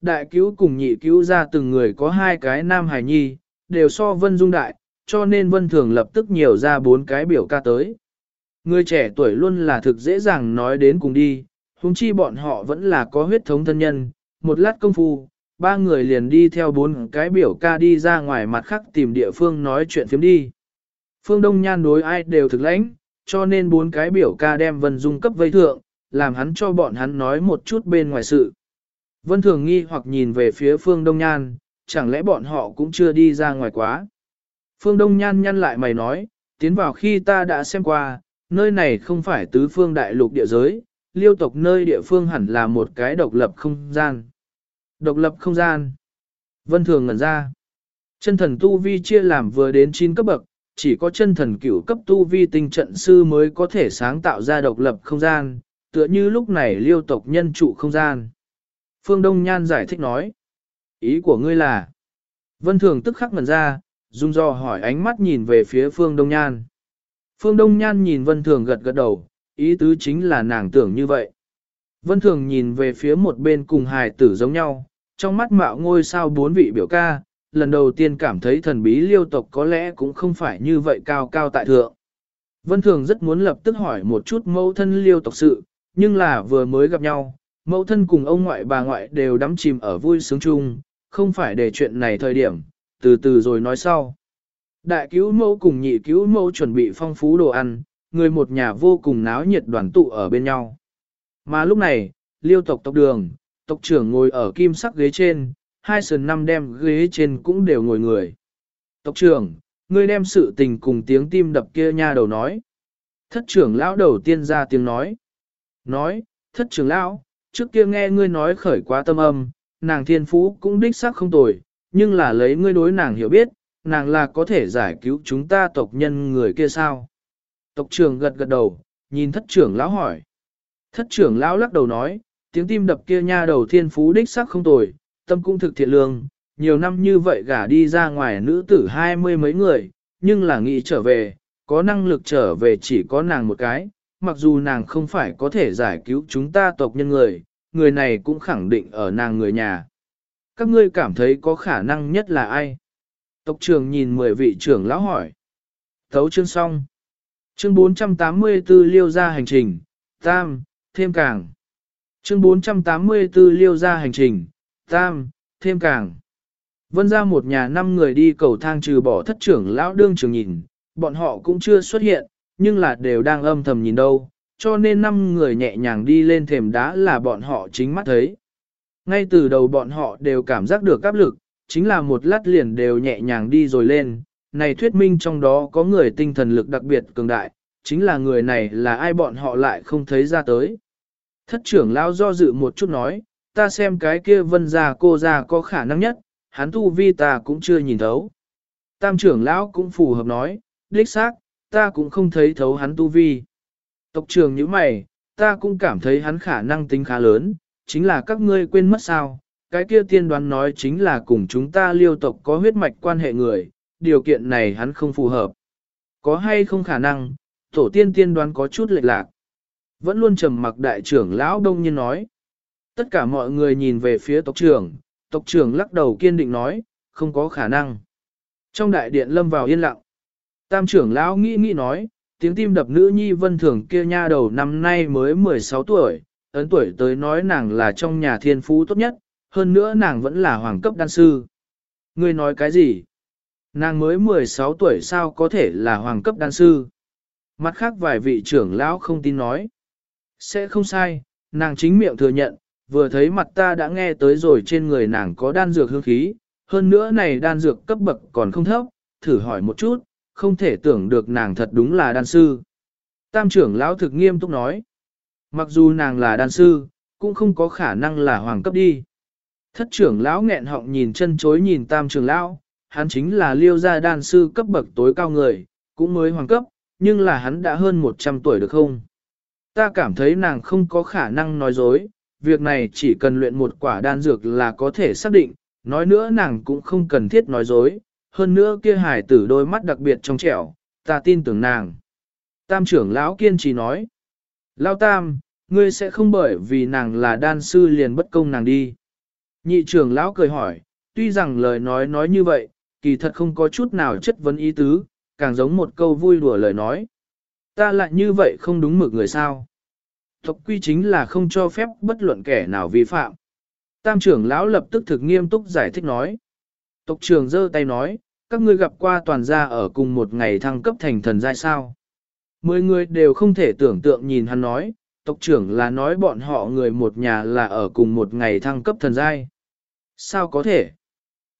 Đại cứu cùng nhị cứu ra từng người có hai cái nam hài nhi, đều so vân dung đại, cho nên vân thường lập tức nhiều ra bốn cái biểu ca tới. Người trẻ tuổi luôn là thực dễ dàng nói đến cùng đi, huống chi bọn họ vẫn là có huyết thống thân nhân, một lát công phu, ba người liền đi theo bốn cái biểu ca đi ra ngoài mặt khác tìm địa phương nói chuyện phiếm đi. Phương Đông Nhan đối ai đều thực lãnh, cho nên bốn cái biểu ca đem Vân Dung cấp vây thượng, làm hắn cho bọn hắn nói một chút bên ngoài sự. Vân Thường nghi hoặc nhìn về phía Phương Đông Nhan, chẳng lẽ bọn họ cũng chưa đi ra ngoài quá. Phương Đông Nhan nhăn lại mày nói, tiến vào khi ta đã xem qua, nơi này không phải tứ phương đại lục địa giới, liêu tộc nơi địa phương hẳn là một cái độc lập không gian. Độc lập không gian. Vân Thường ngẩn ra. Chân thần tu vi chia làm vừa đến 9 cấp bậc, chỉ có chân thần cửu cấp tu vi tinh trận sư mới có thể sáng tạo ra độc lập không gian, tựa như lúc này liêu tộc nhân trụ không gian. Phương Đông Nhan giải thích nói. Ý của ngươi là, Vân Thường tức khắc ngẩn ra, dung do hỏi ánh mắt nhìn về phía Phương Đông Nhan. Phương Đông Nhan nhìn Vân Thường gật gật đầu, ý tứ chính là nàng tưởng như vậy. Vân Thường nhìn về phía một bên cùng hài tử giống nhau, trong mắt mạo ngôi sao bốn vị biểu ca, lần đầu tiên cảm thấy thần bí liêu tộc có lẽ cũng không phải như vậy cao cao tại thượng. Vân Thường rất muốn lập tức hỏi một chút mẫu thân liêu tộc sự, nhưng là vừa mới gặp nhau, mẫu thân cùng ông ngoại bà ngoại đều đắm chìm ở vui sướng chung, không phải để chuyện này thời điểm, từ từ rồi nói sau. Đại cứu mẫu cùng nhị cứu mẫu chuẩn bị phong phú đồ ăn, người một nhà vô cùng náo nhiệt đoàn tụ ở bên nhau. Mà lúc này, liêu tộc tộc đường, tộc trưởng ngồi ở kim sắc ghế trên, hai sườn năm đem ghế trên cũng đều ngồi người. Tộc trưởng, ngươi đem sự tình cùng tiếng tim đập kia nha đầu nói. Thất trưởng lão đầu tiên ra tiếng nói. Nói, thất trưởng lão, trước kia nghe ngươi nói khởi quá tâm âm, nàng thiên phú cũng đích xác không tồi, nhưng là lấy ngươi đối nàng hiểu biết, nàng là có thể giải cứu chúng ta tộc nhân người kia sao. Tộc trưởng gật gật đầu, nhìn thất trưởng lão hỏi. Thất trưởng lão lắc đầu nói, tiếng tim đập kia nha đầu thiên phú đích xác không tồi, tâm cũng thực thiện lương, nhiều năm như vậy gả đi ra ngoài nữ tử hai mươi mấy người, nhưng là nghĩ trở về, có năng lực trở về chỉ có nàng một cái, mặc dù nàng không phải có thể giải cứu chúng ta tộc nhân người, người này cũng khẳng định ở nàng người nhà. Các ngươi cảm thấy có khả năng nhất là ai? Tộc trưởng nhìn mười vị trưởng lão hỏi. Thấu chương xong. Chương 484 liêu ra hành trình, tam, thêm càng. Chương 484 liêu ra hành trình, tam, thêm càng. Vân ra một nhà năm người đi cầu thang trừ bỏ thất trưởng lão đương trường nhìn, bọn họ cũng chưa xuất hiện, nhưng là đều đang âm thầm nhìn đâu, cho nên năm người nhẹ nhàng đi lên thềm đá là bọn họ chính mắt thấy. Ngay từ đầu bọn họ đều cảm giác được áp lực, chính là một lát liền đều nhẹ nhàng đi rồi lên, này thuyết minh trong đó có người tinh thần lực đặc biệt cường đại, chính là người này là ai bọn họ lại không thấy ra tới. Thất trưởng lão do dự một chút nói, ta xem cái kia vân gia cô gia có khả năng nhất, hắn tu vi ta cũng chưa nhìn thấu. Tam trưởng lão cũng phù hợp nói, đích xác, ta cũng không thấy thấu hắn tu vi. Tộc trưởng như mày, ta cũng cảm thấy hắn khả năng tính khá lớn, chính là các ngươi quên mất sao, cái kia tiên đoán nói chính là cùng chúng ta liêu tộc có huyết mạch quan hệ người, điều kiện này hắn không phù hợp. Có hay không khả năng, tổ tiên tiên đoán có chút lệch lạc. Vẫn luôn trầm mặc đại trưởng lão đông nhiên nói. Tất cả mọi người nhìn về phía tộc trưởng, tộc trưởng lắc đầu kiên định nói, không có khả năng. Trong đại điện lâm vào yên lặng. Tam trưởng lão nghĩ nghĩ nói, tiếng tim đập nữ nhi vân thường kia nha đầu năm nay mới 16 tuổi, ấn tuổi tới nói nàng là trong nhà thiên phú tốt nhất, hơn nữa nàng vẫn là hoàng cấp đan sư. Ngươi nói cái gì? Nàng mới 16 tuổi sao có thể là hoàng cấp đan sư? Mặt khác vài vị trưởng lão không tin nói. Sẽ không sai, nàng chính miệng thừa nhận, vừa thấy mặt ta đã nghe tới rồi trên người nàng có đan dược hương khí, hơn nữa này đan dược cấp bậc còn không thấp, thử hỏi một chút, không thể tưởng được nàng thật đúng là đan sư. Tam trưởng lão thực nghiêm túc nói, mặc dù nàng là đan sư, cũng không có khả năng là hoàng cấp đi. Thất trưởng lão nghẹn họng nhìn chân chối nhìn tam trưởng lão, hắn chính là liêu gia đan sư cấp bậc tối cao người, cũng mới hoàng cấp, nhưng là hắn đã hơn 100 tuổi được không? Ta cảm thấy nàng không có khả năng nói dối, việc này chỉ cần luyện một quả đan dược là có thể xác định, nói nữa nàng cũng không cần thiết nói dối, hơn nữa kia hải tử đôi mắt đặc biệt trong trẻo, ta tin tưởng nàng. Tam trưởng lão kiên trì nói, Lão Tam, ngươi sẽ không bởi vì nàng là đan sư liền bất công nàng đi. Nhị trưởng lão cười hỏi, tuy rằng lời nói nói như vậy, kỳ thật không có chút nào chất vấn ý tứ, càng giống một câu vui đùa lời nói. Ta lại như vậy không đúng mực người sao. Tộc quy chính là không cho phép bất luận kẻ nào vi phạm. Tam trưởng lão lập tức thực nghiêm túc giải thích nói. Tộc trưởng giơ tay nói, các ngươi gặp qua toàn gia ở cùng một ngày thăng cấp thành thần giai sao. Mười người đều không thể tưởng tượng nhìn hắn nói, tộc trưởng là nói bọn họ người một nhà là ở cùng một ngày thăng cấp thần giai. Sao có thể?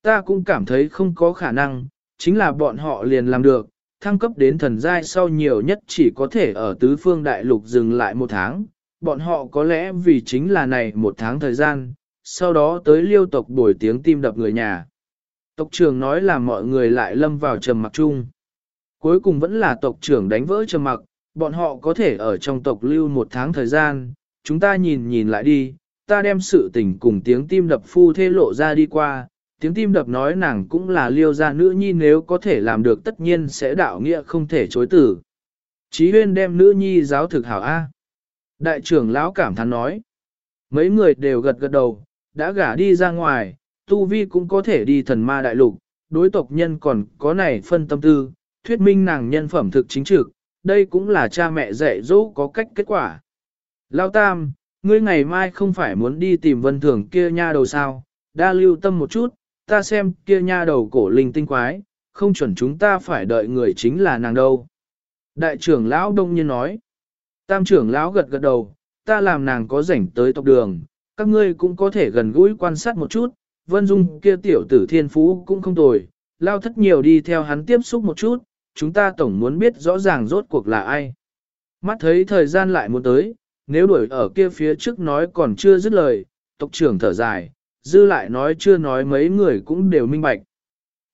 Ta cũng cảm thấy không có khả năng, chính là bọn họ liền làm được, thăng cấp đến thần giai sau nhiều nhất chỉ có thể ở tứ phương đại lục dừng lại một tháng, bọn họ có lẽ vì chính là này một tháng thời gian, sau đó tới liêu tộc đổi tiếng tim đập người nhà. Tộc trưởng nói là mọi người lại lâm vào trầm mặc chung. Cuối cùng vẫn là tộc trưởng đánh vỡ trầm mặc, bọn họ có thể ở trong tộc lưu một tháng thời gian, chúng ta nhìn nhìn lại đi, ta đem sự tình cùng tiếng tim đập phu thê lộ ra đi qua, tiếng tim đập nói nàng cũng là liêu gia nữ nhi nếu có thể làm được tất nhiên sẽ đạo nghĩa không thể chối tử. Chí huyên đem nữ nhi giáo thực hảo A. Đại trưởng lão cảm thán nói. Mấy người đều gật gật đầu, đã gả đi ra ngoài, tu vi cũng có thể đi thần ma đại lục, đối tộc nhân còn có này phân tâm tư, thuyết minh nàng nhân phẩm thực chính trực, đây cũng là cha mẹ dạy dỗ có cách kết quả. Lao Tam, ngươi ngày mai không phải muốn đi tìm vân thường kia nha đầu sao, đa lưu tâm một chút, ta xem kia nha đầu cổ linh tinh quái, không chuẩn chúng ta phải đợi người chính là nàng đâu. Đại trưởng lão đông nhiên nói, tam trưởng lão gật gật đầu, ta làm nàng có rảnh tới tộc đường, các ngươi cũng có thể gần gũi quan sát một chút, vân dung kia tiểu tử thiên phú cũng không tồi, lao thất nhiều đi theo hắn tiếp xúc một chút, chúng ta tổng muốn biết rõ ràng rốt cuộc là ai. Mắt thấy thời gian lại muốn tới, nếu đuổi ở kia phía trước nói còn chưa dứt lời, tộc trưởng thở dài, dư lại nói chưa nói mấy người cũng đều minh bạch.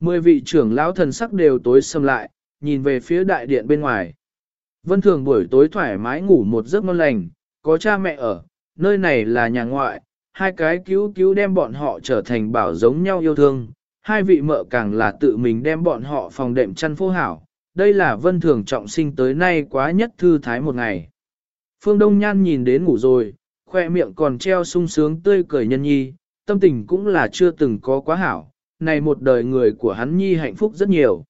Mười vị trưởng lão thần sắc đều tối sầm lại, nhìn về phía đại điện bên ngoài. Vân thường buổi tối thoải mái ngủ một giấc ngon lành, có cha mẹ ở, nơi này là nhà ngoại, hai cái cứu cứu đem bọn họ trở thành bảo giống nhau yêu thương, hai vị mợ càng là tự mình đem bọn họ phòng đệm chăn phô hảo, đây là vân thường trọng sinh tới nay quá nhất thư thái một ngày. Phương Đông Nhan nhìn đến ngủ rồi, khoe miệng còn treo sung sướng tươi cười nhân nhi, tâm tình cũng là chưa từng có quá hảo, này một đời người của hắn nhi hạnh phúc rất nhiều.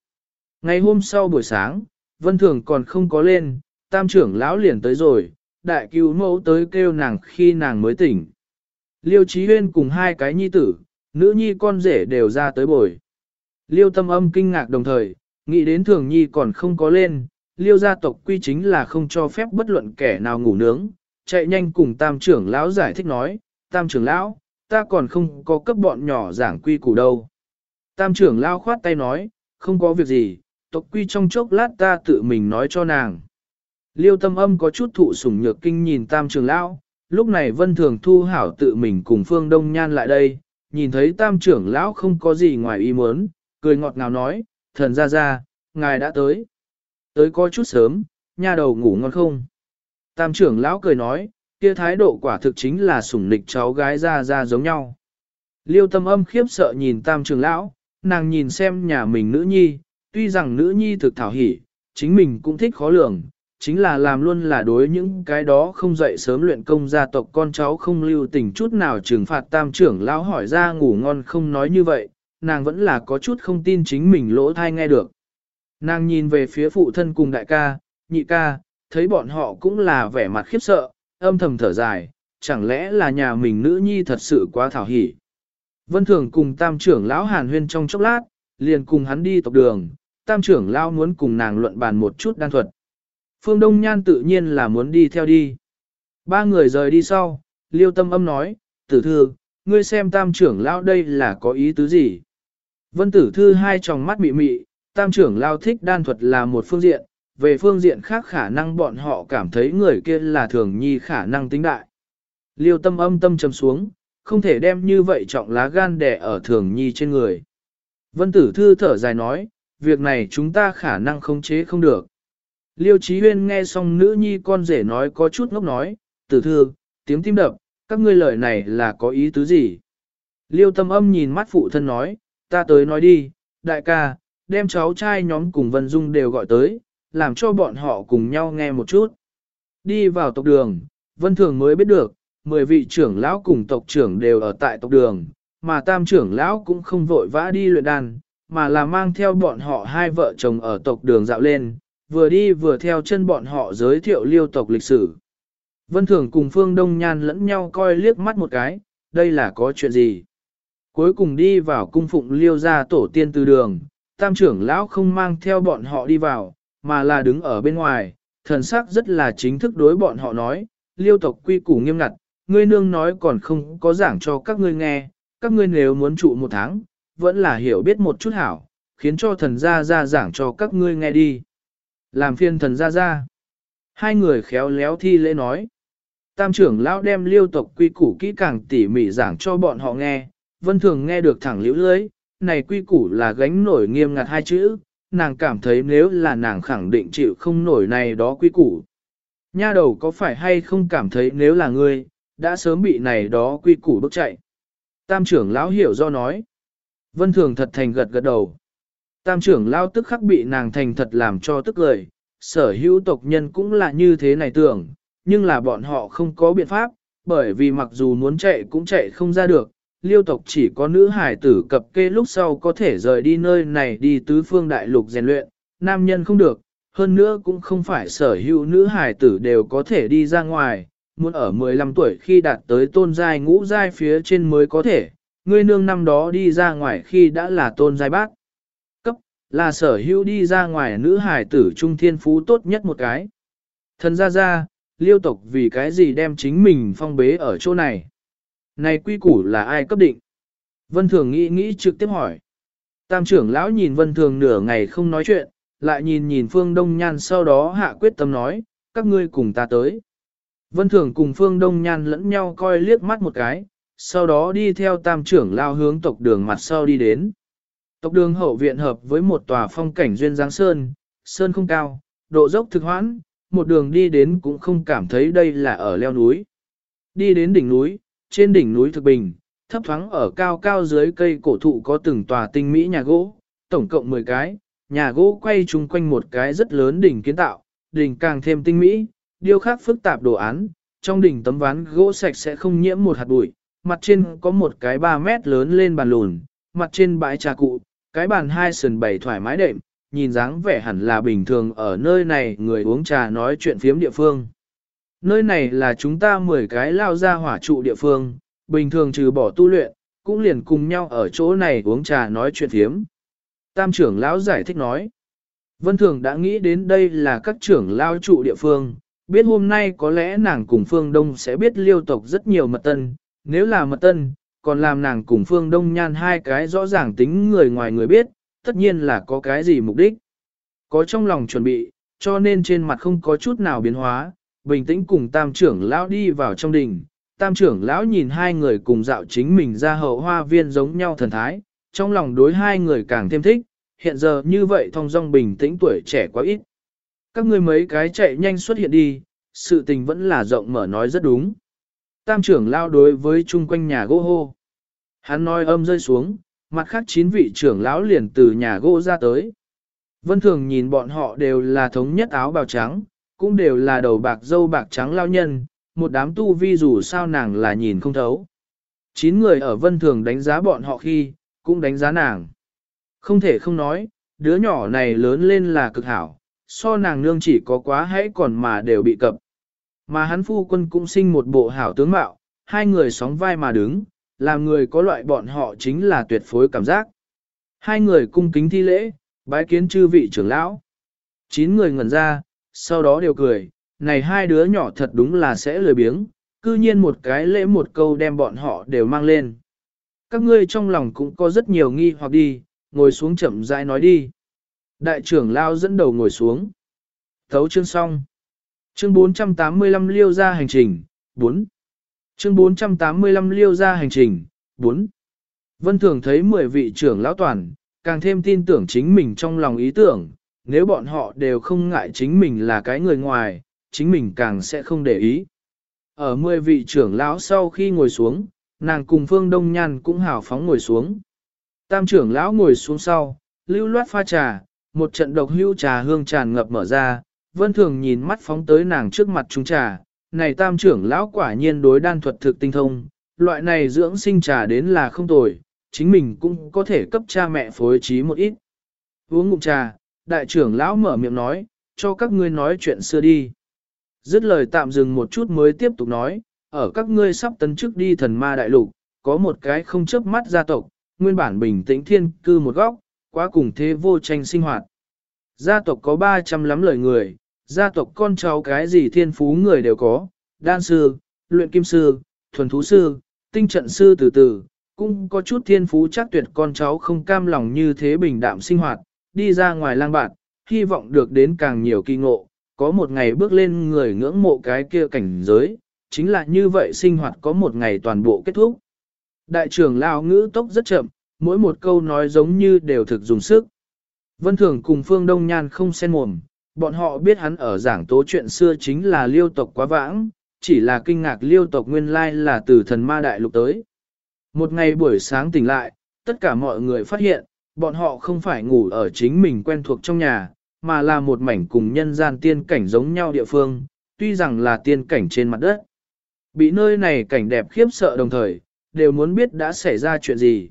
Ngày hôm sau buổi sáng, Vân Thường còn không có lên, tam trưởng lão liền tới rồi, đại cứu mẫu tới kêu nàng khi nàng mới tỉnh. Liêu Chí Huyên cùng hai cái nhi tử, nữ nhi con rể đều ra tới bồi. Liêu tâm âm kinh ngạc đồng thời, nghĩ đến thường nhi còn không có lên, liêu gia tộc quy chính là không cho phép bất luận kẻ nào ngủ nướng, chạy nhanh cùng tam trưởng lão giải thích nói, tam trưởng lão, ta còn không có cấp bọn nhỏ giảng quy củ đâu. Tam trưởng lão khoát tay nói, không có việc gì, tộc quy trong chốc lát ta tự mình nói cho nàng. Liêu tâm âm có chút thụ sủng nhược kinh nhìn tam trưởng lão, lúc này vân thường thu hảo tự mình cùng phương đông nhan lại đây, nhìn thấy tam trưởng lão không có gì ngoài ý muốn, cười ngọt ngào nói, thần ra ra, ngài đã tới. Tới có chút sớm, nha đầu ngủ ngon không? Tam trưởng lão cười nói, kia thái độ quả thực chính là sủng nịch cháu gái ra ra giống nhau. Liêu tâm âm khiếp sợ nhìn tam trưởng lão, nàng nhìn xem nhà mình nữ nhi, tuy rằng nữ nhi thực thảo hỉ, chính mình cũng thích khó lường, chính là làm luôn là đối những cái đó không dậy sớm luyện công gia tộc con cháu không lưu tình chút nào trừng phạt tam trưởng lão hỏi ra ngủ ngon không nói như vậy, nàng vẫn là có chút không tin chính mình lỗ thai nghe được. Nàng nhìn về phía phụ thân cùng đại ca, nhị ca, thấy bọn họ cũng là vẻ mặt khiếp sợ, âm thầm thở dài, chẳng lẽ là nhà mình nữ nhi thật sự quá thảo hỉ. Vân Thường cùng tam trưởng lão hàn huyên trong chốc lát, liền cùng hắn đi tộc đường, tam trưởng lão muốn cùng nàng luận bàn một chút đan thuật. Phương Đông Nhan tự nhiên là muốn đi theo đi. Ba người rời đi sau, liêu tâm âm nói, tử thư, ngươi xem tam trưởng lão đây là có ý tứ gì. Vân tử thư hai tròng mắt mị mị, tam trưởng lao thích đan thuật là một phương diện, về phương diện khác khả năng bọn họ cảm thấy người kia là thường nhi khả năng tính đại. Liêu tâm âm tâm trầm xuống, không thể đem như vậy trọng lá gan đẻ ở thường nhi trên người. Vân tử thư thở dài nói, việc này chúng ta khả năng không chế không được. Liêu Chí Huyên nghe xong nữ nhi con rể nói có chút ngốc nói, tử thư, tiếng tim đập, các ngươi lời này là có ý tứ gì? Liêu tâm âm nhìn mắt phụ thân nói, ta tới nói đi, đại ca, đem cháu trai nhóm cùng Vân Dung đều gọi tới, làm cho bọn họ cùng nhau nghe một chút. Đi vào tộc đường, Vân Thường mới biết được, 10 vị trưởng lão cùng tộc trưởng đều ở tại tộc đường, mà tam trưởng lão cũng không vội vã đi luyện đàn, mà là mang theo bọn họ hai vợ chồng ở tộc đường dạo lên, vừa đi vừa theo chân bọn họ giới thiệu liêu tộc lịch sử. Vân Thường cùng Phương Đông Nhan lẫn nhau coi liếc mắt một cái, đây là có chuyện gì? Cuối cùng đi vào cung phụng liêu ra tổ tiên từ đường, tam trưởng lão không mang theo bọn họ đi vào, mà là đứng ở bên ngoài, thần sắc rất là chính thức đối bọn họ nói, liêu tộc quy củ nghiêm ngặt, ngươi nương nói còn không có giảng cho các ngươi nghe, các ngươi nếu muốn trụ một tháng, vẫn là hiểu biết một chút hảo, khiến cho thần gia ra giảng cho các ngươi nghe đi. Làm phiên thần ra ra. Hai người khéo léo thi lễ nói. Tam trưởng lão đem liêu tộc quy củ kỹ càng tỉ mỉ giảng cho bọn họ nghe, vân thường nghe được thẳng liễu lưới, này quy củ là gánh nổi nghiêm ngặt hai chữ, nàng cảm thấy nếu là nàng khẳng định chịu không nổi này đó quy củ. Nha đầu có phải hay không cảm thấy nếu là ngươi, đã sớm bị này đó quy củ bước chạy. Tam trưởng lão hiểu do nói. Vân thường thật thành gật gật đầu. Tam trưởng lao tức khắc bị nàng thành thật làm cho tức lời, sở hữu tộc nhân cũng là như thế này tưởng, nhưng là bọn họ không có biện pháp, bởi vì mặc dù muốn chạy cũng chạy không ra được, liêu tộc chỉ có nữ hải tử cập kê lúc sau có thể rời đi nơi này đi tứ phương đại lục rèn luyện, nam nhân không được, hơn nữa cũng không phải sở hữu nữ hải tử đều có thể đi ra ngoài, muốn ở 15 tuổi khi đạt tới tôn giai ngũ giai phía trên mới có thể, ngươi nương năm đó đi ra ngoài khi đã là tôn giai bác. Là sở hữu đi ra ngoài nữ hải tử trung thiên phú tốt nhất một cái. Thần ra ra, liêu tộc vì cái gì đem chính mình phong bế ở chỗ này. Này quy củ là ai cấp định? Vân Thường nghĩ nghĩ trực tiếp hỏi. Tam trưởng lão nhìn Vân Thường nửa ngày không nói chuyện, lại nhìn nhìn Phương Đông Nhan sau đó hạ quyết tâm nói, các ngươi cùng ta tới. Vân Thường cùng Phương Đông Nhan lẫn nhau coi liếc mắt một cái, sau đó đi theo tam trưởng lao hướng tộc đường mặt sau đi đến. Tộc đường hậu viện hợp với một tòa phong cảnh duyên dáng sơn, sơn không cao, độ dốc thực hoãn, một đường đi đến cũng không cảm thấy đây là ở leo núi. Đi đến đỉnh núi, trên đỉnh núi thực bình, thấp thoáng ở cao cao dưới cây cổ thụ có từng tòa tinh mỹ nhà gỗ, tổng cộng 10 cái, nhà gỗ quay chung quanh một cái rất lớn đỉnh kiến tạo, đỉnh càng thêm tinh mỹ, điêu khắc phức tạp đồ án, trong đỉnh tấm ván gỗ sạch sẽ không nhiễm một hạt bụi, mặt trên có một cái 3 mét lớn lên bàn lùn, mặt trên bãi trà cụ, cái bàn hai sườn bảy thoải mái đệm, nhìn dáng vẻ hẳn là bình thường ở nơi này người uống trà nói chuyện phiếm địa phương. Nơi này là chúng ta 10 cái lao ra hỏa trụ địa phương, bình thường trừ bỏ tu luyện, cũng liền cùng nhau ở chỗ này uống trà nói chuyện phiếm. Tam trưởng lão giải thích nói. Vân Thường đã nghĩ đến đây là các trưởng lao trụ địa phương, biết hôm nay có lẽ nàng cùng Phương Đông sẽ biết liêu tộc rất nhiều mật tân, nếu là mật tân, còn làm nàng cùng Phương Đông nhan hai cái rõ ràng tính người ngoài người biết, tất nhiên là có cái gì mục đích. Có trong lòng chuẩn bị, cho nên trên mặt không có chút nào biến hóa, bình tĩnh cùng tam trưởng lão đi vào trong đình. Tam trưởng lão nhìn hai người cùng dạo chính mình ra hậu hoa viên giống nhau thần thái, trong lòng đối hai người càng thêm thích, hiện giờ như vậy thong dong bình tĩnh tuổi trẻ quá ít. Các ngươi mấy cái chạy nhanh xuất hiện đi, sự tình vẫn là rộng mở nói rất đúng. Tam trưởng lao đối với chung quanh nhà gỗ hô. Hắn nói âm rơi xuống, mặt khác chín vị trưởng lão liền từ nhà gỗ ra tới. Vân Thường nhìn bọn họ đều là thống nhất áo bào trắng, cũng đều là đầu bạc dâu bạc trắng lao nhân, một đám tu vi dù sao nàng là nhìn không thấu. Chín người ở Vân Thường đánh giá bọn họ khi, cũng đánh giá nàng. Không thể không nói, đứa nhỏ này lớn lên là cực hảo, so nàng nương chỉ có quá hãy còn mà đều bị cập. Mà hắn phu quân cũng sinh một bộ hảo tướng mạo, hai người sóng vai mà đứng, làm người có loại bọn họ chính là tuyệt phối cảm giác. Hai người cung kính thi lễ, bái kiến chư vị trưởng lão. Chín người ngẩn ra, sau đó đều cười, này hai đứa nhỏ thật đúng là sẽ lười biếng, cư nhiên một cái lễ một câu đem bọn họ đều mang lên. Các ngươi trong lòng cũng có rất nhiều nghi hoặc đi, ngồi xuống chậm rãi nói đi. Đại trưởng lao dẫn đầu ngồi xuống. Thấu chương xong. Chương 485 liêu ra hành trình, 4. Chương 485 liêu ra hành trình, 4. Vân Thường thấy 10 vị trưởng lão toàn, càng thêm tin tưởng chính mình trong lòng ý tưởng, nếu bọn họ đều không ngại chính mình là cái người ngoài, chính mình càng sẽ không để ý. Ở 10 vị trưởng lão sau khi ngồi xuống, nàng cùng Phương Đông Nhan cũng hào phóng ngồi xuống. Tam trưởng lão ngồi xuống sau, lưu loát pha trà, một trận độc hưu trà hương tràn ngập mở ra, vân thường nhìn mắt phóng tới nàng trước mặt chúng trà, này tam trưởng lão quả nhiên đối đan thuật thực tinh thông, loại này dưỡng sinh trà đến là không tồi, chính mình cũng có thể cấp cha mẹ phối trí một ít. Uống ngụm trà, đại trưởng lão mở miệng nói, cho các ngươi nói chuyện xưa đi. Dứt lời tạm dừng một chút mới tiếp tục nói, ở các ngươi sắp tấn chức đi thần ma đại lục, có một cái không chớp mắt gia tộc, nguyên bản bình tĩnh thiên cư một góc, quá cùng thế vô tranh sinh hoạt. Gia tộc có 300 lắm lời người, gia tộc con cháu cái gì thiên phú người đều có, đan sư, luyện kim sư, thuần thú sư, tinh trận sư từ từ, cũng có chút thiên phú chắc tuyệt con cháu không cam lòng như thế bình đạm sinh hoạt, đi ra ngoài lang bạn, hy vọng được đến càng nhiều kỳ ngộ, có một ngày bước lên người ngưỡng mộ cái kia cảnh giới, chính là như vậy sinh hoạt có một ngày toàn bộ kết thúc. Đại trưởng lão ngữ tốc rất chậm, mỗi một câu nói giống như đều thực dùng sức. Vân Thường cùng Phương Đông Nhan không xen mồm, bọn họ biết hắn ở giảng tố chuyện xưa chính là liêu tộc quá vãng, chỉ là kinh ngạc liêu tộc nguyên lai là từ thần ma đại lục tới. Một ngày buổi sáng tỉnh lại, tất cả mọi người phát hiện, bọn họ không phải ngủ ở chính mình quen thuộc trong nhà, mà là một mảnh cùng nhân gian tiên cảnh giống nhau địa phương, tuy rằng là tiên cảnh trên mặt đất. Bị nơi này cảnh đẹp khiếp sợ đồng thời, đều muốn biết đã xảy ra chuyện gì.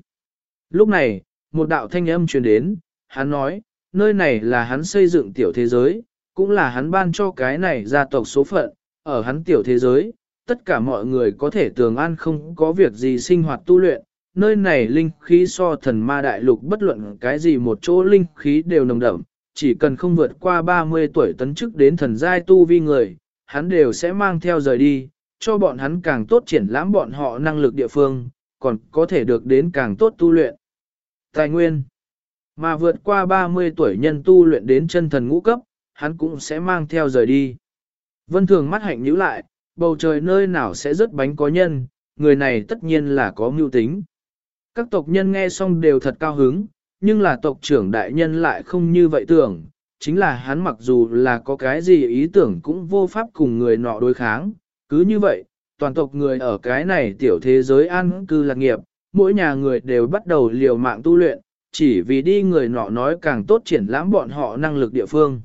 Lúc này, một đạo thanh âm truyền đến, hắn nói, nơi này là hắn xây dựng tiểu thế giới, cũng là hắn ban cho cái này gia tộc số phận, ở hắn tiểu thế giới, tất cả mọi người có thể tường an không có việc gì sinh hoạt tu luyện, nơi này linh khí so thần ma đại lục bất luận cái gì một chỗ linh khí đều nồng đậm, chỉ cần không vượt qua 30 tuổi tấn chức đến thần giai tu vi người, hắn đều sẽ mang theo rời đi, cho bọn hắn càng tốt triển lãm bọn họ năng lực địa phương, còn có thể được đến càng tốt tu luyện. Tài nguyên mà vượt qua 30 tuổi nhân tu luyện đến chân thần ngũ cấp, hắn cũng sẽ mang theo rời đi. Vân thường mắt hạnh nhíu lại, bầu trời nơi nào sẽ rớt bánh có nhân, người này tất nhiên là có mưu tính. Các tộc nhân nghe xong đều thật cao hứng, nhưng là tộc trưởng đại nhân lại không như vậy tưởng, chính là hắn mặc dù là có cái gì ý tưởng cũng vô pháp cùng người nọ đối kháng, cứ như vậy, toàn tộc người ở cái này tiểu thế giới an cư lạc nghiệp, mỗi nhà người đều bắt đầu liều mạng tu luyện, chỉ vì đi người nọ nói càng tốt triển lãm bọn họ năng lực địa phương.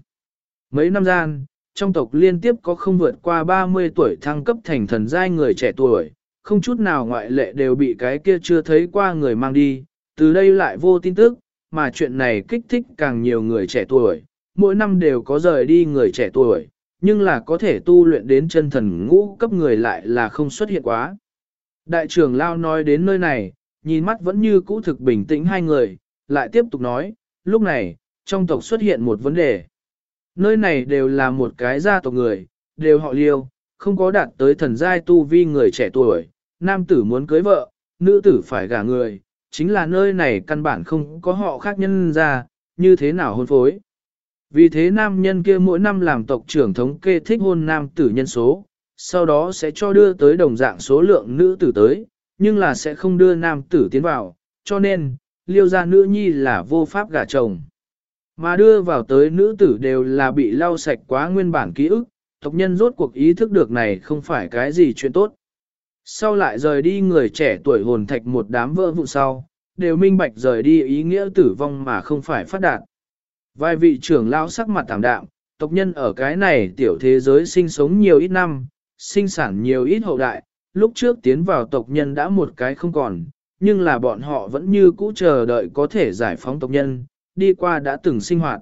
Mấy năm gian, trong tộc liên tiếp có không vượt qua 30 tuổi thăng cấp thành thần giai người trẻ tuổi, không chút nào ngoại lệ đều bị cái kia chưa thấy qua người mang đi, từ đây lại vô tin tức, mà chuyện này kích thích càng nhiều người trẻ tuổi, mỗi năm đều có rời đi người trẻ tuổi, nhưng là có thể tu luyện đến chân thần ngũ cấp người lại là không xuất hiện quá. Đại trưởng Lao nói đến nơi này, nhìn mắt vẫn như cũ thực bình tĩnh hai người, lại tiếp tục nói, lúc này, trong tộc xuất hiện một vấn đề. Nơi này đều là một cái gia tộc người, đều họ liêu, không có đạt tới thần giai tu vi người trẻ tuổi, nam tử muốn cưới vợ, nữ tử phải gả người, chính là nơi này căn bản không có họ khác nhân ra, như thế nào hôn phối. Vì thế nam nhân kia mỗi năm làm tộc trưởng thống kê thích hôn nam tử nhân số, sau đó sẽ cho đưa tới đồng dạng số lượng nữ tử tới, nhưng là sẽ không đưa nam tử tiến vào, cho nên, liêu gia nữ nhi là vô pháp gả chồng. Mà đưa vào tới nữ tử đều là bị lau sạch quá nguyên bản ký ức, tộc nhân rốt cuộc ý thức được này không phải cái gì chuyện tốt. Sau lại rời đi người trẻ tuổi hồn thạch một đám vỡ vụ sau, đều minh bạch rời đi ý nghĩa tử vong mà không phải phát đạt. Vài vị trưởng lão sắc mặt tạm đạm, tộc nhân ở cái này tiểu thế giới sinh sống nhiều ít năm, sinh sản nhiều ít hậu đại, lúc trước tiến vào tộc nhân đã một cái không còn, nhưng là bọn họ vẫn như cũ chờ đợi có thể giải phóng tộc nhân, đi qua đã từng sinh hoạt.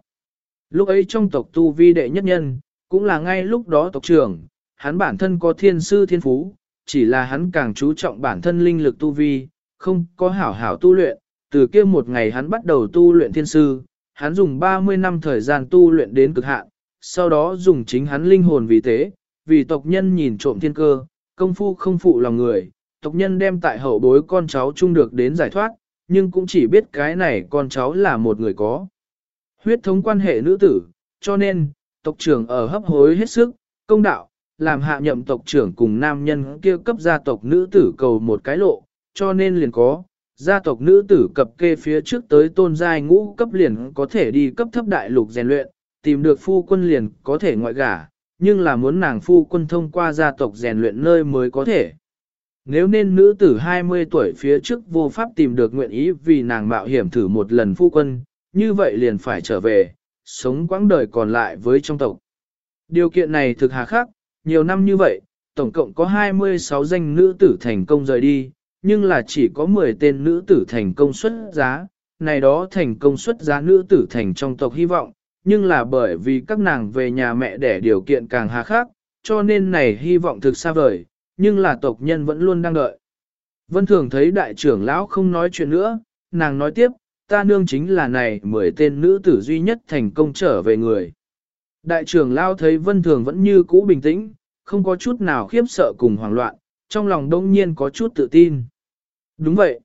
Lúc ấy trong tộc tu vi đệ nhất nhân, cũng là ngay lúc đó tộc trưởng, hắn bản thân có thiên sư thiên phú, chỉ là hắn càng chú trọng bản thân linh lực tu vi, không có hảo hảo tu luyện, từ kia một ngày hắn bắt đầu tu luyện thiên sư, hắn dùng 30 năm thời gian tu luyện đến cực hạn, sau đó dùng chính hắn linh hồn vì thế, vì tộc nhân nhìn trộm thiên cơ, công phu không phụ lòng người, tộc nhân đem tại hậu bối con cháu chung được đến giải thoát, nhưng cũng chỉ biết cái này con cháu là một người có. Huyết thống quan hệ nữ tử, cho nên, tộc trưởng ở hấp hối hết sức, công đạo, làm hạ nhậm tộc trưởng cùng nam nhân kia cấp gia tộc nữ tử cầu một cái lộ, cho nên liền có, gia tộc nữ tử cập kê phía trước tới tôn giai ngũ cấp liền có thể đi cấp thấp đại lục rèn luyện, tìm được phu quân liền có thể ngoại gả, nhưng là muốn nàng phu quân thông qua gia tộc rèn luyện nơi mới có thể. Nếu nên nữ tử 20 tuổi phía trước vô pháp tìm được nguyện ý vì nàng mạo hiểm thử một lần phu quân, như vậy liền phải trở về, sống quãng đời còn lại với trong tộc. Điều kiện này thực hà khắc, nhiều năm như vậy, tổng cộng có 26 danh nữ tử thành công rời đi, nhưng là chỉ có 10 tên nữ tử thành công xuất giá, này đó thành công xuất giá nữ tử thành trong tộc hy vọng, nhưng là bởi vì các nàng về nhà mẹ để điều kiện càng hà khắc, cho nên này hy vọng thực xa vời, nhưng là tộc nhân vẫn luôn đang đợi. Vân Thường thấy đại trưởng lão không nói chuyện nữa, nàng nói tiếp, ta nương chính là này mười tên nữ tử duy nhất thành công trở về người. Đại trưởng lão thấy Vân Thường vẫn như cũ bình tĩnh, không có chút nào khiếp sợ cùng hoảng loạn, trong lòng đông nhiên có chút tự tin. Đúng vậy.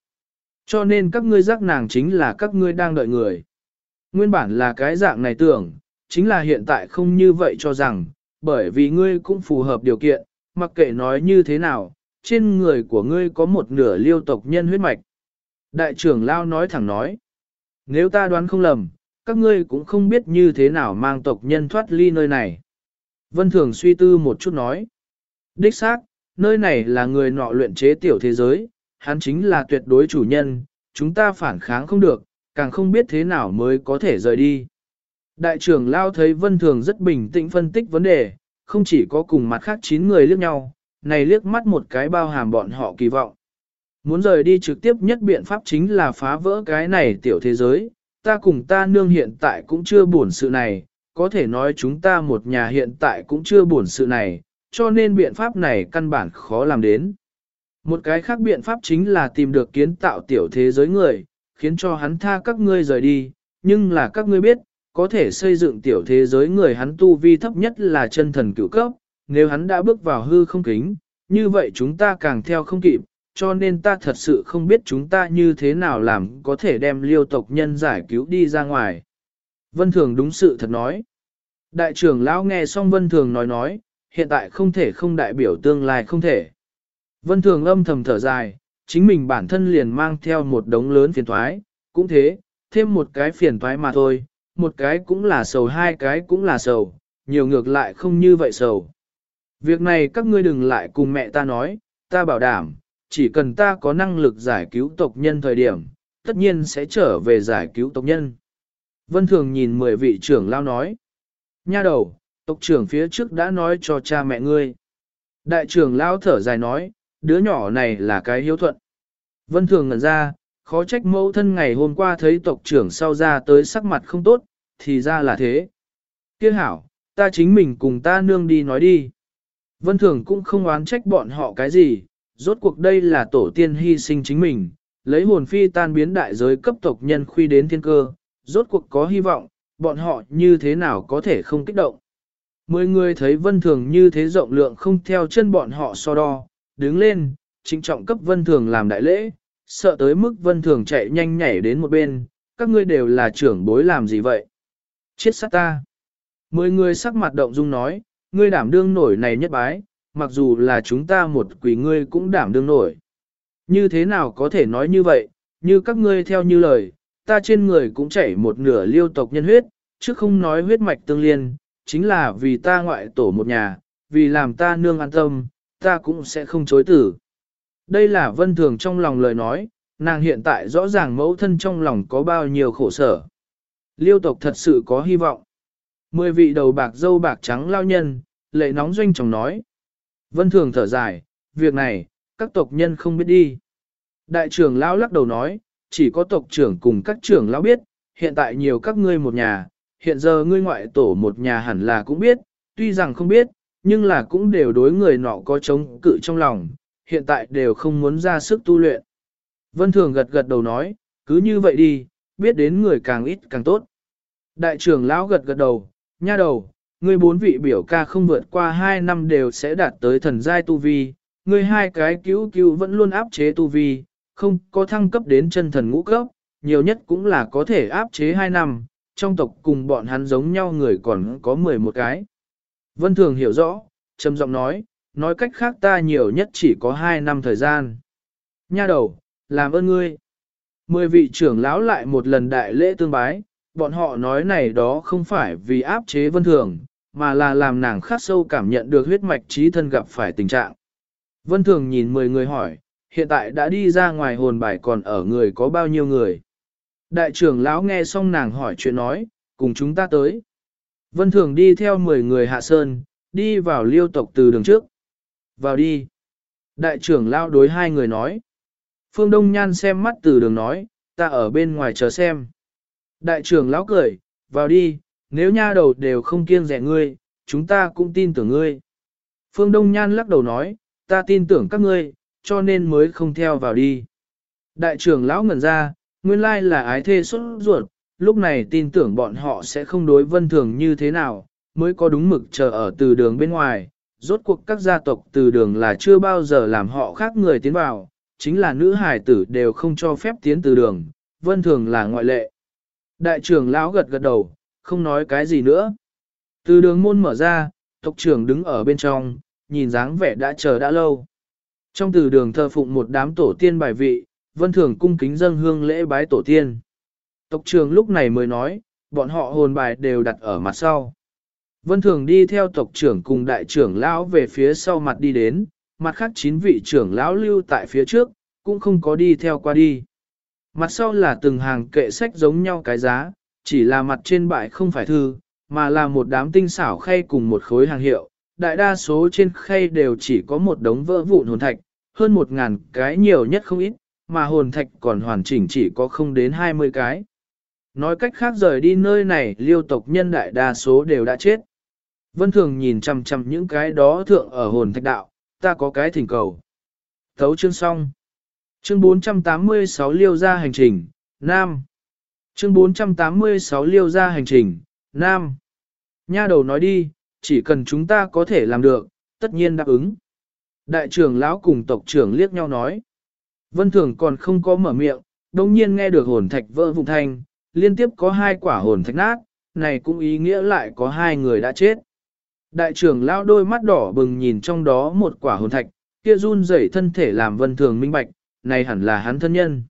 Cho nên các ngươi giác nàng chính là các ngươi đang đợi người. Nguyên bản là cái dạng này tưởng, chính là hiện tại không như vậy cho rằng, bởi vì ngươi cũng phù hợp điều kiện, mặc kệ nói như thế nào, trên người của ngươi có một nửa liêu tộc nhân huyết mạch. Đại trưởng Lao nói thẳng nói, nếu ta đoán không lầm, các ngươi cũng không biết như thế nào mang tộc nhân thoát ly nơi này. Vân Thường suy tư một chút nói, đích xác, nơi này là người nọ luyện chế tiểu thế giới, hắn chính là tuyệt đối chủ nhân, chúng ta phản kháng không được, càng không biết thế nào mới có thể rời đi. Đại trưởng Lao thấy Vân Thường rất bình tĩnh phân tích vấn đề, không chỉ có cùng mặt khác 9 người liếc nhau, này liếc mắt một cái bao hàm bọn họ kỳ vọng. Muốn rời đi trực tiếp nhất biện pháp chính là phá vỡ cái này tiểu thế giới, ta cùng ta nương hiện tại cũng chưa buồn sự này, có thể nói chúng ta một nhà hiện tại cũng chưa buồn sự này, cho nên biện pháp này căn bản khó làm đến. Một cái khác biện pháp chính là tìm được kiến tạo tiểu thế giới người, khiến cho hắn tha các ngươi rời đi, nhưng là các ngươi biết, có thể xây dựng tiểu thế giới người hắn tu vi thấp nhất là chân thần cửu cấp, nếu hắn đã bước vào hư không kính, như vậy chúng ta càng theo không kịp, cho nên ta thật sự không biết chúng ta như thế nào làm có thể đem liêu tộc nhân giải cứu đi ra ngoài. Vân Thường đúng sự thật nói. Đại trưởng lão nghe xong Vân Thường nói nói, hiện tại không thể không đại biểu tương lai không thể. Vân Thường âm thầm thở dài, chính mình bản thân liền mang theo một đống lớn phiền thoái, cũng thế, thêm một cái phiền thoái mà thôi, một cái cũng là sầu hai cái cũng là sầu, nhiều ngược lại không như vậy sầu. Việc này các ngươi đừng lại cùng mẹ ta nói, ta bảo đảm, chỉ cần ta có năng lực giải cứu tộc nhân thời điểm, tất nhiên sẽ trở về giải cứu tộc nhân. Vân Thường nhìn mười vị trưởng lao nói. Nha đầu, tộc trưởng phía trước đã nói cho cha mẹ ngươi. Đại trưởng lao thở dài nói, đứa nhỏ này là cái hiếu thuận. Vân Thường ngẩn ra, khó trách mẫu thân ngày hôm qua thấy tộc trưởng sau ra tới sắc mặt không tốt, thì ra là thế. Kiếc hảo, ta chính mình cùng ta nương đi nói đi. Vân Thường cũng không oán trách bọn họ cái gì, rốt cuộc đây là tổ tiên hy sinh chính mình, lấy hồn phi tan biến đại giới cấp tộc nhân khuy đến thiên cơ, rốt cuộc có hy vọng, bọn họ như thế nào có thể không kích động. Mười người thấy Vân Thường như thế rộng lượng không theo chân bọn họ so đo, đứng lên, chính trọng cấp Vân Thường làm đại lễ, sợ tới mức Vân Thường chạy nhanh nhảy đến một bên, các ngươi đều là trưởng bối làm gì vậy? Chết sát ta! Mười người sắc mặt động dung nói, ngươi đảm đương nổi này nhất bái, mặc dù là chúng ta một quỷ ngươi cũng đảm đương nổi. Như thế nào có thể nói như vậy, như các ngươi theo như lời, ta trên người cũng chảy một nửa liêu tộc nhân huyết, chứ không nói huyết mạch tương liên, chính là vì ta ngoại tổ một nhà, vì làm ta nương an tâm, ta cũng sẽ không chối tử. Đây là vân thường trong lòng lời nói, nàng hiện tại rõ ràng mẫu thân trong lòng có bao nhiêu khổ sở. Liêu tộc thật sự có hy vọng. Mười vị đầu bạc dâu bạc trắng lao nhân, lệ nóng doanh chồng nói. Vân thường thở dài, việc này, các tộc nhân không biết đi. Đại trưởng lao lắc đầu nói, chỉ có tộc trưởng cùng các trưởng lão biết, hiện tại nhiều các ngươi một nhà, hiện giờ ngươi ngoại tổ một nhà hẳn là cũng biết, tuy rằng không biết, nhưng là cũng đều đối người nọ có chống cự trong lòng, hiện tại đều không muốn ra sức tu luyện. Vân Thường gật gật đầu nói, cứ như vậy đi, biết đến người càng ít càng tốt. Đại trưởng lão gật gật đầu, nha đầu, ngươi bốn vị biểu ca không vượt qua hai năm đều sẽ đạt tới thần giai tu vi, ngươi hai cái cứu cứu vẫn luôn áp chế tu vi, không có thăng cấp đến chân thần ngũ cấp, nhiều nhất cũng là có thể áp chế hai năm, trong tộc cùng bọn hắn giống nhau người còn có 11 cái. Vân Thường hiểu rõ, trầm giọng nói, nói cách khác ta nhiều nhất chỉ có hai năm thời gian. Nha đầu, làm ơn ngươi. Mười vị trưởng lão lại một lần đại lễ tương bái, bọn họ nói này đó không phải vì áp chế Vân Thường, mà là làm nàng khắc sâu cảm nhận được huyết mạch trí thân gặp phải tình trạng. Vân Thường nhìn 10 người hỏi, hiện tại đã đi ra ngoài hồn bài còn ở người có bao nhiêu người. Đại trưởng lão nghe xong nàng hỏi chuyện nói, cùng chúng ta tới. Vân Thường đi theo 10 người hạ sơn, đi vào liêu tộc từ đường trước. Vào đi. Đại trưởng lao đối hai người nói. Phương Đông Nhan xem mắt từ đường nói, ta ở bên ngoài chờ xem. Đại trưởng lão cười, vào đi, nếu nha đầu đều không kiêng rẻ ngươi, chúng ta cũng tin tưởng ngươi. Phương Đông Nhan lắc đầu nói, ta tin tưởng các ngươi, cho nên mới không theo vào đi. Đại trưởng lão ngẩn ra, nguyên lai là ái thê xuất ruột, lúc này tin tưởng bọn họ sẽ không đối vân thường như thế nào, mới có đúng mực chờ ở từ đường bên ngoài. Rốt cuộc các gia tộc từ đường là chưa bao giờ làm họ khác người tiến vào, chính là nữ hải tử đều không cho phép tiến từ đường, vân thường là ngoại lệ. Đại trưởng lão gật gật đầu, không nói cái gì nữa. Từ đường môn mở ra, tộc trưởng đứng ở bên trong, nhìn dáng vẻ đã chờ đã lâu. Trong từ đường thờ phụng một đám tổ tiên bài vị, vân thường cung kính dâng hương lễ bái tổ tiên. Tộc trưởng lúc này mới nói, bọn họ hồn bài đều đặt ở mặt sau. Vân thường đi theo tộc trưởng cùng đại trưởng lão về phía sau mặt đi đến, mặt khác chín vị trưởng lão lưu tại phía trước, cũng không có đi theo qua đi. Mặt sau là từng hàng kệ sách giống nhau cái giá, chỉ là mặt trên bãi không phải thư, mà là một đám tinh xảo khay cùng một khối hàng hiệu. Đại đa số trên khay đều chỉ có một đống vỡ vụn hồn thạch, hơn một ngàn cái nhiều nhất không ít, mà hồn thạch còn hoàn chỉnh chỉ có không đến hai mươi cái. Nói cách khác rời đi nơi này liêu tộc nhân đại đa số đều đã chết. Vân Thường nhìn chằm chằm những cái đó thượng ở hồn thạch đạo, ta có cái thỉnh cầu. Thấu chương xong. Chương 486 liêu ra hành trình, Nam. Chương 486 liêu ra hành trình, Nam. Nha đầu nói đi, chỉ cần chúng ta có thể làm được, tất nhiên đáp ứng. Đại trưởng lão cùng tộc trưởng liếc nhau nói. Vân Thường còn không có mở miệng, đồng nhiên nghe được hồn thạch vỡ vụn thanh, liên tiếp có hai quả hồn thạch nát, này cũng ý nghĩa lại có hai người đã chết. Đại trưởng lão đôi mắt đỏ bừng nhìn trong đó một quả hồn thạch, kia run rẩy thân thể làm Vân Thường minh bạch, này hẳn là hắn thân nhân.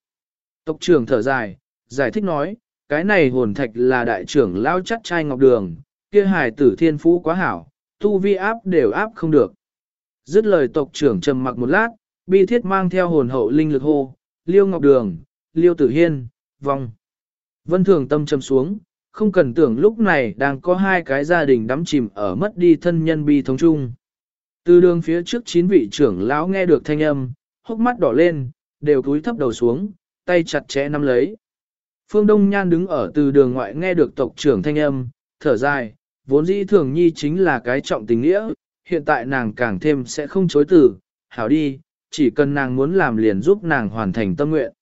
Tộc trưởng thở dài, giải thích nói, cái này hồn thạch là đại trưởng lao chắc trai ngọc đường, kia hài tử thiên phú quá hảo, tu vi áp đều áp không được. Dứt lời tộc trưởng trầm mặc một lát, bi thiết mang theo hồn hậu linh lực hô, liêu ngọc đường, liêu tử hiên, vong. Vân thường tâm trầm xuống, không cần tưởng lúc này đang có hai cái gia đình đắm chìm ở mất đi thân nhân bi thống chung. Từ đường phía trước chín vị trưởng lão nghe được thanh âm, hốc mắt đỏ lên, đều cúi thấp đầu xuống, tay chặt chẽ nắm lấy. Phương Đông Nhan đứng ở từ đường ngoại nghe được tộc trưởng thanh âm, thở dài, vốn dĩ thường nhi chính là cái trọng tình nghĩa, hiện tại nàng càng thêm sẽ không chối từ, hảo đi, chỉ cần nàng muốn làm liền giúp nàng hoàn thành tâm nguyện.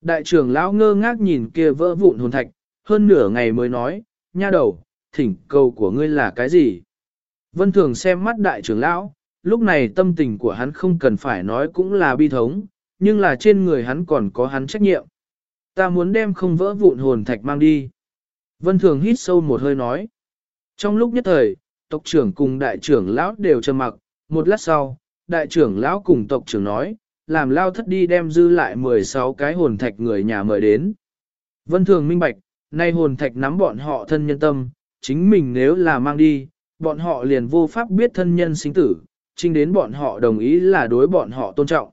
Đại trưởng lão ngơ ngác nhìn kia vỡ vụn hồn thạch, hơn nửa ngày mới nói, nha đầu, thỉnh cầu của ngươi là cái gì? Vân thường xem mắt đại trưởng lão, lúc này tâm tình của hắn không cần phải nói cũng là bi thống, nhưng là trên người hắn còn có hắn trách nhiệm. Ta muốn đem không vỡ vụn hồn thạch mang đi. Vân Thường hít sâu một hơi nói. Trong lúc nhất thời, tộc trưởng cùng đại trưởng lão đều trầm mặc, một lát sau, đại trưởng lão cùng tộc trưởng nói, làm lao thất đi đem dư lại 16 cái hồn thạch người nhà mời đến. Vân Thường minh bạch, nay hồn thạch nắm bọn họ thân nhân tâm, chính mình nếu là mang đi, bọn họ liền vô pháp biết thân nhân sinh tử, trinh đến bọn họ đồng ý là đối bọn họ tôn trọng.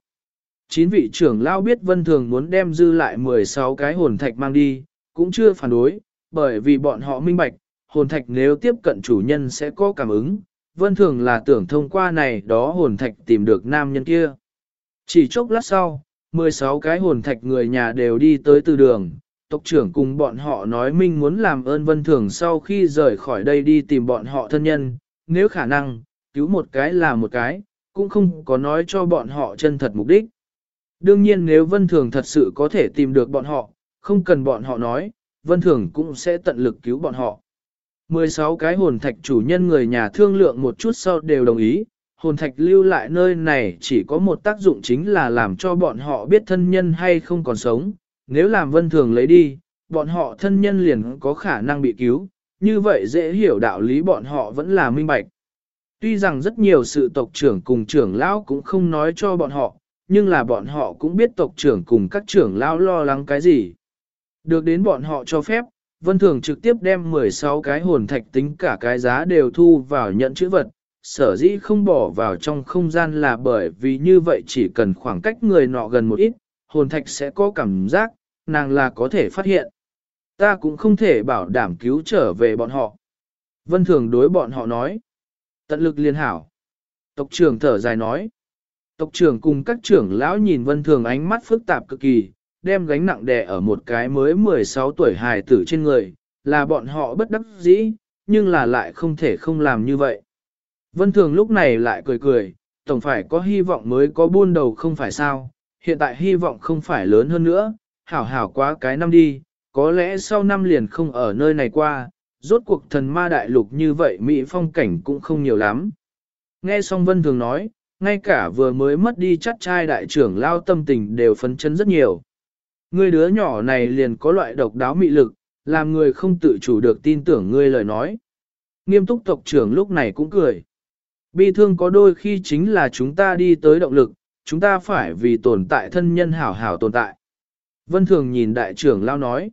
Chín vị trưởng lao biết Vân Thường muốn đem dư lại 16 cái hồn thạch mang đi, cũng chưa phản đối, bởi vì bọn họ minh bạch, hồn thạch nếu tiếp cận chủ nhân sẽ có cảm ứng, Vân Thường là tưởng thông qua này đó hồn thạch tìm được nam nhân kia. Chỉ chốc lát sau, 16 cái hồn thạch người nhà đều đi tới từ đường, tộc trưởng cùng bọn họ nói minh muốn làm ơn Vân Thường sau khi rời khỏi đây đi tìm bọn họ thân nhân, nếu khả năng, cứu một cái là một cái, cũng không có nói cho bọn họ chân thật mục đích. Đương nhiên nếu Vân Thường thật sự có thể tìm được bọn họ, không cần bọn họ nói, Vân Thường cũng sẽ tận lực cứu bọn họ. 16 cái hồn thạch chủ nhân người nhà thương lượng một chút sau đều đồng ý, hồn thạch lưu lại nơi này chỉ có một tác dụng chính là làm cho bọn họ biết thân nhân hay không còn sống, nếu làm Vân Thường lấy đi, bọn họ thân nhân liền có khả năng bị cứu, như vậy dễ hiểu đạo lý bọn họ vẫn là minh bạch. Tuy rằng rất nhiều sự tộc trưởng cùng trưởng lão cũng không nói cho bọn họ, nhưng là bọn họ cũng biết tộc trưởng cùng các trưởng lão lo lắng cái gì. Được đến bọn họ cho phép, Vân Thường trực tiếp đem 16 cái hồn thạch tính cả cái giá đều thu vào nhận chữ vật, sở dĩ không bỏ vào trong không gian là bởi vì như vậy chỉ cần khoảng cách người nọ gần một ít, hồn thạch sẽ có cảm giác, nàng là có thể phát hiện. Ta cũng không thể bảo đảm cứu trở về bọn họ. Vân Thường đối bọn họ nói, tận lực liên hảo. Tộc trưởng thở dài nói. Tộc trưởng cùng các trưởng lão nhìn vân thường ánh mắt phức tạp cực kỳ, đem gánh nặng đè ở một cái mới 16 tuổi hài tử trên người, là bọn họ bất đắc dĩ, nhưng là lại không thể không làm như vậy. Vân thường lúc này lại cười cười, tổng phải có hy vọng mới có buôn đầu không phải sao, hiện tại hy vọng không phải lớn hơn nữa, hảo hảo quá cái năm đi, có lẽ sau năm liền không ở nơi này qua, rốt cuộc thần ma đại lục như vậy Mỹ phong cảnh cũng không nhiều lắm. Nghe xong Vân Thường nói, ngay cả vừa mới mất đi chắc trai đại trưởng lao tâm tình đều phấn chấn rất nhiều. Người đứa nhỏ này liền có loại độc đáo mị lực, làm người không tự chủ được tin tưởng ngươi lời nói. Nghiêm túc tộc trưởng lúc này cũng cười. Bi thương có đôi khi chính là chúng ta đi tới động lực, chúng ta phải vì tồn tại thân nhân hảo hảo tồn tại. Vân Thường nhìn đại trưởng lao nói.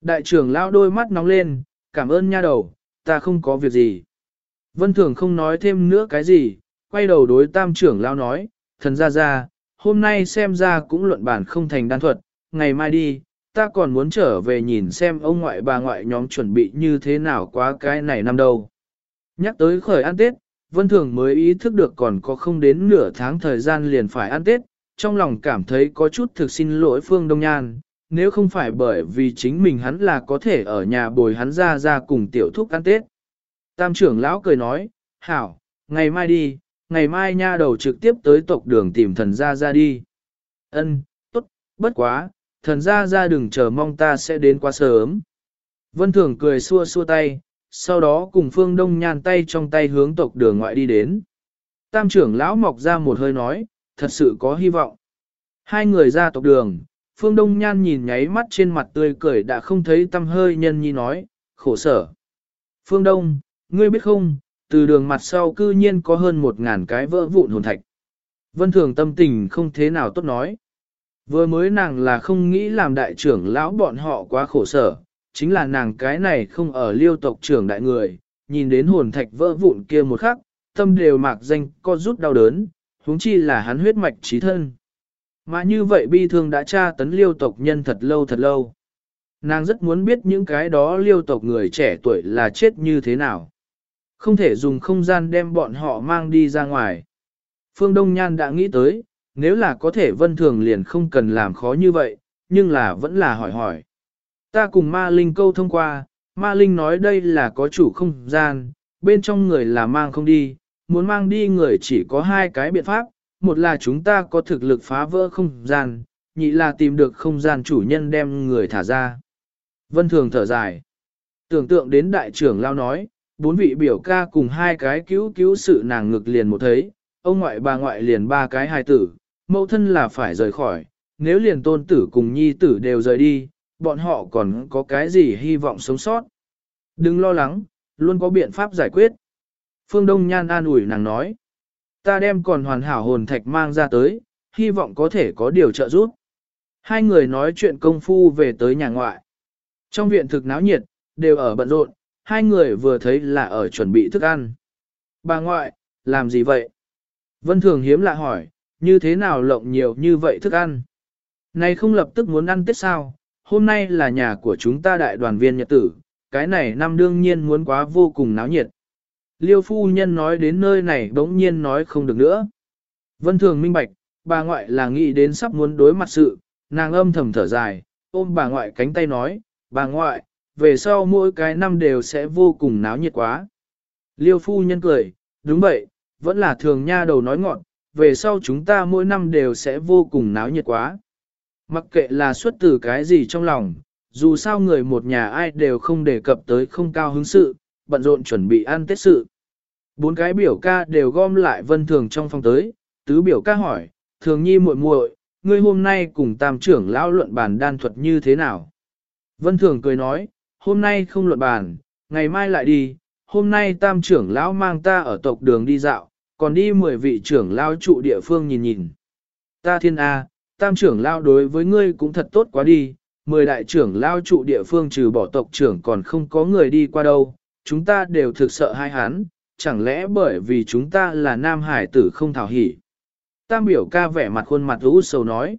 Đại trưởng lao đôi mắt nóng lên, cảm ơn nha đầu, ta không có việc gì. Vân Thường không nói thêm nữa cái gì, quay đầu đối tam trưởng lao nói, thần ra ra, hôm nay xem ra cũng luận bản không thành đan thuật, ngày mai đi, ta còn muốn trở về nhìn xem ông ngoại bà ngoại nhóm chuẩn bị như thế nào quá cái này năm đâu. Nhắc tới khởi ăn Tết, Vân Thường mới ý thức được còn có không đến nửa tháng thời gian liền phải ăn Tết, trong lòng cảm thấy có chút thực xin lỗi Phương Đông Nhan, nếu không phải bởi vì chính mình hắn là có thể ở nhà bồi hắn ra ra cùng tiểu thúc ăn Tết. Tam trưởng lão cười nói, hảo, ngày mai đi, ngày mai nha đầu trực tiếp tới tộc đường tìm thần gia ra đi. Ân, tốt, bất quá, thần gia ra đừng chờ mong ta sẽ đến quá sớm. Vân Thường cười xua xua tay, sau đó cùng Phương Đông Nhan tay trong tay hướng tộc đường ngoại đi đến. Tam trưởng lão mọc ra một hơi nói, thật sự có hy vọng. Hai người ra tộc đường, Phương Đông Nhan nhìn nháy mắt trên mặt tươi cười đã không thấy tâm hơi nhân nhi nói, khổ sở. Phương Đông, ngươi biết không, từ đường mặt sau cư nhiên có hơn một ngàn cái vỡ vụn hồn thạch. Vân Thường tâm tình không thế nào tốt nói. Vừa mới nàng là không nghĩ làm đại trưởng lão bọn họ quá khổ sở, chính là nàng cái này không ở liêu tộc trưởng đại người, nhìn đến hồn thạch vỡ vụn kia một khắc, tâm đều mạc danh co rút đau đớn, huống chi là hắn huyết mạch trí thân. Mà như vậy bi thương đã tra tấn liêu tộc nhân thật lâu thật lâu. Nàng rất muốn biết những cái đó liêu tộc người trẻ tuổi là chết như thế nào. Không thể dùng không gian đem bọn họ mang đi ra ngoài. Phương Đông Nhan đã nghĩ tới, nếu là có thể vân thường liền không cần làm khó như vậy, nhưng là vẫn là hỏi hỏi. Ta cùng ma linh câu thông qua, ma linh nói đây là có chủ không gian, bên trong người là mang không đi, muốn mang đi người chỉ có hai cái biện pháp, một là chúng ta có thực lực phá vỡ không gian, nhị là tìm được không gian chủ nhân đem người thả ra. Vân Thường thở dài. Tưởng tượng đến đại trưởng lao nói, bốn vị biểu ca cùng hai cái cứu cứu sự nàng ngực liền một thấy, ông ngoại bà ngoại liền ba cái hài tử, mẫu thân là phải rời khỏi, nếu liền tôn tử cùng nhi tử đều rời đi, bọn họ còn có cái gì hy vọng sống sót. Đừng lo lắng, luôn có biện pháp giải quyết. Phương Đông Nhan an ủi nàng nói. Ta đem còn hoàn hảo hồn thạch mang ra tới, hy vọng có thể có điều trợ giúp. Hai người nói chuyện công phu về tới nhà ngoại. Trong viện thực náo nhiệt, đều ở bận rộn, hai người vừa thấy là ở chuẩn bị thức ăn. Bà ngoại, làm gì vậy? Vân Thường hiếm lạ hỏi, như thế nào lộng nhiều như vậy thức ăn? Này không lập tức muốn ăn tết sao? Hôm nay là nhà của chúng ta đại đoàn viên nhật tử, cái này năm đương nhiên muốn quá vô cùng náo nhiệt. Liêu phu nhân nói đến nơi này đống nhiên nói không được nữa. Vân thường minh bạch, bà ngoại là nghĩ đến sắp muốn đối mặt sự, nàng âm thầm thở dài, ôm bà ngoại cánh tay nói, bà ngoại, về sau mỗi cái năm đều sẽ vô cùng náo nhiệt quá. Liêu phu nhân cười, đúng vậy, vẫn là thường nha đầu nói ngọn, về sau chúng ta mỗi năm đều sẽ vô cùng náo nhiệt quá. Mặc kệ là xuất từ cái gì trong lòng, dù sao người một nhà ai đều không đề cập tới không cao hứng sự, bận rộn chuẩn bị ăn tết sự. Bốn cái biểu ca đều gom lại vân thường trong phòng tới, tứ biểu ca hỏi, thường nhi muội muội, ngươi hôm nay cùng tam trưởng lão luận bàn đan thuật như thế nào? Vân thường cười nói, hôm nay không luận bàn, ngày mai lại đi, hôm nay tam trưởng lão mang ta ở tộc đường đi dạo, còn đi mười vị trưởng lão trụ địa phương nhìn nhìn. Ta thiên A, tam trưởng lão đối với ngươi cũng thật tốt quá đi, mười đại trưởng lão trụ địa phương trừ bỏ tộc trưởng còn không có người đi qua đâu, chúng ta đều thực sợ hai hắn, chẳng lẽ bởi vì chúng ta là nam hải tử không thảo hỉ. Tam biểu ca vẻ mặt khuôn mặt u sầu nói.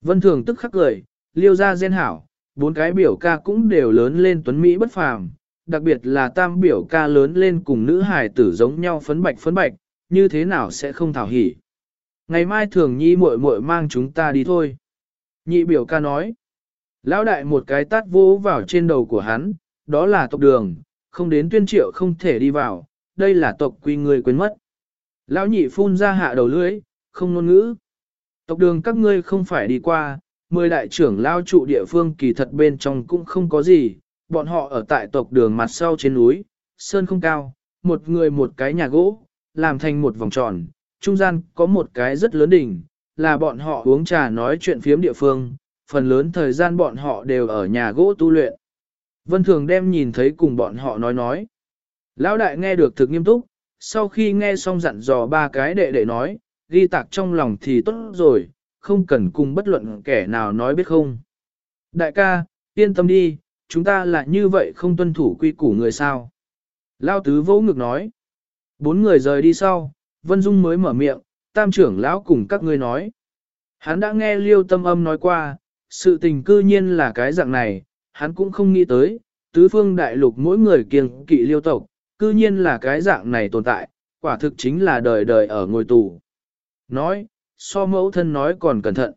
Vân thường tức khắc cười, liêu ra gen hảo, bốn cái biểu ca cũng đều lớn lên tuấn Mỹ bất phàm, đặc biệt là tam biểu ca lớn lên cùng nữ hải tử giống nhau phấn bạch phấn bạch, như thế nào sẽ không thảo hỉ. Ngày mai thường nhi muội muội mang chúng ta đi thôi. Nhị biểu ca nói. Lão đại một cái tát vỗ vào trên đầu của hắn, đó là tộc đường, không đến tuyên triệu không thể đi vào, đây là tộc quy người quên mất. Lão nhị phun ra hạ đầu lưỡi, không ngôn ngữ. Tộc đường các ngươi không phải đi qua, mười đại trưởng lao trụ địa phương kỳ thật bên trong cũng không có gì, bọn họ ở tại tộc đường mặt sau trên núi, sơn không cao, một người một cái nhà gỗ, làm thành một vòng tròn, trung gian có một cái rất lớn đỉnh, là bọn họ uống trà nói chuyện phiếm địa phương, phần lớn thời gian bọn họ đều ở nhà gỗ tu luyện. Vân Thường đem nhìn thấy cùng bọn họ nói nói. Lão đại nghe được thực nghiêm túc, sau khi nghe xong dặn dò ba cái đệ đệ nói, ghi tạc trong lòng thì tốt rồi, không cần cùng bất luận kẻ nào nói biết không. Đại ca, yên tâm đi, chúng ta là như vậy không tuân thủ quy củ người sao. Lao tứ vỗ ngực nói. Bốn người rời đi sau, Vân Dung mới mở miệng, tam trưởng lão cùng các ngươi nói. Hắn đã nghe liêu tâm âm nói qua, sự tình cư nhiên là cái dạng này, hắn cũng không nghĩ tới, tứ phương đại lục mỗi người kiêng kỵ liêu tộc, cư nhiên là cái dạng này tồn tại, quả thực chính là đời đời ở ngôi tù. Nói, so mẫu thân nói còn cẩn thận.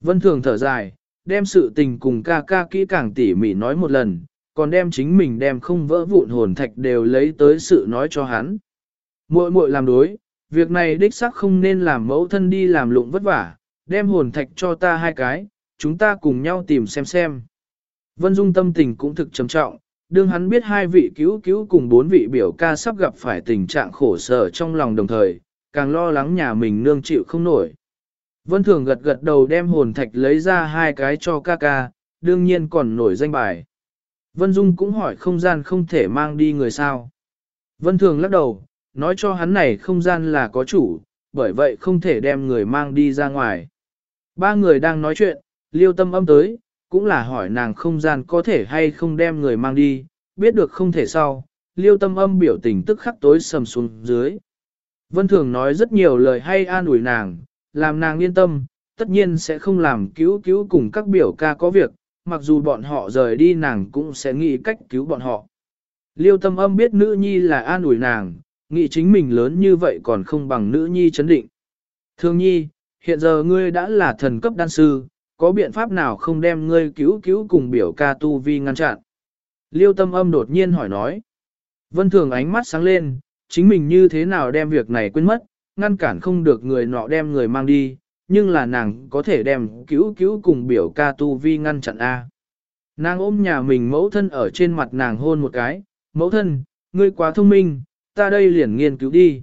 Vân Thường thở dài, đem sự tình cùng ca ca kỹ càng tỉ mỉ nói một lần, còn đem chính mình đem không vỡ vụn hồn thạch đều lấy tới sự nói cho hắn. Muội muội làm đối, việc này đích xác không nên làm mẫu thân đi làm lụng vất vả, đem hồn thạch cho ta hai cái, chúng ta cùng nhau tìm xem xem. Vân Dung tâm tình cũng thực trầm trọng, đương hắn biết hai vị cứu cứu cùng bốn vị biểu ca sắp gặp phải tình trạng khổ sở trong lòng đồng thời, càng lo lắng nhà mình nương chịu không nổi. Vân Thường gật gật đầu đem hồn thạch lấy ra hai cái cho ca ca, đương nhiên còn nổi danh bài. Vân Dung cũng hỏi không gian không thể mang đi người sao. Vân Thường lắc đầu, nói cho hắn này không gian là có chủ, bởi vậy không thể đem người mang đi ra ngoài. Ba người đang nói chuyện, liêu tâm âm tới, cũng là hỏi nàng không gian có thể hay không đem người mang đi, biết được không thể sau, liêu tâm âm biểu tình tức khắc tối sầm xuống dưới. Vân Thường nói rất nhiều lời hay an ủi nàng, làm nàng yên tâm, tất nhiên sẽ không làm cứu cứu cùng các biểu ca có việc, mặc dù bọn họ rời đi nàng cũng sẽ nghĩ cách cứu bọn họ. Liêu tâm âm biết nữ nhi là an ủi nàng, nghĩ chính mình lớn như vậy còn không bằng nữ nhi chấn định. Thương nhi, hiện giờ ngươi đã là thần cấp đan sư, có biện pháp nào không đem ngươi cứu cứu cùng biểu ca tu vi ngăn chặn? Liêu tâm âm đột nhiên hỏi nói. Vân thường ánh mắt sáng lên, chính mình như thế nào đem việc này quên mất, ngăn cản không được người nọ đem người mang đi, nhưng là nàng có thể đem cứu cứu cùng biểu ca tu vi ngăn chặn A. Nàng ôm nhà mình mẫu thân ở trên mặt nàng hôn một cái, mẫu thân, ngươi quá thông minh, ta đây liền nghiên cứu đi.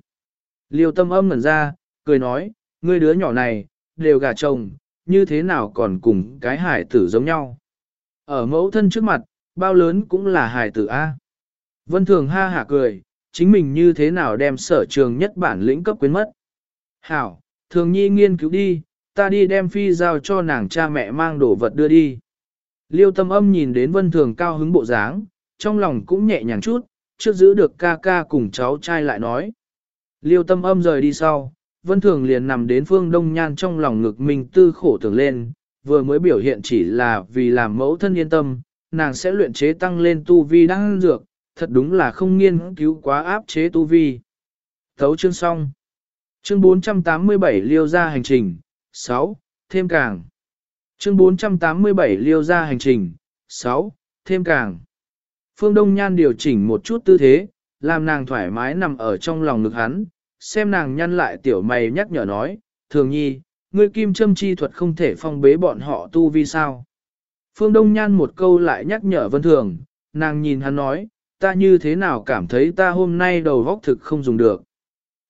Liêu tâm âm ngẩn ra, cười nói, ngươi đứa nhỏ này, đều gả chồng, như thế nào còn cùng cái hải tử giống nhau. Ở mẫu thân trước mặt, bao lớn cũng là hải tử A. Vân Thường ha hả cười, chính mình như thế nào đem sở trường nhất bản lĩnh cấp quyến mất. Hảo, thường nhi nghiên cứu đi, ta đi đem phi giao cho nàng cha mẹ mang đồ vật đưa đi. Liêu tâm âm nhìn đến vân thường cao hứng bộ dáng, trong lòng cũng nhẹ nhàng chút, trước giữ được ca ca cùng cháu trai lại nói. Liêu tâm âm rời đi sau, vân thường liền nằm đến phương đông nhan trong lòng ngực mình tư khổ tưởng lên, vừa mới biểu hiện chỉ là vì làm mẫu thân yên tâm, nàng sẽ luyện chế tăng lên tu vi đang dược, thật đúng là không nghiên cứu quá áp chế tu vi. Thấu chương xong. Chương 487 liêu ra hành trình, 6, thêm càng. Chương 487 liêu ra hành trình, 6, thêm càng. Phương Đông Nhan điều chỉnh một chút tư thế, làm nàng thoải mái nằm ở trong lòng ngực hắn, xem nàng nhăn lại tiểu mày nhắc nhở nói, thường nhi, ngươi kim châm chi thuật không thể phong bế bọn họ tu vi sao. Phương Đông Nhan một câu lại nhắc nhở vân thường, nàng nhìn hắn nói, ta như thế nào cảm thấy ta hôm nay đầu góc thực không dùng được.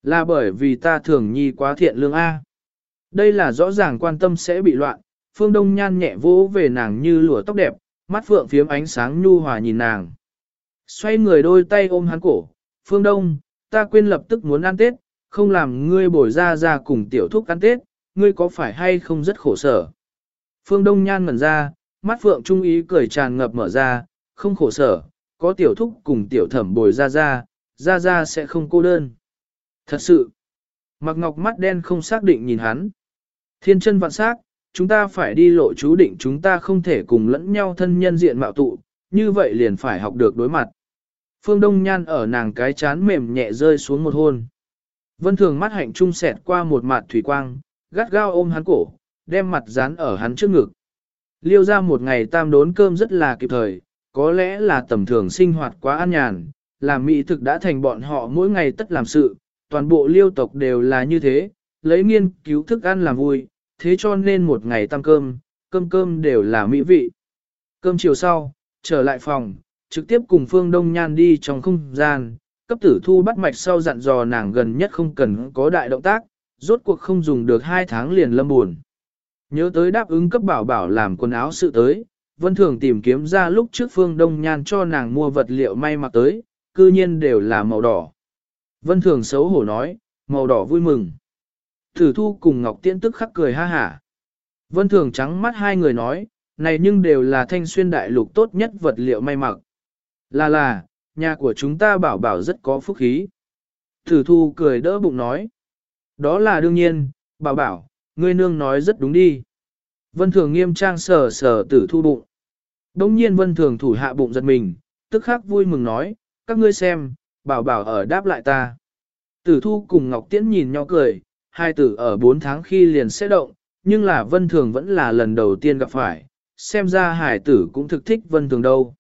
Là bởi vì ta thường nhi quá thiện lương A. Đây là rõ ràng quan tâm sẽ bị loạn, phương đông nhan nhẹ vỗ về nàng như lụa tóc đẹp, mắt phượng phiếm ánh sáng nhu hòa nhìn nàng. Xoay người đôi tay ôm hắn cổ, phương đông, ta quên lập tức muốn ăn Tết, không làm ngươi bồi ra ra cùng tiểu thúc ăn Tết, ngươi có phải hay không rất khổ sở. Phương đông nhan ngẩn ra, mắt phượng trung ý cười tràn ngập mở ra, không khổ sở, có tiểu thúc cùng tiểu thẩm bồi ra ra, ra ra sẽ không cô đơn. Thật sự, mặc ngọc mắt đen không xác định nhìn hắn. Thiên chân vạn sắc, chúng ta phải đi lộ chú định chúng ta không thể cùng lẫn nhau thân nhân diện mạo tụ, như vậy liền phải học được đối mặt. Phương Đông Nhan ở nàng cái chán mềm nhẹ rơi xuống một hôn. Vân thường mắt hạnh trung sẹt qua một mặt thủy quang, gắt gao ôm hắn cổ, đem mặt dán ở hắn trước ngực. Liêu ra một ngày tam đốn cơm rất là kịp thời, có lẽ là tầm thường sinh hoạt quá an nhàn, làm mỹ thực đã thành bọn họ mỗi ngày tất làm sự, toàn bộ liêu tộc đều là như thế, lấy nghiên cứu thức ăn làm vui, thế cho nên một ngày tam cơm, cơm cơm đều là mỹ vị. Cơm chiều sau, trở lại phòng, trực tiếp cùng Phương Đông Nhan đi trong không gian, cấp tử thu bắt mạch sau dặn dò nàng gần nhất không cần có đại động tác, rốt cuộc không dùng được hai tháng liền lâm buồn. Nhớ tới đáp ứng cấp bảo bảo làm quần áo sự tới, Vân Thường tìm kiếm ra lúc trước Phương Đông Nhan cho nàng mua vật liệu may mặc tới, cư nhiên đều là màu đỏ. Vân Thường xấu hổ nói, màu đỏ vui mừng. Tử thu cùng Ngọc Tiễn tức khắc cười ha hả. Vân Thường trắng mắt hai người nói, này nhưng đều là thanh xuyên đại lục tốt nhất vật liệu may mặc. Là là, nhà của chúng ta bảo bảo rất có phúc khí. Tử thu cười đỡ bụng nói. Đó là đương nhiên, bảo bảo, ngươi nương nói rất đúng đi. Vân Thường nghiêm trang sờ sờ tử thu bụng. Đông nhiên Vân Thường thủ hạ bụng giật mình, tức khắc vui mừng nói, các ngươi xem, bảo bảo ở đáp lại ta. Tử thu cùng Ngọc Tiễn nhìn nhau cười, hai tử ở 4 tháng khi liền sẽ động, nhưng là Vân Thường vẫn là lần đầu tiên gặp phải, xem ra hải tử cũng thực thích Vân Thường đâu.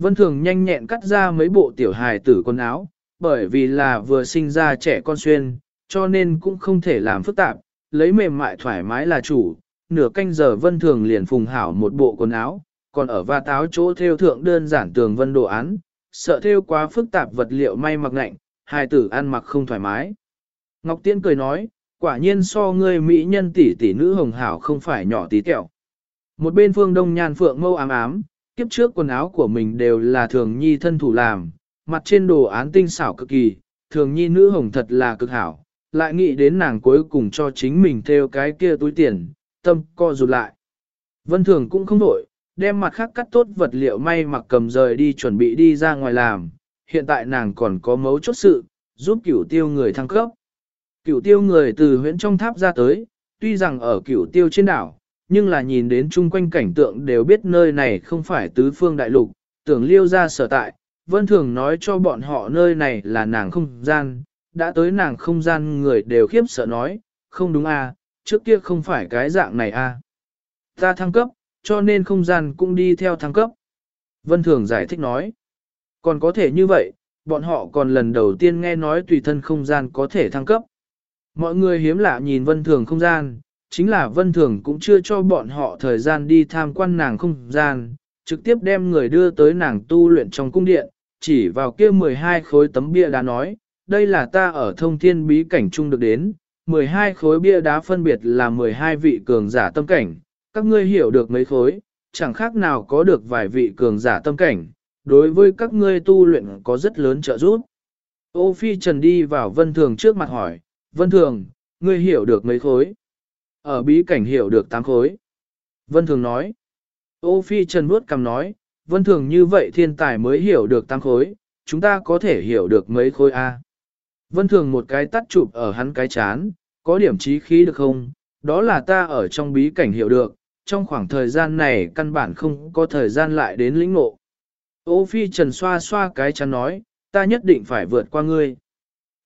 Vân Thường nhanh nhẹn cắt ra mấy bộ tiểu hài tử quần áo, bởi vì là vừa sinh ra trẻ con xuyên, cho nên cũng không thể làm phức tạp, lấy mềm mại thoải mái là chủ. Nửa canh giờ Vân Thường liền phùng hảo một bộ quần áo, còn ở va táo chỗ theo thượng đơn giản tường vân đồ án, sợ theo quá phức tạp vật liệu may mặc lạnh, hài tử ăn mặc không thoải mái. Ngọc Tiễn cười nói, quả nhiên so ngươi mỹ nhân tỷ tỷ nữ hồng hảo không phải nhỏ tí tẹo. Một bên phương đông nhan phượng mâu ám ám, kiếp trước quần áo của mình đều là thường nhi thân thủ làm, mặt trên đồ án tinh xảo cực kỳ, thường nhi nữ hồng thật là cực hảo, lại nghĩ đến nàng cuối cùng cho chính mình theo cái kia túi tiền, tâm co rụt lại. Vân thường cũng không đổi, đem mặt khác cắt tốt vật liệu may mặc cầm rời đi chuẩn bị đi ra ngoài làm, hiện tại nàng còn có mấu chốt sự, giúp cửu tiêu người thăng cấp. Cửu tiêu người từ huyện trong tháp ra tới, tuy rằng ở cửu tiêu trên đảo, nhưng là nhìn đến chung quanh cảnh tượng đều biết nơi này không phải tứ phương đại lục, tưởng liêu ra sở tại, vân thường nói cho bọn họ nơi này là nàng không gian, đã tới nàng không gian người đều khiếp sợ nói, không đúng à, trước kia không phải cái dạng này à. Ta thăng cấp, cho nên không gian cũng đi theo thăng cấp. Vân thường giải thích nói, còn có thể như vậy, bọn họ còn lần đầu tiên nghe nói tùy thân không gian có thể thăng cấp. Mọi người hiếm lạ nhìn vân thường không gian, chính là vân thường cũng chưa cho bọn họ thời gian đi tham quan nàng không gian, trực tiếp đem người đưa tới nàng tu luyện trong cung điện, chỉ vào kia 12 khối tấm bia đá nói, đây là ta ở thông thiên bí cảnh chung được đến, 12 khối bia đá phân biệt là 12 vị cường giả tâm cảnh, các ngươi hiểu được mấy khối, chẳng khác nào có được vài vị cường giả tâm cảnh, đối với các ngươi tu luyện có rất lớn trợ giúp. Ô Phi Trần đi vào Vân Thường trước mặt hỏi, Vân Thường, ngươi hiểu được mấy khối? Ở bí cảnh hiểu được tám khối. Vân Thường nói. Ô Phi Trần bước cầm nói, Vân Thường như vậy thiên tài mới hiểu được tám khối, chúng ta có thể hiểu được mấy khối A. Vân Thường một cái tắt chụp ở hắn cái chán, có điểm trí khí được không? Đó là ta ở trong bí cảnh hiểu được, trong khoảng thời gian này căn bản không có thời gian lại đến lĩnh ngộ. Ô Phi Trần xoa xoa cái chán nói, ta nhất định phải vượt qua ngươi.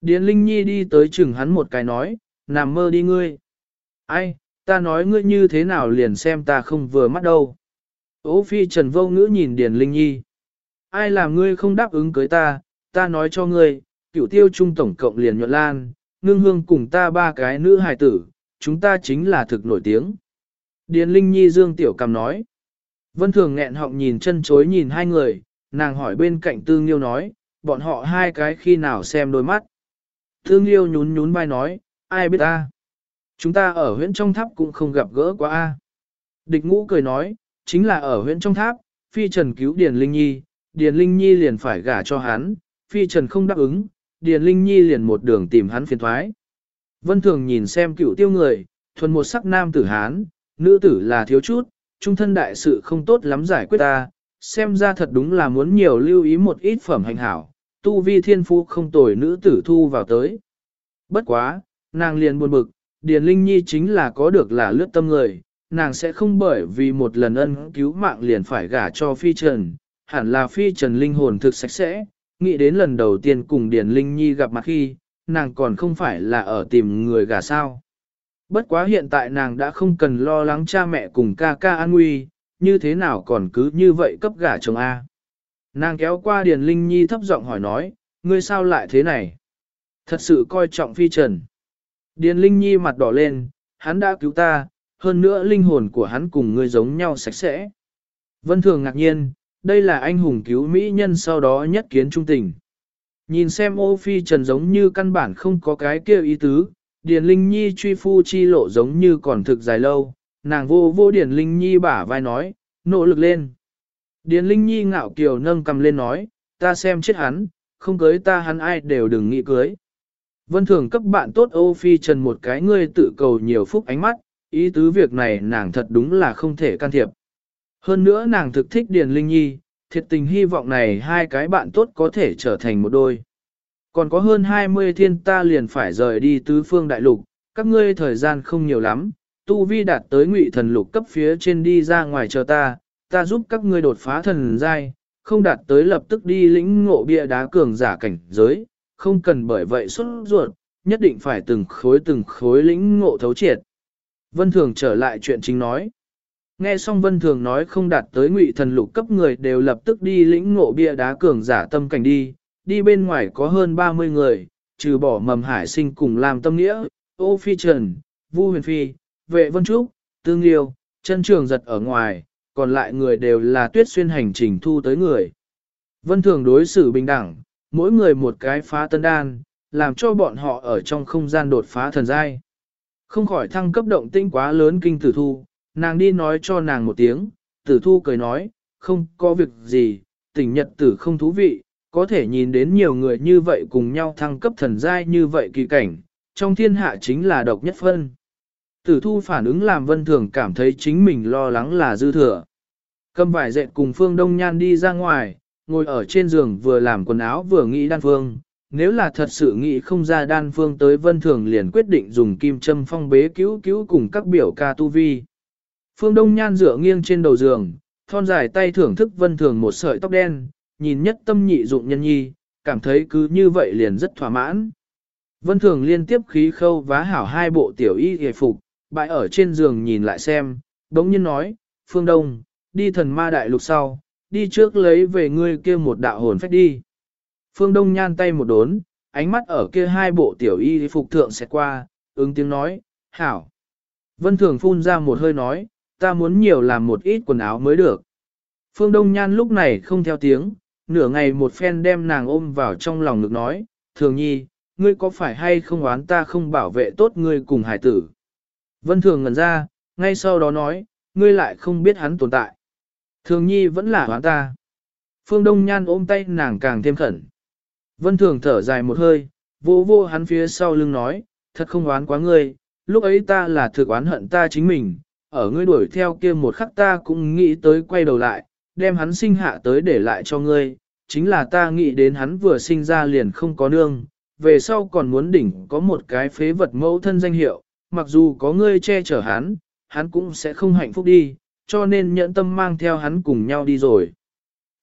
Điền Linh Nhi đi tới chừng hắn một cái nói, nằm mơ đi ngươi. Ai, ta nói ngươi như thế nào liền xem ta không vừa mắt đâu. Ô phi trần vô ngữ nhìn Điền Linh Nhi. Ai làm ngươi không đáp ứng cưới ta, ta nói cho ngươi, cửu tiêu trung tổng cộng liền nhuận lan, ngưng hương cùng ta ba cái nữ hài tử, chúng ta chính là thực nổi tiếng. Điền Linh Nhi dương tiểu cầm nói. Vân Thường nghẹn họng nhìn chân chối nhìn hai người, nàng hỏi bên cạnh Tư Nghiêu nói, bọn họ hai cái khi nào xem đôi mắt. Tư Nghiêu nhún nhún vai nói, ai biết ta. Chúng ta ở huyện trong tháp cũng không gặp gỡ quá a. Địch ngũ cười nói, chính là ở huyện trong tháp, phi trần cứu Điền Linh Nhi, Điền Linh Nhi liền phải gả cho hắn, phi trần không đáp ứng, Điền Linh Nhi liền một đường tìm hắn phiền thoái. Vân Thường nhìn xem cựu tiêu người, thuần một sắc nam tử hán, nữ tử là thiếu chút, trung thân đại sự không tốt lắm giải quyết ta, xem ra thật đúng là muốn nhiều lưu ý một ít phẩm hành hảo, tu vi thiên phú không tồi nữ tử thu vào tới. Bất quá, nàng liền buồn bực, Điền Linh Nhi chính là có được là lướt tâm người, nàng sẽ không bởi vì một lần ân cứu mạng liền phải gả cho phi trần, hẳn là phi trần linh hồn thực sạch sẽ, nghĩ đến lần đầu tiên cùng Điền Linh Nhi gặp mặt khi, nàng còn không phải là ở tìm người gả sao. Bất quá hiện tại nàng đã không cần lo lắng cha mẹ cùng ca ca an nguy, như thế nào còn cứ như vậy cấp gả chồng A. Nàng kéo qua Điền Linh Nhi thấp giọng hỏi nói, ngươi sao lại thế này? Thật sự coi trọng phi trần. Điền Linh Nhi mặt đỏ lên, hắn đã cứu ta, hơn nữa linh hồn của hắn cùng ngươi giống nhau sạch sẽ. Vân Thường ngạc nhiên, đây là anh hùng cứu mỹ nhân sau đó nhất kiến trung tình. Nhìn xem ô phi trần giống như căn bản không có cái kia ý tứ, Điền Linh Nhi truy phu chi lộ giống như còn thực dài lâu, nàng vô vô Điền Linh Nhi bả vai nói, nỗ lực lên. Điền Linh Nhi ngạo kiều nâng cầm lên nói, ta xem chết hắn, không cưới ta hắn ai đều đừng nghĩ cưới. Vân thường cấp bạn tốt Âu phi trần một cái ngươi tự cầu nhiều phúc ánh mắt, ý tứ việc này nàng thật đúng là không thể can thiệp. Hơn nữa nàng thực thích Điền Linh Nhi, thiệt tình hy vọng này hai cái bạn tốt có thể trở thành một đôi. Còn có hơn 20 thiên ta liền phải rời đi tứ phương đại lục, các ngươi thời gian không nhiều lắm, tu vi đạt tới ngụy thần lục cấp phía trên đi ra ngoài chờ ta, ta giúp các ngươi đột phá thần giai, không đạt tới lập tức đi lĩnh ngộ bia đá cường giả cảnh giới, không cần bởi vậy xuất ruột, nhất định phải từng khối từng khối lĩnh ngộ thấu triệt. Vân Thường trở lại chuyện chính nói. Nghe xong Vân Thường nói không đạt tới ngụy thần lục cấp người đều lập tức đi lĩnh ngộ bia đá cường giả tâm cảnh đi, đi bên ngoài có hơn 30 người, trừ bỏ mầm hải sinh cùng làm tâm nghĩa, ô phi trần, vu huyền phi, vệ vân trúc, tương liêu, chân trường giật ở ngoài, còn lại người đều là tuyết xuyên hành trình thu tới người. Vân thường đối xử bình đẳng, mỗi người một cái phá tân đan, làm cho bọn họ ở trong không gian đột phá thần giai. Không khỏi thăng cấp động tinh quá lớn kinh tử thu, nàng đi nói cho nàng một tiếng, tử thu cười nói, không có việc gì, tình nhật tử không thú vị, có thể nhìn đến nhiều người như vậy cùng nhau thăng cấp thần giai như vậy kỳ cảnh, trong thiên hạ chính là độc nhất phân. Tử thu phản ứng làm vân thường cảm thấy chính mình lo lắng là dư thừa. Cầm vải dệt cùng phương đông nhan đi ra ngoài, ngồi ở trên giường vừa làm quần áo vừa nghĩ đan phương. Nếu là thật sự nghĩ không ra đan phương tới vân thường liền quyết định dùng kim châm phong bế cứu cứu cùng các biểu ca tu vi. Phương Đông Nhan dựa nghiêng trên đầu giường, thon dài tay thưởng thức vân thường một sợi tóc đen, nhìn nhất tâm nhị dụng nhân nhi, cảm thấy cứ như vậy liền rất thỏa mãn. Vân thường liên tiếp khí khâu vá hảo hai bộ tiểu y hề phục, bại ở trên giường nhìn lại xem, đống nhiên nói, Phương Đông, đi thần ma đại lục sau, đi trước lấy về ngươi kia một đạo hồn phách đi. Phương Đông nhan tay một đốn, ánh mắt ở kia hai bộ tiểu y phục thượng sẽ qua, ứng tiếng nói, hảo. Vân Thường phun ra một hơi nói, ta muốn nhiều làm một ít quần áo mới được. Phương Đông Nhan lúc này không theo tiếng, nửa ngày một phen đem nàng ôm vào trong lòng ngực nói, Thường Nhi, ngươi có phải hay không oán ta không bảo vệ tốt ngươi cùng hải tử? Vân Thường ngẩn ra, ngay sau đó nói, ngươi lại không biết hắn tồn tại. Thường Nhi vẫn là oán ta. Phương Đông Nhan ôm tay nàng càng thêm khẩn. Vân Thường thở dài một hơi, vô vô hắn phía sau lưng nói, thật không oán quá ngươi, lúc ấy ta là thực oán hận ta chính mình, ở ngươi đuổi theo kia một khắc ta cũng nghĩ tới quay đầu lại, đem hắn sinh hạ tới để lại cho ngươi, chính là ta nghĩ đến hắn vừa sinh ra liền không có nương, về sau còn muốn đỉnh có một cái phế vật mẫu thân danh hiệu, mặc dù có ngươi che chở hắn, hắn cũng sẽ không hạnh phúc đi, cho nên nhẫn tâm mang theo hắn cùng nhau đi rồi.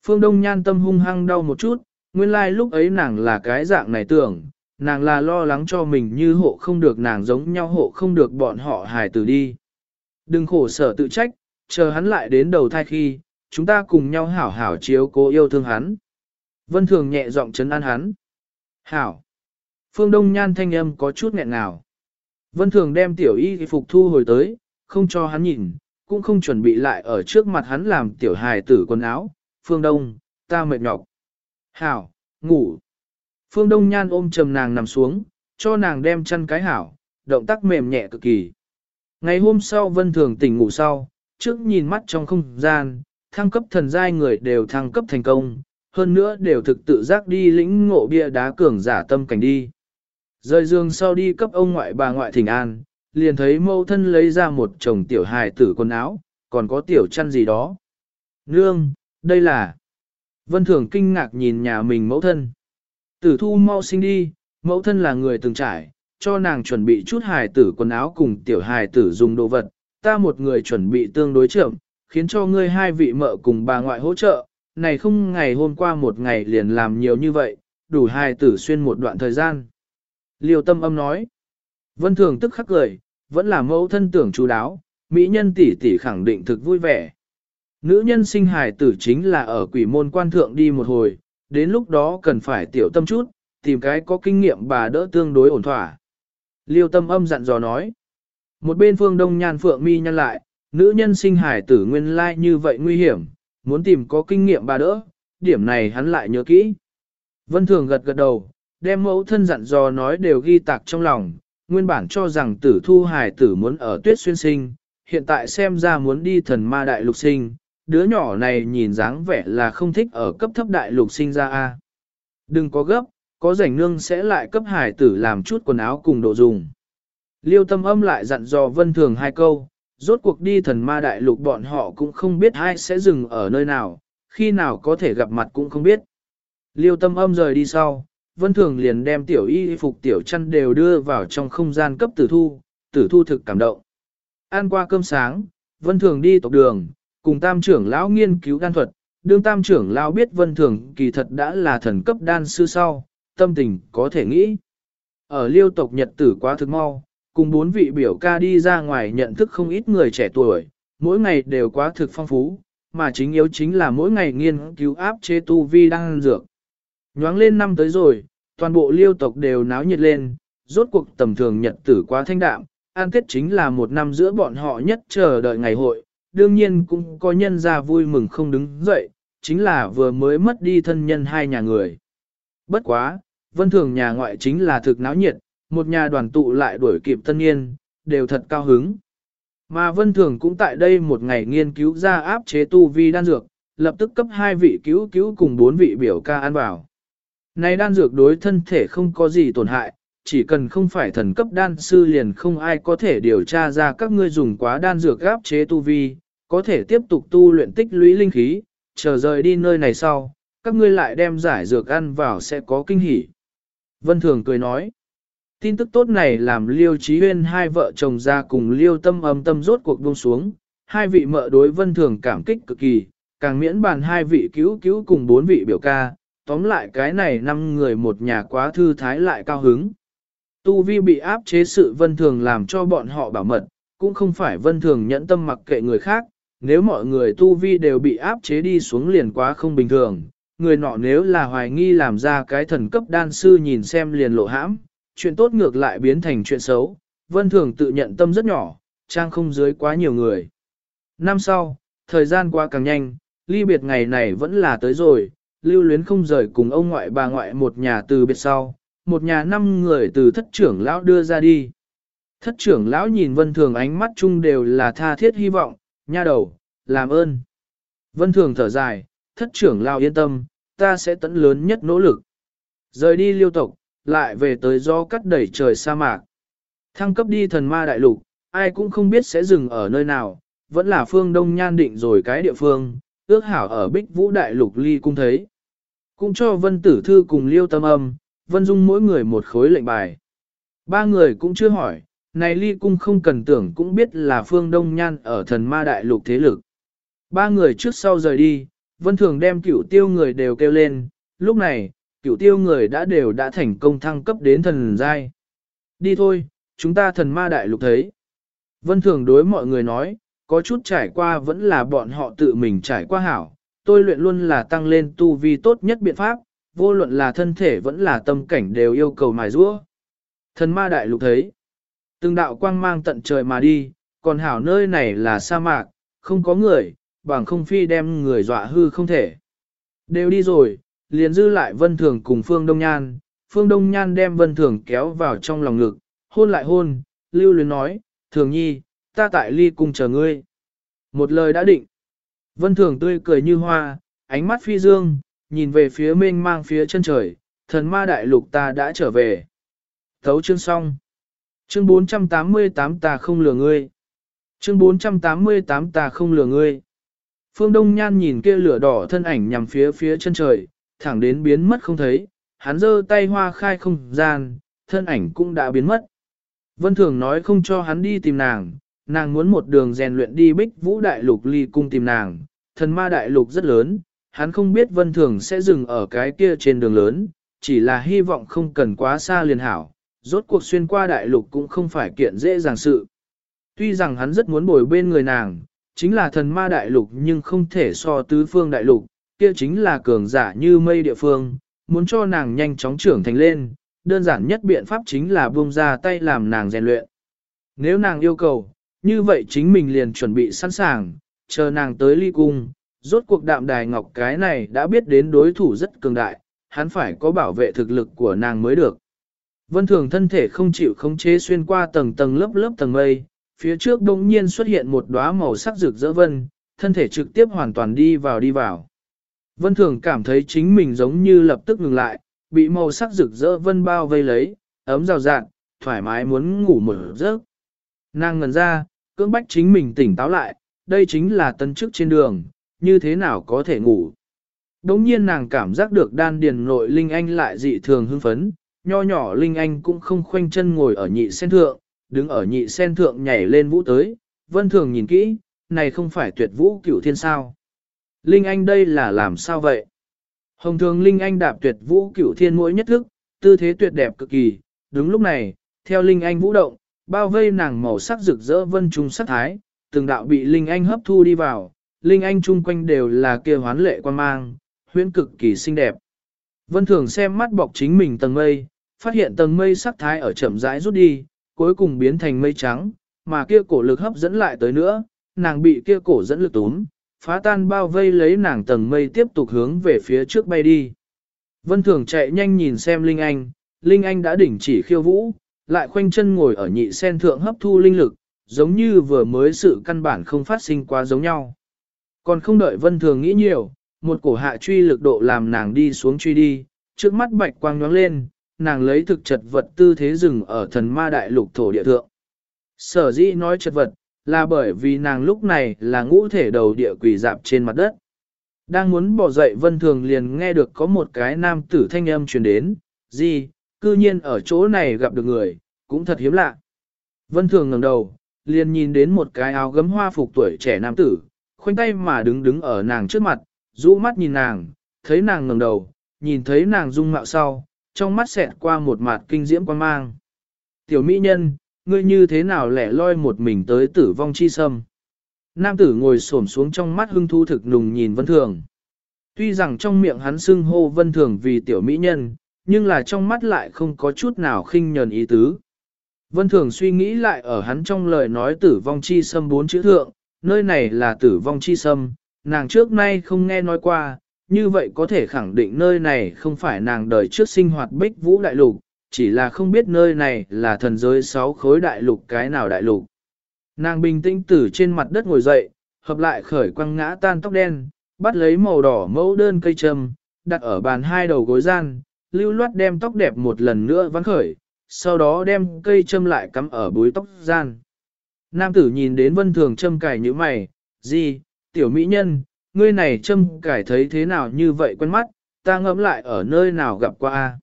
Phương Đông nhan tâm hung hăng đau một chút, nguyên lai like lúc ấy nàng là cái dạng này tưởng, nàng là lo lắng cho mình như hộ không được nàng giống nhau hộ không được bọn họ hài tử đi. Đừng khổ sở tự trách, chờ hắn lại đến đầu thai khi, chúng ta cùng nhau hảo hảo chiếu cố yêu thương hắn. Vân Thường nhẹ giọng chấn an hắn. Hảo. Phương Đông Nhan thanh âm có chút nghẹn ngào. Vân Thường đem tiểu y phục thu hồi tới, không cho hắn nhìn, cũng không chuẩn bị lại ở trước mặt hắn làm tiểu hài tử quần áo. Phương Đông, ta mệt nhọc. Hảo, ngủ. Phương Đông Nhan ôm trầm nàng nằm xuống, cho nàng đem chăn cái hảo, động tác mềm nhẹ cực kỳ. Ngày hôm sau Vân Thường tỉnh ngủ sau, trước nhìn mắt trong không gian, thăng cấp thần giai người đều thăng cấp thành công, hơn nữa đều thực tự giác đi lĩnh ngộ bia đá cường giả tâm cảnh đi. Rời giường sau đi cấp ông ngoại bà ngoại thỉnh an, liền thấy mâu thân lấy ra một chồng tiểu hài tử quần áo, còn có tiểu chăn gì đó. Nương, đây là... Vân Thường kinh ngạc nhìn nhà mình mẫu thân. Tử thu mau sinh đi, mẫu thân là người từng trải, cho nàng chuẩn bị chút hài tử quần áo cùng tiểu hài tử dùng đồ vật, ta một người chuẩn bị tương đối chậm, khiến cho ngươi hai vị mợ cùng bà ngoại hỗ trợ, này không ngày hôm qua một ngày liền làm nhiều như vậy, đủ hài tử xuyên một đoạn thời gian. Liêu tâm âm nói. Vân thường tức khắc cười, vẫn là mẫu thân tưởng chú đáo, mỹ nhân tỷ tỷ khẳng định thực vui vẻ. Nữ nhân sinh hài tử chính là ở quỷ môn quan thượng đi một hồi, đến lúc đó cần phải tiểu tâm chút, tìm cái có kinh nghiệm bà đỡ tương đối ổn thỏa. Liêu tâm âm dặn dò nói. Một bên phương đông nhan phượng mi nhăn lại, nữ nhân sinh hài tử nguyên lai như vậy nguy hiểm, muốn tìm có kinh nghiệm bà đỡ, điểm này hắn lại nhớ kỹ. Vân thường gật gật đầu, đem mẫu thân dặn dò nói đều ghi tạc trong lòng, nguyên bản cho rằng tử thu hài tử muốn ở tuyết xuyên sinh, hiện tại xem ra muốn đi thần ma đại lục sinh, đứa nhỏ này nhìn dáng vẻ là không thích ở cấp thấp đại lục sinh ra a. Đừng có gấp, có rảnh nương sẽ lại cấp hải tử làm chút quần áo cùng đồ dùng. Liêu tâm âm lại dặn dò vân thường hai câu, rốt cuộc đi thần ma đại lục bọn họ cũng không biết ai sẽ dừng ở nơi nào, khi nào có thể gặp mặt cũng không biết. Liêu tâm âm rời đi sau, vân thường liền đem tiểu y phục tiểu chăn đều đưa vào trong không gian cấp tử thu, tử thu thực cảm động. Ăn qua cơm sáng, vân thường đi tộc đường, cùng tam trưởng lão nghiên cứu đan thuật, đương tam trưởng lão biết vân thường kỳ thật đã là thần cấp đan sư sau, tâm tình có thể nghĩ. Ở liêu tộc nhật tử quá thực mau, cùng bốn vị biểu ca đi ra ngoài nhận thức không ít người trẻ tuổi, mỗi ngày đều quá thực phong phú, mà chính yếu chính là mỗi ngày nghiên cứu áp chế tu vi đang dược. Nhoáng lên năm tới rồi, toàn bộ liêu tộc đều náo nhiệt lên, rốt cuộc tầm thường nhật tử quá thanh đạm, an tết chính là một năm giữa bọn họ nhất chờ đợi ngày hội, đương nhiên cũng có nhân ra vui mừng không đứng dậy, chính là vừa mới mất đi thân nhân hai nhà người. Bất quá, vân thường nhà ngoại chính là thực náo nhiệt, một nhà đoàn tụ lại đuổi kịp tân niên, đều thật cao hứng. Mà vân thường cũng tại đây một ngày nghiên cứu ra áp chế tu vi đan dược, lập tức cấp hai vị cứu cứu cùng bốn vị biểu ca ăn vào. Này đan dược đối thân thể không có gì tổn hại, chỉ cần không phải thần cấp đan sư liền không ai có thể điều tra ra các ngươi dùng quá đan dược áp chế tu vi, có thể tiếp tục tu luyện tích lũy linh khí, chờ rời đi nơi này sau, các ngươi lại đem giải dược ăn vào sẽ có kinh hỉ. Vân Thường cười nói, tin tức tốt này làm Liêu Chí Huyên hai vợ chồng ra cùng Liêu Tâm âm tâm rốt cuộc buông xuống, hai vị mợ đối Vân Thường cảm kích cực kỳ, càng miễn bàn hai vị cứu cứu cùng bốn vị biểu ca, tóm lại cái này năm người một nhà quá thư thái lại cao hứng. Tu vi bị áp chế sự Vân Thường làm cho bọn họ bảo mật, cũng không phải Vân Thường nhẫn tâm mặc kệ người khác, nếu mọi người tu vi đều bị áp chế đi xuống liền quá không bình thường, người nọ nếu là hoài nghi làm ra cái thần cấp đan sư nhìn xem liền lộ hãm, chuyện tốt ngược lại biến thành chuyện xấu, vân thường tự nhận tâm rất nhỏ, trang không dưới quá nhiều người. Năm sau, thời gian qua càng nhanh, ly biệt ngày này vẫn là tới rồi, lưu luyến không rời cùng ông ngoại bà ngoại một nhà từ biệt sau, một nhà năm người từ thất trưởng lão đưa ra đi. Thất trưởng lão nhìn vân thường ánh mắt chung đều là tha thiết hy vọng, nha đầu, làm ơn. Vân thường thở dài, thất trưởng lão yên tâm, ta sẽ tận lớn nhất nỗ lực. Rời đi liêu tộc, lại về tới do cắt đẩy trời sa mạc. Thăng cấp đi thần ma đại lục, ai cũng không biết sẽ dừng ở nơi nào, vẫn là phương đông nhan định rồi cái địa phương, ước hảo ở bích vũ đại lục ly cung thấy. Cũng cho vân tử thư cùng liêu tâm âm, vân dung mỗi người một khối lệnh bài. Ba người cũng chưa hỏi, này ly cung không cần tưởng cũng biết là phương đông nhan ở thần ma đại lục thế lực. Ba người trước sau rời đi, vân thường đem cửu tiêu người đều kêu lên, lúc này, cửu tiêu người đã đều đã thành công thăng cấp đến thần giai. Đi thôi, chúng ta thần ma đại lục thấy. Vân thường đối mọi người nói, có chút trải qua vẫn là bọn họ tự mình trải qua hảo, tôi luyện luôn là tăng lên tu vi tốt nhất biện pháp, vô luận là thân thể vẫn là tâm cảnh đều yêu cầu mài rũa. Thần ma đại lục thấy, từng đạo quang mang tận trời mà đi, còn hảo nơi này là sa mạc, không có người, bằng không phi đem người dọa hư không thể. Đều đi rồi, liền dư lại Vân Thường cùng Phương Đông Nhan, Phương Đông Nhan đem Vân Thường kéo vào trong lòng ngực, hôn lại hôn, lưu luyến nói, Thường nhi, ta tại ly cùng chờ ngươi. Một lời đã định. Vân Thường tươi cười như hoa, ánh mắt phi dương, nhìn về phía mênh mang phía chân trời, thần ma đại lục ta đã trở về. Thấu chương xong. Chương 488 ta không lừa ngươi. Chương 488 ta không lừa ngươi. Phương Đông Nhan nhìn kia lửa đỏ thân ảnh nhằm phía phía chân trời, thẳng đến biến mất không thấy, hắn giơ tay hoa khai không gian, thân ảnh cũng đã biến mất. Vân Thường nói không cho hắn đi tìm nàng, nàng muốn một đường rèn luyện đi bích vũ đại lục ly cung tìm nàng, thần ma đại lục rất lớn, hắn không biết Vân Thường sẽ dừng ở cái kia trên đường lớn, chỉ là hy vọng không cần quá xa liền hảo, rốt cuộc xuyên qua đại lục cũng không phải kiện dễ dàng sự. Tuy rằng hắn rất muốn bồi bên người nàng, chính là thần ma đại lục nhưng không thể so tứ phương đại lục, kia chính là cường giả như mây địa phương, muốn cho nàng nhanh chóng trưởng thành lên, đơn giản nhất biện pháp chính là buông ra tay làm nàng rèn luyện. Nếu nàng yêu cầu, như vậy chính mình liền chuẩn bị sẵn sàng, chờ nàng tới ly cung, rốt cuộc đạm đài ngọc cái này đã biết đến đối thủ rất cường đại, hắn phải có bảo vệ thực lực của nàng mới được. Vân thường thân thể không chịu khống chế xuyên qua tầng tầng lớp lớp tầng mây, phía trước đông nhiên xuất hiện một đóa màu sắc rực rỡ vân, thân thể trực tiếp hoàn toàn đi vào đi vào. Vân thường cảm thấy chính mình giống như lập tức ngừng lại, bị màu sắc rực rỡ vân bao vây lấy, ấm rào rạng, thoải mái muốn ngủ một giấc. Nàng ngần ra, cưỡng bách chính mình tỉnh táo lại, đây chính là tân chức trên đường, như thế nào có thể ngủ. Đống nhiên nàng cảm giác được đan điền nội Linh Anh lại dị thường hưng phấn, nho nhỏ Linh Anh cũng không khoanh chân ngồi ở nhị sen thượng, đứng ở nhị sen thượng nhảy lên vũ tới, vân thường nhìn kỹ, này không phải tuyệt vũ cửu thiên sao. Linh Anh đây là làm sao vậy? Hồng thường Linh Anh đạp tuyệt vũ cửu thiên mỗi nhất thức, tư thế tuyệt đẹp cực kỳ, đúng lúc này, theo Linh Anh vũ động, bao vây nàng màu sắc rực rỡ vân trung sắc thái, từng đạo bị Linh Anh hấp thu đi vào, Linh Anh chung quanh đều là kia hoán lệ quan mang, huyễn cực kỳ xinh đẹp. Vân Thường xem mắt bọc chính mình tầng mây, phát hiện tầng mây sắc thái ở chậm rãi rút đi, cuối cùng biến thành mây trắng, mà kia cổ lực hấp dẫn lại tới nữa, nàng bị kia cổ dẫn lực túm, phá tan bao vây lấy nàng tầng mây tiếp tục hướng về phía trước bay đi. Vân Thường chạy nhanh nhìn xem Linh Anh, Linh Anh đã đỉnh chỉ khiêu vũ, lại khoanh chân ngồi ở nhị sen thượng hấp thu linh lực, giống như vừa mới sự căn bản không phát sinh quá giống nhau. Còn không đợi Vân Thường nghĩ nhiều, một cổ hạ truy lực độ làm nàng đi xuống truy đi, trước mắt bạch quang nhoáng lên, nàng lấy thực chật vật tư thế rừng ở thần ma đại lục thổ địa thượng. Sở dĩ nói chật vật, là bởi vì nàng lúc này là ngũ thể đầu địa quỷ dạp trên mặt đất. Đang muốn bỏ dậy vân thường liền nghe được có một cái nam tử thanh âm truyền đến, gì, cư nhiên ở chỗ này gặp được người, cũng thật hiếm lạ. Vân thường ngẩng đầu, liền nhìn đến một cái áo gấm hoa phục tuổi trẻ nam tử, khoanh tay mà đứng đứng ở nàng trước mặt, rũ mắt nhìn nàng, thấy nàng ngẩng đầu, nhìn thấy nàng dung mạo sau, trong mắt xẹt qua một mặt kinh diễm quan mang. Tiểu mỹ nhân, ngươi như thế nào lẻ loi một mình tới tử vong chi sâm. Nam tử ngồi xổm xuống trong mắt hưng thu thực nùng nhìn vân thường. Tuy rằng trong miệng hắn xưng hô vân thường vì tiểu mỹ nhân, nhưng là trong mắt lại không có chút nào khinh nhờn ý tứ. Vân thường suy nghĩ lại ở hắn trong lời nói tử vong chi sâm bốn chữ thượng, nơi này là tử vong chi sâm, nàng trước nay không nghe nói qua, như vậy có thể khẳng định nơi này không phải nàng đời trước sinh hoạt bích vũ đại lục, chỉ là không biết nơi này là thần giới sáu khối đại lục cái nào đại lục. Nàng bình tĩnh từ trên mặt đất ngồi dậy, hợp lại khởi quăng ngã tan tóc đen, bắt lấy màu đỏ mẫu đơn cây trầm, đặt ở bàn hai đầu gối gian, lưu loát đem tóc đẹp một lần nữa vắn khởi, sau đó đem cây châm lại cắm ở búi tóc gian. Nam tử nhìn đến vân thường châm cài như mày, gì, tiểu mỹ nhân, ngươi này châm cài thấy thế nào như vậy quen mắt, ta ngẫm lại ở nơi nào gặp qua a.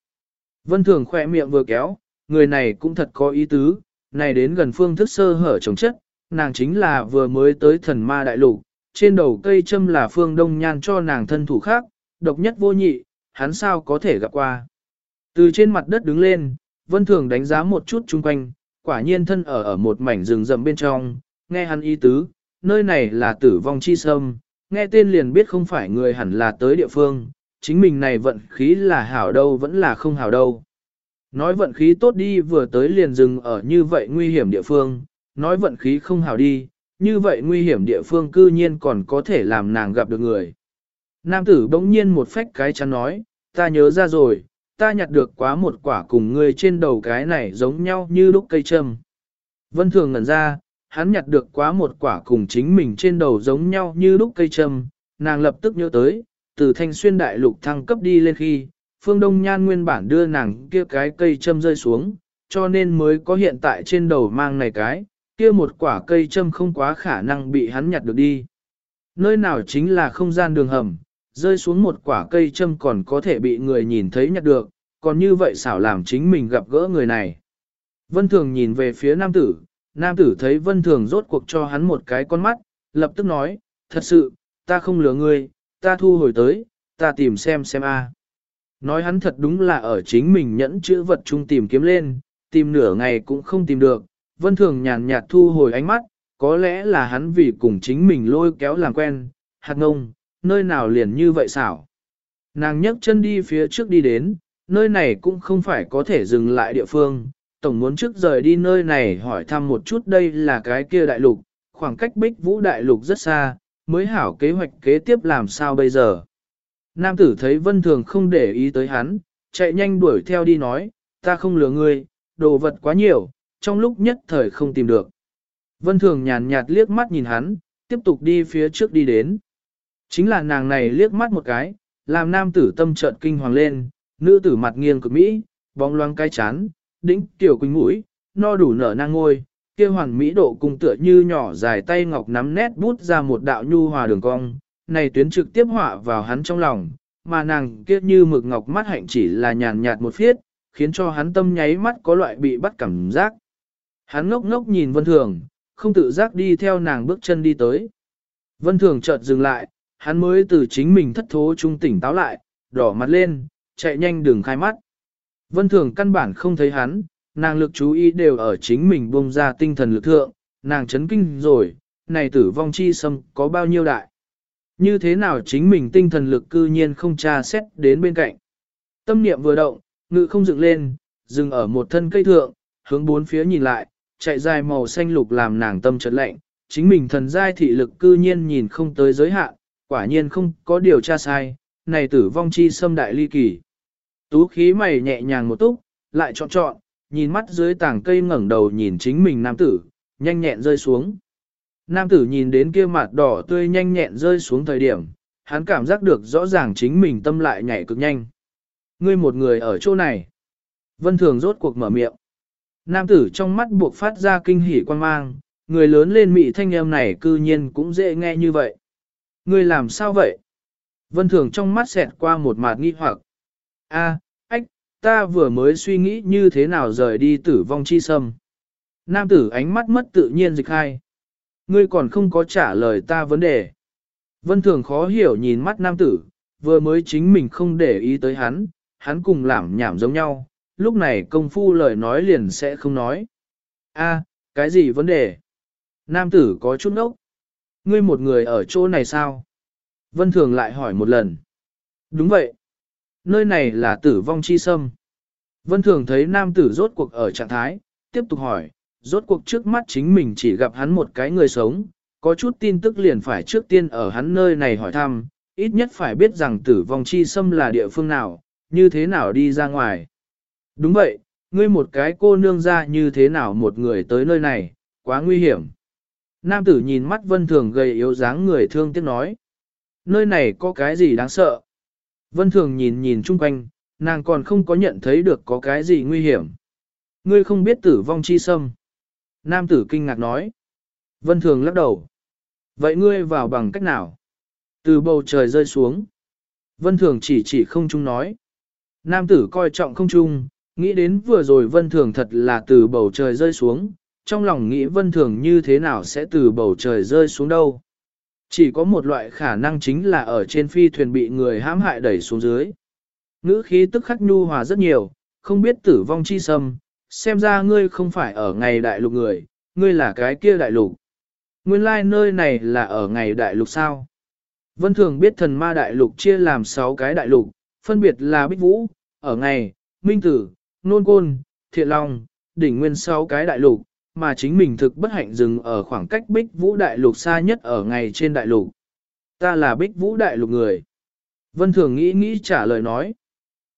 Vân thường khỏe miệng vừa kéo, người này cũng thật có ý tứ, này đến gần phương thức sơ hở chống chất, nàng chính là vừa mới tới thần ma đại lục, trên đầu cây châm là phương đông nhan cho nàng thân thủ khác, độc nhất vô nhị, hắn sao có thể gặp qua. Từ trên mặt đất đứng lên, vân thường đánh giá một chút chung quanh, quả nhiên thân ở ở một mảnh rừng rậm bên trong, nghe hắn ý tứ, nơi này là tử vong chi sâm, nghe tên liền biết không phải người hẳn là tới địa phương, chính mình này vận khí là hảo đâu vẫn là không hảo đâu. Nói vận khí tốt đi vừa tới liền dừng ở như vậy nguy hiểm địa phương, nói vận khí không hảo đi, như vậy nguy hiểm địa phương cư nhiên còn có thể làm nàng gặp được người. Nam tử bỗng nhiên một phách cái chắn nói, ta nhớ ra rồi, ta nhặt được quá một quả cùng ngươi trên đầu cái này giống nhau như lúc cây châm. Vân thường ngẩn ra, hắn nhặt được quá một quả cùng chính mình trên đầu giống nhau như lúc cây châm, nàng lập tức nhớ tới, từ thanh xuyên đại lục thăng cấp đi lên khi, phương đông nhan nguyên bản đưa nàng kia cái cây châm rơi xuống, cho nên mới có hiện tại trên đầu mang này cái, kia một quả cây châm không quá khả năng bị hắn nhặt được đi. Nơi nào chính là không gian đường hầm, rơi xuống một quả cây châm còn có thể bị người nhìn thấy nhặt được, còn như vậy xảo làm chính mình gặp gỡ người này. Vân Thường nhìn về phía nam tử, nam tử thấy Vân Thường rốt cuộc cho hắn một cái con mắt, lập tức nói, thật sự, ta không lừa ngươi, ta thu hồi tới, ta tìm xem xem a. Nói hắn thật đúng là ở chính mình nhẫn chữ vật chung tìm kiếm lên, tìm nửa ngày cũng không tìm được, vân thường nhàn nhạt thu hồi ánh mắt, có lẽ là hắn vì cùng chính mình lôi kéo làm quen, hạt ngông, nơi nào liền như vậy xảo. Nàng nhấc chân đi phía trước đi đến, nơi này cũng không phải có thể dừng lại địa phương, tổng muốn trước rời đi nơi này hỏi thăm một chút đây là cái kia đại lục, khoảng cách bích vũ đại lục rất xa, mới hảo kế hoạch kế tiếp làm sao bây giờ. Nam tử thấy vân thường không để ý tới hắn, chạy nhanh đuổi theo đi nói, ta không lừa ngươi, đồ vật quá nhiều, trong lúc nhất thời không tìm được. Vân thường nhàn nhạt liếc mắt nhìn hắn, tiếp tục đi phía trước đi đến. Chính là nàng này liếc mắt một cái, làm nam tử tâm trợn kinh hoàng lên, nữ tử mặt nghiêng cực mỹ, bóng loáng cái chán, đĩnh tiểu quỳnh mũi, no đủ nở nang ngôi, kia hoàn mỹ độ cùng tựa như nhỏ dài tay ngọc nắm nét bút ra một đạo nhu hòa đường cong, này tuyến trực tiếp họa vào hắn trong lòng, mà nàng kia như mực ngọc mắt hạnh chỉ là nhàn nhạt một phiết, khiến cho hắn tâm nháy mắt có loại bị bắt cảm giác. Hắn ngốc ngốc nhìn Vân Thường, không tự giác đi theo nàng bước chân đi tới. Vân Thường chợt dừng lại, hắn mới từ chính mình thất thố trung tỉnh táo lại, đỏ mặt lên, chạy nhanh đường khai mắt. Vân Thường căn bản không thấy hắn, nàng lực chú ý đều ở chính mình bông ra tinh thần lực thượng, nàng chấn kinh rồi, này tử vong chi sâm có bao nhiêu đại. Như thế nào chính mình tinh thần lực cư nhiên không tra xét đến bên cạnh. Tâm niệm vừa động, ngự không dựng lên, dừng ở một thân cây thượng, hướng bốn phía nhìn lại, chạy dài màu xanh lục làm nàng tâm chợt lạnh, chính mình thần giai thị lực cư nhiên nhìn không tới giới hạn, quả nhiên không có điều tra sai, này tử vong chi xâm đại ly kỳ. Tú khí mày nhẹ nhàng một túc, lại chọn chọn, nhìn mắt dưới tảng cây ngẩng đầu nhìn chính mình nam tử, nhanh nhẹn rơi xuống. Nam tử nhìn đến kia mặt đỏ tươi nhanh nhẹn rơi xuống thời điểm, hắn cảm giác được rõ ràng chính mình tâm lại nhảy cực nhanh. Ngươi một người ở chỗ này. Vân Thường rốt cuộc mở miệng. Nam tử trong mắt buộc phát ra kinh hỉ quan mang, người lớn lên mị thanh âm này cư nhiên cũng dễ nghe như vậy. Ngươi làm sao vậy? Vân Thường trong mắt xẹt qua một mạt nghi hoặc. A, ách, ta vừa mới suy nghĩ như thế nào rời đi tử vong chi sâm. Nam tử ánh mắt mất tự nhiên dịch hai. Ngươi còn không có trả lời ta vấn đề. Vân Thường khó hiểu nhìn mắt nam tử, vừa mới chính mình không để ý tới hắn, hắn cùng làm nhảm giống nhau, lúc này công phu lời nói liền sẽ không nói. A, cái gì vấn đề? Nam tử có chút nốc. Ngươi một người ở chỗ này sao? Vân Thường lại hỏi một lần. Đúng vậy. Nơi này là tử vong chi sâm. Vân Thường thấy nam tử rốt cuộc ở trạng thái, tiếp tục hỏi, rốt cuộc trước mắt chính mình chỉ gặp hắn một cái người sống, có chút tin tức liền phải trước tiên ở hắn nơi này hỏi thăm, ít nhất phải biết rằng tử vong chi sâm là địa phương nào, như thế nào đi ra ngoài. Đúng vậy, ngươi một cái cô nương ra như thế nào một người tới nơi này, quá nguy hiểm. Nam tử nhìn mắt vân thường gầy yếu dáng người thương tiếc nói. Nơi này có cái gì đáng sợ? Vân thường nhìn nhìn chung quanh, nàng còn không có nhận thấy được có cái gì nguy hiểm. Ngươi không biết tử vong chi sâm. Nam tử kinh ngạc nói. Vân thường lắc đầu. Vậy ngươi vào bằng cách nào? Từ bầu trời rơi xuống. Vân thường chỉ chỉ không trung nói. Nam tử coi trọng không trung, nghĩ đến vừa rồi vân thường thật là từ bầu trời rơi xuống, trong lòng nghĩ vân thường như thế nào sẽ từ bầu trời rơi xuống đâu. Chỉ có một loại khả năng chính là ở trên phi thuyền bị người hãm hại đẩy xuống dưới. Ngữ khí tức khắc nhu hòa rất nhiều, không biết tử vong chi sâm, xem ra ngươi không phải ở ngày đại lục người, ngươi là cái kia đại lục. Nguyên lai like nơi này là ở ngày đại lục sao? Vân thường biết thần ma đại lục chia làm 6 cái đại lục, phân biệt là Bích Vũ, ở ngày, Minh Tử, Nôn Côn, Thiện Long, đỉnh nguyên 6 cái đại lục, mà chính mình thực bất hạnh dừng ở khoảng cách Bích Vũ đại lục xa nhất ở ngày trên đại lục. Ta là Bích Vũ đại lục người. Vân thường nghĩ nghĩ trả lời nói.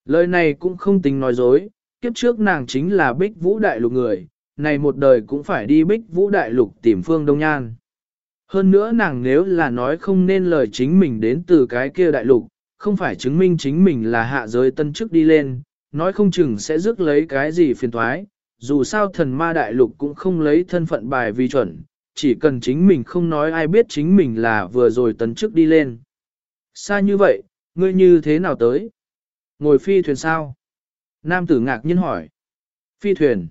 Lời này cũng không tính nói dối, kiếp trước nàng chính là bích vũ đại lục người, này một đời cũng phải đi bích vũ đại lục tìm phương đông nhan. Hơn nữa nàng nếu là nói không nên lời chính mình đến từ cái kia đại lục, không phải chứng minh chính mình là hạ giới tân chức đi lên, nói không chừng sẽ rước lấy cái gì phiền thoái, dù sao thần ma đại lục cũng không lấy thân phận bài vi chuẩn, chỉ cần chính mình không nói ai biết chính mình là vừa rồi tấn chức đi lên. Xa như vậy, ngươi như thế nào tới? Ngồi phi thuyền sao? Nam tử ngạc nhiên hỏi. Phi thuyền.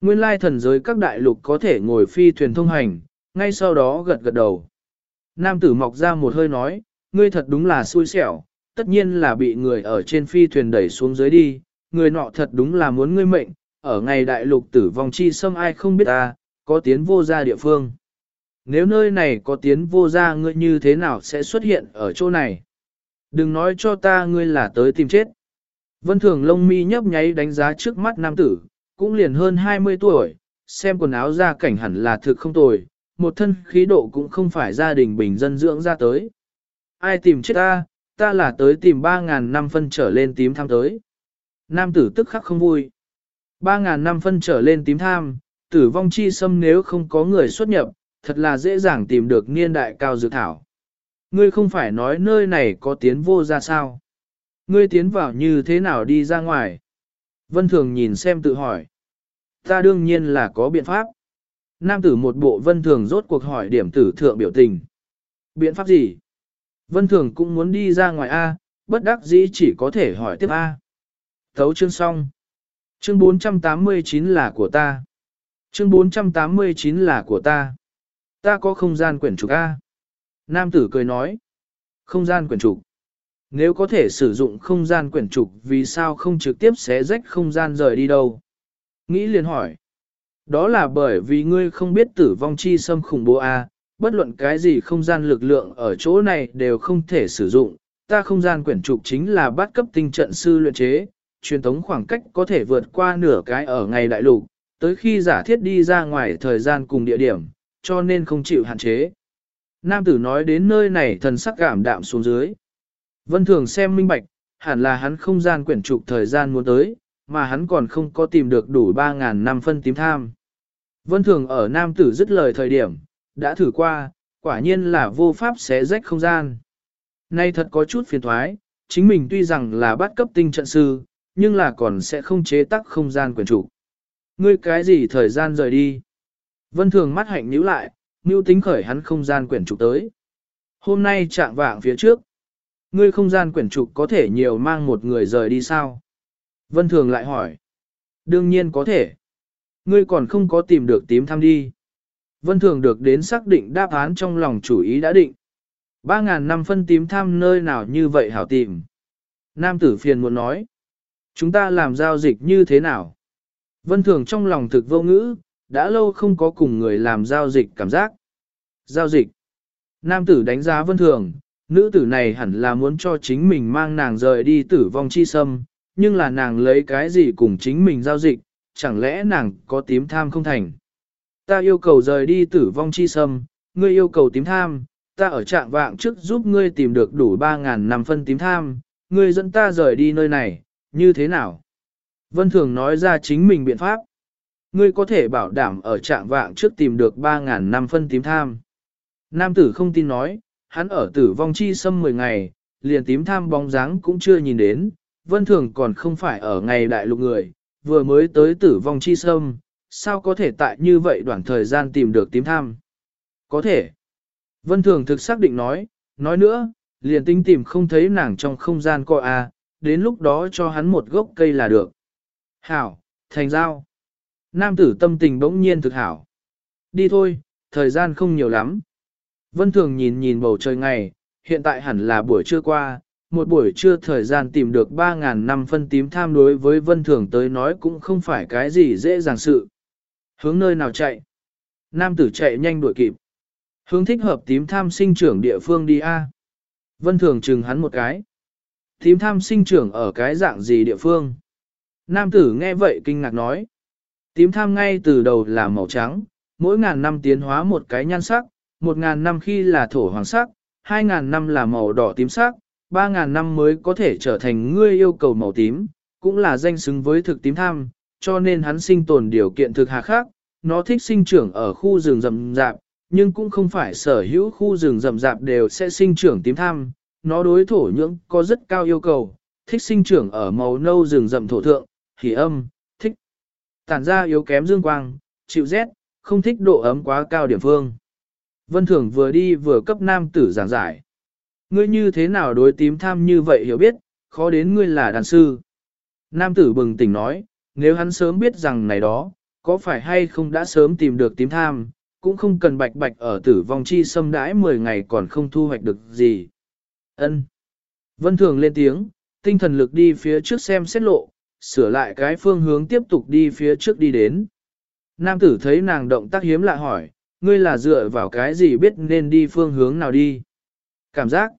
Nguyên lai thần giới các đại lục có thể ngồi phi thuyền thông hành, ngay sau đó gật gật đầu. Nam tử mọc ra một hơi nói, ngươi thật đúng là xui xẻo, tất nhiên là bị người ở trên phi thuyền đẩy xuống dưới đi, người nọ thật đúng là muốn ngươi mệnh, ở ngày đại lục tử vong chi xâm ai không biết ta, có tiến vô gia địa phương. Nếu nơi này có tiến vô gia ngươi như thế nào sẽ xuất hiện ở chỗ này? Đừng nói cho ta ngươi là tới tìm chết. Vân thường lông mi nhấp nháy đánh giá trước mắt nam tử, cũng liền hơn 20 tuổi, xem quần áo ra cảnh hẳn là thực không tồi, một thân khí độ cũng không phải gia đình bình dân dưỡng ra tới. Ai tìm chết ta, ta là tới tìm 3.000 năm phân trở lên tím tham tới. Nam tử tức khắc không vui. 3.000 năm phân trở lên tím tham, tử vong chi xâm nếu không có người xuất nhập, thật là dễ dàng tìm được niên đại cao dược thảo. Ngươi không phải nói nơi này có tiến vô ra sao? Ngươi tiến vào như thế nào đi ra ngoài? Vân Thường nhìn xem tự hỏi. Ta đương nhiên là có biện pháp. Nam tử một bộ Vân Thường rốt cuộc hỏi điểm tử thượng biểu tình. Biện pháp gì? Vân Thường cũng muốn đi ra ngoài A, bất đắc dĩ chỉ có thể hỏi tiếp A. Thấu chương xong. Chương 489 là của ta. Chương 489 là của ta. Ta có không gian quyển trục A. Nam tử cười nói. Không gian quyển trục. Nếu có thể sử dụng không gian quyển trục vì sao không trực tiếp xé rách không gian rời đi đâu? Nghĩ liền hỏi. Đó là bởi vì ngươi không biết tử vong chi xâm khủng bố A, bất luận cái gì không gian lực lượng ở chỗ này đều không thể sử dụng. Ta không gian quyển trục chính là bắt cấp tinh trận sư luyện chế, truyền tống khoảng cách có thể vượt qua nửa cái ở ngày đại lục, tới khi giả thiết đi ra ngoài thời gian cùng địa điểm, cho nên không chịu hạn chế. Nam tử nói đến nơi này thần sắc cảm đạm xuống dưới. Vân thường xem minh bạch, hẳn là hắn không gian quyển trục thời gian muốn tới, mà hắn còn không có tìm được đủ 3.000 năm phân tím tham. Vân thường ở nam tử dứt lời thời điểm, đã thử qua, quả nhiên là vô pháp xé rách không gian. Nay thật có chút phiền thoái, chính mình tuy rằng là bắt cấp tinh trận sư, nhưng là còn sẽ không chế tắc không gian quyển chủ Ngươi cái gì thời gian rời đi? Vân thường mắt hạnh nhíu lại, mưu tính khởi hắn không gian quyển trục tới. Hôm nay trạng vạng phía trước. Ngươi không gian quyển trục có thể nhiều mang một người rời đi sao? Vân thường lại hỏi. Đương nhiên có thể. Ngươi còn không có tìm được tím thăm đi. Vân thường được đến xác định đáp án trong lòng chủ ý đã định. ba ngàn năm phân tím thăm nơi nào như vậy hảo tìm. Nam tử phiền muốn nói. Chúng ta làm giao dịch như thế nào? Vân thường trong lòng thực vô ngữ, đã lâu không có cùng người làm giao dịch cảm giác. Giao dịch. Nam tử đánh giá vân thường, nữ tử này hẳn là muốn cho chính mình mang nàng rời đi tử vong chi sâm, nhưng là nàng lấy cái gì cùng chính mình giao dịch, chẳng lẽ nàng có tím tham không thành. Ta yêu cầu rời đi tử vong chi sâm, ngươi yêu cầu tím tham, ta ở trạng vạng trước giúp ngươi tìm được đủ 3.000 năm phân tím tham, ngươi dẫn ta rời đi nơi này, như thế nào? Vân Thường nói ra chính mình biện pháp. Ngươi có thể bảo đảm ở trạng vạng trước tìm được 3.000 năm phân tím tham. Nam tử không tin nói, hắn ở tử vong chi sâm 10 ngày, liền tím tham bóng dáng cũng chưa nhìn đến, vân thường còn không phải ở ngày đại lục người, vừa mới tới tử vong chi sâm, sao có thể tại như vậy đoạn thời gian tìm được tím tham? Có thể. Vân thường thực xác định nói, nói nữa, liền tinh tìm không thấy nàng trong không gian coi a, à, đến lúc đó cho hắn một gốc cây là được. Hảo, thành giao. Nam tử tâm tình bỗng nhiên thực hảo. Đi thôi, thời gian không nhiều lắm. Vân Thường nhìn nhìn bầu trời ngày, hiện tại hẳn là buổi trưa qua, một buổi trưa thời gian tìm được 3.000 năm phân tím tham đối với Vân Thường tới nói cũng không phải cái gì dễ dàng sự. Hướng nơi nào chạy? Nam tử chạy nhanh đuổi kịp. Hướng thích hợp tím tham sinh trưởng địa phương đi A. Vân Thường chừng hắn một cái. Tím tham sinh trưởng ở cái dạng gì địa phương? Nam tử nghe vậy kinh ngạc nói. Tím tham ngay từ đầu là màu trắng, mỗi ngàn năm tiến hóa một cái nhan sắc, một ngàn năm khi là thổ hoàng sắc, hai ngàn năm là màu đỏ tím sắc, ba ngàn năm mới có thể trở thành ngươi yêu cầu màu tím, cũng là danh xứng với thực tím tham, cho nên hắn sinh tồn điều kiện thực hà khác, nó thích sinh trưởng ở khu rừng rậm rạp, nhưng cũng không phải sở hữu khu rừng rậm rạp đều sẽ sinh trưởng tím tham, nó đối thổ nhưỡng có rất cao yêu cầu, thích sinh trưởng ở màu nâu rừng rậm thổ thượng, hỉ âm, thích tản ra yếu kém dương quang, chịu rét, không thích độ ấm quá cao điểm phương. Vân Thường vừa đi vừa cấp nam tử giảng giải. Ngươi như thế nào đối tím tham như vậy hiểu biết, khó đến ngươi là đàn sư. Nam tử bừng tỉnh nói, nếu hắn sớm biết rằng này đó, có phải hay không đã sớm tìm được tím tham, cũng không cần bạch bạch ở tử vong chi xâm đãi 10 ngày còn không thu hoạch được gì. Ân. Vân Thường lên tiếng, tinh thần lực đi phía trước xem xét lộ, sửa lại cái phương hướng tiếp tục đi phía trước đi đến. Nam tử thấy nàng động tác hiếm lạ hỏi, ngươi là dựa vào cái gì biết nên đi phương hướng nào đi? Cảm giác.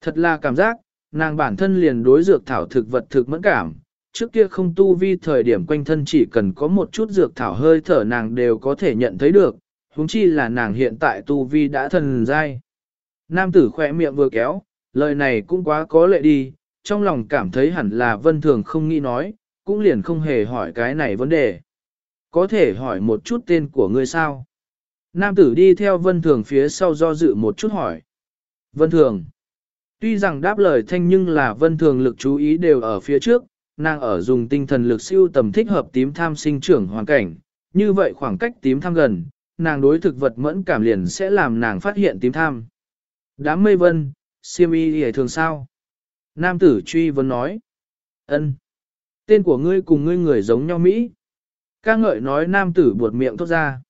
Thật là cảm giác, nàng bản thân liền đối dược thảo thực vật thực mẫn cảm. Trước kia không tu vi thời điểm quanh thân chỉ cần có một chút dược thảo hơi thở nàng đều có thể nhận thấy được, huống chi là nàng hiện tại tu vi đã thần dai. Nam tử khỏe miệng vừa kéo, lời này cũng quá có lệ đi, trong lòng cảm thấy hẳn là vân thường không nghĩ nói, cũng liền không hề hỏi cái này vấn đề. Có thể hỏi một chút tên của ngươi sao? Nam tử đi theo vân thường phía sau do dự một chút hỏi. Vân thường. Tuy rằng đáp lời thanh nhưng là vân thường lực chú ý đều ở phía trước, nàng ở dùng tinh thần lực siêu tầm thích hợp tím tham sinh trưởng hoàn cảnh, như vậy khoảng cách tím tham gần, nàng đối thực vật mẫn cảm liền sẽ làm nàng phát hiện tím tham. Đám mây vân, siêm y hề thường sao? Nam tử truy vấn nói. ân, Tên của ngươi cùng ngươi người giống nhau Mỹ. ca ngợi nói nam tử buột miệng thốt ra.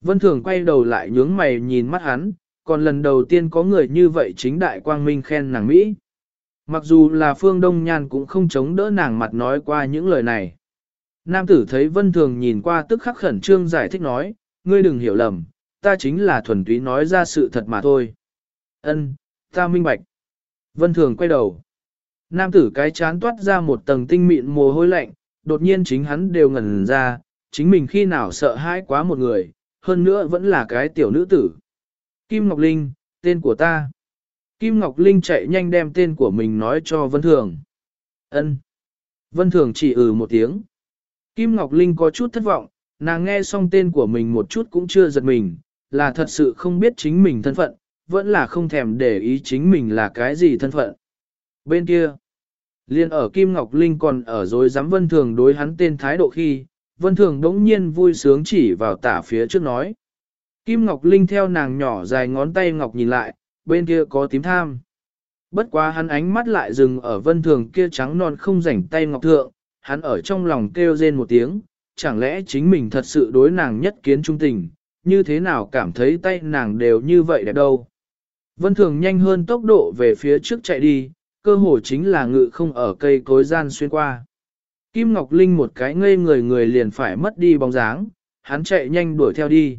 Vân thường quay đầu lại nhướng mày nhìn mắt hắn, còn lần đầu tiên có người như vậy chính đại quang minh khen nàng Mỹ. Mặc dù là phương đông nhan cũng không chống đỡ nàng mặt nói qua những lời này. Nam tử thấy vân thường nhìn qua tức khắc khẩn trương giải thích nói, ngươi đừng hiểu lầm, ta chính là thuần túy nói ra sự thật mà thôi. Ân, ta minh bạch. Vân thường quay đầu. Nam tử cái chán toát ra một tầng tinh mịn mồ hôi lạnh, đột nhiên chính hắn đều ngẩn ra, chính mình khi nào sợ hãi quá một người, hơn nữa vẫn là cái tiểu nữ tử. Kim Ngọc Linh, tên của ta. Kim Ngọc Linh chạy nhanh đem tên của mình nói cho Vân Thường. Ân. Vân Thường chỉ ừ một tiếng. Kim Ngọc Linh có chút thất vọng, nàng nghe xong tên của mình một chút cũng chưa giật mình, là thật sự không biết chính mình thân phận, vẫn là không thèm để ý chính mình là cái gì thân phận. Bên kia, liên ở Kim Ngọc Linh còn ở dối dám Vân Thường đối hắn tên thái độ khi, Vân Thường đống nhiên vui sướng chỉ vào tả phía trước nói. Kim Ngọc Linh theo nàng nhỏ dài ngón tay Ngọc nhìn lại, bên kia có tím tham. Bất quá hắn ánh mắt lại dừng ở Vân Thường kia trắng non không rảnh tay Ngọc Thượng, hắn ở trong lòng kêu rên một tiếng, chẳng lẽ chính mình thật sự đối nàng nhất kiến trung tình, như thế nào cảm thấy tay nàng đều như vậy đẹp đâu. Vân Thường nhanh hơn tốc độ về phía trước chạy đi, cơ hồ chính là ngự không ở cây cối gian xuyên qua. Kim Ngọc Linh một cái ngây người người liền phải mất đi bóng dáng, hắn chạy nhanh đuổi theo đi.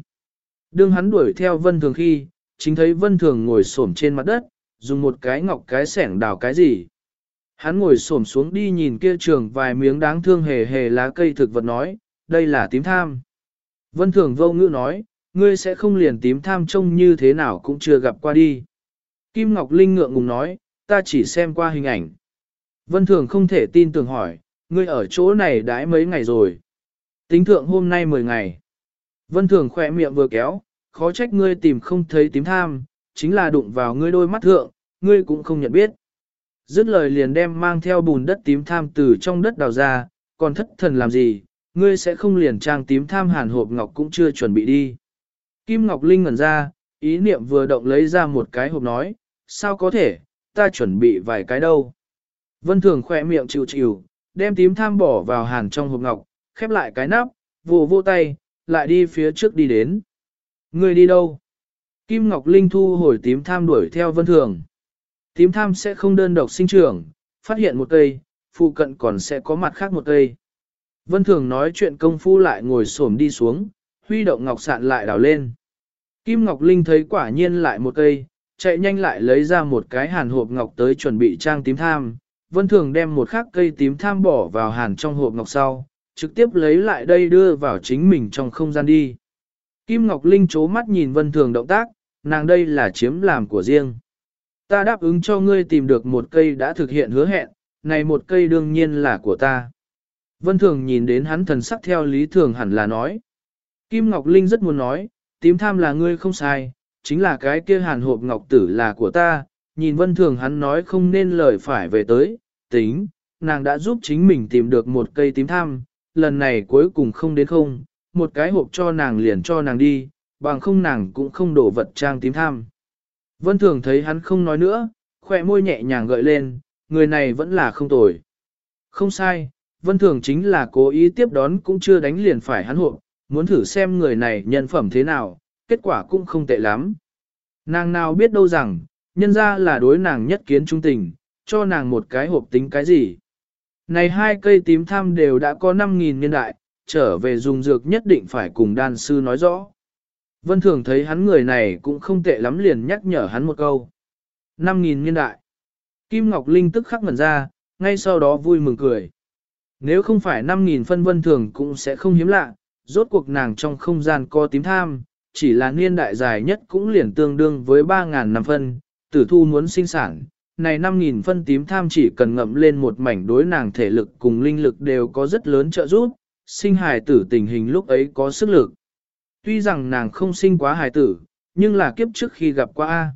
Đương hắn đuổi theo Vân Thường khi, chính thấy Vân Thường ngồi xổm trên mặt đất, dùng một cái ngọc cái sẻng đào cái gì. Hắn ngồi xổm xuống đi nhìn kia trường vài miếng đáng thương hề hề lá cây thực vật nói, đây là tím tham. Vân Thường vô ngữ nói, ngươi sẽ không liền tím tham trông như thế nào cũng chưa gặp qua đi. Kim Ngọc Linh ngượng ngùng nói, ta chỉ xem qua hình ảnh. Vân Thường không thể tin tưởng hỏi, ngươi ở chỗ này đãi mấy ngày rồi. Tính thượng hôm nay 10 ngày. Vân Thường khỏe miệng vừa kéo, khó trách ngươi tìm không thấy tím tham, chính là đụng vào ngươi đôi mắt thượng, ngươi cũng không nhận biết. Dứt lời liền đem mang theo bùn đất tím tham từ trong đất đào ra, còn thất thần làm gì, ngươi sẽ không liền trang tím tham hàn hộp ngọc cũng chưa chuẩn bị đi. Kim Ngọc Linh ngẩn ra, ý niệm vừa động lấy ra một cái hộp nói, sao có thể, ta chuẩn bị vài cái đâu. Vân Thường khỏe miệng chịu chịu, đem tím tham bỏ vào hàn trong hộp ngọc, khép lại cái nắp, vồ vô tay, lại đi phía trước đi đến. Người đi đâu? Kim Ngọc Linh thu hồi tím tham đuổi theo Vân Thường. Tím tham sẽ không đơn độc sinh trưởng, phát hiện một cây, phụ cận còn sẽ có mặt khác một cây. Vân Thường nói chuyện công phu lại ngồi xổm đi xuống, huy động ngọc sạn lại đào lên. Kim Ngọc Linh thấy quả nhiên lại một cây, chạy nhanh lại lấy ra một cái hàn hộp ngọc tới chuẩn bị trang tím tham. Vân Thường đem một khắc cây tím tham bỏ vào hàn trong hộp ngọc sau, trực tiếp lấy lại đây đưa vào chính mình trong không gian đi. Kim Ngọc Linh chố mắt nhìn Vân Thường động tác, nàng đây là chiếm làm của riêng. Ta đáp ứng cho ngươi tìm được một cây đã thực hiện hứa hẹn, này một cây đương nhiên là của ta. Vân Thường nhìn đến hắn thần sắc theo lý thường hẳn là nói. Kim Ngọc Linh rất muốn nói, tím tham là ngươi không sai, chính là cái kia hàn hộp ngọc tử là của ta, nhìn Vân Thường hắn nói không nên lời phải về tới, tính, nàng đã giúp chính mình tìm được một cây tím tham, lần này cuối cùng không đến không, một cái hộp cho nàng liền cho nàng đi, bằng không nàng cũng không đổ vật trang tím tham. Vân Thường thấy hắn không nói nữa, khỏe môi nhẹ nhàng gợi lên, người này vẫn là không tồi. Không sai, Vân Thường chính là cố ý tiếp đón cũng chưa đánh liền phải hắn hộp, muốn thử xem người này nhân phẩm thế nào, kết quả cũng không tệ lắm. Nàng nào biết đâu rằng, nhân ra là đối nàng nhất kiến trung tình, cho nàng một cái hộp tính cái gì. Này hai cây tím tham đều đã có 5.000 niên đại, trở về dùng dược nhất định phải cùng đan sư nói rõ. Vân Thường thấy hắn người này cũng không tệ lắm liền nhắc nhở hắn một câu. 5.000 niên đại. Kim Ngọc Linh tức khắc ngẩn ra, ngay sau đó vui mừng cười. Nếu không phải 5.000 phân Vân Thường cũng sẽ không hiếm lạ, rốt cuộc nàng trong không gian có tím tham, chỉ là niên đại dài nhất cũng liền tương đương với 3.000 năm phân, tử thu muốn sinh sản. Này 5.000 phân tím tham chỉ cần ngậm lên một mảnh đối nàng thể lực cùng linh lực đều có rất lớn trợ giúp, sinh hài tử tình hình lúc ấy có sức lực. Tuy rằng nàng không sinh quá hài tử, nhưng là kiếp trước khi gặp qua A.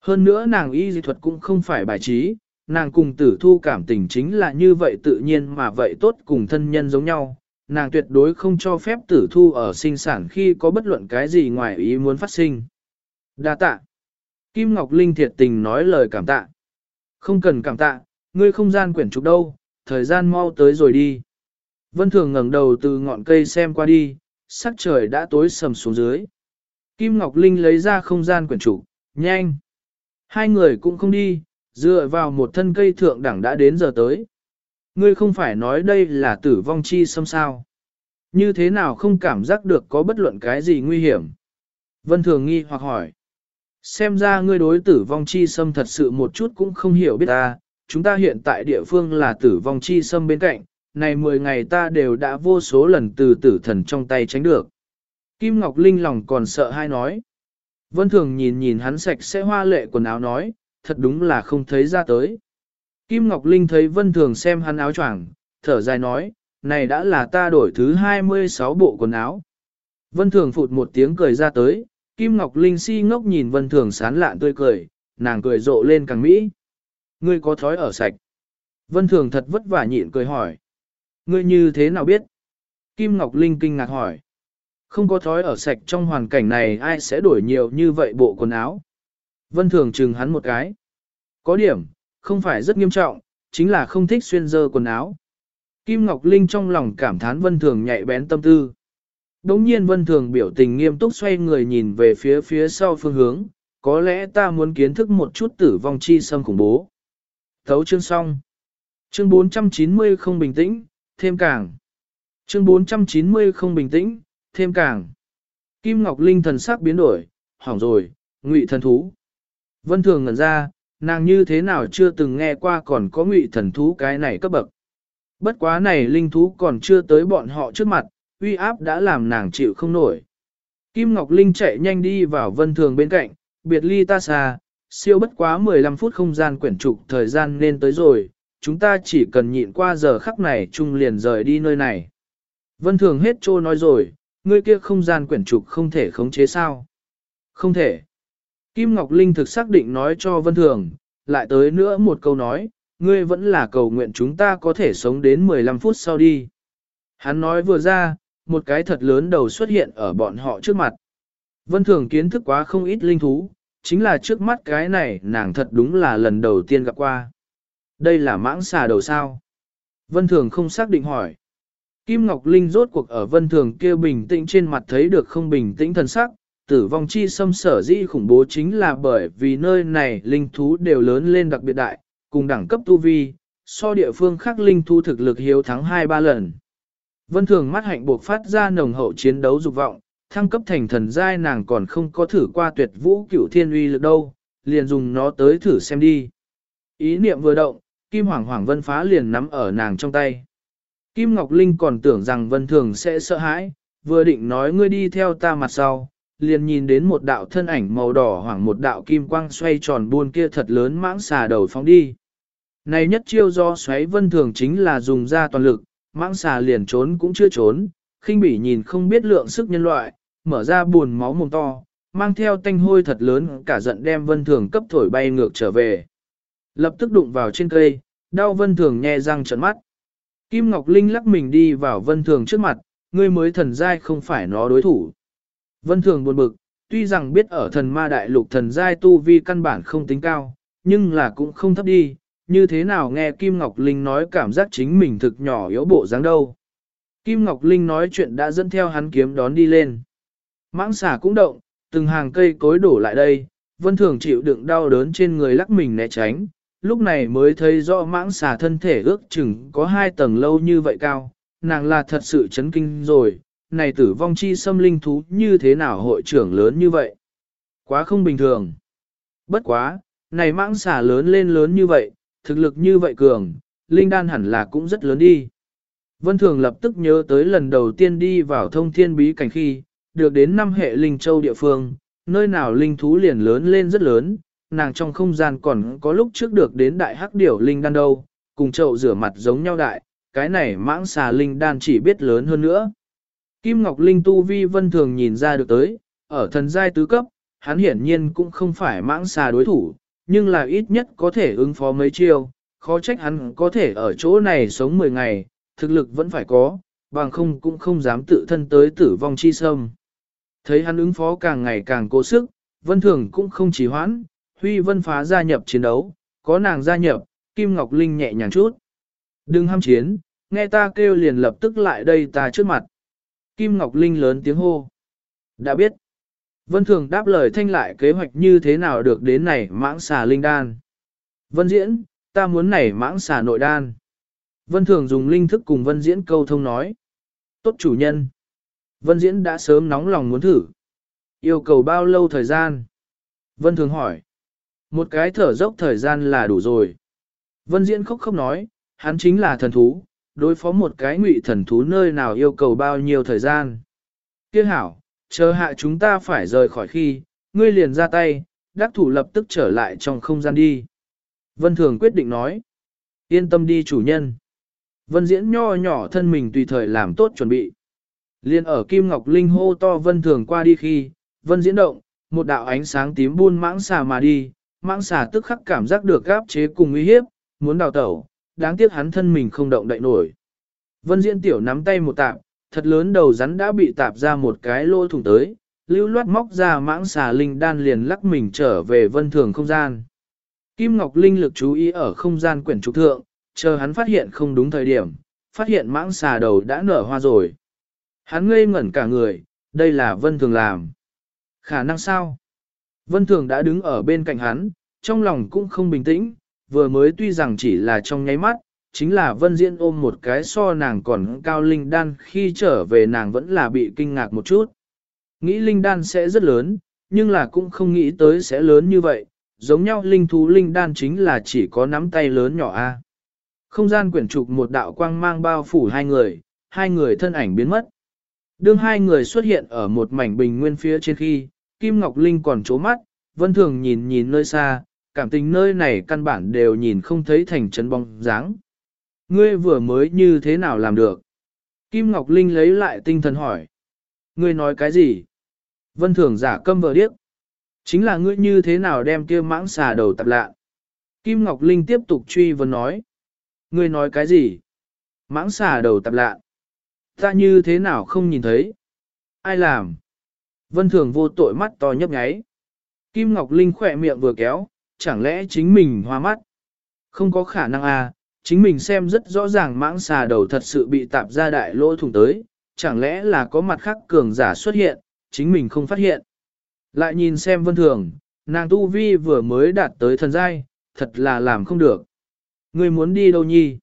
Hơn nữa nàng y dị thuật cũng không phải bài trí, nàng cùng tử thu cảm tình chính là như vậy tự nhiên mà vậy tốt cùng thân nhân giống nhau. Nàng tuyệt đối không cho phép tử thu ở sinh sản khi có bất luận cái gì ngoài ý muốn phát sinh. Đa tạ. Kim Ngọc Linh thiệt tình nói lời cảm tạ. Không cần cảm tạ, ngươi không gian quyển trục đâu, thời gian mau tới rồi đi. Vân Thường ngẩng đầu từ ngọn cây xem qua đi, sắc trời đã tối sầm xuống dưới. Kim Ngọc Linh lấy ra không gian quyển trục, nhanh. Hai người cũng không đi, dựa vào một thân cây thượng đẳng đã đến giờ tới. Ngươi không phải nói đây là tử vong chi xâm sao. Như thế nào không cảm giác được có bất luận cái gì nguy hiểm? Vân Thường nghi hoặc hỏi. Xem ra ngươi đối tử vong chi xâm thật sự một chút cũng không hiểu biết ta, chúng ta hiện tại địa phương là tử vong chi xâm bên cạnh, này 10 ngày ta đều đã vô số lần từ tử thần trong tay tránh được. Kim Ngọc Linh lòng còn sợ hai nói. Vân Thường nhìn nhìn hắn sạch sẽ hoa lệ quần áo nói, thật đúng là không thấy ra tới. Kim Ngọc Linh thấy Vân Thường xem hắn áo choàng, thở dài nói, này đã là ta đổi thứ 26 bộ quần áo. Vân Thường phụt một tiếng cười ra tới, Kim Ngọc Linh si ngốc nhìn Vân Thường sán lạn tươi cười, nàng cười rộ lên càng mỹ. Ngươi có thói ở sạch. Vân Thường thật vất vả nhịn cười hỏi. Ngươi như thế nào biết? Kim Ngọc Linh kinh ngạc hỏi. Không có thói ở sạch trong hoàn cảnh này ai sẽ đổi nhiều như vậy bộ quần áo. Vân Thường chừng hắn một cái. Có điểm, không phải rất nghiêm trọng, chính là không thích xuyên dơ quần áo. Kim Ngọc Linh trong lòng cảm thán Vân Thường nhạy bén tâm tư. Đống nhiên Vân Thường biểu tình nghiêm túc xoay người nhìn về phía phía sau phương hướng, có lẽ ta muốn kiến thức một chút tử vong chi xâm khủng bố. Thấu chương xong. Chương 490 không bình tĩnh, thêm càng. Chương 490 không bình tĩnh, thêm càng. Kim Ngọc Linh thần sắc biến đổi, hỏng rồi, ngụy thần thú. Vân Thường ngẩn ra, nàng như thế nào chưa từng nghe qua còn có ngụy thần thú cái này cấp bậc. Bất quá này linh thú còn chưa tới bọn họ trước mặt, uy áp đã làm nàng chịu không nổi. Kim Ngọc Linh chạy nhanh đi vào Vân Thường bên cạnh, biệt ly ta xa, siêu bất quá 15 phút không gian quyển trục thời gian nên tới rồi, chúng ta chỉ cần nhịn qua giờ khắc này chung liền rời đi nơi này. Vân Thường hết trô nói rồi, ngươi kia không gian quyển trục không thể khống chế sao? Không thể. Kim Ngọc Linh thực xác định nói cho Vân Thường, lại tới nữa một câu nói, ngươi vẫn là cầu nguyện chúng ta có thể sống đến 15 phút sau đi. Hắn nói vừa ra, một cái thật lớn đầu xuất hiện ở bọn họ trước mặt. Vân Thường kiến thức quá không ít linh thú, chính là trước mắt cái này nàng thật đúng là lần đầu tiên gặp qua. Đây là mãng xà đầu sao? Vân Thường không xác định hỏi. Kim Ngọc Linh rốt cuộc ở Vân Thường kia bình tĩnh trên mặt thấy được không bình tĩnh thần sắc, tử vong chi xâm sở dĩ khủng bố chính là bởi vì nơi này linh thú đều lớn lên đặc biệt đại, cùng đẳng cấp tu vi, so địa phương khác linh thú thực lực hiếu thắng 2-3 lần. Vân Thường mắt hạnh buộc phát ra nồng hậu chiến đấu dục vọng, thăng cấp thành thần giai nàng còn không có thử qua tuyệt vũ cửu thiên uy lực đâu, liền dùng nó tới thử xem đi. Ý niệm vừa động, Kim Hoàng Hoàng Vân phá liền nắm ở nàng trong tay. Kim Ngọc Linh còn tưởng rằng Vân Thường sẽ sợ hãi, vừa định nói ngươi đi theo ta mặt sau, liền nhìn đến một đạo thân ảnh màu đỏ hoảng một đạo kim quang xoay tròn buôn kia thật lớn mãng xà đầu phóng đi. Này nhất chiêu do xoáy Vân Thường chính là dùng ra toàn lực, mãng xà liền trốn cũng chưa trốn, khinh bỉ nhìn không biết lượng sức nhân loại, mở ra buồn máu mồm to, mang theo tanh hôi thật lớn cả giận đem Vân Thường cấp thổi bay ngược trở về. Lập tức đụng vào trên cây, đau Vân Thường nhe răng trợn mắt. Kim Ngọc Linh lắc mình đi vào Vân Thường trước mặt, ngươi mới thần giai không phải nó đối thủ. Vân Thường buồn bực, tuy rằng biết ở thần ma đại lục thần giai tu vi căn bản không tính cao, nhưng là cũng không thấp đi, như thế nào nghe Kim Ngọc Linh nói cảm giác chính mình thực nhỏ yếu bộ dáng đâu. Kim Ngọc Linh nói chuyện đã dẫn theo hắn kiếm đón đi lên. Mãng xà cũng động, từng hàng cây cối đổ lại đây, Vân Thường chịu đựng đau đớn trên người lắc mình né tránh, lúc này mới thấy rõ mãng xà thân thể ước chừng có hai tầng lâu như vậy cao, nàng là thật sự chấn kinh rồi, này tử vong chi xâm linh thú như thế nào hội trưởng lớn như vậy. Quá không bình thường. Bất quá, này mãng xà lớn lên lớn như vậy, thực lực như vậy cường, linh đan hẳn là cũng rất lớn đi. Vân Thường lập tức nhớ tới lần đầu tiên đi vào thông thiên bí cảnh khi, được đến năm hệ linh châu địa phương, nơi nào linh thú liền lớn lên rất lớn, nàng trong không gian còn có lúc trước được đến đại hắc điểu linh đan đâu, cùng chậu rửa mặt giống nhau đại, cái này mãng xà linh đan chỉ biết lớn hơn nữa. Kim Ngọc Linh tu vi vân thường nhìn ra được tới, ở thần giai tứ cấp, hắn hiển nhiên cũng không phải mãng xà đối thủ, nhưng là ít nhất có thể ứng phó mấy chiêu, khó trách hắn có thể ở chỗ này sống 10 ngày, thực lực vẫn phải có, bằng không cũng không dám tự thân tới tử vong chi sâm. Thấy hắn ứng phó càng ngày càng cố sức, vân thường cũng không chỉ hoãn, Huy Vân phá gia nhập chiến đấu, có nàng gia nhập, Kim Ngọc Linh nhẹ nhàng chút. Đừng ham chiến, nghe ta kêu liền lập tức lại đây ta trước mặt. Kim Ngọc Linh lớn tiếng hô. Đã biết. Vân Thường đáp lời thanh lại kế hoạch như thế nào được đến này mãng xà linh đan. Vân Diễn, ta muốn này mãng xà nội đan. Vân Thường dùng linh thức cùng Vân Diễn câu thông nói. Tốt chủ nhân. Vân Diễn đã sớm nóng lòng muốn thử. Yêu cầu bao lâu thời gian? Vân Thường hỏi. Một cái thở dốc thời gian là đủ rồi. Vân Diễn khóc khóc nói, hắn chính là thần thú, đối phó một cái ngụy thần thú nơi nào yêu cầu bao nhiêu thời gian. Tiếc hảo, chờ hạ chúng ta phải rời khỏi khi, ngươi liền ra tay, đắc thủ lập tức trở lại trong không gian đi. Vân Thường quyết định nói, yên tâm đi chủ nhân. Vân Diễn nho nhỏ thân mình tùy thời làm tốt chuẩn bị. Liên ở Kim Ngọc Linh hô to Vân Thường qua đi khi, Vân Diễn động, một đạo ánh sáng tím buôn mãng xà mà đi, mãng xà tức khắc cảm giác được gáp chế cùng uy hiếp, muốn đào tẩu, đáng tiếc hắn thân mình không động đậy nổi. Vân Diễn tiểu nắm tay một tạp, thật lớn đầu rắn đã bị tạp ra một cái lỗ thủng tới, lưu loát móc ra mãng xà linh đan liền lắc mình trở về vân thường không gian. Kim Ngọc Linh lực chú ý ở không gian quyển trục thượng, chờ hắn phát hiện không đúng thời điểm, phát hiện mãng xà đầu đã nở hoa rồi. Hắn ngây ngẩn cả người, đây là vân thường làm. Khả năng sao? Vân thường đã đứng ở bên cạnh hắn, trong lòng cũng không bình tĩnh, vừa mới tuy rằng chỉ là trong nháy mắt, chính là Vân Diễn ôm một cái so nàng còn cao linh đan khi trở về nàng vẫn là bị kinh ngạc một chút. Nghĩ linh đan sẽ rất lớn, nhưng là cũng không nghĩ tới sẽ lớn như vậy, giống nhau linh thú linh đan chính là chỉ có nắm tay lớn nhỏ a. Không gian quyển trục một đạo quang mang bao phủ hai người, hai người thân ảnh biến mất. Đương hai người xuất hiện ở một mảnh bình nguyên phía trên khi, Kim Ngọc Linh còn chố mắt, Vân Thường nhìn nhìn nơi xa, cảm tình nơi này căn bản đều nhìn không thấy thành trấn bóng dáng. Ngươi vừa mới như thế nào làm được? Kim Ngọc Linh lấy lại tinh thần hỏi. Ngươi nói cái gì? Vân Thường giả câm vờ điếc. Chính là ngươi như thế nào đem kia mãng xà đầu tập lạ? Kim Ngọc Linh tiếp tục truy vấn nói. Ngươi nói cái gì? Mãng xà đầu tập lạ. Ta như thế nào không nhìn thấy? Ai làm? Vân Thường vô tội mắt to nhấp nháy. Kim Ngọc Linh khỏe miệng vừa kéo, chẳng lẽ chính mình hoa mắt? Không có khả năng à, chính mình xem rất rõ ràng mãng xà đầu thật sự bị tạp ra đại lỗ thủng tới, chẳng lẽ là có mặt khác cường giả xuất hiện, chính mình không phát hiện. Lại nhìn xem vân thường, nàng tu vi vừa mới đạt tới thần giai, thật là làm không được. Người muốn đi đâu nhi?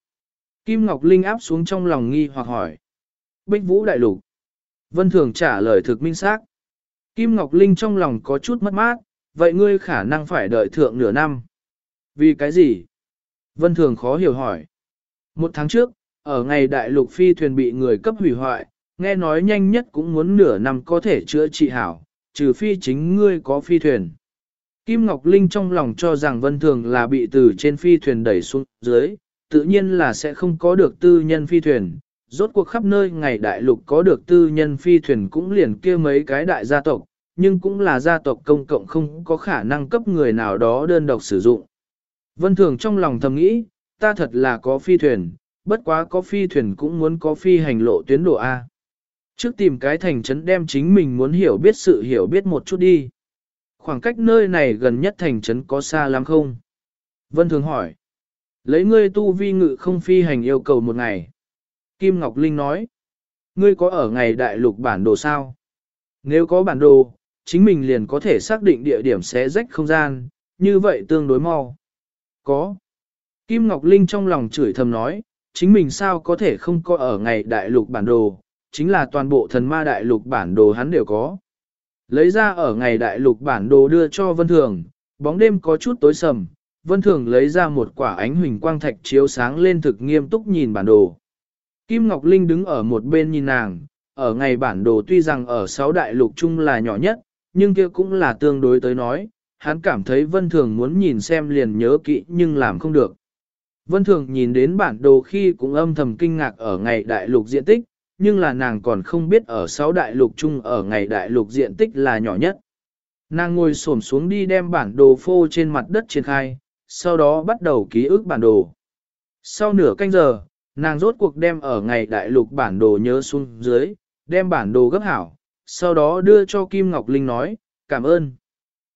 Kim Ngọc Linh áp xuống trong lòng nghi hoặc hỏi. Bích Vũ Đại Lục. Vân Thường trả lời thực minh xác. Kim Ngọc Linh trong lòng có chút mất mát, vậy ngươi khả năng phải đợi thượng nửa năm. Vì cái gì? Vân Thường khó hiểu hỏi. Một tháng trước, ở ngày đại lục phi thuyền bị người cấp hủy hoại, nghe nói nhanh nhất cũng muốn nửa năm có thể chữa trị hảo, trừ phi chính ngươi có phi thuyền. Kim Ngọc Linh trong lòng cho rằng Vân Thường là bị từ trên phi thuyền đẩy xuống dưới, tự nhiên là sẽ không có được tư nhân phi thuyền. Rốt cuộc khắp nơi ngày đại lục có được tư nhân phi thuyền cũng liền kia mấy cái đại gia tộc, nhưng cũng là gia tộc công cộng không có khả năng cấp người nào đó đơn độc sử dụng. Vân Thường trong lòng thầm nghĩ, ta thật là có phi thuyền, bất quá có phi thuyền cũng muốn có phi hành lộ tuyến độ A. Trước tìm cái thành trấn đem chính mình muốn hiểu biết sự hiểu biết một chút đi. Khoảng cách nơi này gần nhất thành trấn có xa lắm không? Vân Thường hỏi. Lấy ngươi tu vi ngự không phi hành yêu cầu một ngày. Kim Ngọc Linh nói. Ngươi có ở ngày đại lục bản đồ sao? Nếu có bản đồ, chính mình liền có thể xác định địa điểm xé rách không gian, như vậy tương đối mau. Có. Kim Ngọc Linh trong lòng chửi thầm nói, chính mình sao có thể không có ở ngày đại lục bản đồ, chính là toàn bộ thần ma đại lục bản đồ hắn đều có. Lấy ra ở ngày đại lục bản đồ đưa cho Vân Thường, bóng đêm có chút tối sầm, Vân Thường lấy ra một quả ánh huỳnh quang thạch chiếu sáng lên thực nghiêm túc nhìn bản đồ. Kim Ngọc Linh đứng ở một bên nhìn nàng, ở ngày bản đồ tuy rằng ở sáu đại lục chung là nhỏ nhất, nhưng kia cũng là tương đối tới nói, hắn cảm thấy Vân Thường muốn nhìn xem liền nhớ kỹ nhưng làm không được. Vân Thường nhìn đến bản đồ khi cũng âm thầm kinh ngạc ở ngày đại lục diện tích, nhưng là nàng còn không biết ở sáu đại lục chung ở ngày đại lục diện tích là nhỏ nhất. Nàng ngồi xổm xuống đi đem bản đồ phô trên mặt đất triển khai, sau đó bắt đầu ký ức bản đồ. Sau nửa canh giờ, nàng rốt cuộc đem ở ngày đại lục bản đồ nhớ xuống dưới, đem bản đồ gấp hảo, sau đó đưa cho Kim Ngọc Linh nói, cảm ơn.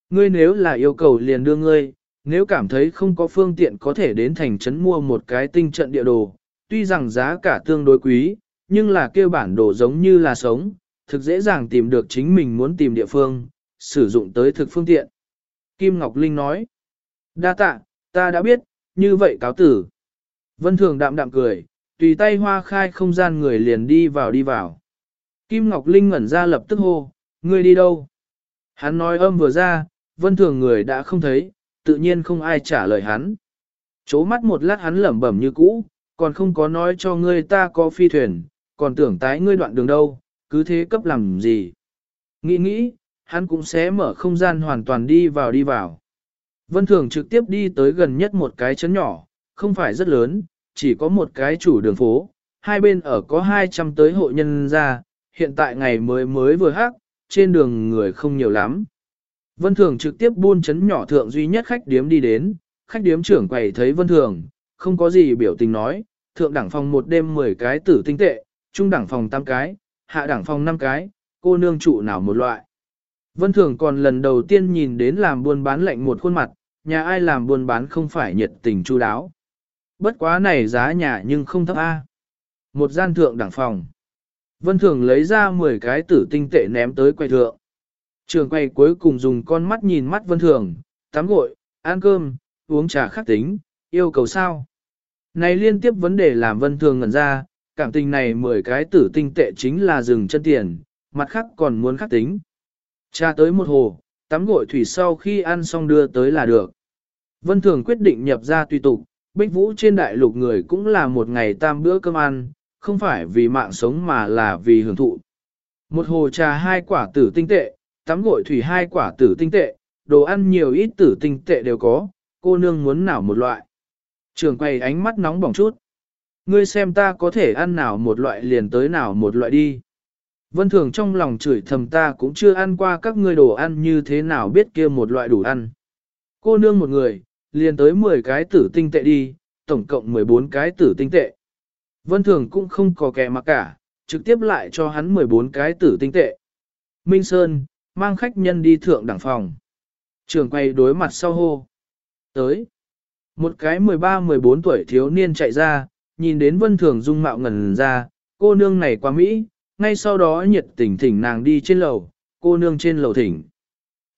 Ngươi nếu là yêu cầu liền đưa ngươi, nếu cảm thấy không có phương tiện có thể đến thành trấn mua một cái tinh trận địa đồ, tuy rằng giá cả tương đối quý, nhưng là kêu bản đồ giống như là sống, thực dễ dàng tìm được chính mình muốn tìm địa phương, sử dụng tới thực phương tiện. Kim Ngọc Linh nói, đa tạ, ta đã biết, như vậy cáo tử. Vân Thường đạm đạm cười, tùy tay hoa khai không gian người liền đi vào đi vào. Kim Ngọc Linh ngẩn ra lập tức hô, ngươi đi đâu? Hắn nói âm vừa ra, Vân Thường người đã không thấy, tự nhiên không ai trả lời hắn. Chố mắt một lát hắn lẩm bẩm như cũ, còn không có nói cho ngươi ta có phi thuyền, còn tưởng tái ngươi đoạn đường đâu, cứ thế cấp làm gì. Nghĩ nghĩ, hắn cũng sẽ mở không gian hoàn toàn đi vào đi vào. Vân Thường trực tiếp đi tới gần nhất một cái chấn nhỏ, không phải rất lớn, chỉ có một cái chủ đường phố, hai bên ở có 200 tới hộ nhân ra, hiện tại ngày mới mới vừa hát trên đường người không nhiều lắm. Vân Thường trực tiếp buôn chấn nhỏ thượng duy nhất khách điếm đi đến, khách điếm trưởng quầy thấy Vân Thường, không có gì biểu tình nói, thượng đẳng phòng một đêm 10 cái tử tinh tệ, trung đẳng phòng 8 cái, hạ đẳng phòng 5 cái, cô nương trụ nào một loại. Vân Thường còn lần đầu tiên nhìn đến làm buôn bán lạnh một khuôn mặt, nhà ai làm buôn bán không phải nhiệt tình chu đáo. Bất quá này giá nhà nhưng không thấp A. Một gian thượng đẳng phòng. Vân Thường lấy ra 10 cái tử tinh tệ ném tới quay thượng. Trường quay cuối cùng dùng con mắt nhìn mắt Vân Thường, tắm gội, ăn cơm, uống trà khắc tính, yêu cầu sao. Này liên tiếp vấn đề làm Vân Thường ngẩn ra, cảm tình này 10 cái tử tinh tệ chính là dừng chân tiền, mặt khác còn muốn khắc tính. Trà tới một hồ, tắm gội thủy sau khi ăn xong đưa tới là được. Vân Thường quyết định nhập ra tùy tục, Bích Vũ trên đại lục người cũng là một ngày tam bữa cơm ăn, không phải vì mạng sống mà là vì hưởng thụ. Một hồ trà hai quả tử tinh tệ, tắm gội thủy hai quả tử tinh tệ, đồ ăn nhiều ít tử tinh tệ đều có, cô nương muốn nào một loại. Trường quay ánh mắt nóng bỏng chút. Ngươi xem ta có thể ăn nào một loại liền tới nào một loại đi. Vân thường trong lòng chửi thầm ta cũng chưa ăn qua các ngươi đồ ăn như thế nào biết kia một loại đủ ăn. Cô nương một người, liền tới 10 cái tử tinh tệ đi, tổng cộng 14 cái tử tinh tệ. Vân Thường cũng không có kẻ mà cả, trực tiếp lại cho hắn 14 cái tử tinh tệ. Minh Sơn, mang khách nhân đi thượng đẳng phòng. Trường quay đối mặt sau hô. Tới. Một cái 13-14 tuổi thiếu niên chạy ra, nhìn đến Vân Thường dung mạo ngần ra, cô nương này qua Mỹ, ngay sau đó nhiệt tình thỉnh nàng đi trên lầu, cô nương trên lầu thỉnh.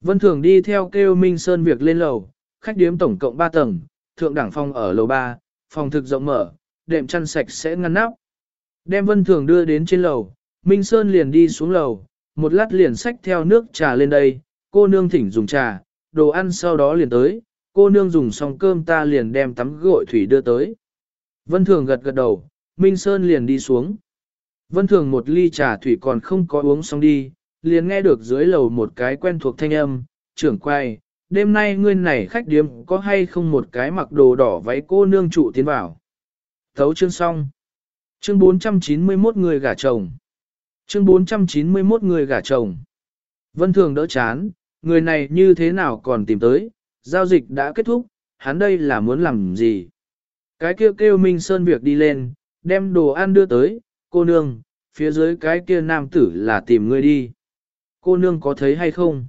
Vân Thường đi theo kêu Minh Sơn việc lên lầu, khách điếm tổng cộng 3 tầng, thượng đẳng phòng ở lầu 3, phòng thực rộng mở, đệm chăn sạch sẽ ngăn nắp. Đem Vân Thường đưa đến trên lầu, Minh Sơn liền đi xuống lầu, một lát liền xách theo nước trà lên đây, cô nương thỉnh dùng trà, đồ ăn sau đó liền tới, cô nương dùng xong cơm ta liền đem tắm gội thủy đưa tới. Vân Thường gật gật đầu, Minh Sơn liền đi xuống. Vân Thường một ly trà thủy còn không có uống xong đi, liền nghe được dưới lầu một cái quen thuộc thanh âm, trưởng quay, đêm nay ngươi này khách điếm có hay không một cái mặc đồ đỏ váy cô nương trụ tiến vào. Thấu chương xong. Chương 491 người gả chồng. Chương 491 người gả chồng. Vân Thường đỡ chán, người này như thế nào còn tìm tới, giao dịch đã kết thúc, hắn đây là muốn làm gì? Cái kêu kêu Minh Sơn việc đi lên, đem đồ ăn đưa tới, cô nương, phía dưới cái kia nam tử là tìm ngươi đi. Cô nương có thấy hay không?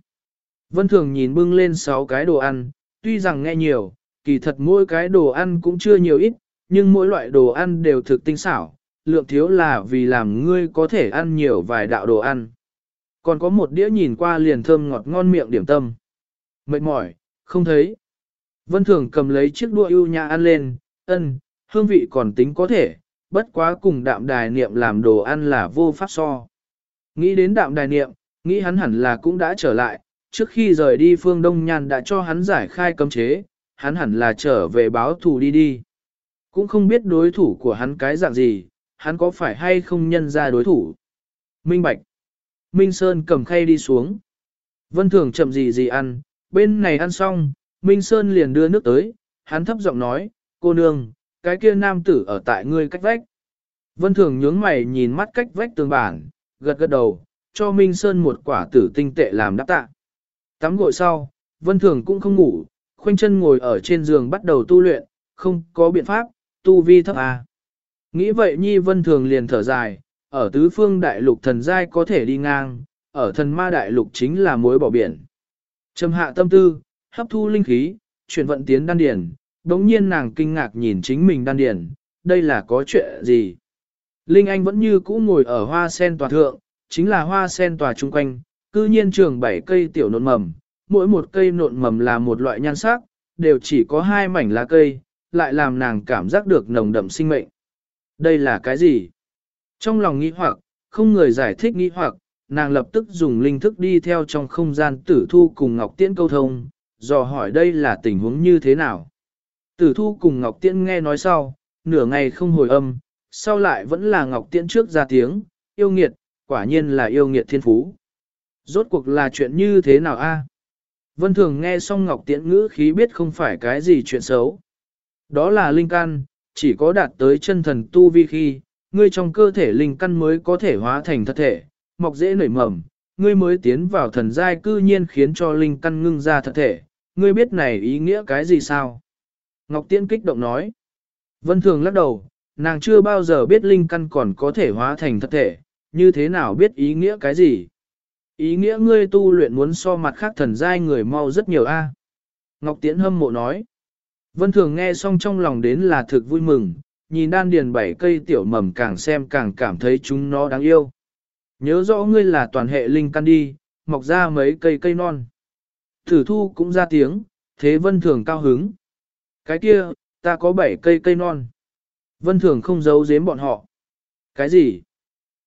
Vân Thường nhìn bưng lên 6 cái đồ ăn, tuy rằng nghe nhiều, kỳ thật mỗi cái đồ ăn cũng chưa nhiều ít, nhưng mỗi loại đồ ăn đều thực tinh xảo, lượng thiếu là vì làm ngươi có thể ăn nhiều vài đạo đồ ăn. Còn có một đĩa nhìn qua liền thơm ngọt ngon miệng điểm tâm. Mệt mỏi, không thấy. Vân Thường cầm lấy chiếc đũa ưu nhã ăn lên, ân, hương vị còn tính có thể, bất quá cùng đạm đài niệm làm đồ ăn là vô pháp so. Nghĩ đến đạm đài niệm, nghĩ hắn hẳn là cũng đã trở lại, trước khi rời đi phương Đông Nhan đã cho hắn giải khai cấm chế, hắn hẳn là trở về báo thù đi đi. Cũng không biết đối thủ của hắn cái dạng gì, hắn có phải hay không nhân ra đối thủ. Minh Bạch. Minh Sơn cầm khay đi xuống. Vân Thường chậm gì gì ăn, bên này ăn xong, Minh Sơn liền đưa nước tới, hắn thấp giọng nói, cô nương, cái kia nam tử ở tại ngươi cách vách. Vân Thường nhướng mày nhìn mắt cách vách tường bản, gật gật đầu, cho Minh Sơn một quả tử tinh tệ làm đáp tạ. Tắm gội sau, Vân Thường cũng không ngủ, khoanh chân ngồi ở trên giường bắt đầu tu luyện, không có biện pháp, tu vi thấp à. Nghĩ vậy Nhi Vân Thường liền thở dài, ở tứ phương đại lục thần giai có thể đi ngang, ở thần ma đại lục chính là mối bỏ biển. Trầm hạ tâm tư, hấp thu linh khí, chuyển vận tiến đan điển, đống nhiên nàng kinh ngạc nhìn chính mình đan điển, đây là có chuyện gì? Linh Anh vẫn như cũ ngồi ở hoa sen tòa thượng, chính là hoa sen tòa chung quanh, cư nhiên trường bảy cây tiểu nộn mầm, mỗi một cây nộn mầm là một loại nhan sắc, đều chỉ có hai mảnh lá cây, lại làm nàng cảm giác được nồng đậm sinh mệnh. Đây là cái gì? Trong lòng nghĩ hoặc, không người giải thích nghĩ hoặc, nàng lập tức dùng linh thức đi theo trong không gian tử thu cùng Ngọc Tiễn câu thông, dò hỏi đây là tình huống như thế nào. Tử thu cùng Ngọc Tiễn nghe nói sau, nửa ngày không hồi âm, sau lại vẫn là Ngọc Tiễn trước ra tiếng, yêu nghiệt, quả nhiên là yêu nghiệt thiên phú. Rốt cuộc là chuyện như thế nào a? Vân Thường nghe xong Ngọc Tiễn ngữ khí biết không phải cái gì chuyện xấu. Đó là linh căn, chỉ có đạt tới chân thần tu vi khi, ngươi trong cơ thể linh căn mới có thể hóa thành thật thể, mọc dễ nảy mầm, ngươi mới tiến vào thần giai cư nhiên khiến cho linh căn ngưng ra thật thể, ngươi biết này ý nghĩa cái gì sao? Ngọc Tiễn kích động nói. Vân Thường lắc đầu, nàng chưa bao giờ biết linh căn còn có thể hóa thành thật thể, như thế nào biết ý nghĩa cái gì? Ý nghĩa ngươi tu luyện muốn so mặt khác thần giai người mau rất nhiều a. Ngọc Tiễn hâm mộ nói. Vân Thường nghe xong trong lòng đến là thực vui mừng, nhìn đan điền bảy cây tiểu mầm càng xem càng cảm thấy chúng nó đáng yêu. Nhớ rõ ngươi là toàn hệ linh căn đi, mọc ra mấy cây cây non. Thử thu cũng ra tiếng, thế Vân Thường cao hứng. Cái kia, ta có bảy cây cây non. Vân Thường không giấu giếm bọn họ. Cái gì?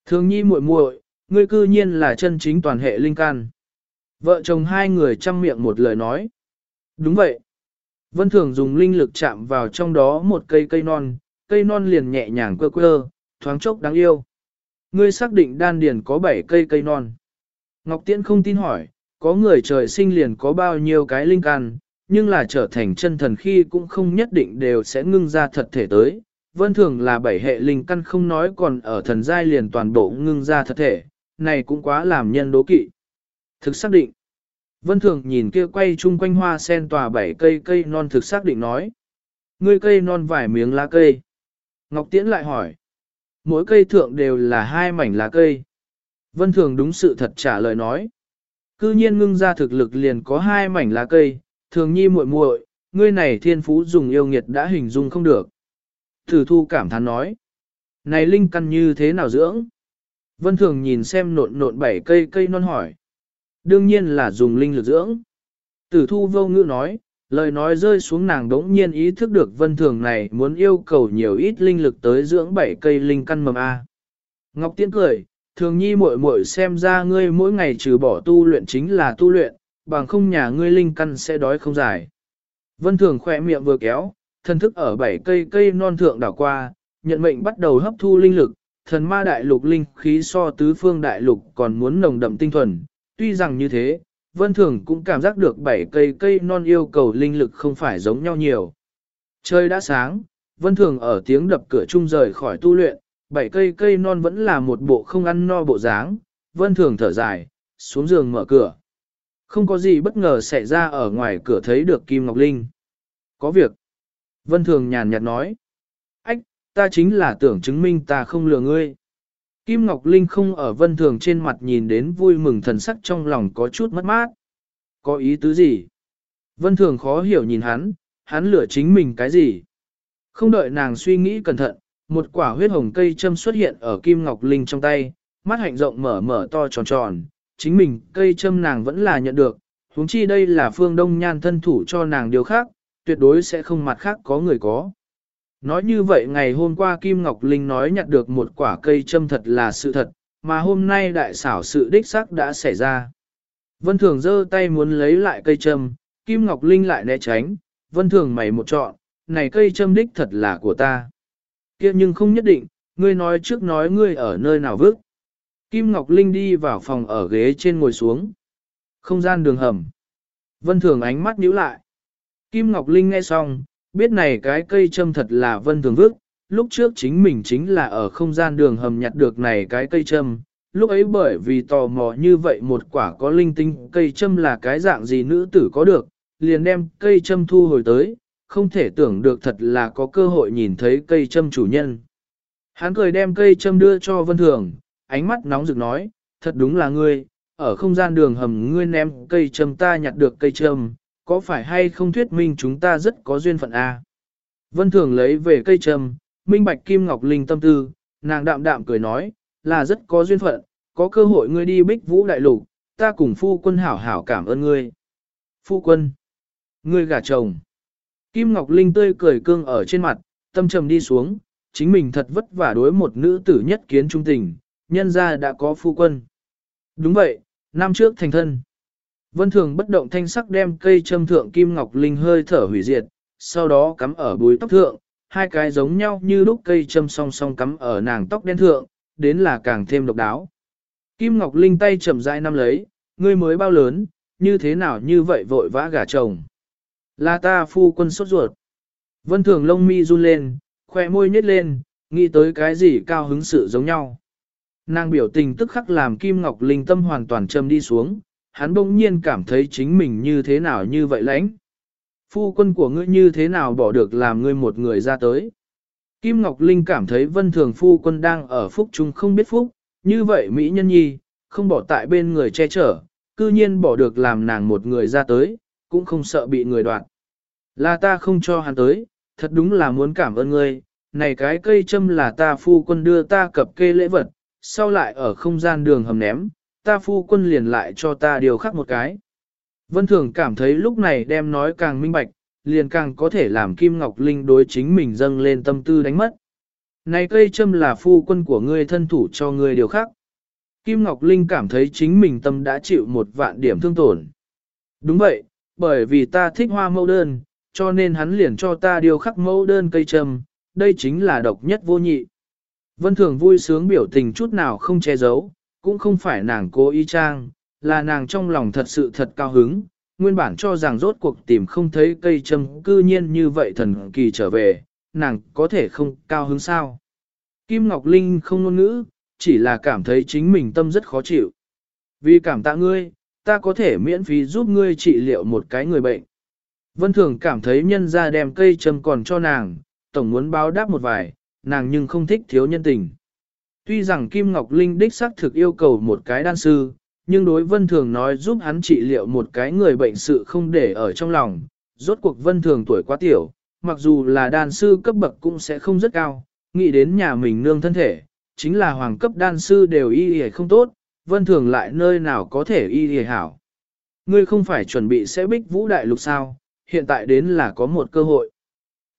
Thường nhi muội muội, ngươi cư nhiên là chân chính toàn hệ linh căn. Vợ chồng hai người chăm miệng một lời nói. Đúng vậy. Vân Thường dùng linh lực chạm vào trong đó một cây cây non, cây non liền nhẹ nhàng quơ quơ, thoáng chốc đáng yêu. Ngươi xác định đan điền có 7 cây cây non. Ngọc Tiễn không tin hỏi, có người trời sinh liền có bao nhiêu cái linh căn, nhưng là trở thành chân thần khi cũng không nhất định đều sẽ ngưng ra thật thể tới. Vân thường là bảy hệ linh căn không nói còn ở thần giai liền toàn bộ ngưng ra thật thể, này cũng quá làm nhân đố kỵ. Thực xác định. Vân thường nhìn kia quay chung quanh hoa sen tòa bảy cây cây non thực xác định nói. Ngươi cây non vài miếng lá cây. Ngọc Tiễn lại hỏi. Mỗi cây thượng đều là hai mảnh lá cây. Vân Thường đúng sự thật trả lời nói. Cư nhiên ngưng ra thực lực liền có hai mảnh lá cây, thường nhi muội muội, ngươi này thiên phú dùng yêu nghiệt đã hình dung không được. Thử thu cảm thán nói. Này linh căn như thế nào dưỡng? Vân Thường nhìn xem nộn nộn bảy cây cây non hỏi. Đương nhiên là dùng linh lực dưỡng. Tử thu vô ngữ nói, Lời nói rơi xuống nàng đống nhiên ý thức được vân thường này muốn yêu cầu nhiều ít linh lực tới dưỡng bảy cây linh căn mầm A. Ngọc Tiễn cười, thường nhi muội muội xem ra ngươi mỗi ngày trừ bỏ tu luyện chính là tu luyện, bằng không nhà ngươi linh căn sẽ đói không dài. Vân thường khỏe miệng vừa kéo, thân thức ở bảy cây cây non thượng đảo qua, nhận mệnh bắt đầu hấp thu linh lực, thần ma đại lục linh khí so tứ phương đại lục còn muốn nồng đậm tinh thuần, tuy rằng như thế, Vân Thường cũng cảm giác được bảy cây cây non yêu cầu linh lực không phải giống nhau nhiều. Trời đã sáng, Vân Thường ở tiếng đập cửa chung rời khỏi tu luyện, bảy cây cây non vẫn là một bộ không ăn no bộ dáng. Vân Thường thở dài, xuống giường mở cửa. Không có gì bất ngờ xảy ra ở ngoài cửa thấy được Kim Ngọc Linh. Có việc. Vân Thường nhàn nhạt nói. Ách, ta chính là tưởng chứng minh ta không lừa ngươi. Kim Ngọc Linh không ở vân thường trên mặt nhìn đến vui mừng thần sắc trong lòng có chút mất mát. Có ý tứ gì? Vân thường khó hiểu nhìn hắn, hắn lửa chính mình cái gì? Không đợi nàng suy nghĩ cẩn thận, một quả huyết hồng cây châm xuất hiện ở Kim Ngọc Linh trong tay, mắt hạnh rộng mở mở to tròn tròn, chính mình cây châm nàng vẫn là nhận được, huống chi đây là phương đông nhan thân thủ cho nàng điều khác, tuyệt đối sẽ không mặt khác có người có. Nói như vậy ngày hôm qua Kim Ngọc Linh nói nhặt được một quả cây châm thật là sự thật, mà hôm nay đại xảo sự đích xác đã xảy ra. Vân Thường giơ tay muốn lấy lại cây châm, Kim Ngọc Linh lại né tránh, Vân Thường mày một chọn, này cây châm đích thật là của ta. kia nhưng không nhất định, ngươi nói trước nói ngươi ở nơi nào vứt. Kim Ngọc Linh đi vào phòng ở ghế trên ngồi xuống. Không gian đường hầm. Vân Thường ánh mắt nhíu lại. Kim Ngọc Linh nghe xong, biết này cái cây châm thật là Vân Thường vứt, lúc trước chính mình chính là ở không gian đường hầm nhặt được này cái cây châm. Lúc ấy bởi vì tò mò như vậy một quả có linh tinh cây châm là cái dạng gì nữ tử có được, liền đem cây châm thu hồi tới, không thể tưởng được thật là có cơ hội nhìn thấy cây châm chủ nhân. Hắn cười đem cây châm đưa cho Vân Thường, ánh mắt nóng rực nói, thật đúng là ngươi, ở không gian đường hầm ngươi ném cây châm ta nhặt được cây châm, có phải hay không thuyết minh chúng ta rất có duyên phận a? Vân Thường lấy về cây trầm, minh bạch kim ngọc linh tâm tư, nàng đạm đạm cười nói, là rất có duyên phận, có cơ hội ngươi đi bích vũ đại lục, ta cùng phu quân hảo hảo cảm ơn ngươi. Phu quân, ngươi gả chồng. Kim Ngọc Linh tươi cười cương ở trên mặt, tâm trầm đi xuống, chính mình thật vất vả đối một nữ tử nhất kiến trung tình, nhân ra đã có phu quân. Đúng vậy, năm trước thành thân. Vân Thường bất động thanh sắc đem cây châm thượng Kim Ngọc Linh hơi thở hủy diệt, sau đó cắm ở búi tóc thượng, hai cái giống nhau như lúc cây châm song song cắm ở nàng tóc đen thượng, đến là càng thêm độc đáo. Kim Ngọc Linh tay chậm rãi năm lấy, ngươi mới bao lớn, như thế nào như vậy vội vã gả chồng. Là ta phu quân sốt ruột. Vân Thường lông mi run lên, khoe môi nhếch lên, nghĩ tới cái gì cao hứng sự giống nhau. Nàng biểu tình tức khắc làm Kim Ngọc Linh tâm hoàn toàn châm đi xuống, hắn bỗng nhiên cảm thấy chính mình như thế nào như vậy lãnh. Phu quân của ngươi như thế nào bỏ được làm ngươi một người ra tới. Kim Ngọc Linh cảm thấy vân thường phu quân đang ở phúc chung không biết phúc, như vậy Mỹ nhân nhi, không bỏ tại bên người che chở, cư nhiên bỏ được làm nàng một người ra tới, cũng không sợ bị người đoạt. Là ta không cho hắn tới, thật đúng là muốn cảm ơn ngươi, này cái cây châm là ta phu quân đưa ta cập kê lễ vật, sau lại ở không gian đường hầm ném, ta phu quân liền lại cho ta điều khắc một cái. Vân Thường cảm thấy lúc này đem nói càng minh bạch, liền càng có thể làm Kim Ngọc Linh đối chính mình dâng lên tâm tư đánh mất. Này cây châm là phu quân của ngươi thân thủ cho ngươi điều khắc. Kim Ngọc Linh cảm thấy chính mình tâm đã chịu một vạn điểm thương tổn. Đúng vậy, bởi vì ta thích hoa mẫu đơn, cho nên hắn liền cho ta điều khắc mẫu đơn cây châm, đây chính là độc nhất vô nhị. Vân Thường vui sướng biểu tình chút nào không che giấu, cũng không phải nàng cố ý trang, là nàng trong lòng thật sự thật cao hứng, nguyên bản cho rằng rốt cuộc tìm không thấy cây châm cư nhiên như vậy thần kỳ trở về, nàng có thể không cao hứng sao. Kim Ngọc Linh không ngôn ngữ, chỉ là cảm thấy chính mình tâm rất khó chịu. Vì cảm tạ ngươi, ta có thể miễn phí giúp ngươi trị liệu một cái người bệnh. Vân Thường cảm thấy nhân ra đem cây châm còn cho nàng, tổng muốn báo đáp một vài, nàng nhưng không thích thiếu nhân tình. Tuy rằng Kim Ngọc Linh đích xác thực yêu cầu một cái đan sư, nhưng đối Vân Thường nói giúp hắn trị liệu một cái người bệnh sự không để ở trong lòng. Rốt cuộc Vân Thường tuổi quá tiểu, mặc dù là đan sư cấp bậc cũng sẽ không rất cao, nghĩ đến nhà mình nương thân thể, chính là hoàng cấp đan sư đều y y không tốt, Vân Thường lại nơi nào có thể y y hảo. Ngươi không phải chuẩn bị sẽ bích vũ đại lục sao, hiện tại đến là có một cơ hội.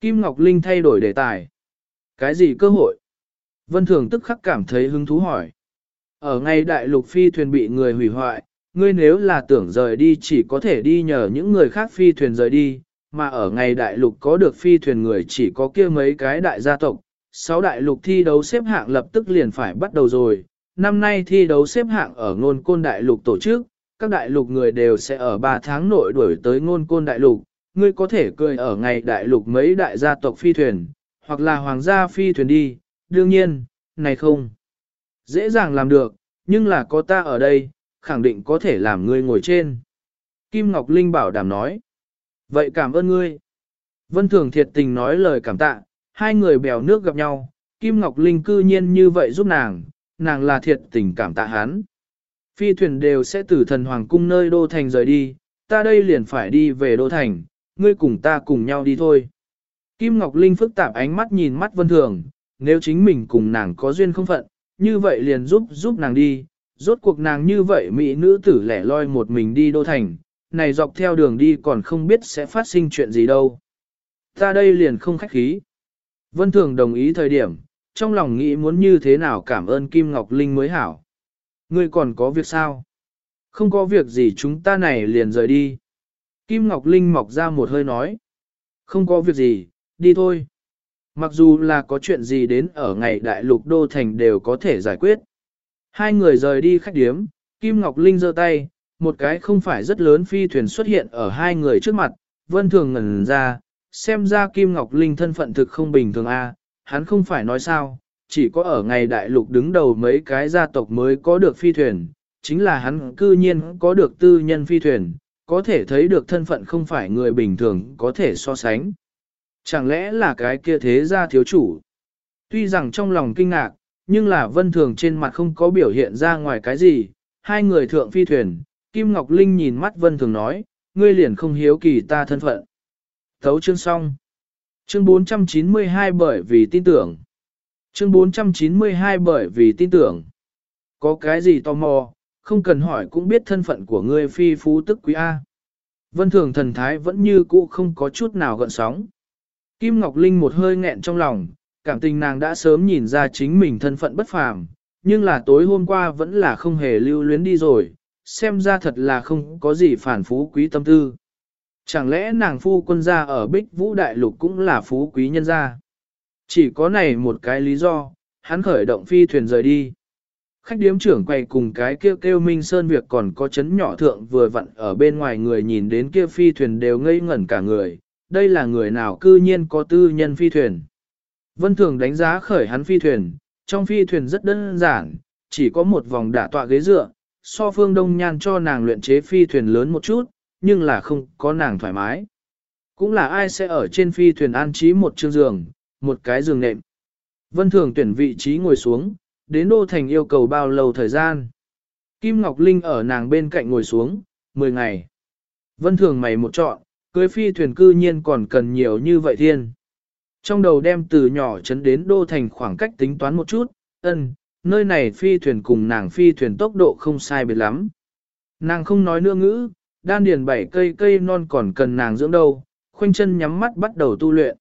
Kim Ngọc Linh thay đổi đề tài. Cái gì cơ hội? Vân Thường tức khắc cảm thấy hứng thú hỏi. Ở ngay đại lục phi thuyền bị người hủy hoại, ngươi nếu là tưởng rời đi chỉ có thể đi nhờ những người khác phi thuyền rời đi, mà ở ngày đại lục có được phi thuyền người chỉ có kia mấy cái đại gia tộc. Sáu đại lục thi đấu xếp hạng lập tức liền phải bắt đầu rồi. Năm nay thi đấu xếp hạng ở ngôn côn đại lục tổ chức, các đại lục người đều sẽ ở 3 tháng nội đuổi tới ngôn côn đại lục. Ngươi có thể cười ở ngày đại lục mấy đại gia tộc phi thuyền, hoặc là hoàng gia phi thuyền đi, đương nhiên, này không. Dễ dàng làm được, nhưng là có ta ở đây, khẳng định có thể làm ngươi ngồi trên. Kim Ngọc Linh bảo đảm nói. Vậy cảm ơn ngươi. Vân Thường thiệt tình nói lời cảm tạ, hai người bèo nước gặp nhau, Kim Ngọc Linh cư nhiên như vậy giúp nàng, nàng là thiệt tình cảm tạ hắn. Phi thuyền đều sẽ từ thần hoàng cung nơi đô thành rời đi, ta đây liền phải đi về đô thành, ngươi cùng ta cùng nhau đi thôi. Kim Ngọc Linh phức tạp ánh mắt nhìn mắt Vân Thường, nếu chính mình cùng nàng có duyên không phận, như vậy liền giúp giúp nàng đi, rốt cuộc nàng như vậy mỹ nữ tử lẻ loi một mình đi đô thành, này dọc theo đường đi còn không biết sẽ phát sinh chuyện gì đâu. Ta đây liền không khách khí. Vân Thường đồng ý thời điểm, trong lòng nghĩ muốn như thế nào cảm ơn Kim Ngọc Linh mới hảo. Ngươi còn có việc sao? Không có việc gì chúng ta này liền rời đi. Kim Ngọc Linh mọc ra một hơi nói. Không có việc gì, đi thôi. Mặc dù là có chuyện gì đến ở ngày đại lục đô thành đều có thể giải quyết. Hai người rời đi khách điếm, Kim Ngọc Linh giơ tay, một cái không phải rất lớn phi thuyền xuất hiện ở hai người trước mặt, vân thường ngẩn ra, xem ra Kim Ngọc Linh thân phận thực không bình thường a, hắn không phải nói sao, chỉ có ở ngày đại lục đứng đầu mấy cái gia tộc mới có được phi thuyền, chính là hắn cư nhiên có được tư nhân phi thuyền, có thể thấy được thân phận không phải người bình thường có thể so sánh. Chẳng lẽ là cái kia thế gia thiếu chủ? Tuy rằng trong lòng kinh ngạc, nhưng là vân thường trên mặt không có biểu hiện ra ngoài cái gì, hai người thượng phi thuyền, Kim Ngọc Linh nhìn mắt vân thường nói, ngươi liền không hiếu kỳ ta thân phận. Thấu chương xong. Chương 492 bởi vì tin tưởng. Chương 492 bởi vì tin tưởng. Có cái gì tò mò, không cần hỏi cũng biết thân phận của ngươi phi phú tức quý A. Vân thường thần thái vẫn như cũ không có chút nào gợn sóng. Kim Ngọc Linh một hơi nghẹn trong lòng, cảm tình nàng đã sớm nhìn ra chính mình thân phận bất phàm, nhưng là tối hôm qua vẫn là không hề lưu luyến đi rồi, xem ra thật là không có gì phản phú quý tâm tư. Chẳng lẽ nàng phu quân gia ở Bích Vũ Đại Lục cũng là phú quý nhân gia? Chỉ có này một cái lý do, hắn khởi động phi thuyền rời đi. Khách điếm trưởng quay cùng cái kêu kêu Minh Sơn việc còn có chấn nhỏ thượng vừa vặn ở bên ngoài người nhìn đến kia phi thuyền đều ngây ngẩn cả người, đây là người nào cư nhiên có tư nhân phi thuyền. Vân Thường đánh giá khởi hắn phi thuyền, trong phi thuyền rất đơn giản, chỉ có một vòng đả tọa ghế dựa, so phương đông nhan cho nàng luyện chế phi thuyền lớn một chút, nhưng là không có nàng thoải mái. Cũng là ai sẽ ở trên phi thuyền an trí một chiếc giường, một cái giường nệm. Vân Thường tuyển vị trí ngồi xuống, đến Đô Thành yêu cầu bao lâu thời gian. Kim Ngọc Linh ở nàng bên cạnh ngồi xuống, 10 ngày. Vân Thường mày một chọn, cưới phi thuyền cư nhiên còn cần nhiều như vậy thiên. Trong đầu đem từ nhỏ chấn đến Đô Thành khoảng cách tính toán một chút, ân, nơi này phi thuyền cùng nàng phi thuyền tốc độ không sai biệt lắm. Nàng không nói nữa ngữ, đan điền bảy cây cây non còn cần nàng dưỡng đâu, khoanh chân nhắm mắt bắt đầu tu luyện.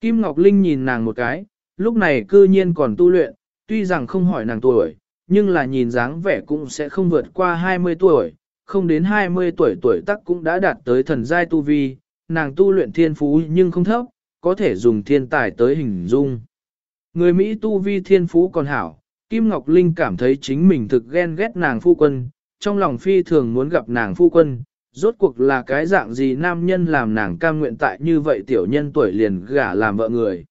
Kim Ngọc Linh nhìn nàng một cái, lúc này cư nhiên còn tu luyện, tuy rằng không hỏi nàng tuổi, nhưng là nhìn dáng vẻ cũng sẽ không vượt qua 20 tuổi, không đến 20 tuổi tuổi tắc cũng đã đạt tới thần giai tu vi, nàng tu luyện thiên phú nhưng không thấp, có thể dùng thiên tài tới hình dung. Người Mỹ tu vi thiên phú còn hảo, Kim Ngọc Linh cảm thấy chính mình thực ghen ghét nàng phu quân, trong lòng phi thường muốn gặp nàng phu quân, rốt cuộc là cái dạng gì nam nhân làm nàng cam nguyện tại như vậy tiểu nhân tuổi liền gả làm vợ người.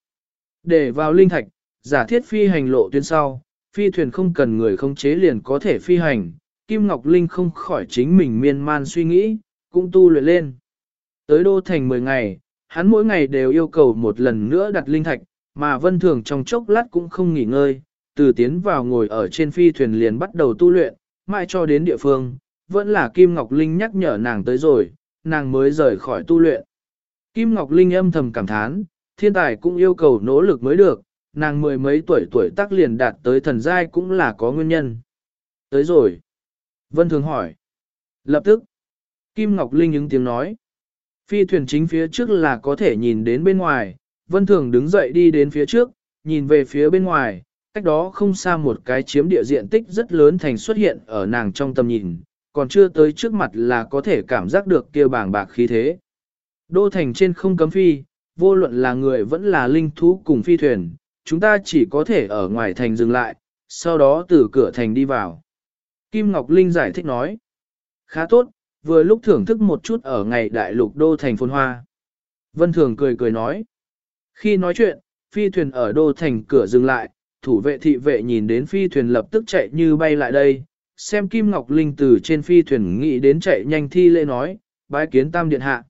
Để vào linh thạch, giả thiết phi hành lộ tuyến sau, phi thuyền không cần người không chế liền có thể phi hành, Kim Ngọc Linh không khỏi chính mình miên man suy nghĩ, cũng tu luyện lên. Tới đô thành 10 ngày, hắn mỗi ngày đều yêu cầu một lần nữa đặt linh thạch, mà vân thường trong chốc lát cũng không nghỉ ngơi, từ tiến vào ngồi ở trên phi thuyền liền bắt đầu tu luyện, mãi cho đến địa phương, vẫn là Kim Ngọc Linh nhắc nhở nàng tới rồi, nàng mới rời khỏi tu luyện. Kim Ngọc Linh âm thầm cảm thán, thiên tài cũng yêu cầu nỗ lực mới được, nàng mười mấy tuổi tuổi tác liền đạt tới thần giai cũng là có nguyên nhân. Tới rồi. Vân Thường hỏi. Lập tức. Kim Ngọc Linh ứng tiếng nói. Phi thuyền chính phía trước là có thể nhìn đến bên ngoài, Vân Thường đứng dậy đi đến phía trước, nhìn về phía bên ngoài, cách đó không xa một cái chiếm địa diện tích rất lớn thành xuất hiện ở nàng trong tầm nhìn, còn chưa tới trước mặt là có thể cảm giác được kia bảng bạc khí thế. Đô thành trên không cấm phi, vô luận là người vẫn là linh thú cùng phi thuyền, chúng ta chỉ có thể ở ngoài thành dừng lại, sau đó từ cửa thành đi vào. Kim Ngọc Linh giải thích nói, khá tốt, vừa lúc thưởng thức một chút ở ngày đại lục đô thành phồn hoa. Vân Thường cười cười nói, khi nói chuyện, phi thuyền ở đô thành cửa dừng lại, thủ vệ thị vệ nhìn đến phi thuyền lập tức chạy như bay lại đây, xem Kim Ngọc Linh từ trên phi thuyền nghĩ đến chạy nhanh thi lễ nói, bái kiến tam điện hạ.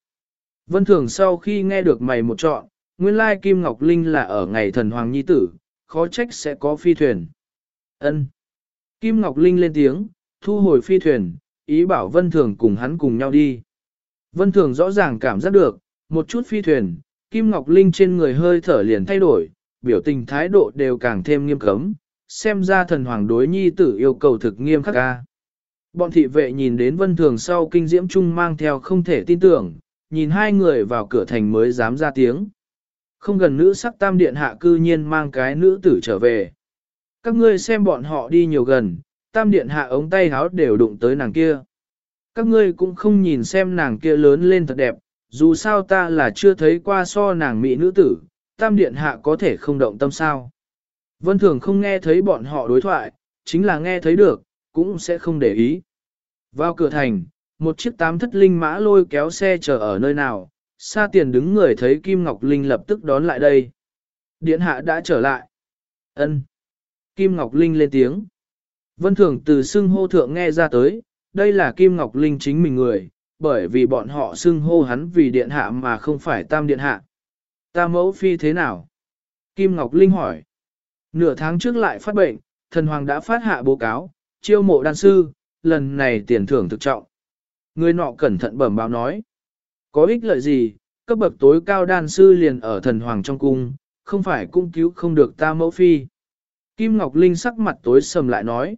Vân Thường sau khi nghe được mày một trọn, nguyên lai Kim Ngọc Linh là ở ngày thần hoàng nhi tử, khó trách sẽ có phi thuyền. Ân. Kim Ngọc Linh lên tiếng, thu hồi phi thuyền, ý bảo Vân Thường cùng hắn cùng nhau đi. Vân Thường rõ ràng cảm giác được, một chút phi thuyền, Kim Ngọc Linh trên người hơi thở liền thay đổi, biểu tình thái độ đều càng thêm nghiêm cấm, xem ra thần hoàng đối nhi tử yêu cầu thực nghiêm khắc ca. Bọn thị vệ nhìn đến vân thường sau kinh diễm trung mang theo không thể tin tưởng, nhìn hai người vào cửa thành mới dám ra tiếng. Không gần nữ sắc tam điện hạ cư nhiên mang cái nữ tử trở về. Các ngươi xem bọn họ đi nhiều gần, tam điện hạ ống tay háo đều đụng tới nàng kia. Các ngươi cũng không nhìn xem nàng kia lớn lên thật đẹp, dù sao ta là chưa thấy qua so nàng mỹ nữ tử, tam điện hạ có thể không động tâm sao. Vân Thường không nghe thấy bọn họ đối thoại, chính là nghe thấy được, cũng sẽ không để ý. Vào cửa thành, một chiếc tám thất linh mã lôi kéo xe chờ ở nơi nào, xa tiền đứng người thấy Kim Ngọc Linh lập tức đón lại đây. Điện hạ đã trở lại. ân Kim Ngọc Linh lên tiếng. Vân Thường từ xưng hô thượng nghe ra tới, đây là Kim Ngọc Linh chính mình người, bởi vì bọn họ xưng hô hắn vì điện hạ mà không phải tam điện hạ. Ta mẫu phi thế nào? Kim Ngọc Linh hỏi. Nửa tháng trước lại phát bệnh, thần hoàng đã phát hạ báo cáo, chiêu mộ đan sư, lần này tiền thưởng thực trọng. Người nọ cẩn thận bẩm báo nói. Có ích lợi gì, cấp bậc tối cao đan sư liền ở thần hoàng trong cung, không phải cung cứu không được ta mẫu phi. Kim Ngọc Linh sắc mặt tối sầm lại nói.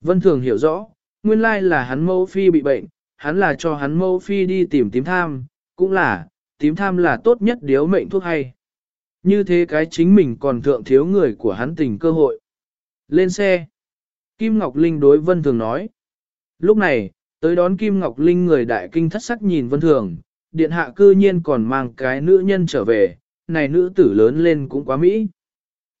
Vân Thường hiểu rõ, nguyên lai là hắn mẫu phi bị bệnh, hắn là cho hắn mẫu phi đi tìm tím tham, cũng là, tím tham là tốt nhất điếu mệnh thuốc hay. Như thế cái chính mình còn thượng thiếu người của hắn tình cơ hội. Lên xe. Kim Ngọc Linh đối Vân Thường nói. Lúc này, tới đón Kim Ngọc Linh người đại kinh thất sắc nhìn Vân Thường, điện hạ cư nhiên còn mang cái nữ nhân trở về, này nữ tử lớn lên cũng quá mỹ.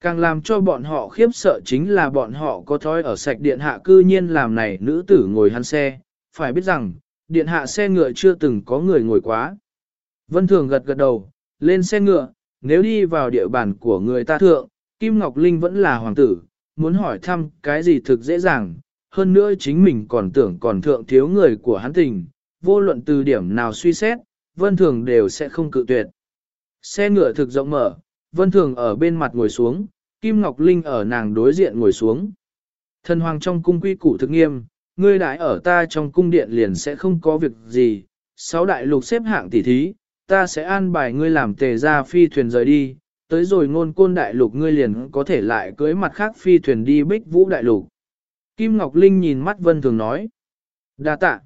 Càng làm cho bọn họ khiếp sợ chính là bọn họ có thói ở sạch điện hạ cư nhiên làm này nữ tử ngồi hắn xe, phải biết rằng, điện hạ xe ngựa chưa từng có người ngồi quá. Vân Thường gật gật đầu, lên xe ngựa, nếu đi vào địa bàn của người ta thượng, Kim Ngọc Linh vẫn là hoàng tử, muốn hỏi thăm cái gì thực dễ dàng, hơn nữa chính mình còn tưởng còn thượng thiếu người của hắn tình, vô luận từ điểm nào suy xét, Vân Thường đều sẽ không cự tuyệt. Xe ngựa thực rộng mở, Vân Thường ở bên mặt ngồi xuống, Kim Ngọc Linh ở nàng đối diện ngồi xuống. Thần hoàng trong cung quy củ thực nghiêm, ngươi đại ở ta trong cung điện liền sẽ không có việc gì, sáu đại lục xếp hạng tỷ thí, ta sẽ an bài ngươi làm tề ra phi thuyền rời đi, tới rồi ngôn côn đại lục ngươi liền có thể lại cưới mặt khác phi thuyền đi bích vũ đại lục. Kim Ngọc Linh nhìn mắt Vân Thường nói. đa tạ.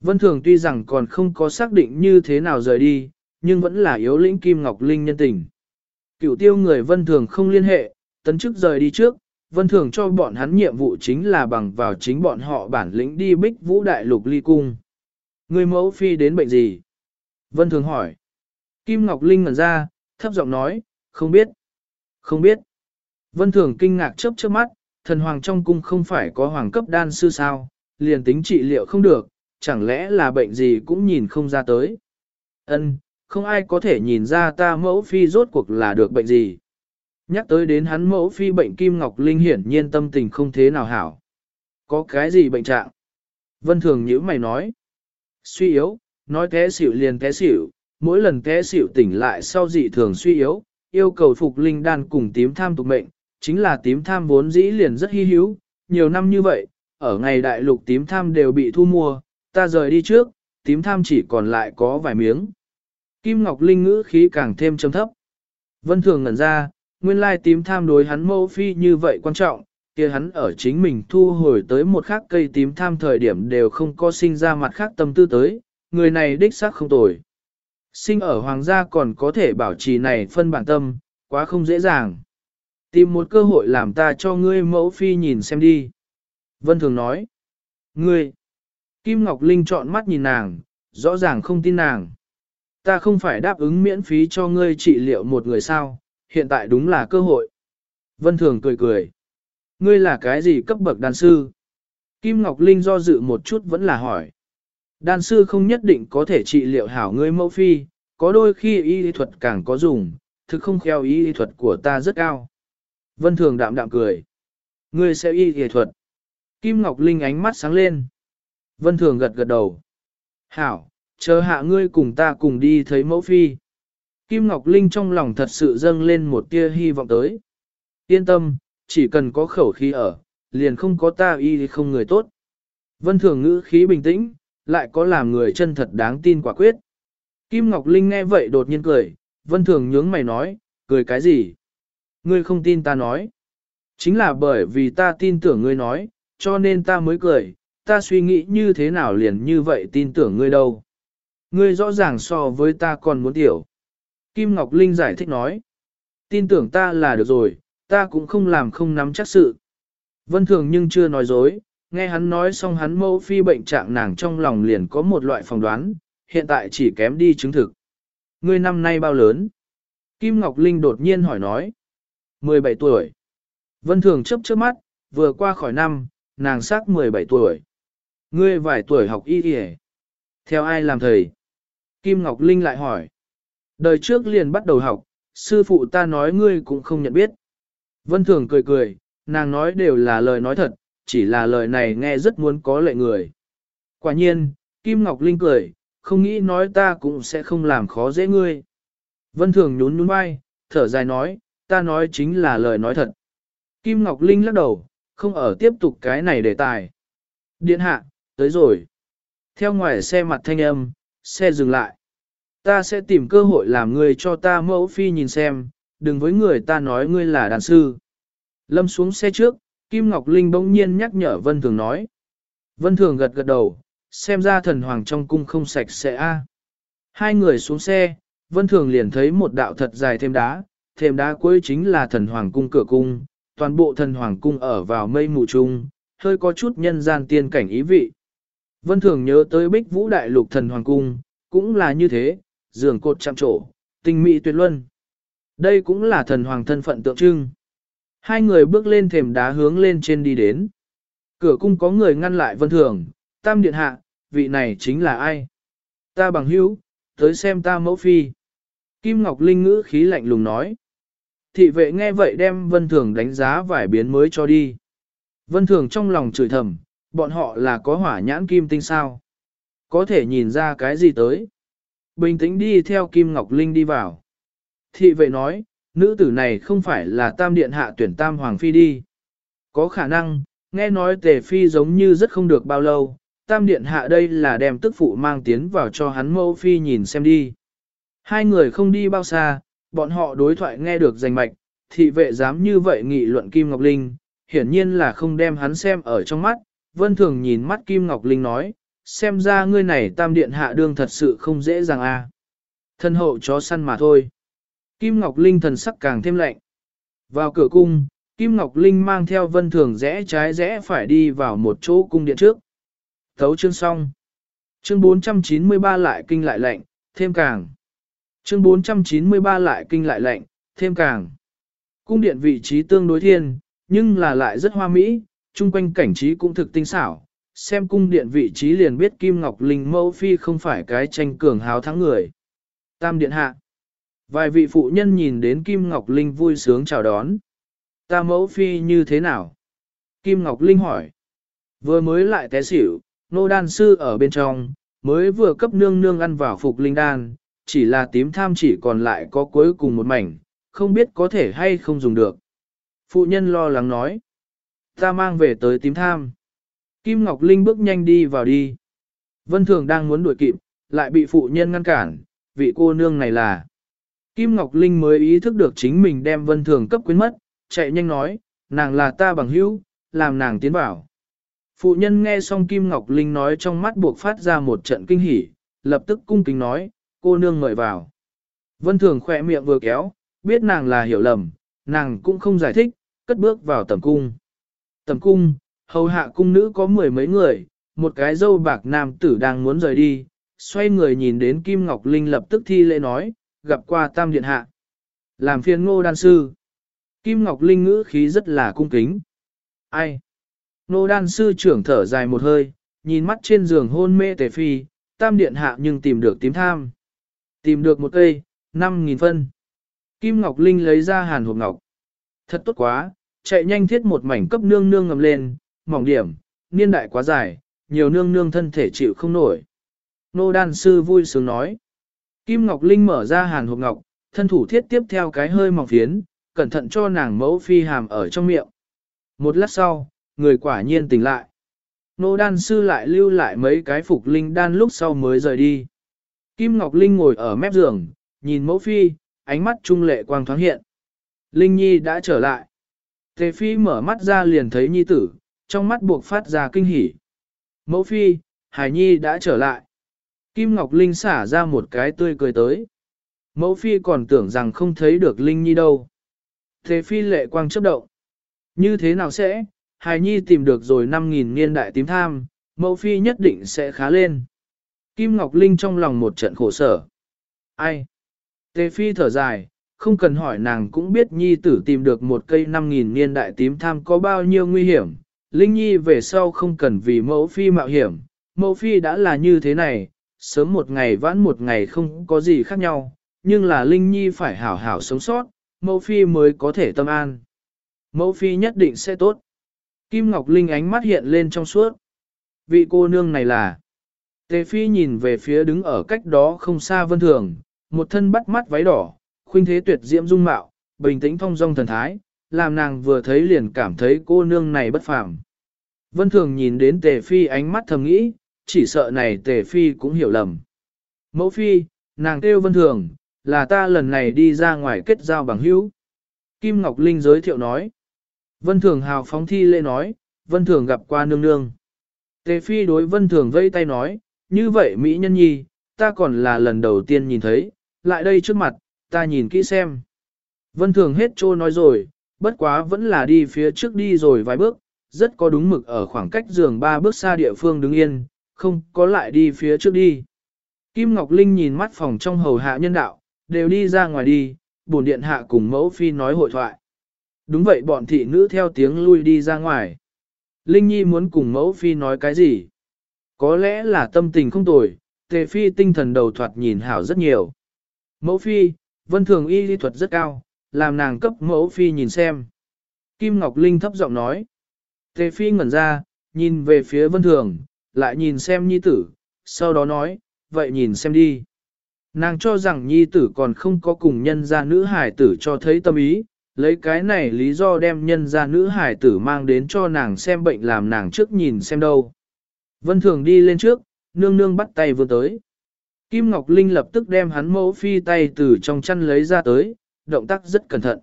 Vân Thường tuy rằng còn không có xác định như thế nào rời đi, nhưng vẫn là yếu lĩnh Kim Ngọc Linh nhân tình. Cựu tiêu người Vân Thường không liên hệ, tấn chức rời đi trước, Vân Thường cho bọn hắn nhiệm vụ chính là bằng vào chính bọn họ bản lĩnh đi bích vũ đại lục ly cung. Người mẫu phi đến bệnh gì? Vân Thường hỏi. Kim Ngọc Linh ngẩn ra, thấp giọng nói, không biết. Không biết. Vân Thường kinh ngạc chớp chớp mắt, thần hoàng trong cung không phải có hoàng cấp đan sư sao, liền tính trị liệu không được, chẳng lẽ là bệnh gì cũng nhìn không ra tới. Ân, không ai có thể nhìn ra ta mẫu phi rốt cuộc là được bệnh gì. Nhắc tới đến hắn mẫu phi bệnh Kim Ngọc Linh hiển nhiên tâm tình không thế nào hảo. Có cái gì bệnh trạng? Vân Thường nhữ mày nói. Suy yếu, nói té xỉu liền té xỉu, mỗi lần té xỉu tỉnh lại sau dị thường suy yếu, yêu cầu phục linh đan cùng tím tham tục mệnh, chính là tím tham vốn dĩ liền rất hy hữu, nhiều năm như vậy, ở ngày đại lục tím tham đều bị thu mua, ta rời đi trước, tím tham chỉ còn lại có vài miếng. Kim Ngọc Linh ngữ khí càng thêm trầm thấp. Vân Thường ngẩn ra, nguyên lai tím tham đối hắn mẫu phi như vậy quan trọng, kia hắn ở chính mình thu hồi tới một khắc cây tím tham thời điểm đều không có sinh ra mặt khác tâm tư tới, người này đích xác không tồi. Sinh ở hoàng gia còn có thể bảo trì này phân bản tâm, quá không dễ dàng. Tìm một cơ hội làm ta cho ngươi mẫu phi nhìn xem đi. Vân Thường nói. Ngươi. Kim Ngọc Linh chọn mắt nhìn nàng, rõ ràng không tin nàng. Ta không phải đáp ứng miễn phí cho ngươi trị liệu một người sao, hiện tại đúng là cơ hội. Vân Thường cười cười. Ngươi là cái gì cấp bậc đàn sư? Kim Ngọc Linh do dự một chút vẫn là hỏi. Đan sư không nhất định có thể trị liệu hảo ngươi mẫu phi, có đôi khi y lý thuật càng có dùng, thực không khéo y lý thuật của ta rất cao. Vân Thường đạm đạm cười. Ngươi sẽ y lý thuật. Kim Ngọc Linh ánh mắt sáng lên. Vân Thường gật gật đầu. Hảo, chờ hạ ngươi cùng ta cùng đi thấy mẫu phi. Kim Ngọc Linh trong lòng thật sự dâng lên một tia hy vọng tới. Yên tâm, chỉ cần có khẩu khí ở, liền không có ta y thì không người tốt. Vân Thường ngữ khí bình tĩnh, lại có làm người chân thật đáng tin quả quyết. Kim Ngọc Linh nghe vậy đột nhiên cười, Vân Thường nhướng mày nói, cười cái gì? Ngươi không tin ta nói. Chính là bởi vì ta tin tưởng ngươi nói, cho nên ta mới cười, ta suy nghĩ như thế nào liền như vậy tin tưởng ngươi đâu. Ngươi rõ ràng so với ta còn muốn tiểu. Kim Ngọc Linh giải thích nói. Tin tưởng ta là được rồi, ta cũng không làm không nắm chắc sự. Vân Thường nhưng chưa nói dối, nghe hắn nói xong hắn mẫu phi bệnh trạng nàng trong lòng liền có một loại phỏng đoán, hiện tại chỉ kém đi chứng thực. Ngươi năm nay bao lớn? Kim Ngọc Linh đột nhiên hỏi nói. 17 tuổi. Vân Thường chấp trước mắt, vừa qua khỏi năm, nàng sắc 17 tuổi. Ngươi vài tuổi học y y Theo ai làm thầy? Kim Ngọc Linh lại hỏi. Đời trước liền bắt đầu học, sư phụ ta nói ngươi cũng không nhận biết. Vân Thường cười cười, nàng nói đều là lời nói thật, chỉ là lời này nghe rất muốn có lệ người. Quả nhiên, Kim Ngọc Linh cười, không nghĩ nói ta cũng sẽ không làm khó dễ ngươi. Vân Thường nhún nhún vai, thở dài nói, ta nói chính là lời nói thật. Kim Ngọc Linh lắc đầu, không ở tiếp tục cái này đề tài. Điện hạ, tới rồi. Theo ngoài xe mặt thanh âm, xe dừng lại. Ta sẽ tìm cơ hội làm người cho ta mẫu phi nhìn xem, đừng với người ta nói ngươi là đàn sư. Lâm xuống xe trước, Kim Ngọc Linh bỗng nhiên nhắc nhở Vân Thường nói. Vân Thường gật gật đầu, xem ra thần hoàng trong cung không sạch sẽ a. Hai người xuống xe, Vân Thường liền thấy một đạo thật dài thêm đá, thêm đá cuối chính là thần hoàng cung cửa cung, toàn bộ thần hoàng cung ở vào mây mù trung, hơi có chút nhân gian tiên cảnh ý vị. Vân Thường nhớ tới bích vũ đại lục thần hoàng cung, cũng là như thế, giường cột chạm trổ, tinh mỹ tuyệt luân. Đây cũng là thần hoàng thân phận tượng trưng. Hai người bước lên thềm đá hướng lên trên đi đến. Cửa cung có người ngăn lại Vân Thường, tam điện hạ, vị này chính là ai? Ta bằng hữu, tới xem ta mẫu phi. Kim Ngọc Linh ngữ khí lạnh lùng nói. Thị vệ nghe vậy đem Vân Thường đánh giá vài biến mới cho đi. Vân Thường trong lòng chửi thầm, bọn họ là có hỏa nhãn kim tinh sao? Có thể nhìn ra cái gì tới? Bình tĩnh đi theo Kim Ngọc Linh đi vào. Thị vệ nói, nữ tử này không phải là tam điện hạ tuyển tam hoàng phi đi. Có khả năng, nghe nói tề phi giống như rất không được bao lâu, tam điện hạ đây là đem tức phụ mang tiến vào cho hắn mẫu phi nhìn xem đi. Hai người không đi bao xa, bọn họ đối thoại nghe được rành mạch, thị vệ dám như vậy nghị luận Kim Ngọc Linh, hiển nhiên là không đem hắn xem ở trong mắt, vân thường nhìn mắt Kim Ngọc Linh nói, xem ra ngươi này tam điện hạ đương thật sự không dễ dàng a. Thân hậu chó săn mà thôi. Kim Ngọc Linh thần sắc càng thêm lạnh. Vào cửa cung, Kim Ngọc Linh mang theo vân thường rẽ trái rẽ phải đi vào một chỗ cung điện trước. Thấu chương xong. Chương 493 lại kinh lại lạnh, thêm càng. Chương 493 lại kinh lại lạnh, thêm càng. Cung điện vị trí tương đối thiên, nhưng là lại rất hoa mỹ, chung quanh cảnh trí cũng thực tinh xảo. Xem cung điện vị trí liền biết Kim Ngọc Linh mẫu phi không phải cái tranh cường háo thắng người. Tam điện hạ. Vài vị phụ nhân nhìn đến Kim Ngọc Linh vui sướng chào đón. Ta mẫu phi như thế nào? Kim Ngọc Linh hỏi. Vừa mới lại té xỉu, nô đan sư ở bên trong, mới vừa cấp nương nương ăn vào phục linh đan, chỉ là tím tham chỉ còn lại có cuối cùng một mảnh, không biết có thể hay không dùng được. Phụ nhân lo lắng nói. Ta mang về tới tím tham. Kim Ngọc Linh bước nhanh đi vào đi. Vân Thường đang muốn đuổi kịp, lại bị phụ nhân ngăn cản, vị cô nương này là. Kim Ngọc Linh mới ý thức được chính mình đem Vân Thường cấp quyến mất, chạy nhanh nói, nàng là ta bằng hữu, làm nàng tiến vào. Phụ nhân nghe xong Kim Ngọc Linh nói trong mắt buộc phát ra một trận kinh hỉ, lập tức cung kính nói, cô nương mời vào. Vân Thường khỏe miệng vừa kéo, biết nàng là hiểu lầm, nàng cũng không giải thích, cất bước vào tầm cung. Tầm cung, hầu hạ cung nữ có mười mấy người, một cái dâu bạc nam tử đang muốn rời đi, xoay người nhìn đến Kim Ngọc Linh lập tức thi lễ nói, gặp qua tam điện hạ. Làm phiền ngô đan sư. Kim Ngọc Linh ngữ khí rất là cung kính. Ai? Ngô đan sư trưởng thở dài một hơi, nhìn mắt trên giường hôn mê tề phi, tam điện hạ nhưng tìm được tím tham. Tìm được một cây, 5.000 phân. Kim Ngọc Linh lấy ra hàn hộp ngọc. Thật tốt quá, chạy nhanh thiết một mảnh cấp nương nương ngầm lên, mỏng điểm, niên đại quá dài, nhiều nương nương thân thể chịu không nổi. Nô đan sư vui sướng nói. Kim Ngọc Linh mở ra hàn hộp ngọc, thân thủ thiết tiếp theo cái hơi mỏng phiến, cẩn thận cho nàng mẫu phi hàm ở trong miệng. Một lát sau, người quả nhiên tỉnh lại. Nô đan sư lại lưu lại mấy cái phục linh đan lúc sau mới rời đi. Kim Ngọc Linh ngồi ở mép giường, nhìn mẫu phi, ánh mắt trung lệ quang thoáng hiện. Linh Nhi đã trở lại. Tề phi mở mắt ra liền thấy nhi tử, trong mắt buộc phát ra kinh hỉ. Mẫu phi, Hải Nhi đã trở lại. Kim Ngọc Linh xả ra một cái tươi cười tới. Mẫu phi còn tưởng rằng không thấy được Linh Nhi đâu. Tề phi lệ quang chấp động. Như thế nào sẽ, Hải nhi tìm được rồi 5.000 niên đại tím tham, mẫu phi nhất định sẽ khá lên. Kim Ngọc Linh trong lòng một trận khổ sở. Ai? Tề phi thở dài, không cần hỏi nàng cũng biết nhi tử tìm được một cây 5.000 niên đại tím tham có bao nhiêu nguy hiểm. Linh nhi về sau không cần vì mẫu phi mạo hiểm, mẫu phi đã là như thế này, sớm một ngày vãn một ngày không có gì khác nhau, nhưng là Linh nhi phải hảo hảo sống sót, mẫu phi mới có thể tâm an. Mẫu phi nhất định sẽ tốt. Kim Ngọc Linh ánh mắt hiện lên trong suốt. Vị cô nương này là... Tề phi nhìn về phía đứng ở cách đó không xa vân thường, một thân bắt mắt váy đỏ, khuynh thế tuyệt diễm dung mạo, bình tĩnh phong dong thần thái, làm nàng vừa thấy liền cảm thấy cô nương này bất phàm. Vân thường nhìn đến tề phi ánh mắt thầm nghĩ, chỉ sợ này tề phi cũng hiểu lầm. Mẫu phi, nàng kêu vân thường, là ta lần này đi ra ngoài kết giao bằng hữu. Kim Ngọc Linh giới thiệu nói. Vân Thường hào phóng thi lễ nói, Vân Thường gặp qua nương nương. Tề Phi đối Vân Thường vây tay nói, như vậy Mỹ nhân nhi, ta còn là lần đầu tiên nhìn thấy, lại đây trước mặt, ta nhìn kỹ xem. Vân Thường hết trô nói rồi, bất quá vẫn là đi phía trước đi rồi vài bước, rất có đúng mực ở khoảng cách giường ba bước xa địa phương đứng yên, không có lại đi phía trước đi. Kim Ngọc Linh nhìn mắt phòng trong hầu hạ nhân đạo, đều đi ra ngoài đi, bổn điện hạ cùng mẫu phi nói hội thoại. Đúng vậy bọn thị nữ theo tiếng lui đi ra ngoài. Linh Nhi muốn cùng mẫu phi nói cái gì? Có lẽ là tâm tình không tồi, tề phi tinh thần đầu thoạt nhìn hảo rất nhiều. Mẫu phi, vân thường y lý thuật rất cao, làm nàng cấp mẫu phi nhìn xem. Kim Ngọc Linh thấp giọng nói. Tề phi ngẩn ra, nhìn về phía vân thường, lại nhìn xem nhi tử, sau đó nói, vậy nhìn xem đi. Nàng cho rằng nhi tử còn không có cùng nhân gia nữ hải tử cho thấy tâm ý, lấy cái này lý do đem nhân gia nữ hải tử mang đến cho nàng xem bệnh làm nàng trước nhìn xem đâu. Vân Thường đi lên trước, nương nương bắt tay vừa tới. Kim Ngọc Linh lập tức đem hắn mẫu phi tay từ trong chăn lấy ra tới, động tác rất cẩn thận.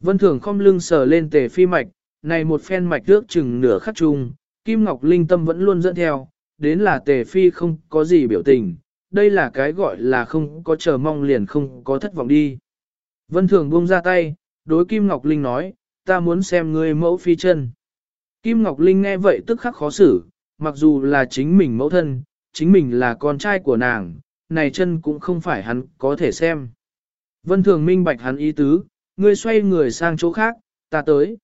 Vân Thường không lưng sờ lên tề phi mạch, này một phen mạch ước chừng nửa khắc chung, Kim Ngọc Linh tâm vẫn luôn dẫn theo, đến là tề phi không có gì biểu tình, đây là cái gọi là không có chờ mong liền không có thất vọng đi. Vân Thường buông ra tay, đối Kim Ngọc Linh nói, ta muốn xem ngươi mẫu phi chân. Kim Ngọc Linh nghe vậy tức khắc khó xử, mặc dù là chính mình mẫu thân, chính mình là con trai của nàng, này chân cũng không phải hắn có thể xem. Vân Thường minh bạch hắn ý tứ, ngươi xoay người sang chỗ khác, ta tới.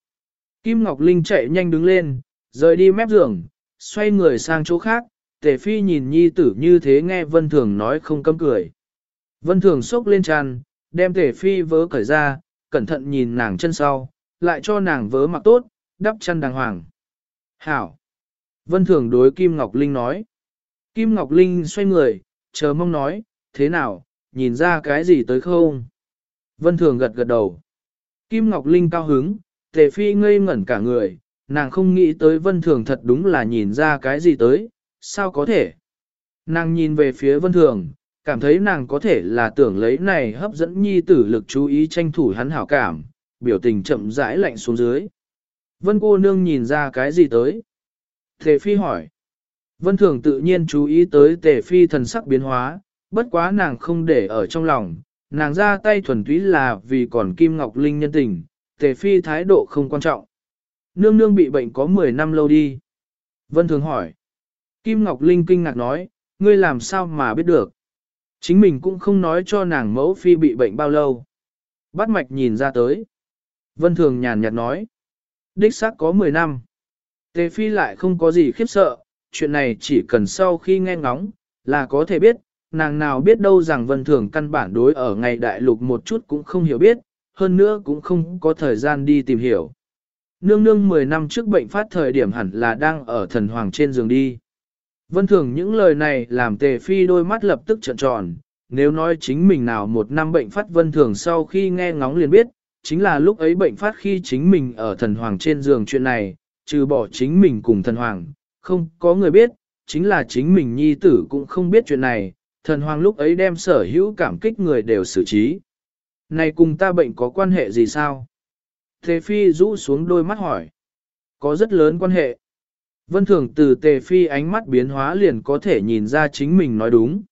Kim Ngọc Linh chạy nhanh đứng lên, rời đi mép giường, xoay người sang chỗ khác, Tề Phi nhìn nhi tử như thế nghe Vân Thường nói không cấm cười. Vân Thường xốc lên tràn, đem Tề Phi vớ cởi ra, cẩn thận nhìn nàng chân sau, lại cho nàng vớ mặc tốt, đắp chân đàng hoàng. Hảo! Vân Thường đối Kim Ngọc Linh nói. Kim Ngọc Linh xoay người, chờ mong nói, thế nào, nhìn ra cái gì tới không? Vân Thường gật gật đầu. Kim Ngọc Linh cao hứng, Tề Phi ngây ngẩn cả người, nàng không nghĩ tới Vân Thường thật đúng là nhìn ra cái gì tới, sao có thể? Nàng nhìn về phía vân thường, cảm thấy nàng có thể là tưởng lấy này hấp dẫn nhi tử lực chú ý tranh thủ hắn hảo cảm, biểu tình chậm rãi lạnh xuống dưới. Vân cô nương nhìn ra cái gì tới? Tề phi hỏi. Vân thường tự nhiên chú ý tới tề phi thần sắc biến hóa, bất quá nàng không để ở trong lòng, nàng ra tay thuần túy là vì còn Kim Ngọc Linh nhân tình, tề phi thái độ không quan trọng. Nương nương bị bệnh có 10 năm lâu đi. Vân thường hỏi. Kim Ngọc Linh kinh ngạc nói, ngươi làm sao mà biết được. Chính mình cũng không nói cho nàng mẫu phi bị bệnh bao lâu. Bắt mạch nhìn ra tới. Vân Thường nhàn nhạt nói. Đích xác có 10 năm. Tề phi lại không có gì khiếp sợ, chuyện này chỉ cần sau khi nghe ngóng, là có thể biết, nàng nào biết đâu rằng Vân Thường căn bản đối ở ngày đại lục một chút cũng không hiểu biết, hơn nữa cũng không có thời gian đi tìm hiểu. Nương nương 10 năm trước bệnh phát thời điểm hẳn là đang ở thần hoàng trên giường đi. Vân thường những lời này làm tề phi đôi mắt lập tức trợn tròn, nếu nói chính mình nào một năm bệnh phát vân thường sau khi nghe ngóng liền biết, chính là lúc ấy bệnh phát khi chính mình ở thần hoàng trên giường chuyện này, trừ bỏ chính mình cùng thần hoàng, không có người biết, chính là chính mình nhi tử cũng không biết chuyện này, thần hoàng lúc ấy đem sở hữu cảm kích người đều xử trí. Này cùng ta bệnh có quan hệ gì sao? Tề phi rũ xuống đôi mắt hỏi. Có rất lớn quan hệ. Vân Thường từ Tề Phi ánh mắt biến hóa liền có thể nhìn ra chính mình nói đúng.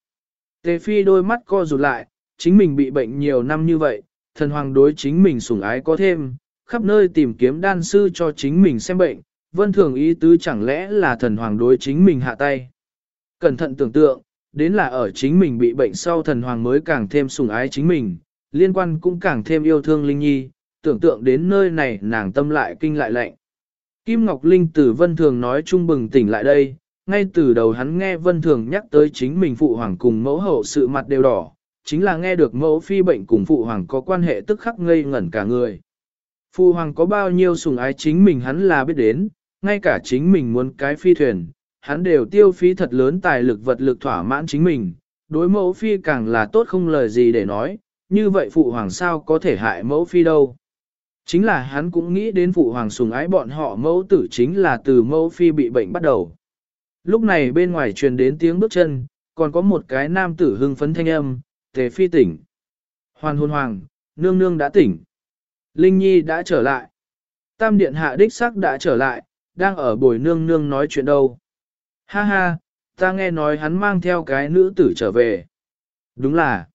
Tề Phi đôi mắt co rụt lại, chính mình bị bệnh nhiều năm như vậy, thần hoàng đối chính mình sủng ái có thêm, khắp nơi tìm kiếm đan sư cho chính mình xem bệnh, vân thường ý tứ chẳng lẽ là thần hoàng đối chính mình hạ tay. Cẩn thận tưởng tượng, đến là ở chính mình bị bệnh sau thần hoàng mới càng thêm sủng ái chính mình, liên quan cũng càng thêm yêu thương Linh Nhi, tưởng tượng đến nơi này nàng tâm lại kinh lại lạnh. Kim Ngọc Linh từ Vân Thường nói chung bừng tỉnh lại đây, ngay từ đầu hắn nghe Vân Thường nhắc tới chính mình phụ hoàng cùng mẫu hậu sự mặt đều đỏ, chính là nghe được mẫu phi bệnh cùng phụ hoàng có quan hệ tức khắc ngây ngẩn cả người. Phụ hoàng có bao nhiêu sủng ái chính mình hắn là biết đến, ngay cả chính mình muốn cái phi thuyền, hắn đều tiêu phí thật lớn tài lực vật lực thỏa mãn chính mình, đối mẫu phi càng là tốt không lời gì để nói, như vậy phụ hoàng sao có thể hại mẫu phi đâu. Chính là hắn cũng nghĩ đến phụ hoàng sùng ái bọn họ mẫu tử chính là từ mẫu phi bị bệnh bắt đầu. Lúc này bên ngoài truyền đến tiếng bước chân, còn có một cái nam tử hưng phấn thanh âm, tề phi tỉnh. Hoàn hôn hoàng, nương nương đã tỉnh. Linh Nhi đã trở lại. Tam điện hạ đích sắc đã trở lại, đang ở bồi nương nương nói chuyện đâu. Ha ha, ta nghe nói hắn mang theo cái nữ tử trở về. Đúng là.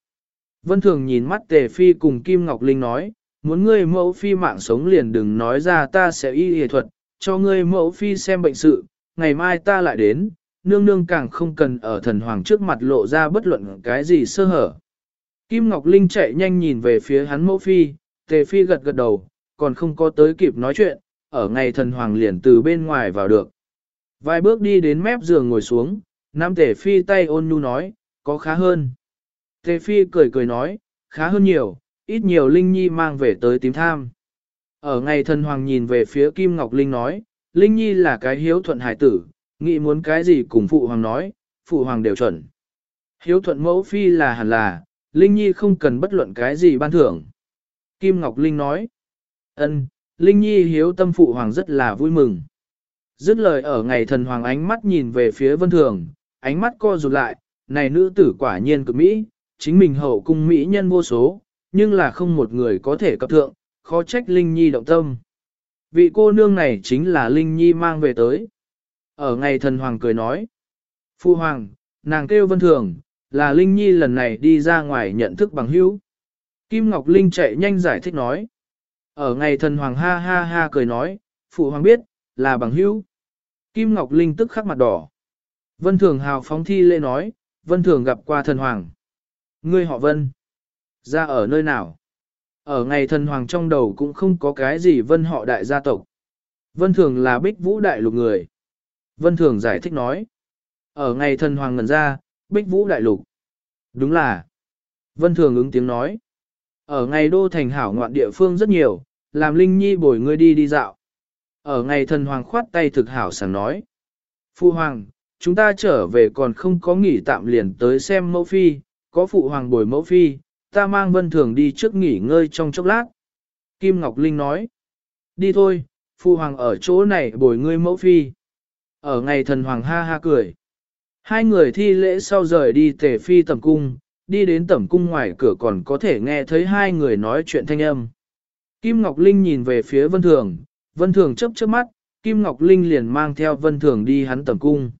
Vân Thường nhìn mắt Tề Phi cùng Kim Ngọc Linh nói, muốn ngươi mẫu phi mạng sống liền đừng nói ra ta sẽ y y thuật, cho ngươi mẫu phi xem bệnh sự, ngày mai ta lại đến, nương nương càng không cần ở thần hoàng trước mặt lộ ra bất luận cái gì sơ hở. Kim Ngọc Linh chạy nhanh nhìn về phía hắn mẫu phi, Tề Phi gật gật đầu, còn không có tới kịp nói chuyện, ở ngày thần hoàng liền từ bên ngoài vào được. Vài bước đi đến mép giường ngồi xuống, Nam Tề Phi tay ôn nhu nói, có khá hơn. Tề Phi cười cười nói, khá hơn nhiều, ít nhiều Linh Nhi mang về tới tím tham. Ở ngày thần hoàng nhìn về phía Kim Ngọc Linh nói, Linh Nhi là cái hiếu thuận hải tử, nghĩ muốn cái gì cùng phụ hoàng nói, phụ hoàng đều chuẩn. Hiếu thuận mẫu phi là hẳn là, Linh Nhi không cần bất luận cái gì ban thưởng. Kim Ngọc Linh nói, ân, Linh Nhi hiếu tâm phụ hoàng rất là vui mừng. Dứt lời ở ngày thần hoàng ánh mắt nhìn về phía vân thường, ánh mắt co rụt lại, này nữ tử quả nhiên cực Mỹ, chính mình hậu cung Mỹ nhân vô số, nhưng là không một người có thể cập thượng, khó trách Linh Nhi động tâm. Vị cô nương này chính là Linh Nhi mang về tới. Ở ngày thần hoàng cười nói, Phu hoàng, nàng kêu vân thường, là Linh Nhi lần này đi ra ngoài nhận thức bằng hữu. Kim Ngọc Linh chạy nhanh giải thích nói. Ở ngày thần hoàng ha ha ha cười nói, phụ hoàng biết, là bằng hữu. Kim Ngọc Linh tức khắc mặt đỏ. Vân Thường hào phóng thi lễ nói, Vân Thường gặp qua thần hoàng. Ngươi họ Vân. Ra ở nơi nào? Ở ngày thần hoàng trong đầu cũng không có cái gì Vân họ đại gia tộc. Vân Thường là bích vũ đại lục người. Vân Thường giải thích nói. Ở ngày thần hoàng ngần ra, bích vũ đại lục. Đúng là. Vân Thường ứng tiếng nói. Ở ngày đô thành hảo ngoạn địa phương rất nhiều, làm Linh Nhi bồi ngươi đi đi dạo. Ở ngày thần hoàng khoát tay thực hảo sảng nói. Phu hoàng, chúng ta trở về còn không có nghỉ tạm liền tới xem mẫu phi, có phụ hoàng bồi mẫu phi, ta mang vân thường đi trước nghỉ ngơi trong chốc lát. Kim Ngọc Linh nói. Đi thôi, phụ hoàng ở chỗ này bồi ngươi mẫu phi. Ở ngày thần hoàng ha ha cười. Hai người thi lễ sau rời đi tể phi tầm cung, đi đến tẩm cung ngoài cửa còn có thể nghe thấy hai người nói chuyện thanh âm. Kim Ngọc Linh nhìn về phía Vân Thường, Vân Thường chấp chớp mắt, Kim Ngọc Linh liền mang theo Vân Thường đi hắn tẩm cung.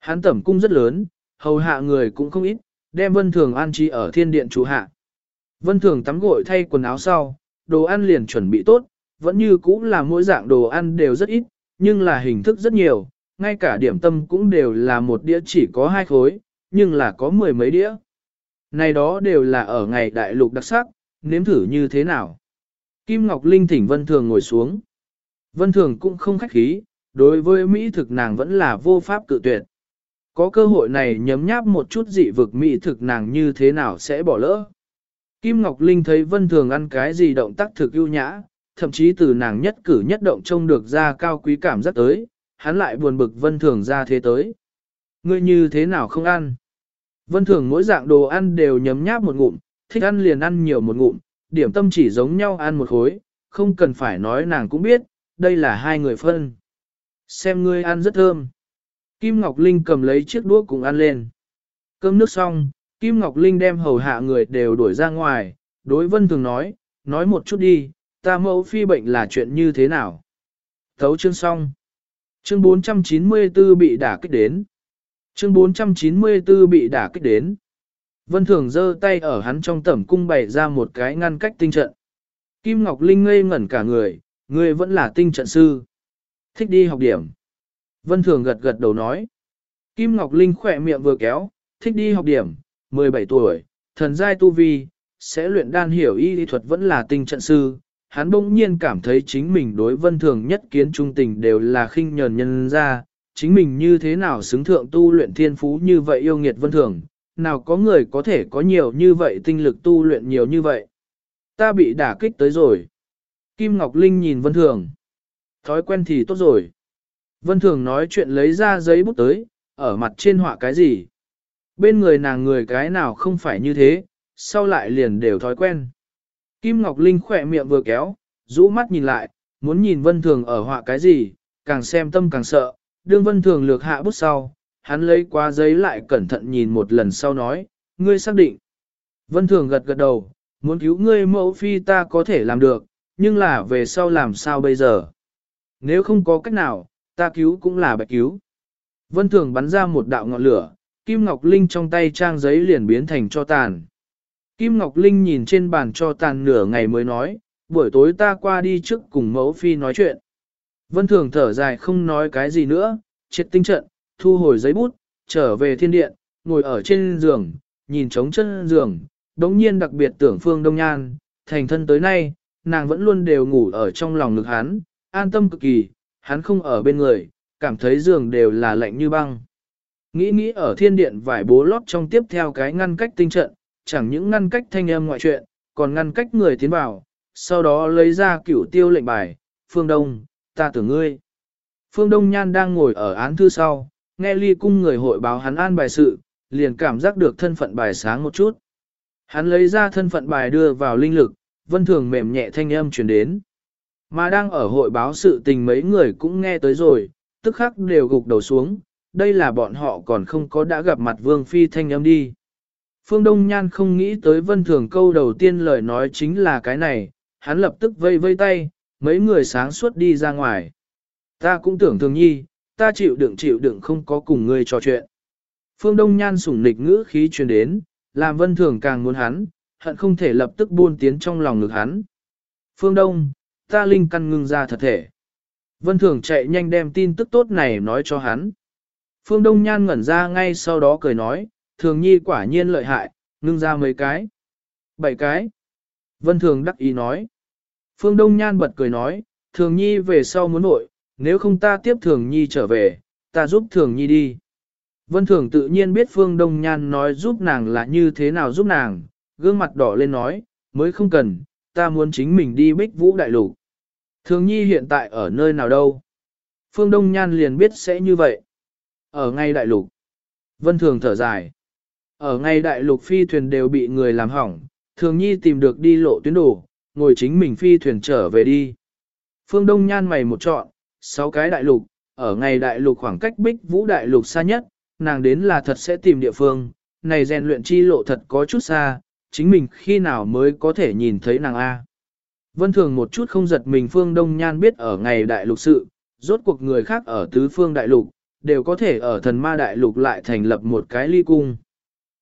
Hắn tẩm cung rất lớn, hầu hạ người cũng không ít, đem Vân Thường an trí ở thiên điện chủ hạ. Vân Thường tắm gội thay quần áo sau, đồ ăn liền chuẩn bị tốt, vẫn như cũ là mỗi dạng đồ ăn đều rất ít, nhưng là hình thức rất nhiều, ngay cả điểm tâm cũng đều là một đĩa chỉ có hai khối, nhưng là có mười mấy đĩa. Này đó đều là ở ngày đại lục đặc sắc, nếm thử như thế nào. Kim Ngọc Linh thỉnh Vân Thường ngồi xuống. Vân Thường cũng không khách khí, đối với Mỹ thực nàng vẫn là vô pháp cự tuyệt. Có cơ hội này nhấm nháp một chút dị vực Mỹ thực nàng như thế nào sẽ bỏ lỡ. Kim Ngọc Linh thấy Vân Thường ăn cái gì động tác thực ưu nhã, thậm chí từ nàng nhất cử nhất động trông được ra cao quý cảm giác tới, hắn lại buồn bực Vân Thường ra thế tới. Ngươi như thế nào không ăn? Vân thường mỗi dạng đồ ăn đều nhấm nháp một ngụm, thích ăn liền ăn nhiều một ngụm, điểm tâm chỉ giống nhau ăn một khối, không cần phải nói nàng cũng biết, đây là hai người phân. Xem ngươi ăn rất thơm. Kim Ngọc Linh cầm lấy chiếc đũa cùng ăn lên. Cơm nước xong, Kim Ngọc Linh đem hầu hạ người đều đuổi ra ngoài, đối vân thường nói, nói một chút đi, ta mẫu phi bệnh là chuyện như thế nào. Thấu chương xong. Chương 494 bị đả kích đến. Chương 494 bị đả kích đến. Vân Thường giơ tay ở hắn trong tẩm cung bày ra một cái ngăn cách tinh trận. Kim Ngọc Linh ngây ngẩn cả người, người vẫn là tinh trận sư. Thích đi học điểm. Vân Thường gật gật đầu nói. Kim Ngọc Linh khỏe miệng vừa kéo, thích đi học điểm, 17 tuổi, thần giai tu vi, sẽ luyện đan hiểu y lý thuật vẫn là tinh trận sư. Hắn bỗng nhiên cảm thấy chính mình đối vân thường nhất kiến trung tình đều là khinh nhờn nhân ra, chính mình như thế nào xứng thượng tu luyện thiên phú như vậy yêu nghiệt vân thường, nào có người có thể có nhiều như vậy tinh lực tu luyện nhiều như vậy. Ta bị đả kích tới rồi. Kim Ngọc Linh nhìn vân thường. Thói quen thì tốt rồi. Vân thường nói chuyện lấy ra giấy bút tới, ở mặt trên họa cái gì. Bên người nàng người cái nào không phải như thế, sau lại liền đều thói quen. Kim Ngọc Linh khỏe miệng vừa kéo, rũ mắt nhìn lại, muốn nhìn Vân Thường ở họa cái gì, càng xem tâm càng sợ, đương Vân Thường lược hạ bút sau, hắn lấy qua giấy lại cẩn thận nhìn một lần sau nói, ngươi xác định. Vân Thường gật gật đầu, muốn cứu ngươi mẫu phi ta có thể làm được, nhưng là về sau làm sao bây giờ? Nếu không có cách nào, ta cứu cũng là bạch cứu. Vân Thường bắn ra một đạo ngọn lửa, Kim Ngọc Linh trong tay trang giấy liền biến thành cho tàn. Kim Ngọc Linh nhìn trên bàn cho tàn nửa ngày mới nói, buổi tối ta qua đi trước cùng mẫu phi nói chuyện. Vân Thường thở dài không nói cái gì nữa, triệt tinh trận, thu hồi giấy bút, trở về thiên điện, ngồi ở trên giường, nhìn trống chân giường, đống nhiên đặc biệt tưởng Phương Đông Nhan, thành thân tới nay, nàng vẫn luôn đều ngủ ở trong lòng ngực hắn, an tâm cực kỳ, hắn không ở bên người, cảm thấy giường đều là lạnh như băng. Nghĩ nghĩ ở thiên điện vải bố lót trong tiếp theo cái ngăn cách tinh trận, chẳng những ngăn cách thanh âm ngoại chuyện, còn ngăn cách người tiến vào, sau đó lấy ra cửu tiêu lệnh bài, Phương Đông, ta tưởng ngươi. Phương Đông Nhan đang ngồi ở án thư sau, nghe ly cung người hội báo hắn an bài sự, liền cảm giác được thân phận bài sáng một chút. Hắn lấy ra thân phận bài đưa vào linh lực, vân thường mềm nhẹ thanh âm truyền đến. Mà đang ở hội báo sự tình mấy người cũng nghe tới rồi, tức khắc đều gục đầu xuống, đây là bọn họ còn không có đã gặp mặt Vương Phi thanh âm đi. Phương Đông Nhan không nghĩ tới vân thường câu đầu tiên lời nói chính là cái này, hắn lập tức vây vây tay, mấy người sáng suốt đi ra ngoài. Ta cũng tưởng thường nhi, ta chịu đựng chịu đựng không có cùng ngươi trò chuyện. Phương Đông Nhan sủng nịch ngữ khí truyền đến, làm vân thường càng muốn hắn, hận không thể lập tức buôn tiến trong lòng ngực hắn. Phương Đông, ta linh căn ngưng ra thật thể. Vân thường chạy nhanh đem tin tức tốt này nói cho hắn. Phương Đông Nhan ngẩn ra ngay sau đó cười nói, thường nhi quả nhiên lợi hại, ngưng ra mấy cái. Bảy cái. Vân Thường đắc ý nói. Phương Đông Nhan bật cười nói, Thường Nhi về sau muốn nội, nếu không ta tiếp Thường Nhi trở về, ta giúp Thường Nhi đi. Vân Thường tự nhiên biết Phương Đông Nhan nói giúp nàng là như thế nào giúp nàng, gương mặt đỏ lên nói, mới không cần, ta muốn chính mình đi bích vũ đại lục. Thường Nhi hiện tại ở nơi nào đâu? Phương Đông Nhan liền biết sẽ như vậy. Ở ngay đại lục. Vân Thường thở dài. Ở ngay đại lục phi thuyền đều bị người làm hỏng, thường nhi tìm được đi lộ tuyến đồ, ngồi chính mình phi thuyền trở về đi. Phương Đông nhan mày một chọn, sáu cái đại lục, ở ngày đại lục khoảng cách bích vũ đại lục xa nhất, nàng đến là thật sẽ tìm địa phương, này rèn luyện chi lộ thật có chút xa, chính mình khi nào mới có thể nhìn thấy nàng A. Vân thường một chút không giật mình Phương Đông Nhan biết ở ngày đại lục sự, rốt cuộc người khác ở tứ phương đại lục, đều có thể ở thần ma đại lục lại thành lập một cái ly cung.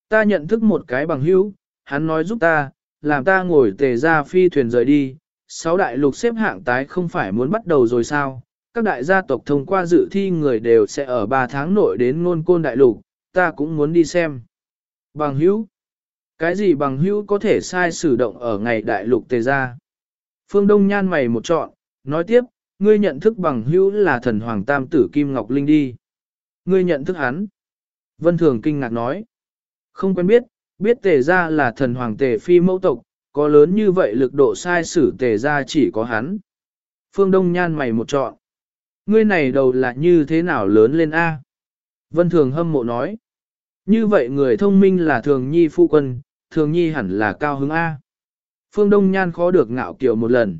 Ta nhận thức một cái bằng hữu, hắn nói giúp ta, làm ta ngồi tề ra phi thuyền rời đi, sáu đại lục xếp hạng tái không phải muốn bắt đầu rồi sao, các đại gia tộc thông qua dự thi người đều sẽ ở 3 tháng nội đến ngôn côn đại lục, ta cũng muốn đi xem. Bằng hữu, cái gì bằng hữu có thể sai sử động ở ngày đại lục tề ra? Phương Đông nhan mày một trọn, nói tiếp, ngươi nhận thức bằng hữu là thần hoàng tam tử Kim Ngọc Linh đi. Ngươi nhận thức hắn. Vân Thường kinh ngạc nói. Không quen biết, biết tề ra là thần hoàng tề phi mẫu tộc, có lớn như vậy lực độ sai sử tề ra chỉ có hắn. Phương Đông nhan mày một trọn. Ngươi này đầu là như thế nào lớn lên A? Vân Thường hâm mộ nói. Như vậy người thông minh là thường nhi phu quân, thường nhi hẳn là cao hứng A. Phương Đông nhan khó được ngạo kiểu một lần.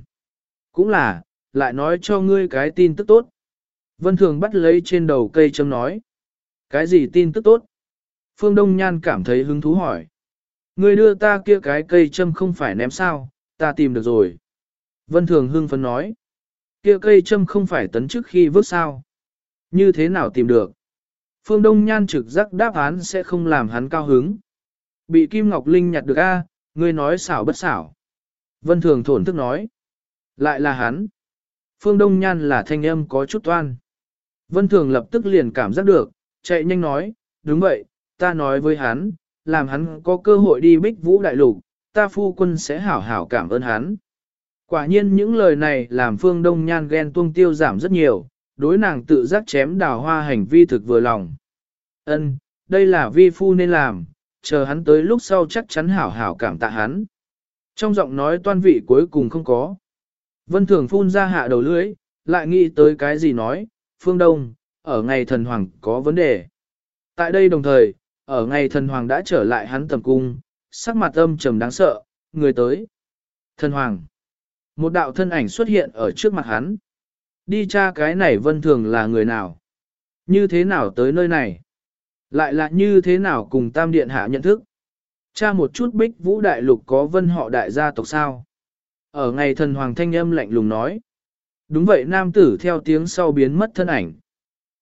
Cũng là, lại nói cho ngươi cái tin tức tốt. Vân Thường bắt lấy trên đầu cây châm nói. Cái gì tin tức tốt? Phương Đông Nhan cảm thấy hứng thú hỏi. Người đưa ta kia cái cây châm không phải ném sao, ta tìm được rồi. Vân Thường hưng phấn nói. Kia cây châm không phải tấn trước khi vứt sao. Như thế nào tìm được? Phương Đông Nhan trực giác đáp án sẽ không làm hắn cao hứng. Bị Kim Ngọc Linh nhặt được a, ngươi nói xảo bất xảo. Vân Thường thổn thức nói. Lại là hắn. Phương Đông Nhan là thanh âm có chút toan. Vân Thường lập tức liền cảm giác được, chạy nhanh nói, đúng vậy, ta nói với hắn, làm hắn có cơ hội đi bích vũ đại lục, ta phu quân sẽ hảo hảo cảm ơn hắn. Quả nhiên những lời này làm Phương Đông Nhan ghen tuông tiêu giảm rất nhiều, đối nàng tự giác chém đào hoa hành vi thực vừa lòng. Ân, đây là vi phu nên làm, chờ hắn tới lúc sau chắc chắn hảo hảo cảm tạ hắn. Trong giọng nói toan vị cuối cùng không có. Vân Thường phun ra hạ đầu lưỡi, lại nghĩ tới cái gì nói, Phương Đông, ở ngày thần hoàng có vấn đề. Tại đây đồng thời, ở ngày thần hoàng đã trở lại hắn tầm cung, sắc mặt âm trầm đáng sợ, người tới. Thần hoàng. Một đạo thân ảnh xuất hiện ở trước mặt hắn. Đi cha cái này vân thường là người nào? Như thế nào tới nơi này? Lại là như thế nào cùng tam điện hạ nhận thức? Cha một chút bích vũ đại lục có vân họ đại gia tộc sao? Ở ngày thần hoàng thanh âm lạnh lùng nói. Đúng vậy nam tử theo tiếng sau biến mất thân ảnh.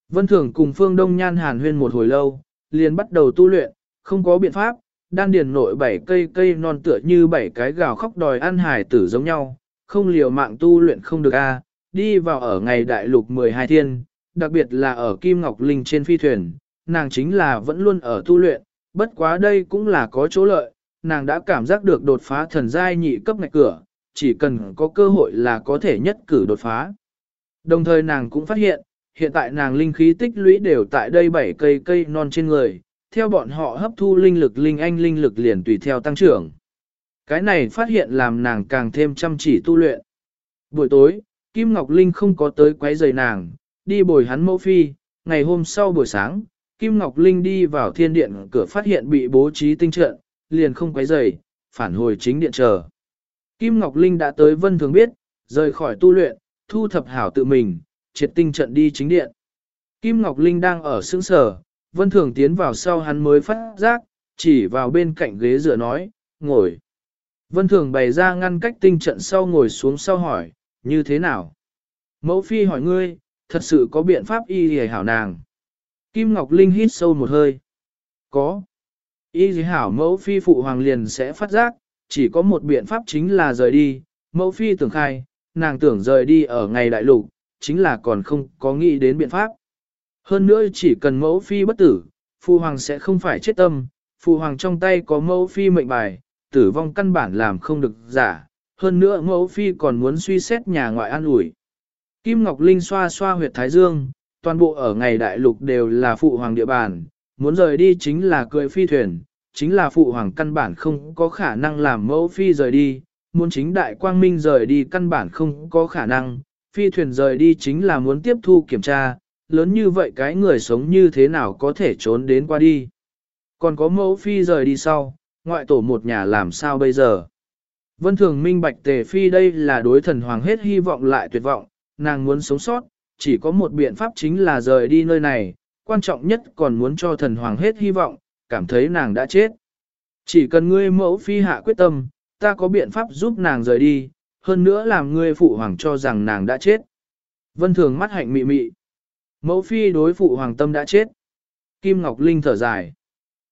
Vân thường cùng phương đông nhan hàn huyên một hồi lâu, liền bắt đầu tu luyện, không có biện pháp, đan điền nội bảy cây cây non tựa như bảy cái gào khóc đòi ăn hải tử giống nhau, không liều mạng tu luyện không được a, đi vào ở ngày đại lục 12 thiên, đặc biệt là ở Kim Ngọc Linh trên phi thuyền, nàng chính là vẫn luôn ở tu luyện, bất quá đây cũng là có chỗ lợi, nàng đã cảm giác được đột phá thần giai nhị cấp ngạch cửa, chỉ cần có cơ hội là có thể nhất cử đột phá. Đồng thời nàng cũng phát hiện, hiện tại nàng linh khí tích lũy đều tại đây bảy cây cây non trên người, theo bọn họ hấp thu linh lực linh anh linh lực liền tùy theo tăng trưởng. Cái này phát hiện làm nàng càng thêm chăm chỉ tu luyện. Buổi tối, Kim Ngọc Linh không có tới quấy rầy nàng, đi bồi hắn mẫu phi, ngày hôm sau buổi sáng, Kim Ngọc Linh đi vào thiên điện cửa phát hiện bị bố trí tinh trận, liền không quấy rầy, phản hồi chính điện chờ. Kim Ngọc Linh đã tới vân thường biết, rời khỏi tu luyện, thu thập hảo tự mình, triệt tinh trận đi chính điện. Kim Ngọc Linh đang ở sững sở, vân thường tiến vào sau hắn mới phát giác, chỉ vào bên cạnh ghế dựa nói, ngồi. Vân thường bày ra ngăn cách tinh trận sau ngồi xuống sau hỏi, như thế nào? Mẫu phi hỏi ngươi, thật sự có biện pháp y hề hảo nàng. Kim Ngọc Linh hít sâu một hơi. Có. Y hề hảo mẫu phi phụ hoàng liền sẽ phát giác, chỉ có một biện pháp chính là rời đi. Mẫu phi tưởng khai, nàng tưởng rời đi ở ngày đại lục, chính là còn không có nghĩ đến biện pháp. Hơn nữa chỉ cần mẫu phi bất tử, phụ hoàng sẽ không phải chết tâm, phụ hoàng trong tay có mẫu phi mệnh bài, tử vong căn bản làm không được giả, hơn nữa mẫu phi còn muốn suy xét nhà ngoại an ủi. Kim Ngọc Linh xoa xoa huyệt thái dương, toàn bộ ở ngày đại lục đều là phụ hoàng địa bàn, muốn rời đi chính là cưỡi phi thuyền, chính là phụ hoàng căn bản không có khả năng làm mẫu phi rời đi, muốn chính đại quang minh rời đi căn bản không có khả năng, phi thuyền rời đi chính là muốn tiếp thu kiểm tra, lớn như vậy cái người sống như thế nào có thể trốn đến qua đi. Còn có mẫu phi rời đi sau, ngoại tổ một nhà làm sao bây giờ? Vân thường minh bạch tề phi đây là đối thần hoàng hết hy vọng lại tuyệt vọng, nàng muốn sống sót, chỉ có một biện pháp chính là rời đi nơi này, quan trọng nhất còn muốn cho thần hoàng hết hy vọng, cảm thấy nàng đã chết. Chỉ cần ngươi mẫu phi hạ quyết tâm, ta có biện pháp giúp nàng rời đi, hơn nữa làm ngươi phụ hoàng cho rằng nàng đã chết. Vân thường mắt hạnh mị mị. Mẫu phi đối phụ hoàng tâm đã chết. Kim Ngọc Linh thở dài.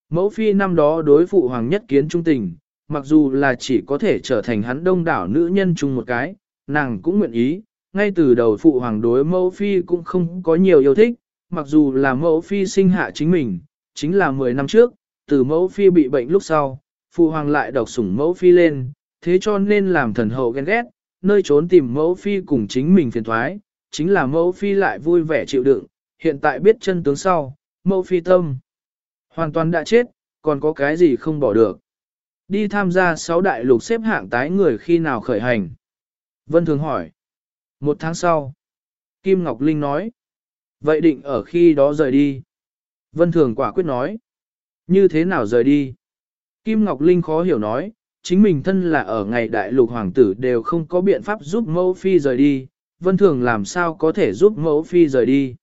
Mẫu phi năm đó đối phụ hoàng nhất kiến trung tình, mặc dù là chỉ có thể trở thành hắn đông đảo nữ nhân chung một cái, nàng cũng nguyện ý, ngay từ đầu phụ hoàng đối mẫu phi cũng không có nhiều yêu thích, mặc dù là mẫu phi sinh hạ chính mình, chính là 10 năm trước, từ mẫu phi bị bệnh lúc sau, phụ hoàng lại độc sủng mẫu phi lên, thế cho nên làm thần hậu ghen ghét, nơi trốn tìm mẫu phi cùng chính mình phiền thoái, chính là mẫu phi lại vui vẻ chịu đựng, hiện tại biết chân tướng sau, mẫu phi tâm. Hoàn toàn đã chết, còn có cái gì không bỏ được. Đi tham gia sáu đại lục xếp hạng tái người khi nào khởi hành? Vân Thường hỏi. Một tháng sau. Kim Ngọc Linh nói. Vậy định ở khi đó rời đi. Vân Thường quả quyết nói. Như thế nào rời đi? Kim Ngọc Linh khó hiểu nói. Chính mình thân là ở ngày đại lục hoàng tử đều không có biện pháp giúp mẫu phi rời đi. Vân Thường làm sao có thể giúp mẫu phi rời đi?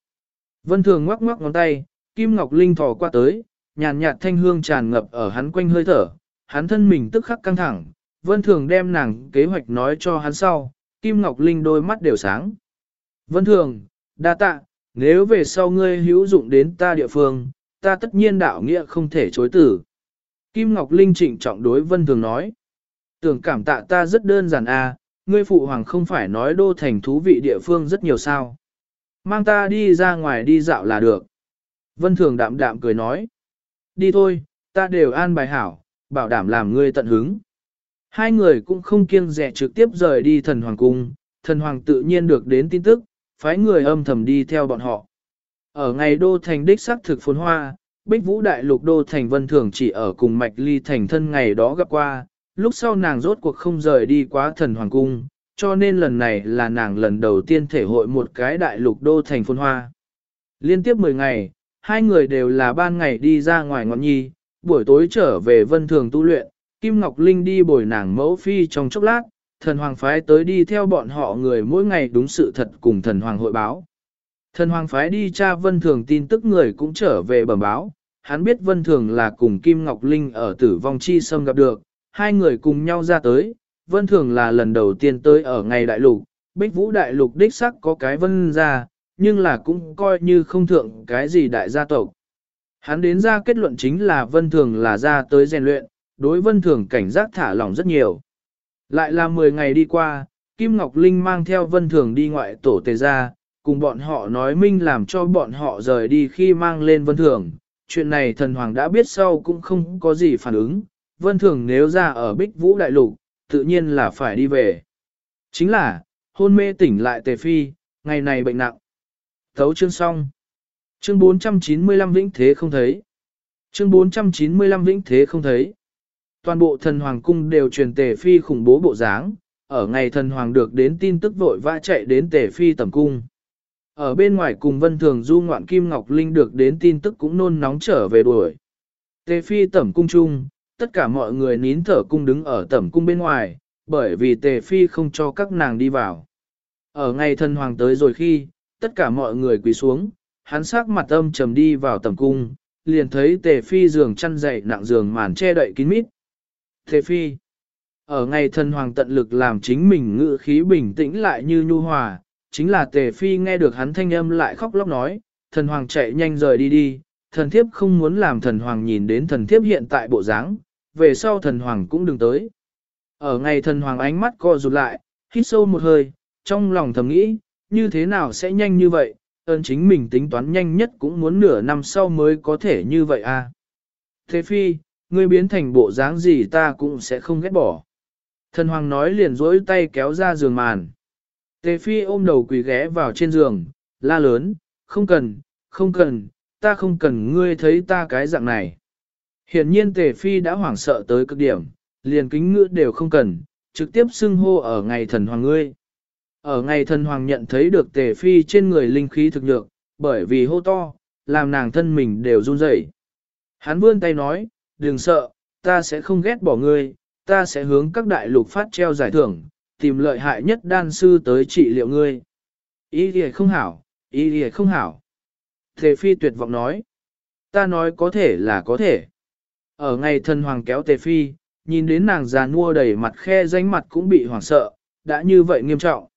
Vân Thường ngoắc ngoắc ngón tay. Kim Ngọc Linh thò qua tới. Nhàn nhạt thanh hương tràn ngập ở hắn quanh hơi thở hắn thân mình tức khắc căng thẳng, Vân Thường đem nàng kế hoạch nói cho hắn sau, Kim Ngọc Linh đôi mắt đều sáng. Vân Thường, đa tạ, nếu về sau ngươi hữu dụng đến ta địa phương, ta tất nhiên đạo nghĩa không thể chối tử. Kim Ngọc Linh trịnh trọng đối Vân Thường nói. Tưởng cảm tạ ta rất đơn giản à, ngươi phụ hoàng không phải nói đô thành thú vị địa phương rất nhiều sao. Mang ta đi ra ngoài đi dạo là được. Vân Thường đạm đạm cười nói. Đi thôi, ta đều an bài hảo, bảo đảm làm ngươi tận hứng. Hai người cũng không kiêng rẻ trực tiếp rời đi thần hoàng cung, thần hoàng tự nhiên được đến tin tức, phái người âm thầm đi theo bọn họ. Ở ngày đô thành đích sắc thực phồn hoa, Bích Vũ Đại Lục Đô Thành Vân Thường chỉ ở cùng Mạch Ly Thành thân ngày đó gặp qua, lúc sau nàng rốt cuộc không rời đi quá thần Hoàng Cung, cho nên lần này là nàng lần đầu tiên thể hội một cái Đại Lục Đô Thành phồn hoa. Liên tiếp 10 ngày, hai người đều là ban ngày đi ra ngoài ngọn nhi, buổi tối trở về Vân Thường tu luyện, Kim Ngọc Linh đi bồi nàng mẫu phi trong chốc lát, thần hoàng phái tới đi theo bọn họ người mỗi ngày đúng sự thật cùng thần hoàng hội báo. Thần hoàng phái đi tra vân thường tin tức người cũng trở về bẩm báo, hắn biết vân thường là cùng Kim Ngọc Linh ở tử vong chi sâm gặp được, hai người cùng nhau ra tới, vân thường là lần đầu tiên tới ở ngày đại lục, bích vũ đại lục đích sắc có cái vân ra, nhưng là cũng coi như không thượng cái gì đại gia tộc. Hắn đến ra kết luận chính là vân thường là ra tới rèn luyện, đối vân thường cảnh giác thả lỏng rất nhiều. Lại là 10 ngày đi qua, Kim Ngọc Linh mang theo vân thường đi ngoại tổ tề ra, cùng bọn họ nói minh làm cho bọn họ rời đi khi mang lên vân thường. Chuyện này thần hoàng đã biết sau cũng không có gì phản ứng, vân thường nếu ra ở bích vũ đại lục, tự nhiên là phải đi về. Chính là, hôn mê tỉnh lại tề phi, ngày này bệnh nặng. Thấu chương xong. Chương 495 vĩnh thế không thấy. Chương 495 vĩnh thế không thấy. Toàn bộ thần hoàng cung đều truyền tề phi khủng bố bộ dáng, ở ngày thần hoàng được đến tin tức vội vã chạy đến tề phi tầm cung. Ở bên ngoài cùng vân thường du ngoạn Kim Ngọc Linh được đến tin tức cũng nôn nóng trở về đuổi. Tề phi tẩm cung chung, tất cả mọi người nín thở cung đứng ở tẩm cung bên ngoài, bởi vì tề phi không cho các nàng đi vào. Ở ngày thần hoàng tới rồi khi, tất cả mọi người quỳ xuống, hắn sắc mặt âm trầm đi vào tẩm cung, liền thấy tề phi giường chăn dậy nặng giường màn che đậy kín mít. Tề phi, ở ngày thần hoàng tận lực làm chính mình ngự khí bình tĩnh lại như nhu hòa, chính là tề phi nghe được hắn thanh âm lại khóc lóc nói, thần hoàng chạy nhanh rời đi đi, thần thiếp không muốn làm thần hoàng nhìn đến thần thiếp hiện tại bộ dáng, về sau thần hoàng cũng đừng tới. Ở ngày thần hoàng ánh mắt co rụt lại, hít sâu một hơi, trong lòng thầm nghĩ, như thế nào sẽ nhanh như vậy, ơn chính mình tính toán nhanh nhất cũng muốn nửa năm sau mới có thể như vậy à. Thế phi, ngươi biến thành bộ dáng gì ta cũng sẽ không ghét bỏ. Thần hoàng nói liền dối tay kéo ra giường màn. Tề phi ôm đầu quỳ ghé vào trên giường, la lớn, không cần, không cần, ta không cần ngươi thấy ta cái dạng này. Hiện nhiên tề phi đã hoảng sợ tới cực điểm, liền kính ngữ đều không cần, trực tiếp xưng hô ở ngày thần hoàng ngươi. Ở ngày thần hoàng nhận thấy được tề phi trên người linh khí thực nhược, bởi vì hô to, làm nàng thân mình đều run rẩy. Hắn vươn tay nói, đừng sợ, ta sẽ không ghét bỏ ngươi, ta sẽ hướng các đại lục phát treo giải thưởng, tìm lợi hại nhất đan sư tới trị liệu ngươi. Ý thì không hảo, ý thì không hảo. Tề phi tuyệt vọng nói. Ta nói có thể là có thể. Ở ngày thần hoàng kéo tề phi, nhìn đến nàng già nua đầy mặt khe danh mặt cũng bị hoảng sợ, đã như vậy nghiêm trọng.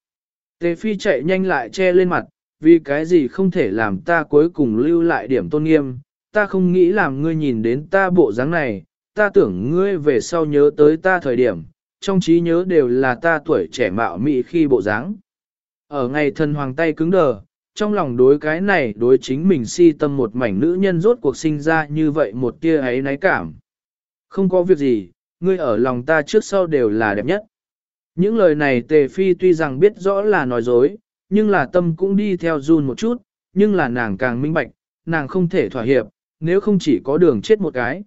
Tề phi chạy nhanh lại che lên mặt, vì cái gì không thể làm ta cuối cùng lưu lại điểm tôn nghiêm, ta không nghĩ làm ngươi nhìn đến ta bộ dáng này, ta tưởng ngươi về sau nhớ tới ta thời điểm, trong trí nhớ đều là ta tuổi trẻ mạo mị khi bộ dáng. Ở ngày thần hoàng tay cứng đờ, trong lòng đối cái này đối chính mình si tâm một mảnh nữ nhân rốt cuộc sinh ra như vậy một tia ấy náy cảm. Không có việc gì, ngươi ở lòng ta trước sau đều là đẹp nhất. Những lời này tề phi tuy rằng biết rõ là nói dối, nhưng là tâm cũng đi theo run một chút, nhưng là nàng càng minh bạch, nàng không thể thỏa hiệp, nếu không chỉ có đường chết một cái.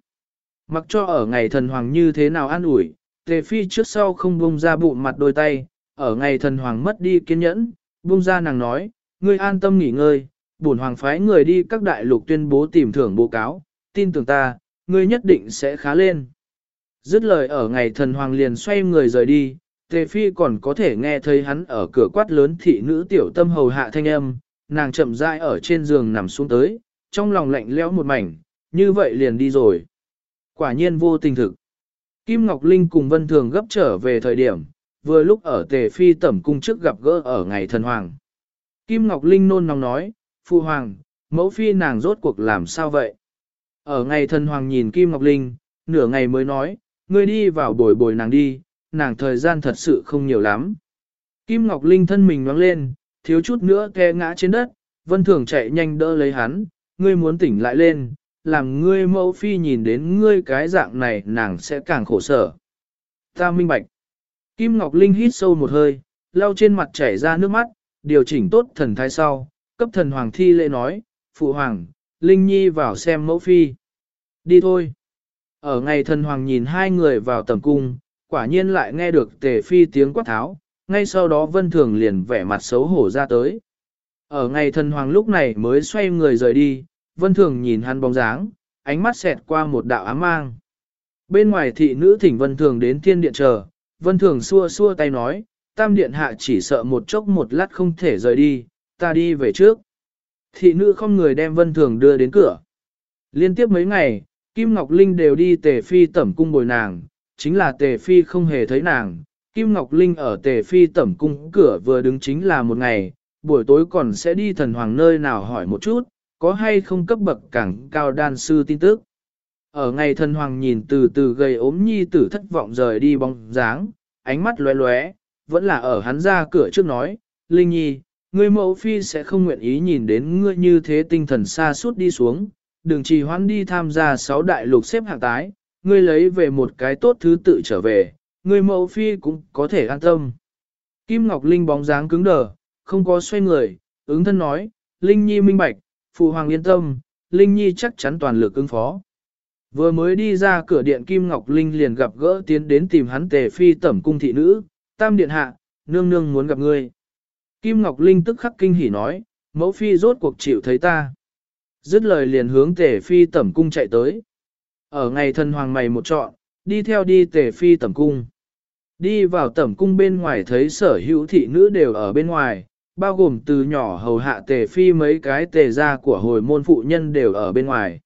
Mặc cho ở ngày thần hoàng như thế nào an ủi, Tề phi trước sau không buông ra bụng mặt đôi tay, ở ngày thần hoàng mất đi kiên nhẫn, buông ra nàng nói, ngươi an tâm nghỉ ngơi, bổn hoàng phái người đi các đại lục tuyên bố tìm thưởng bố cáo, tin tưởng ta, ngươi nhất định sẽ khá lên. Dứt lời ở ngày thần hoàng liền xoay người rời đi, tề phi còn có thể nghe thấy hắn ở cửa quát lớn thị nữ tiểu tâm hầu hạ thanh âm, nàng chậm rãi ở trên giường nằm xuống tới, trong lòng lạnh lẽo một mảnh, như vậy liền đi rồi. Quả nhiên vô tình thực. Kim Ngọc Linh cùng Vân Thường gấp trở về thời điểm, vừa lúc ở tề phi tẩm cung trước gặp gỡ ở ngày thần hoàng. Kim Ngọc Linh nôn nóng nói, Phu Hoàng, mẫu phi nàng rốt cuộc làm sao vậy? Ở ngày thần hoàng nhìn Kim Ngọc Linh, nửa ngày mới nói, ngươi đi vào bồi bồi nàng đi, nàng thời gian thật sự không nhiều lắm. Kim Ngọc Linh thân mình nhoáng lên, thiếu chút nữa té ngã trên đất, Vân Thường chạy nhanh đỡ lấy hắn, ngươi muốn tỉnh lại lên, làm ngươi mẫu phi nhìn đến ngươi cái dạng này nàng sẽ càng khổ sở. Ta minh bạch. Kim Ngọc Linh hít sâu một hơi, lau trên mặt chảy ra nước mắt, điều chỉnh tốt thần thái sau, cấp thần hoàng thi lễ nói, phụ hoàng, Linh Nhi vào xem mẫu phi. Đi thôi. Ở ngày thần hoàng nhìn hai người vào tầm cung, quả nhiên lại nghe được tề phi tiếng quát tháo, ngay sau đó vân thường liền vẻ mặt xấu hổ ra tới. Ở ngày thần hoàng lúc này mới xoay người rời đi, vân thường nhìn hắn bóng dáng, ánh mắt xẹt qua một đạo ám mang. Bên ngoài thị nữ thỉnh vân thường đến thiên điện chờ, vân thường xua xua tay nói, tam điện hạ chỉ sợ một chốc một lát không thể rời đi, ta đi về trước. Thị nữ không người đem vân thường đưa đến cửa. Liên tiếp mấy ngày, Kim Ngọc Linh đều đi tề phi tẩm cung bồi nàng, chính là tề phi không hề thấy nàng. Kim Ngọc Linh ở tề phi tẩm cung cửa vừa đứng chính là một ngày, buổi tối còn sẽ đi thần hoàng nơi nào hỏi một chút, có hay không cấp bậc càng cao đan sư tin tức. Ở ngày thần hoàng nhìn từ từ gầy ốm nhi tử thất vọng rời đi bóng dáng, ánh mắt lóe lóe, vẫn là ở hắn ra cửa trước nói, Linh nhi, ngươi mẫu phi sẽ không nguyện ý nhìn đến ngươi như thế tinh thần xa suốt đi xuống, đừng trì hoãn đi tham gia sáu đại lục xếp hạng tái, ngươi lấy về một cái tốt thứ tự trở về, ngươi mẫu phi cũng có thể an tâm. Kim Ngọc Linh bóng dáng cứng đờ, không có xoay người, ứng thân nói, Linh Nhi minh bạch, Phụ Hoàng yên tâm, Linh Nhi chắc chắn toàn lực ứng phó. Vừa mới đi ra cửa điện Kim Ngọc Linh liền gặp gỡ tiến đến tìm hắn tề phi tẩm cung thị nữ, tam điện hạ, nương nương muốn gặp ngươi. Kim Ngọc Linh tức khắc kinh hỉ nói, mẫu phi rốt cuộc chịu thấy ta. Dứt lời liền hướng tề phi tẩm cung chạy tới. Ở ngày thần hoàng mày một trọn, đi theo đi tề phi tẩm cung. Đi vào tẩm cung bên ngoài thấy sở hữu thị nữ đều ở bên ngoài, bao gồm từ nhỏ hầu hạ tề phi mấy cái tề gia của hồi môn phụ nhân đều ở bên ngoài.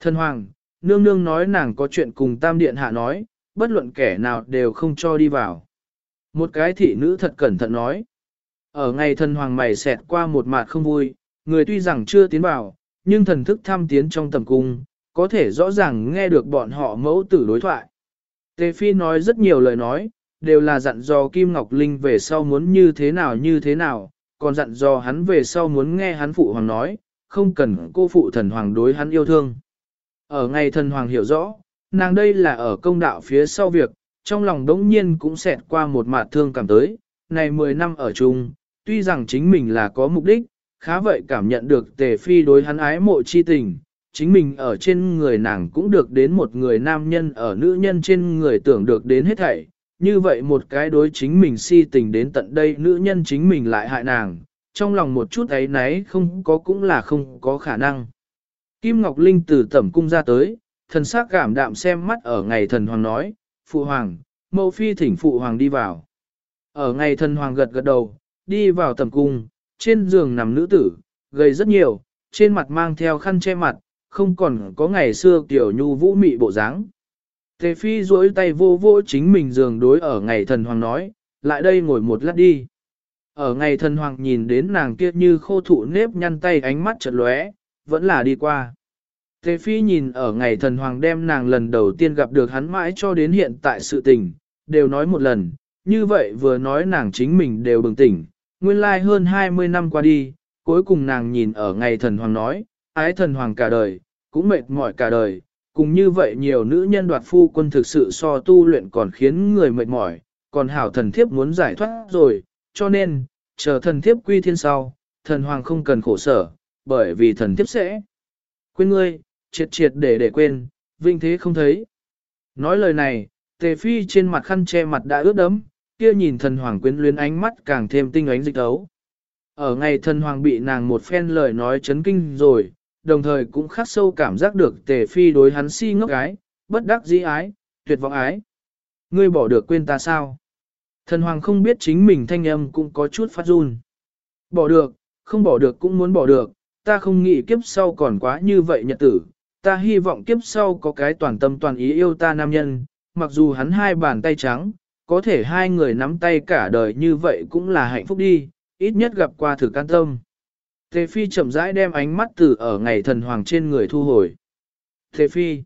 Thần hoàng, nương nương nói nàng có chuyện cùng tam điện hạ nói, bất luận kẻ nào đều không cho đi vào. Một cái thị nữ thật cẩn thận nói. Ở ngày thần hoàng mày xẹt qua một mặt không vui, người tuy rằng chưa tiến vào, nhưng thần thức tham tiến trong tầm cung, có thể rõ ràng nghe được bọn họ mẫu tử đối thoại. Tề Phi nói rất nhiều lời nói, đều là dặn dò Kim Ngọc Linh về sau muốn như thế nào như thế nào, còn dặn dò hắn về sau muốn nghe hắn phụ hoàng nói, không cần cô phụ thần hoàng đối hắn yêu thương. Ở ngày thần hoàng hiểu rõ, nàng đây là ở công đạo phía sau việc, trong lòng đống nhiên cũng xẹt qua một mạt thương cảm tới, này 10 năm ở chung, tuy rằng chính mình là có mục đích, khá vậy cảm nhận được tề phi đối hắn ái mộ chi tình, chính mình ở trên người nàng cũng được đến một người nam nhân ở nữ nhân trên người tưởng được đến hết thảy, như vậy một cái đối chính mình si tình đến tận đây nữ nhân chính mình lại hại nàng, trong lòng một chút ấy nấy không có cũng là không có khả năng. Kim Ngọc Linh từ tẩm cung ra tới, thần sắc cảm đạm xem mắt ở ngày thần hoàng nói, phụ hoàng, mẫu phi thỉnh phụ hoàng đi vào. Ở ngày thần hoàng gật gật đầu, đi vào tẩm cung, trên giường nằm nữ tử, gầy rất nhiều, trên mặt mang theo khăn che mặt, không còn có ngày xưa tiểu nhu vũ mị bộ dáng. Tề phi duỗi tay vô vô chính mình giường đối ở ngày thần hoàng nói, lại đây ngồi một lát đi. Ở ngày thần hoàng nhìn đến nàng kia như khô thụ nếp nhăn tay ánh mắt chợt lóe, vẫn là đi qua. Tề phi nhìn ở ngày thần hoàng đem nàng lần đầu tiên gặp được hắn mãi cho đến hiện tại sự tình, đều nói một lần, như vậy vừa nói nàng chính mình đều bừng tỉnh, nguyên lai hơn 20 năm qua đi, cuối cùng nàng nhìn ở ngày thần hoàng nói, ái thần hoàng cả đời, cũng mệt mỏi cả đời, cùng như vậy nhiều nữ nhân đoạt phu quân thực sự so tu luyện còn khiến người mệt mỏi, còn hảo thần thiếp muốn giải thoát rồi, cho nên, chờ thần thiếp quy thiên sau, thần hoàng không cần khổ sở, bởi vì thần thiếp sẽ quên ngươi, triệt triệt để để quên, vinh thế không thấy. Nói lời này, tề phi trên mặt khăn che mặt đã ướt đấm, kia nhìn thần hoàng quyến luyến ánh mắt càng thêm tinh ánh dịch tấu. Ở ngày thần hoàng bị nàng một phen lời nói chấn kinh rồi, đồng thời cũng khắc sâu cảm giác được tề phi đối hắn si ngốc ái, bất đắc dĩ ái, tuyệt vọng ái. Ngươi bỏ được quên ta sao? Thần hoàng không biết chính mình thanh âm cũng có chút phát run. Bỏ được, không bỏ được cũng muốn bỏ được, ta không nghĩ kiếp sau còn quá như vậy nhật tử, ta hy vọng kiếp sau có cái toàn tâm toàn ý yêu ta nam nhân, mặc dù hắn hai bàn tay trắng, có thể hai người nắm tay cả đời như vậy cũng là hạnh phúc đi, ít nhất gặp qua thử can tâm. Thế Phi chậm rãi đem ánh mắt từ ở ngày thần hoàng trên người thu hồi. Thế Phi,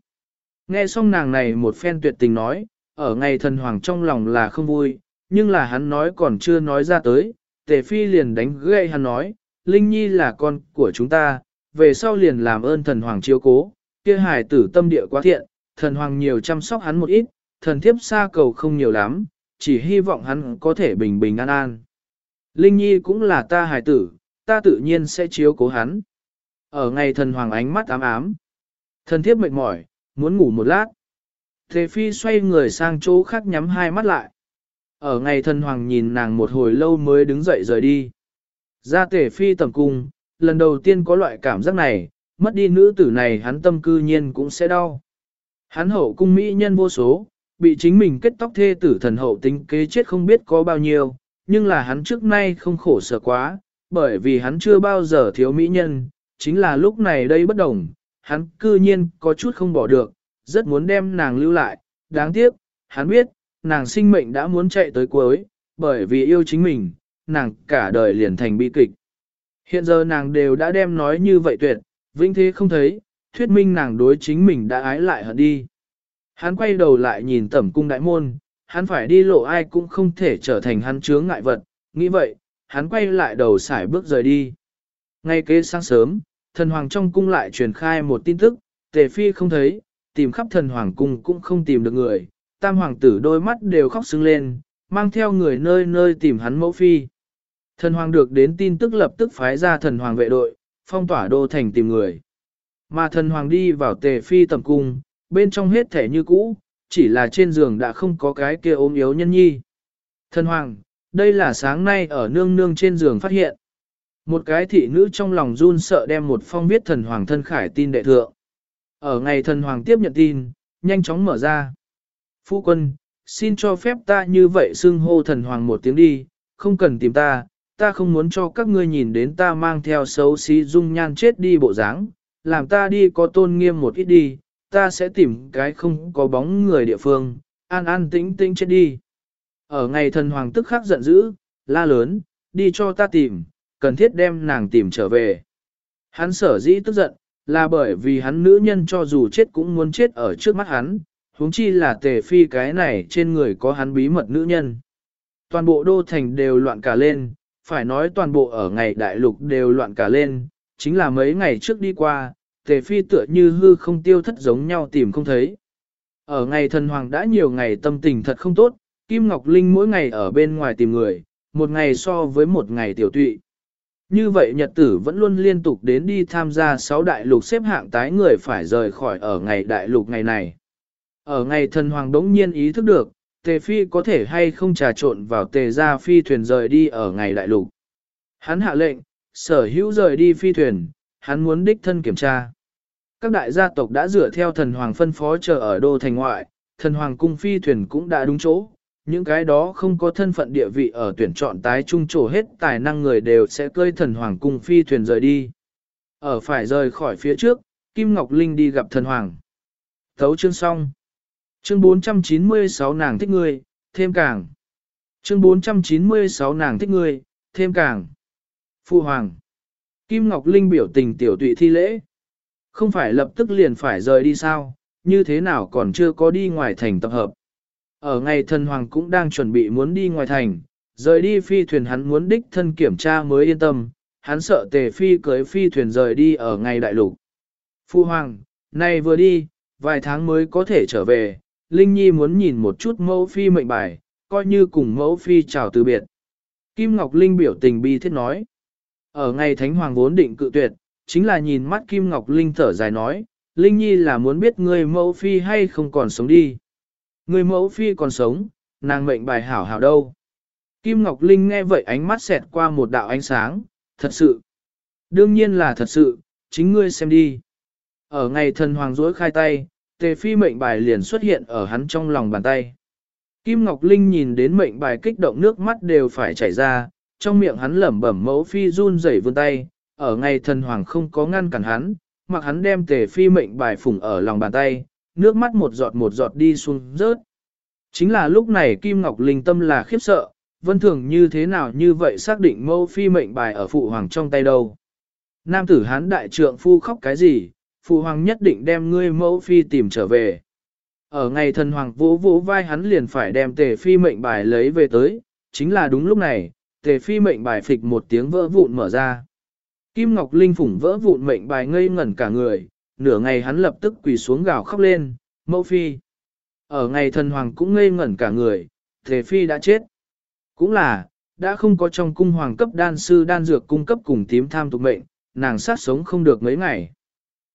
Nghe xong nàng này một phen tuyệt tình nói, ở ngày thần hoàng trong lòng là không vui, nhưng là hắn nói còn chưa nói ra tới, tề phi liền đánh gậy hắn nói, Linh Nhi là con của chúng ta, về sau liền làm ơn thần hoàng chiếu cố, kia hải tử tâm địa quá thiện, thần hoàng nhiều chăm sóc hắn một ít, thần thiếp xa cầu không nhiều lắm, chỉ hy vọng hắn có thể bình bình an an. Linh Nhi cũng là ta hải tử, ta tự nhiên sẽ chiếu cố hắn. Ở ngày thần hoàng ánh mắt ám ám, thần thiếp mệt mỏi, muốn ngủ một lát. Thế phi xoay người sang chỗ khác nhắm hai mắt lại. Ở ngày thần hoàng nhìn nàng một hồi lâu mới đứng dậy rời đi. Ra tể phi tầm cung, lần đầu tiên có loại cảm giác này, mất đi nữ tử này hắn tâm cư nhiên cũng sẽ đau. Hắn hậu cung mỹ nhân vô số, bị chính mình kết tóc thê tử thần hậu tính kế chết không biết có bao nhiêu, nhưng là hắn trước nay không khổ sở quá, bởi vì hắn chưa bao giờ thiếu mỹ nhân, chính là lúc này đây bất đồng, hắn cư nhiên có chút không bỏ được, rất muốn đem nàng lưu lại, đáng tiếc, hắn biết, nàng sinh mệnh đã muốn chạy tới cuối, bởi vì yêu chính mình, nàng cả đời liền thành bi kịch. Hiện giờ nàng đều đã đem nói như vậy tuyệt, vĩnh thế không thấy, thuyết minh nàng đối chính mình đã ái lại hận đi. Hắn quay đầu lại nhìn tẩm cung đại môn, hắn phải đi lộ ai cũng không thể trở thành hắn chướng ngại vật, nghĩ vậy, hắn quay lại đầu xải bước rời đi. Ngay kế sáng sớm, thần hoàng trong cung lại truyền khai một tin tức, tề phi không thấy, tìm khắp thần hoàng cung cũng không tìm được người, tam hoàng tử đôi mắt đều khóc sưng lên, mang theo người nơi nơi tìm hắn mẫu phi. Thần hoàng được đến tin tức lập tức phái ra thần hoàng vệ đội, phong tỏa đô thành tìm người. Mà thần hoàng đi vào tề phi tầm cung, bên trong hết thể như cũ, chỉ là trên giường đã không có cái kia ốm yếu nhân nhi. Thần hoàng, đây là sáng nay ở nương nương trên giường phát hiện. Một cái thị nữ trong lòng run sợ đem một phong viết thần hoàng thân khải tin đệ thượng. Ở ngày thần hoàng tiếp nhận tin, nhanh chóng mở ra. Phu quân, xin cho phép ta như vậy xưng hô thần hoàng một tiếng đi, không cần tìm ta, ta không muốn cho các ngươi nhìn đến ta mang theo xấu xí dung nhan chết đi bộ dáng, làm ta đi có tôn nghiêm một ít đi, ta sẽ tìm cái không có bóng người địa phương, an an tĩnh tĩnh chết đi. Ở ngày thần hoàng tức khắc giận dữ, la lớn, đi cho ta tìm, cần thiết đem nàng tìm trở về. Hắn sở dĩ tức giận, là bởi vì hắn nữ nhân cho dù chết cũng muốn chết ở trước mắt hắn, huống chi là tề phi cái này trên người có hắn bí mật nữ nhân. Toàn bộ đô thành đều loạn cả lên, phải nói toàn bộ ở ngày đại lục đều loạn cả lên, chính là mấy ngày trước đi qua, tề phi tựa như hư không tiêu thất giống nhau tìm không thấy. Ở ngày thần hoàng đã nhiều ngày tâm tình thật không tốt, Kim Ngọc Linh mỗi ngày ở bên ngoài tìm người, một ngày so với một ngày tiểu tụy. Như vậy nhật tử vẫn luôn liên tục đến đi tham gia sáu đại lục xếp hạng tái người phải rời khỏi ở ngày đại lục ngày này. Ở ngày thần hoàng đống nhiên ý thức được, tề phi có thể hay không trà trộn vào tề gia phi thuyền rời đi ở ngày đại lục. Hắn hạ lệnh, sở hữu rời đi phi thuyền, hắn muốn đích thân kiểm tra. Các đại gia tộc đã dựa theo thần hoàng phân phó chờ ở đô thành ngoại, thần hoàng cung phi thuyền cũng đã đúng chỗ, những cái đó không có thân phận địa vị ở tuyển chọn tái trung trổ hết tài năng người đều sẽ cơi thần hoàng cung phi thuyền rời đi. Ở phải rời khỏi phía trước, Kim Ngọc Linh đi gặp thần hoàng. Thấu chương xong. Chương 496 nàng thích người, thêm càng. Chương 496 nàng thích người, thêm càng. Phu hoàng. Kim Ngọc Linh biểu tình tiểu tụy thi lễ. Không phải lập tức liền phải rời đi sao, như thế nào còn chưa có đi ngoài thành tập hợp. Ở ngày thần hoàng cũng đang chuẩn bị muốn đi ngoài thành, rời đi phi thuyền hắn muốn đích thân kiểm tra mới yên tâm, hắn sợ tề phi cưới phi thuyền rời đi ở ngày đại lục. Phu hoàng, này vừa đi, vài tháng mới có thể trở về, Linh Nhi muốn nhìn một chút mẫu phi mệnh bài, coi như cùng mẫu phi chào từ biệt. Kim Ngọc Linh biểu tình bi thiết nói. Ở ngày Thánh Hoàng vốn định cự tuyệt, chính là nhìn mắt Kim Ngọc Linh thở dài nói, Linh Nhi là muốn biết người mẫu phi hay không còn sống đi. Người mẫu phi còn sống, nàng mệnh bài hảo hảo đâu. Kim Ngọc Linh nghe vậy ánh mắt xẹt qua một đạo ánh sáng, thật sự. Đương nhiên là thật sự, chính ngươi xem đi. Ở ngày thần hoàng dối khai tay, tề phi mệnh bài liền xuất hiện ở hắn trong lòng bàn tay. Kim Ngọc Linh nhìn đến mệnh bài kích động nước mắt đều phải chảy ra, trong miệng hắn lẩm bẩm mẫu phi run rẩy vươn tay, ở ngày thần hoàng không có ngăn cản hắn, mặc hắn đem tề phi mệnh bài phủng ở lòng bàn tay, nước mắt một giọt một giọt đi xuống rớt. Chính là lúc này Kim Ngọc Linh tâm là khiếp sợ, vân thường như thế nào như vậy xác định mẫu phi mệnh bài ở phụ hoàng trong tay đâu. Nam tử hán đại trượng phu khóc cái gì, phụ hoàng nhất định đem ngươi mẫu phi tìm trở về. Ở ngày thần hoàng vỗ vỗ vai hắn liền phải đem tề phi mệnh bài lấy về tới, chính là đúng lúc này, tề phi mệnh bài phịch một tiếng vỡ vụn mở ra. Kim Ngọc Linh phủng vỡ vụn mệnh bài ngây ngẩn cả người, nửa ngày hắn lập tức quỳ xuống gào khóc lên, mẫu phi. Ở ngày thần hoàng cũng ngây ngẩn cả người, thế phi đã chết. Cũng là, đã không có trong cung hoàng cấp đan sư đan dược cung cấp cùng tím tham tục mệnh, nàng sát sống không được mấy ngày.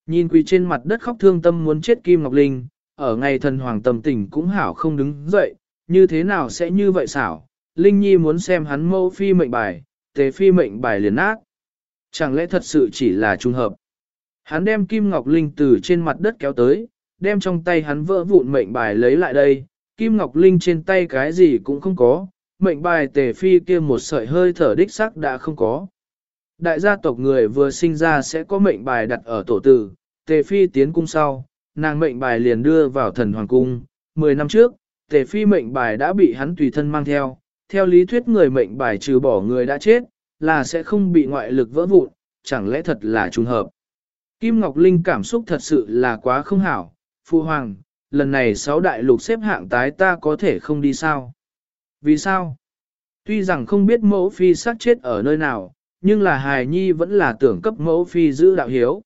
Nhìn quỳ trên mặt đất khóc thương tâm muốn chết Kim Ngọc Linh, ở ngày thần hoàng tầm tình cũng hảo không đứng dậy, như thế nào sẽ như vậy xảo, Linh Nhi muốn xem hắn mâu phi mệnh bài, tế phi mệnh bài liền ác. Chẳng lẽ thật sự chỉ là trùng hợp? Hắn đem Kim Ngọc Linh từ trên mặt đất kéo tới, đem trong tay hắn vỡ vụn mệnh bài lấy lại đây, Kim Ngọc Linh trên tay cái gì cũng không có, mệnh bài tề phi kia một sợi hơi thở đích sắc đã không có. Đại gia tộc người vừa sinh ra sẽ có mệnh bài đặt ở tổ tử, tề phi tiến cung sau, nàng mệnh bài liền đưa vào thần hoàng cung. Mười năm trước, tề phi mệnh bài đã bị hắn tùy thân mang theo, theo lý thuyết người mệnh bài trừ bỏ người đã chết, là sẽ không bị ngoại lực vỡ vụn, chẳng lẽ thật là trùng hợp. Kim Ngọc Linh cảm xúc thật sự là quá không hảo, Phu Hoàng, lần này sáu đại lục xếp hạng tái ta có thể không đi sao? Vì sao? Tuy rằng không biết mẫu phi sát chết ở nơi nào, nhưng là hài nhi vẫn là tưởng cấp mẫu phi giữ đạo hiếu.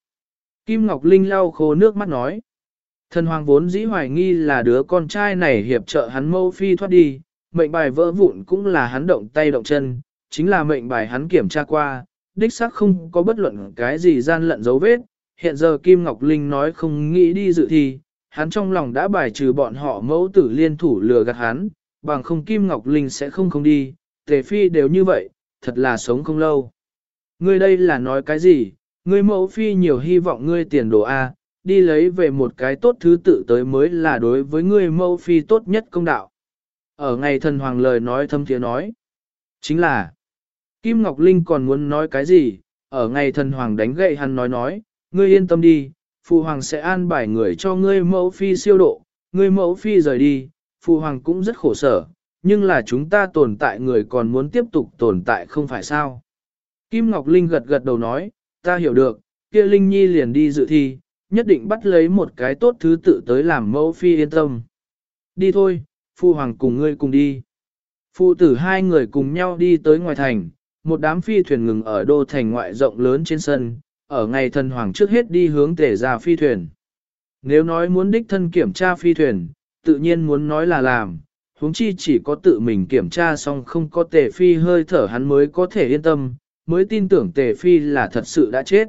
Kim Ngọc Linh lau khô nước mắt nói. Thần hoàng vốn dĩ hoài nghi là đứa con trai này hiệp trợ hắn mẫu phi thoát đi, mệnh bài vỡ vụn cũng là hắn động tay động chân, chính là mệnh bài hắn kiểm tra qua, đích xác không có bất luận cái gì gian lận dấu vết. Hiện giờ Kim Ngọc Linh nói không nghĩ đi dự thi, hắn trong lòng đã bài trừ bọn họ mẫu tử liên thủ lừa gạt hắn, bằng không Kim Ngọc Linh sẽ không không đi, tề phi đều như vậy, thật là sống không lâu. Ngươi đây là nói cái gì, ngươi mẫu phi nhiều hy vọng ngươi tiền đồ A, đi lấy về một cái tốt thứ tự tới mới là đối với ngươi mẫu phi tốt nhất công đạo. Ở ngày thần hoàng lời nói thâm thiế nói, chính là, Kim Ngọc Linh còn muốn nói cái gì, ở ngày thần hoàng đánh gậy hắn nói nói, ngươi yên tâm đi, phụ hoàng sẽ an bài người cho ngươi mẫu phi siêu độ, ngươi mẫu phi rời đi, phụ hoàng cũng rất khổ sở, nhưng là chúng ta tồn tại người còn muốn tiếp tục tồn tại không phải sao. Kim Ngọc Linh gật gật đầu nói, ta hiểu được, kia Linh Nhi liền đi dự thi, nhất định bắt lấy một cái tốt thứ tự tới làm mẫu phi yên tâm. Đi thôi, phụ hoàng cùng ngươi cùng đi. Phụ tử hai người cùng nhau đi tới ngoài thành, một đám phi thuyền ngừng ở đô thành ngoại rộng lớn trên sân, ở ngày thần hoàng trước hết đi hướng tể ra phi thuyền. Nếu nói muốn đích thân kiểm tra phi thuyền, tự nhiên muốn nói là làm, huống chi chỉ có tự mình kiểm tra xong không có tề phi hơi thở hắn mới có thể yên tâm, mới tin tưởng tề phi là thật sự đã chết.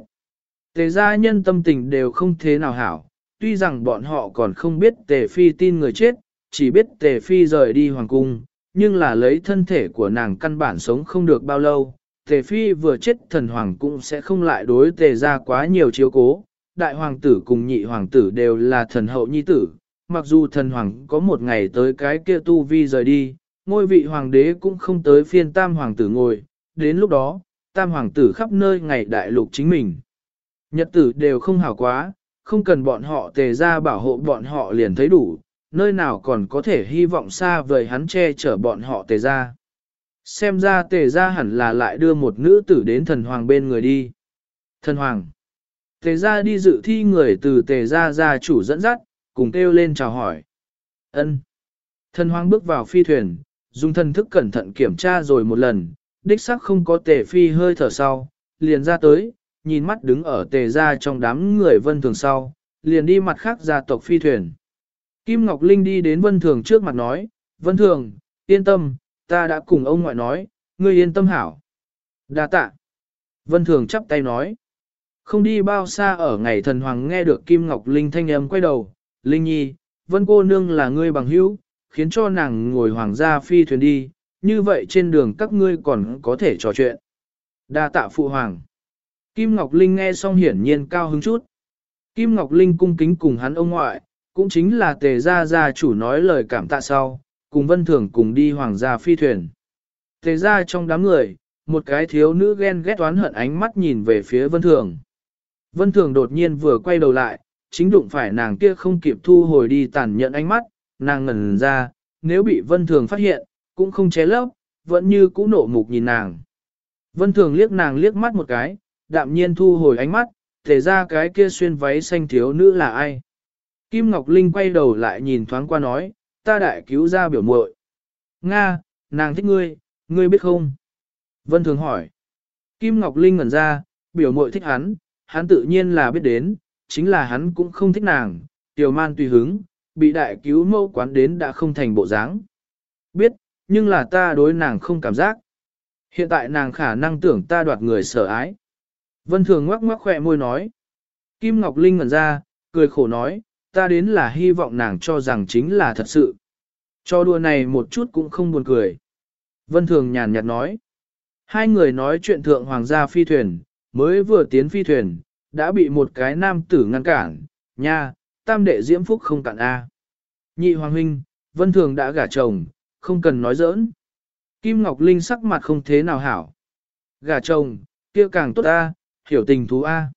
Tề gia nhân tâm tình đều không thế nào hảo, tuy rằng bọn họ còn không biết tề phi tin người chết, chỉ biết tề phi rời đi hoàng cung, nhưng là lấy thân thể của nàng căn bản sống không được bao lâu. Tề phi vừa chết thần hoàng cũng sẽ không lại đối tề gia quá nhiều chiếu cố, đại hoàng tử cùng nhị hoàng tử đều là thần hậu nhi tử, mặc dù thần hoàng có một ngày tới cái kia tu vi rời đi, ngôi vị hoàng đế cũng không tới phiên tam hoàng tử ngồi, đến lúc đó, tam hoàng tử khắp nơi ngày đại lục chính mình. Nhật tử đều không hảo quá, không cần bọn họ tề ra bảo hộ bọn họ liền thấy đủ, nơi nào còn có thể hy vọng xa vời hắn che chở bọn họ tề ra. Xem ra tề ra hẳn là lại đưa một nữ tử đến thần hoàng bên người đi. Thần hoàng. Tề ra đi dự thi người từ tề ra ra chủ dẫn dắt, cùng kêu lên chào hỏi. Ân. Thần hoàng bước vào phi thuyền, dùng thân thức cẩn thận kiểm tra rồi một lần, đích sắc không có tề phi hơi thở sau, liền ra tới, nhìn mắt đứng ở tề ra trong đám người vân thường sau, liền đi mặt khác gia tộc phi thuyền. Kim Ngọc Linh đi đến vân thường trước mặt nói, vân thường, yên tâm, ta đã cùng ông ngoại nói, ngươi yên tâm hảo. Đa tạ. Vân thường chắp tay nói. Không đi bao xa ở ngày thần hoàng nghe được Kim Ngọc Linh thanh âm quay đầu, Linh Nhi, vân cô nương là ngươi bằng hữu, khiến cho nàng ngồi hoàng gia phi thuyền đi, như vậy trên đường các ngươi còn có thể trò chuyện. Đa tạ phụ hoàng. Kim Ngọc Linh nghe xong hiển nhiên cao hứng chút. Kim Ngọc Linh cung kính cùng hắn ông ngoại, cũng chính là tề gia gia chủ nói lời cảm tạ sau, cùng vân thường cùng đi hoàng gia phi thuyền. Tề ra trong đám người, một cái thiếu nữ ghen ghét toán hận ánh mắt nhìn về phía vân thường. Vân thường đột nhiên vừa quay đầu lại, chính đụng phải nàng kia không kịp thu hồi đi tàn nhẫn ánh mắt, nàng ngẩn ra, nếu bị vân thường phát hiện, cũng không ché lấp, vẫn như cũ nộ mục nhìn nàng. Vân thường liếc nàng liếc mắt một cái, đạm nhiên thu hồi ánh mắt, thể ra cái kia xuyên váy xanh thiếu nữ là ai. Kim Ngọc Linh quay đầu lại nhìn thoáng qua nói, ta đại cứu ra biểu muội. Nga, nàng thích ngươi, ngươi biết không? Vân Thường hỏi. Kim Ngọc Linh ngẩn ra, biểu muội thích hắn, hắn tự nhiên là biết đến, chính là hắn cũng không thích nàng, tiểu man tùy hứng, bị đại cứu mâu quán đến đã không thành bộ dáng. Biết, nhưng là ta đối nàng không cảm giác. Hiện tại nàng khả năng tưởng ta đoạt người sợ ái. Vân Thường ngoắc ngoắc khỏe môi nói. Kim Ngọc Linh ngẩn ra, cười khổ nói, ta đến là hy vọng nàng cho rằng chính là thật sự. Cho đùa này một chút cũng không buồn cười. Vân Thường nhàn nhạt nói. Hai người nói chuyện thượng hoàng gia phi thuyền, mới vừa tiến phi thuyền, đã bị một cái nam tử ngăn cản, nha, tam đệ diễm phúc không cạn A. Nhị hoàng huynh, Vân Thường đã gả chồng, không cần nói giỡn. Kim Ngọc Linh sắc mặt không thế nào hảo. Gả chồng, kia càng tốt A, hiểu tình thú A.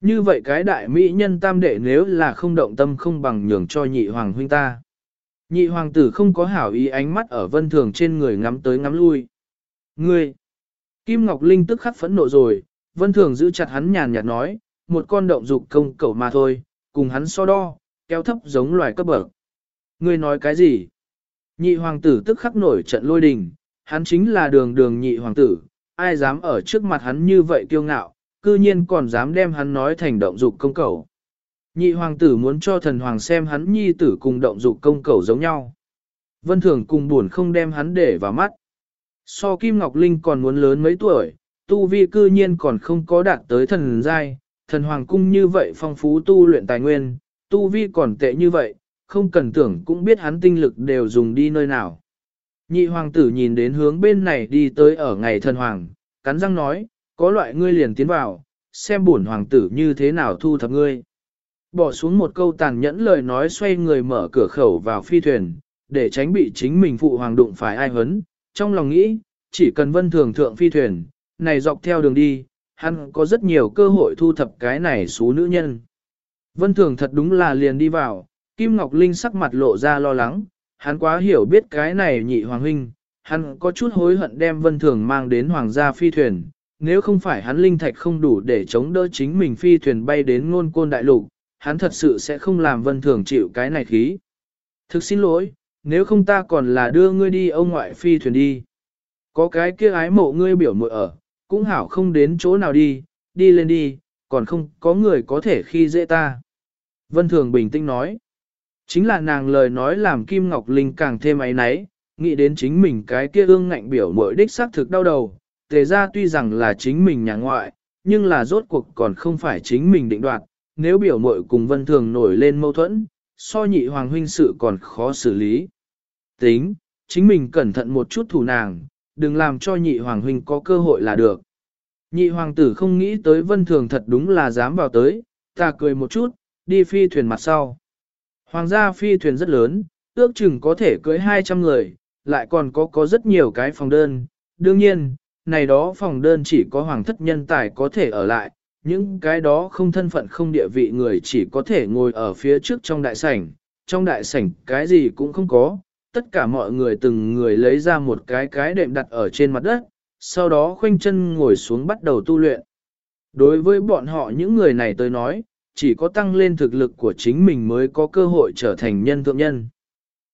Như vậy cái đại mỹ nhân tam đệ nếu là không động tâm không bằng nhường cho nhị hoàng huynh ta. Nhị hoàng tử không có hảo ý ánh mắt ở vân thường trên người ngắm tới ngắm lui. Ngươi! Kim Ngọc Linh tức khắc phẫn nộ rồi, vân thường giữ chặt hắn nhàn nhạt nói, một con động dục công cẩu mà thôi, cùng hắn so đo, kéo thấp giống loài cấp bậc. Ngươi nói cái gì? Nhị hoàng tử tức khắc nổi trận lôi đình, hắn chính là đường đường nhị hoàng tử, ai dám ở trước mặt hắn như vậy kiêu ngạo, cư nhiên còn dám đem hắn nói thành động dục công cầu. Nhị hoàng tử muốn cho thần hoàng xem hắn nhi tử cùng động dục công cầu giống nhau. Vân Thường cùng buồn không đem hắn để vào mắt. So Kim Ngọc Linh còn muốn lớn mấy tuổi, tu vi cư nhiên còn không có đạt tới thần giai, thần hoàng cung như vậy phong phú tu luyện tài nguyên, tu vi còn tệ như vậy, không cần tưởng cũng biết hắn tinh lực đều dùng đi nơi nào. Nhị hoàng tử nhìn đến hướng bên này đi tới ở ngày thần hoàng, cắn răng nói, có loại ngươi liền tiến vào, xem bổn hoàng tử như thế nào thu thập ngươi. Bỏ xuống một câu tàn nhẫn lời nói xoay người mở cửa khẩu vào phi thuyền, để tránh bị chính mình phụ hoàng đụng phải ai hấn, trong lòng nghĩ, chỉ cần vân thường thượng phi thuyền, này dọc theo đường đi, hắn có rất nhiều cơ hội thu thập cái này số nữ nhân. Vân thường thật đúng là liền đi vào, Kim Ngọc Linh sắc mặt lộ ra lo lắng, hắn quá hiểu biết cái này nhị hoàng huynh, hắn có chút hối hận đem vân thường mang đến hoàng gia phi thuyền, nếu không phải hắn linh thạch không đủ để chống đỡ chính mình phi thuyền bay đến ngôn côn đại lục, hắn thật sự sẽ không làm vân thường chịu cái này khí. Thực xin lỗi, nếu không ta còn là đưa ngươi đi ông ngoại phi thuyền đi. Có cái kia ái mộ ngươi biểu muội ở, cũng hảo không đến chỗ nào đi, đi lên đi, còn không có người có thể khi dễ ta. Vân Thường bình tĩnh nói. Chính là nàng lời nói làm Kim Ngọc Linh càng thêm ấy náy, nghĩ đến chính mình cái kia ương ngạnh biểu muội đích xác thực đau đầu, tề ra tuy rằng là chính mình nhà ngoại, nhưng là rốt cuộc còn không phải chính mình định đoạt, nếu biểu mội cùng vân thường nổi lên mâu thuẫn, so nhị hoàng huynh sự còn khó xử lý. Tính, chính mình cẩn thận một chút thủ nàng, đừng làm cho nhị hoàng huynh có cơ hội là được. Nhị hoàng tử không nghĩ tới vân thường thật đúng là dám vào tới, ta cười một chút, đi phi thuyền mặt sau. Hoàng gia phi thuyền rất lớn, ước chừng có thể cưới 200 người, lại còn có có rất nhiều cái phòng đơn. Đương nhiên, này đó phòng đơn chỉ có hoàng thất nhân tài có thể ở lại, những cái đó không thân phận không địa vị người chỉ có thể ngồi ở phía trước trong đại sảnh, trong đại sảnh cái gì cũng không có, tất cả mọi người từng người lấy ra một cái cái đệm đặt ở trên mặt đất, sau đó khoanh chân ngồi xuống bắt đầu tu luyện. Đối với bọn họ những người này tôi nói, chỉ có tăng lên thực lực của chính mình mới có cơ hội trở thành nhân thượng nhân.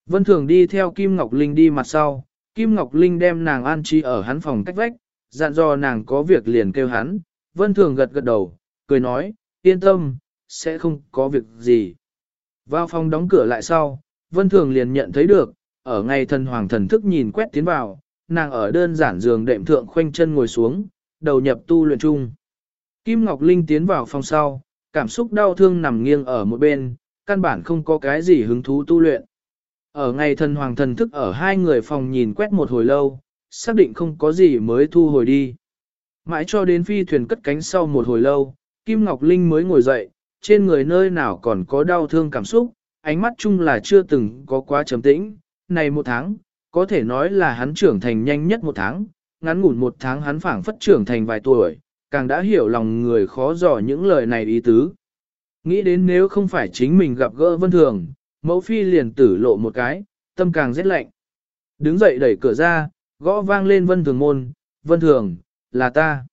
Vân Thường đi theo Kim Ngọc Linh đi mặt sau, Kim Ngọc Linh đem nàng an trí ở hắn phòng cách vách, dặn dò nàng có việc liền kêu hắn, vân thường gật gật đầu, cười nói, yên tâm, sẽ không có việc gì. Vào phòng đóng cửa lại sau, vân thường liền nhận thấy được, ở ngay thần hoàng thần thức nhìn quét tiến vào, nàng ở đơn giản giường đệm thượng khoanh chân ngồi xuống, đầu nhập tu luyện chung. Kim Ngọc Linh tiến vào phòng sau, cảm xúc đau thương nằm nghiêng ở một bên, căn bản không có cái gì hứng thú tu luyện. Ở ngày thần hoàng thần thức ở hai người phòng nhìn quét một hồi lâu, xác định không có gì mới thu hồi đi. Mãi cho đến phi thuyền cất cánh sau một hồi lâu, Kim Ngọc Linh mới ngồi dậy, trên người nơi nào còn có đau thương cảm xúc, ánh mắt chung là chưa từng có quá trầm tĩnh. Này một tháng, có thể nói là hắn trưởng thành nhanh nhất một tháng, ngắn ngủn một tháng hắn phảng phất trưởng thành vài tuổi, càng đã hiểu lòng người khó dò những lời này ý tứ. Nghĩ đến nếu không phải chính mình gặp gỡ vân thường, mẫu phi liền tử lộ một cái, tâm càng rét lạnh. Đứng dậy đẩy cửa ra, Gõ vang lên vân thường môn, vân thường, là ta.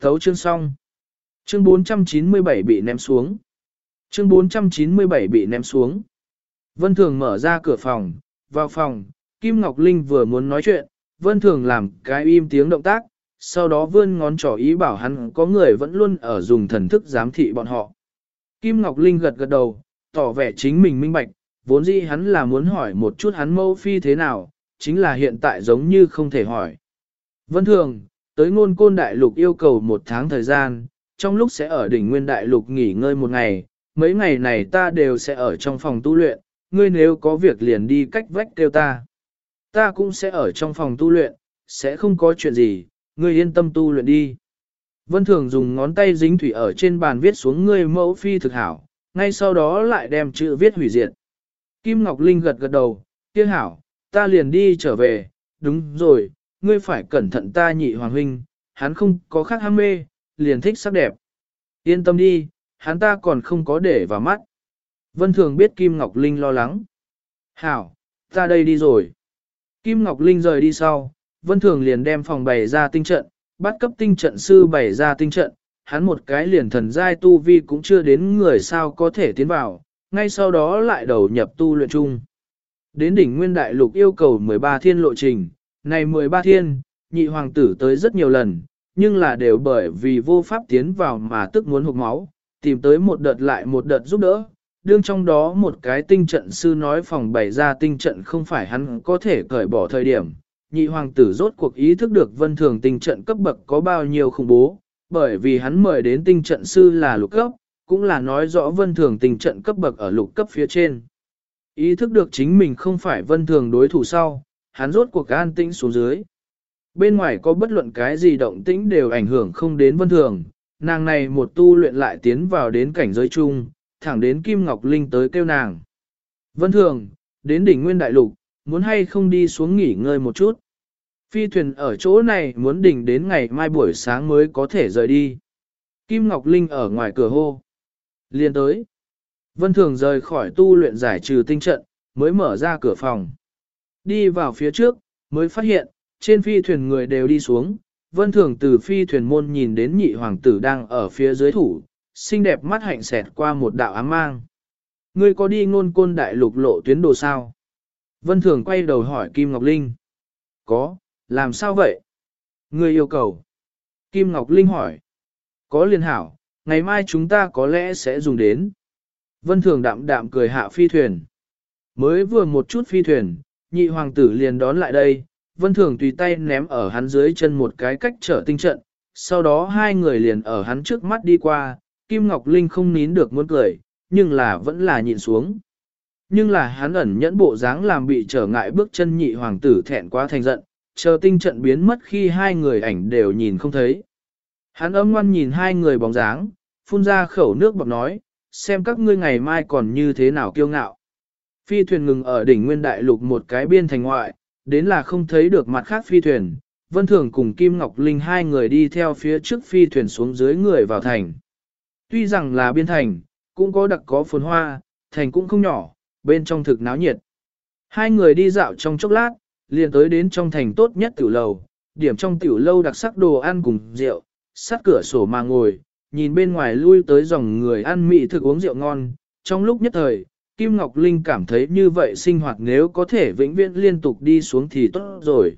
Thấu chương xong. Chương 497 bị ném xuống. Chương 497 bị ném xuống. Vân Thường mở ra cửa phòng, vào phòng, Kim Ngọc Linh vừa muốn nói chuyện, Vân Thường làm cái im tiếng động tác, sau đó vươn ngón trỏ ý bảo hắn có người vẫn luôn ở dùng thần thức giám thị bọn họ. Kim Ngọc Linh gật gật đầu, tỏ vẻ chính mình minh bạch, vốn dĩ hắn là muốn hỏi một chút hắn mâu phi thế nào, chính là hiện tại giống như không thể hỏi. Vân Thường, tới ngôn côn đại lục yêu cầu một tháng thời gian, trong lúc sẽ ở đỉnh nguyên đại lục nghỉ ngơi một ngày, mấy ngày này ta đều sẽ ở trong phòng tu luyện, ngươi nếu có việc liền đi cách vách kêu ta. Ta cũng sẽ ở trong phòng tu luyện, sẽ không có chuyện gì, ngươi yên tâm tu luyện đi. Vân Thường dùng ngón tay dính thủy ở trên bàn viết xuống ngươi mẫu phi thực hảo, ngay sau đó lại đem chữ viết hủy diệt. Kim Ngọc Linh gật gật đầu, kia hảo, ta liền đi trở về, đúng rồi, ngươi phải cẩn thận ta nhị hoàng huynh, hắn không có khác ham mê, liền thích sắc đẹp. Yên tâm đi, hắn ta còn không có để vào mắt. Vân Thường biết Kim Ngọc Linh lo lắng. Hảo, ta đây đi rồi. Kim Ngọc Linh rời đi sau, Vân Thường liền đem phòng bày ra tinh trận, bắt cấp tinh trận sư bày ra tinh trận, hắn một cái liền thần giai tu vi cũng chưa đến người sao có thể tiến vào, ngay sau đó lại đầu nhập tu luyện chung. Đến đỉnh nguyên đại lục yêu cầu 13 thiên lộ trình, này 13 thiên, nhị hoàng tử tới rất nhiều lần, nhưng là đều bởi vì vô pháp tiến vào mà tức muốn hụt máu, tìm tới một đợt lại một đợt giúp đỡ. Đương trong đó một cái tinh trận sư nói phòng bày ra tinh trận không phải hắn có thể cởi bỏ thời điểm. Nhị hoàng tử rốt cuộc ý thức được vân thường tinh trận cấp bậc có bao nhiêu khủng bố, bởi vì hắn mời đến tinh trận sư là lục cấp, cũng là nói rõ vân thường tinh trận cấp bậc ở lục cấp phía trên. Ý thức được chính mình không phải vân thường đối thủ sau, hắn rốt cuộc an tĩnh xuống dưới. Bên ngoài có bất luận cái gì động tĩnh đều ảnh hưởng không đến vân thường, nàng này một tu luyện lại tiến vào đến cảnh giới chung, thẳng đến Kim Ngọc Linh tới kêu nàng. Vân thường, đến đỉnh nguyên đại lục, muốn hay không đi xuống nghỉ ngơi một chút. Phi thuyền ở chỗ này muốn đỉnh đến ngày mai buổi sáng mới có thể rời đi. Kim Ngọc Linh ở ngoài cửa hô. Liên tới. Vân Thường rời khỏi tu luyện giải trừ tinh trận, mới mở ra cửa phòng. Đi vào phía trước, mới phát hiện, trên phi thuyền người đều đi xuống. Vân Thường từ phi thuyền môn nhìn đến nhị hoàng tử đang ở phía dưới thủ, xinh đẹp mắt hạnh xẹt qua một đạo ám mang. Ngươi có đi ngôn côn đại lục lộ tuyến đồ sao? Vân Thường quay đầu hỏi Kim Ngọc Linh. Có, làm sao vậy? Ngươi yêu cầu. Kim Ngọc Linh hỏi. Có liên hảo, ngày mai chúng ta có lẽ sẽ dùng đến. Vân Thường đạm đạm cười hạ phi thuyền. Mới vừa một chút phi thuyền, nhị hoàng tử liền đón lại đây, Vân Thường tùy tay ném ở hắn dưới chân một cái cách trở tinh trận, sau đó hai người liền ở hắn trước mắt đi qua, Kim Ngọc Linh không nín được muốn cười, nhưng là vẫn là nhịn xuống. Nhưng là hắn ẩn nhẫn bộ dáng làm bị trở ngại bước chân nhị hoàng tử thẹn quá thành giận, chờ tinh trận biến mất khi hai người ảnh đều nhìn không thấy. Hắn âm ngoan nhìn hai người bóng dáng, phun ra khẩu nước bọc nói, xem các ngươi ngày mai còn như thế nào kiêu ngạo. Phi thuyền ngừng ở đỉnh nguyên đại lục một cái biên thành ngoại, đến là không thấy được mặt khác phi thuyền. Vân Thường cùng Kim Ngọc Linh hai người đi theo phía trước phi thuyền xuống dưới người vào thành. Tuy rằng là biên thành, cũng có đặc có phồn hoa, thành cũng không nhỏ, bên trong thực náo nhiệt. Hai người đi dạo trong chốc lát, liền tới đến trong thành tốt nhất tiểu lầu, điểm trong tiểu lâu đặc sắc đồ ăn cùng rượu, sát cửa sổ mà ngồi, nhìn bên ngoài lui tới dòng người ăn mị thực uống rượu ngon. Trong lúc nhất thời, Kim Ngọc Linh cảm thấy như vậy sinh hoạt nếu có thể vĩnh viễn liên tục đi xuống thì tốt rồi.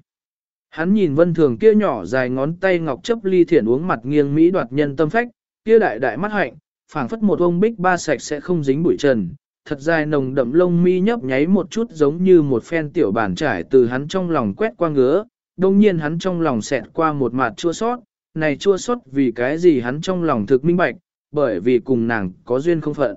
Hắn nhìn vân thường kia nhỏ dài ngón tay ngọc chấp ly thiển uống mặt nghiêng Mỹ đoạt nhân tâm phách, kia đại đại mắt hạnh, phảng phất một ông bích ba sạch sẽ không dính bụi trần, thật dài nồng đậm lông mi nhấp nháy một chút giống như một phen tiểu bản trải từ hắn trong lòng quét qua ngứa, đồng nhiên hắn trong lòng xẹt qua một mặt chua sót, này chua xót vì cái gì hắn trong lòng thực minh bạch, bởi vì cùng nàng có duyên không phận.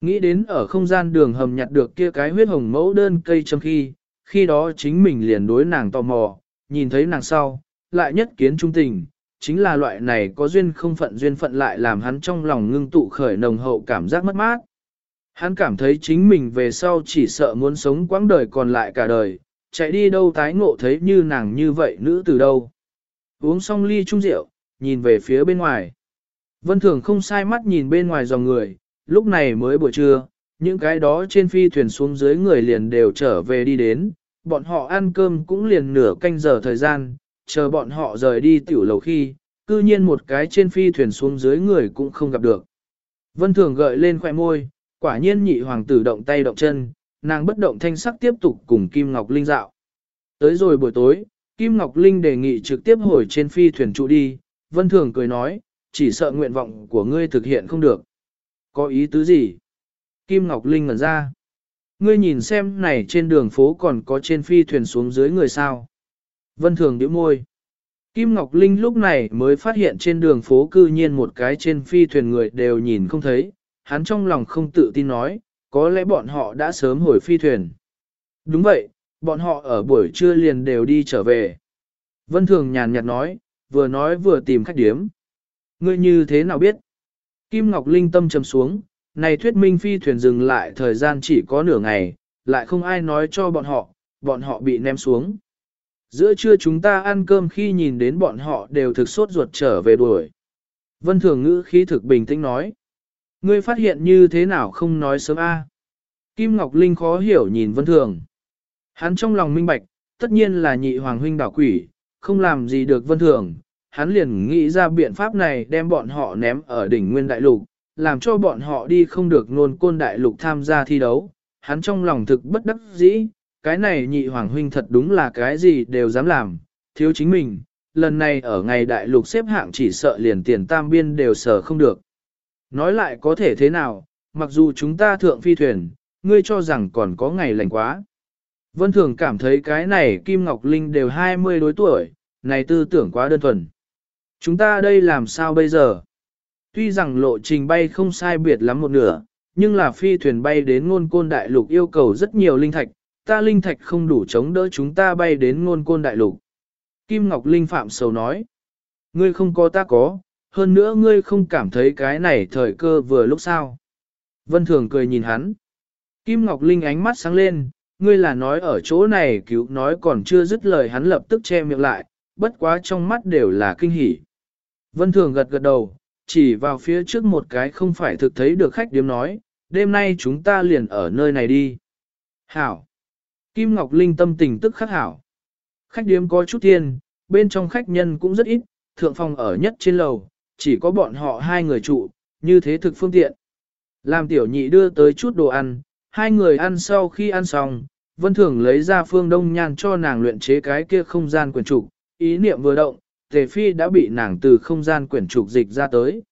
Nghĩ đến ở không gian đường hầm nhặt được kia cái huyết hồng mẫu đơn cây trong khi, khi đó chính mình liền đối nàng tò mò, nhìn thấy nàng sau, lại nhất kiến trung tình, chính là loại này có duyên không phận duyên phận lại làm hắn trong lòng ngưng tụ khởi nồng hậu cảm giác mất mát. Hắn cảm thấy chính mình về sau chỉ sợ muốn sống quãng đời còn lại cả đời, chạy đi đâu tái ngộ thấy như nàng như vậy nữ từ đâu. Uống xong ly chung rượu, nhìn về phía bên ngoài. Vân Thường không sai mắt nhìn bên ngoài dòng người, lúc này mới buổi trưa, những cái đó trên phi thuyền xuống dưới người liền đều trở về đi đến, bọn họ ăn cơm cũng liền nửa canh giờ thời gian, chờ bọn họ rời đi tiểu lầu khi, cư nhiên một cái trên phi thuyền xuống dưới người cũng không gặp được. Vân Thường gợi lên khoẻ môi, quả nhiên nhị hoàng tử động tay động chân, nàng bất động thanh sắc tiếp tục cùng Kim Ngọc Linh dạo. Tới rồi buổi tối, Kim Ngọc Linh đề nghị trực tiếp hồi trên phi thuyền trụ đi, Vân Thường cười nói, chỉ sợ nguyện vọng của ngươi thực hiện không được. Có ý tứ gì? Kim Ngọc Linh ngẩn ra. Ngươi nhìn xem này trên đường phố còn có trên phi thuyền xuống dưới người sao. Vân Thường điệu môi. Kim Ngọc Linh lúc này mới phát hiện trên đường phố cư nhiên một cái trên phi thuyền người đều nhìn không thấy, hắn trong lòng không tự tin nói, có lẽ bọn họ đã sớm hồi phi thuyền. Đúng vậy, bọn họ ở buổi trưa liền đều đi trở về. Vân Thường nhàn nhạt nói, vừa nói vừa tìm khách điếm. Ngươi như thế nào biết? Kim Ngọc Linh tâm trầm xuống, này thuyết minh phi thuyền dừng lại thời gian chỉ có nửa ngày, lại không ai nói cho bọn họ, bọn họ bị ném xuống. Giữa trưa chúng ta ăn cơm khi nhìn đến bọn họ đều thực sốt ruột trở về đuổi. Vân Thường ngữ khí thực bình tĩnh nói. Ngươi phát hiện như thế nào không nói sớm a? Kim Ngọc Linh khó hiểu nhìn Vân Thường. Hắn trong lòng minh bạch, tất nhiên là nhị hoàng huynh đảo quỷ, không làm gì được Vân Thường. Hắn liền nghĩ ra biện pháp này đem bọn họ ném ở đỉnh nguyên đại lục, làm cho bọn họ đi không được nôn côn đại lục tham gia thi đấu. Hắn trong lòng thực bất đắc dĩ, cái này nhị hoàng huynh thật đúng là cái gì đều dám làm, thiếu chính mình, lần này ở ngày đại lục xếp hạng chỉ sợ liền tiền tam biên đều sở không được. Nói lại có thể thế nào, mặc dù chúng ta thượng phi thuyền, ngươi cho rằng còn có ngày lành quá. Vân Thường cảm thấy cái này Kim Ngọc Linh đều 20 đối tuổi, này tư tưởng quá đơn thuần. Chúng ta đây làm sao bây giờ? Tuy rằng lộ trình bay không sai biệt lắm một nửa, nhưng là phi thuyền bay đến ngôn côn đại lục yêu cầu rất nhiều linh thạch, ta linh thạch không đủ chống đỡ chúng ta bay đến ngôn côn đại lục. Kim Ngọc Linh phạm sầu nói, ngươi không có ta có, hơn nữa ngươi không cảm thấy cái này thời cơ vừa lúc sao. Vân Thường cười nhìn hắn. Kim Ngọc Linh ánh mắt sáng lên, ngươi là nói ở chỗ này cứu nói còn chưa dứt lời hắn lập tức che miệng lại, bất quá trong mắt đều là kinh hỉ. Vân Thường gật gật đầu, chỉ vào phía trước một cái không phải thực thấy được khách điếm nói, đêm nay chúng ta liền ở nơi này đi. Hảo. Kim Ngọc Linh tâm tình tức khắc hảo. Khách điếm có chút tiền, bên trong khách nhân cũng rất ít, thượng phòng ở nhất trên lầu, chỉ có bọn họ hai người trụ, như thế thực phương tiện. Làm tiểu nhị đưa tới chút đồ ăn, hai người ăn sau khi ăn xong, Vân Thường lấy ra phương đông nhan cho nàng luyện chế cái kia không gian quyển trục, ý niệm vừa động, Tề Phi đã bị nàng từ không gian quyển trục dịch ra tới.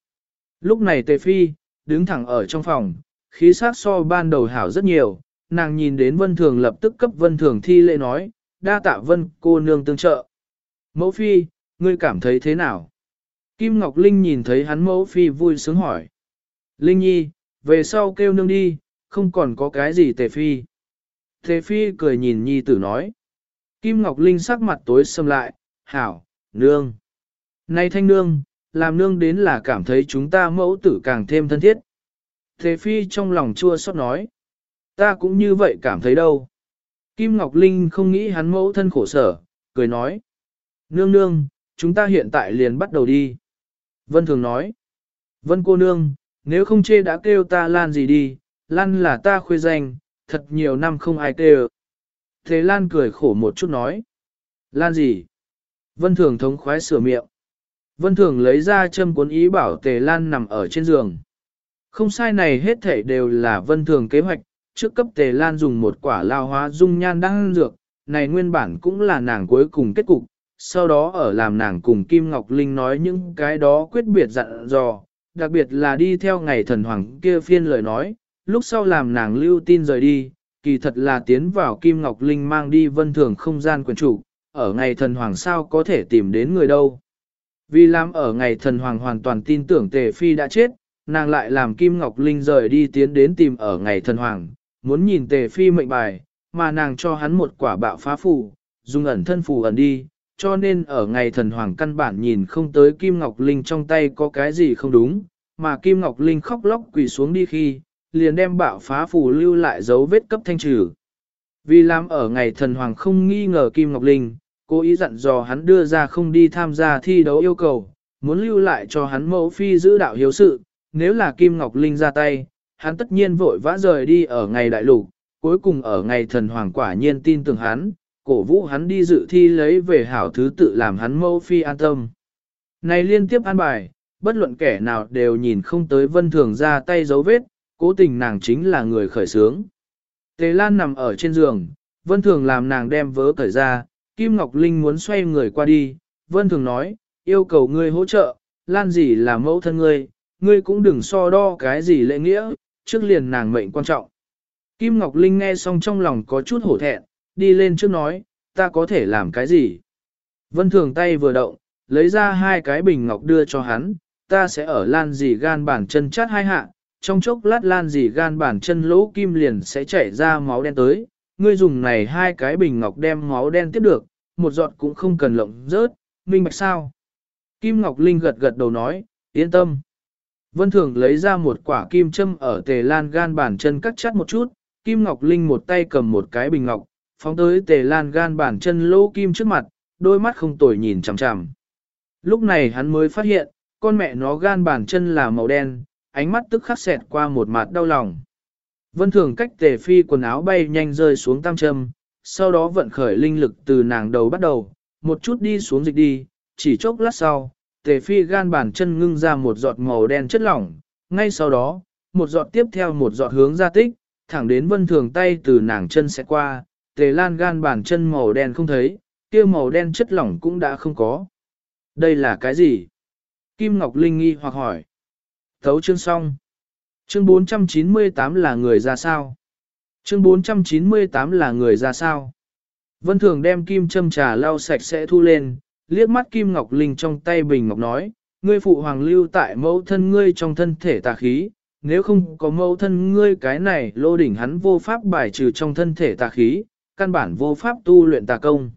Lúc này Tề Phi, đứng thẳng ở trong phòng, khí sắc so ban đầu hảo rất nhiều, nàng nhìn đến Vân Thường lập tức cấp Vân Thường thi lễ nói, đa tạ Vân cô nương tương trợ. Mẫu Phi, ngươi cảm thấy thế nào? Kim Ngọc Linh nhìn thấy hắn mẫu Phi vui sướng hỏi. Linh Nhi, về sau kêu nương đi, không còn có cái gì Tề Phi. Tề Phi cười nhìn Nhi tử nói. Kim Ngọc Linh sắc mặt tối xâm lại, hảo, nương. Này thanh nương, làm nương đến là cảm thấy chúng ta mẫu tử càng thêm thân thiết. Tề Phi trong lòng chua xót nói. Ta cũng như vậy cảm thấy đâu. Kim Ngọc Linh không nghĩ hắn mẫu thân khổ sở, cười nói. Nương nương, chúng ta hiện tại liền bắt đầu đi. Vân thường nói. Vân cô nương, nếu không chê đã kêu ta Lan gì đi, Lan là ta khuê danh, thật nhiều năm không ai kêu. Thế Lan cười khổ một chút nói. Lan gì? Vân thường thống khoái sửa miệng. Vân thường lấy ra châm cuốn ý bảo Tề Lan nằm ở trên giường. Không sai này hết thảy đều là vân thường kế hoạch, trước cấp tề lan dùng một quả lao hóa dung nhan đang dược, này nguyên bản cũng là nàng cuối cùng kết cục, sau đó ở làm nàng cùng Kim Ngọc Linh nói những cái đó quyết biệt dặn dò, đặc biệt là đi theo ngày thần hoàng kia phiên lời nói, lúc sau làm nàng lưu tin rời đi, kỳ thật là tiến vào Kim Ngọc Linh mang đi vân thường không gian quyền chủ, ở ngày thần hoàng sao có thể tìm đến người đâu. Vì làm ở ngày thần hoàng hoàn toàn tin tưởng tề phi đã chết, nàng lại làm Kim Ngọc Linh rời đi tiến đến tìm ở ngày thần hoàng, muốn nhìn tề phi mệnh bài, mà nàng cho hắn một quả bạo phá phù, dùng ẩn thân phù ẩn đi, cho nên ở ngày thần hoàng căn bản nhìn không tới Kim Ngọc Linh trong tay có cái gì không đúng, mà Kim Ngọc Linh khóc lóc quỳ xuống đi khi, liền đem bạo phá phù lưu lại dấu vết cấp thanh trừ. Vì làm ở ngày thần hoàng không nghi ngờ Kim Ngọc Linh, cố ý dặn dò hắn đưa ra không đi tham gia thi đấu yêu cầu, muốn lưu lại cho hắn mẫu phi giữ đạo hiếu sự, nếu là Kim Ngọc Linh ra tay, hắn tất nhiên vội vã rời đi ở ngày đại lục, cuối cùng ở ngày thần hoàng quả nhiên tin tưởng hắn, cổ vũ hắn đi dự thi lấy về hảo thứ tự làm hắn mẫu phi an tâm. Này liên tiếp an bài, bất luận kẻ nào đều nhìn không tới vân thường ra tay dấu vết, cố tình nàng chính là người khởi sướng. Tề Lan nằm ở trên giường, vân thường làm nàng đem vớ cởi ra, Kim Ngọc Linh muốn xoay người qua đi, vân thường nói, yêu cầu ngươi hỗ trợ, Lan gì là mẫu thân ngươi, ngươi cũng đừng so đo cái gì lễ nghĩa, trước liền nàng mệnh quan trọng. Kim Ngọc Linh nghe xong trong lòng có chút hổ thẹn, đi lên trước nói, ta có thể làm cái gì? Vân Thường tay vừa động, lấy ra hai cái bình ngọc đưa cho hắn, ta sẽ ở lan dì gan bản chân chát hai hạ, trong chốc lát lan dì gan bản chân lỗ kim liền sẽ chảy ra máu đen tới, ngươi dùng này hai cái bình ngọc đem máu đen tiếp được, một giọt cũng không cần lộng rớt, minh bạch sao? Kim Ngọc Linh gật gật đầu nói, yên tâm. Vân Thường lấy ra một quả kim châm ở tề lan gan bản chân cắt chắt một chút, Kim Ngọc Linh một tay cầm một cái bình ngọc, phóng tới tề lan gan bản chân lỗ kim trước mặt, đôi mắt không tồi nhìn chằm chằm. Lúc này hắn mới phát hiện, con mẹ nó gan bản chân là màu đen, ánh mắt tức khắc xẹt qua một mặt đau lòng. Vân Thường cách tề phi quần áo bay nhanh rơi xuống tam châm, sau đó vận khởi linh lực từ nàng đầu bắt đầu, một chút đi xuống dịch đi, chỉ chốc lát sau, tề phi gan bàn chân ngưng ra một giọt màu đen chất lỏng, ngay sau đó, một giọt tiếp theo một giọt hướng ra tích, thẳng đến vân thường tay từ nàng chân sẽ qua, tề lan gan bàn chân màu đen không thấy, kia màu đen chất lỏng cũng đã không có. Đây là cái gì? Kim Ngọc Linh nghi hoặc hỏi. Thấu chương xong. Chương 498 là người ra sao? Chương 498 là người ra sao? Vân Thường đem kim châm trà lau sạch sẽ thu lên, liếc mắt Kim Ngọc Linh trong tay bình ngọc nói, ngươi phụ hoàng lưu tại mẫu thân ngươi trong thân thể tà khí, nếu không có mẫu thân ngươi cái này lô đỉnh hắn vô pháp bài trừ trong thân thể tà khí, căn bản vô pháp tu luyện tà công.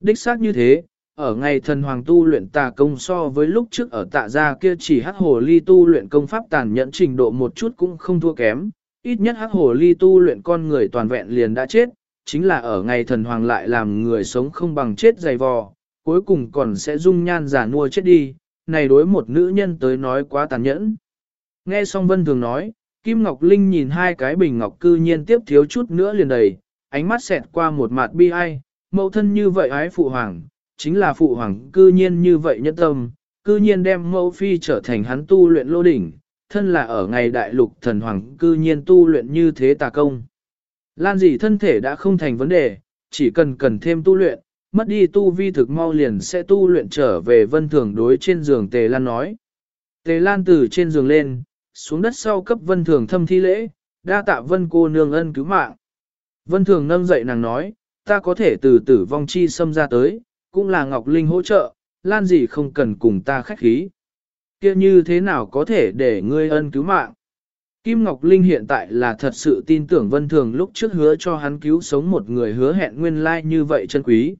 Đích xác như thế, ở ngày thần hoàng tu luyện tà công so với lúc trước ở tạ gia kia chỉ hắc hồ ly tu luyện công pháp tàn nhẫn trình độ một chút cũng không thua kém, ít nhất hắc hồ ly tu luyện con người toàn vẹn liền đã chết, chính là ở ngày thần hoàng lại làm người sống không bằng chết dày vò, cuối cùng còn sẽ dung nhan giả nuôi chết đi, này đối một nữ nhân tới nói quá tàn nhẫn. Nghe xong Vân Thường nói, Kim Ngọc Linh nhìn hai cái bình ngọc cư nhiên tiếp thiếu chút nữa liền đầy, ánh mắt xẹt qua một mặt bi ai, mẫu thân như vậy ái phụ hoàng, chính là phụ hoàng cư nhiên như vậy nhẫn tâm, cư nhiên đem mẫu phi trở thành hắn tu luyện lô đỉnh, thân là ở ngày đại lục thần hoàng cư nhiên tu luyện như thế tà công. Lan dị thân thể đã không thành vấn đề, chỉ cần cần thêm tu luyện, mất đi tu vi thực mau liền sẽ tu luyện trở về vân thường đối trên giường Tề Lan nói. Tề Lan từ trên giường lên, xuống đất sau cấp vân thường thâm thi lễ, đa tạ vân cô nương ân cứu mạng. Vân thường nâng dậy nàng nói, ta có thể từ tử vong chi xâm ra tới, cũng là Ngọc Linh hỗ trợ, Lan gì không cần cùng ta khách khí. kia như thế nào có thể để ngươi ân cứu mạng? Kim Ngọc Linh hiện tại là thật sự tin tưởng Vân Thường lúc trước hứa cho hắn cứu sống một người hứa hẹn nguyên lai like như vậy chân quý.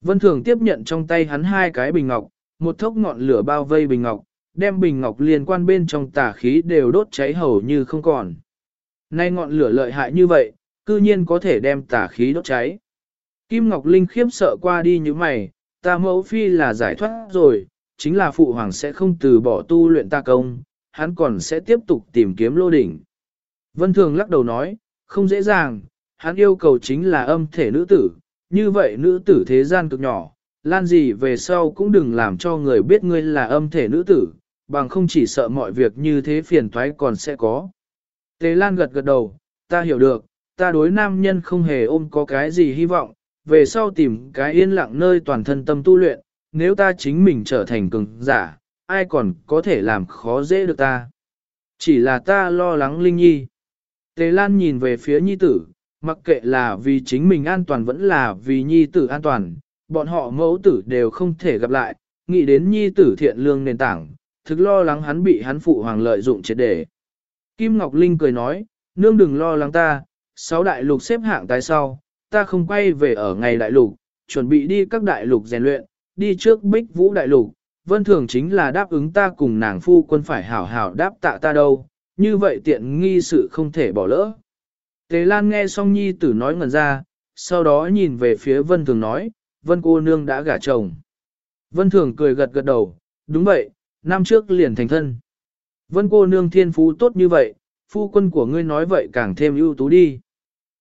Vân Thường tiếp nhận trong tay hắn hai cái bình ngọc, một thốc ngọn lửa bao vây bình ngọc, đem bình ngọc liên quan bên trong tà khí đều đốt cháy hầu như không còn. Nay ngọn lửa lợi hại như vậy, cư nhiên có thể đem tà khí đốt cháy. Kim Ngọc Linh khiếp sợ qua đi như mày, ta mẫu phi là giải thoát rồi, chính là phụ hoàng sẽ không từ bỏ tu luyện ta công, hắn còn sẽ tiếp tục tìm kiếm lô đỉnh. Vân Thường lắc đầu nói, không dễ dàng, hắn yêu cầu chính là âm thể nữ tử, như vậy nữ tử thế gian cực nhỏ, lan gì về sau cũng đừng làm cho người biết ngươi là âm thể nữ tử, bằng không chỉ sợ mọi việc như thế phiền toái còn sẽ có. Tế Lan gật gật đầu, ta hiểu được, ta đối nam nhân không hề ôm có cái gì hy vọng, về sau tìm cái yên lặng nơi toàn thân tâm tu luyện, nếu ta chính mình trở thành cường giả, ai còn có thể làm khó dễ được ta. Chỉ là ta lo lắng Linh Nhi. Tề Lan nhìn về phía Nhi tử, mặc kệ là vì chính mình an toàn vẫn là vì Nhi tử an toàn, bọn họ mẫu tử đều không thể gặp lại, nghĩ đến Nhi tử thiện lương nền tảng, thực lo lắng hắn bị hắn phụ hoàng lợi dụng triệt để. Kim Ngọc Linh cười nói, nương đừng lo lắng ta, sáu đại lục xếp hạng tái sau, ta không quay về ở ngày đại lục, chuẩn bị đi các đại lục rèn luyện, đi trước bích vũ đại lục, vân thường chính là đáp ứng ta cùng nàng phu quân phải hảo hảo đáp tạ ta đâu, như vậy tiện nghi sự không thể bỏ lỡ. Tế Lan nghe xong nhi tử nói ngần ra, sau đó nhìn về phía vân thường nói, vân cô nương đã gả chồng. Vân thường cười gật gật đầu, đúng vậy, năm trước liền thành thân. Vân cô nương thiên phú tốt như vậy, phu quân của ngươi nói vậy càng thêm ưu tú đi.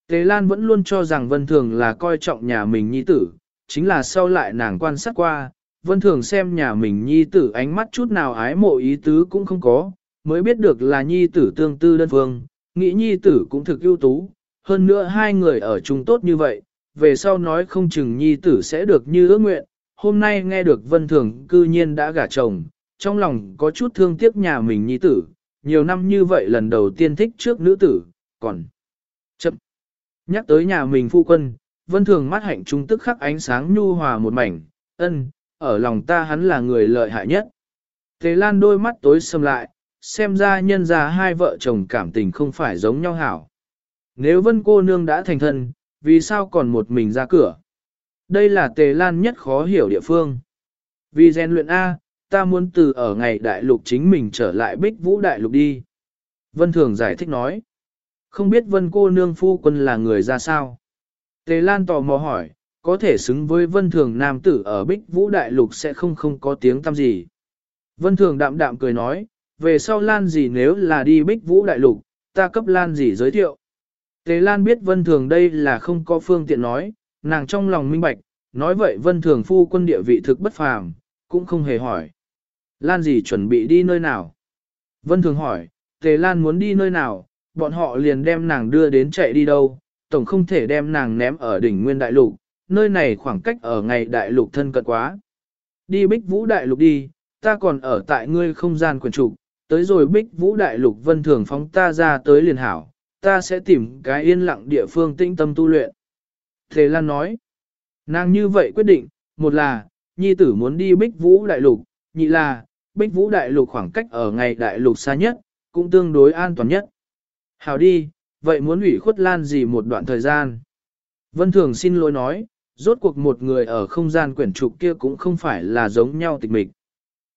Tế Lan vẫn luôn cho rằng Vân Thường là coi trọng nhà mình nhi tử, chính là sau lại nàng quan sát qua, vân thường xem nhà mình nhi tử ánh mắt chút nào ái mộ ý tứ cũng không có, mới biết được là nhi tử tương tư đơn phương, nghĩ nhi tử cũng thực ưu tú, hơn nữa hai người ở chung tốt như vậy, về sau nói không chừng nhi tử sẽ được như ước nguyện, hôm nay nghe được vân thường cư nhiên đã gả chồng, trong lòng có chút thương tiếc nhà mình nhi tử, nhiều năm như vậy lần đầu tiên thích trước nữ tử, còn. Nhắc tới nhà mình phu quân, vân thường mắt hạnh trung tức khắc ánh sáng nhu hòa một mảnh, ân, ở lòng ta hắn là người lợi hại nhất. Tề Lan đôi mắt tối sầm lại, xem ra nhân ra hai vợ chồng cảm tình không phải giống nhau hảo. Nếu vân cô nương đã thành thân, vì sao còn một mình ra cửa? Đây là Tề Lan nhất khó hiểu địa phương. Vì rèn luyện A, ta muốn từ ở ngày đại lục chính mình trở lại bích vũ đại lục đi. Vân Thường giải thích nói. Không biết vân cô nương phu quân là người ra sao? Tề Lan tò mò hỏi, có thể xứng với vân thường nam tử ở bích vũ đại lục sẽ không không có tiếng tăm gì. Vân thường đạm đạm cười nói, về sau Lan gì nếu là đi bích vũ đại lục, ta cấp Lan gì giới thiệu. Tề Lan biết vân thường đây là không có phương tiện nói, nàng trong lòng minh bạch, nói vậy vân thường phu quân địa vị thực bất phàm, cũng không hề hỏi. Lan gì chuẩn bị đi nơi nào? Vân thường hỏi, Tề Lan muốn đi nơi nào, bọn họ liền đem nàng đưa đến chạy đi đâu, tổng không thể đem nàng ném ở đỉnh nguyên đại lục, nơi này khoảng cách ở ngày đại lục thân cận quá. Đi bích vũ đại lục đi, ta còn ở tại ngươi không gian quyền trục, tới rồi bích vũ đại lục vân thường phóng ta ra tới liền hảo, ta sẽ tìm cái yên lặng địa phương tĩnh tâm tu luyện. Thế Lan nói, nàng như vậy quyết định, một là, nhi tử muốn đi bích vũ đại lục, nhị là, bích vũ đại lục khoảng cách ở ngày đại lục xa nhất, cũng tương đối an toàn nhất. Hảo đi, vậy muốn ủy khuất Lan gì một đoạn thời gian? Vân Thường xin lỗi nói, rốt cuộc một người ở không gian quyển trục kia cũng không phải là giống nhau tịch mịch.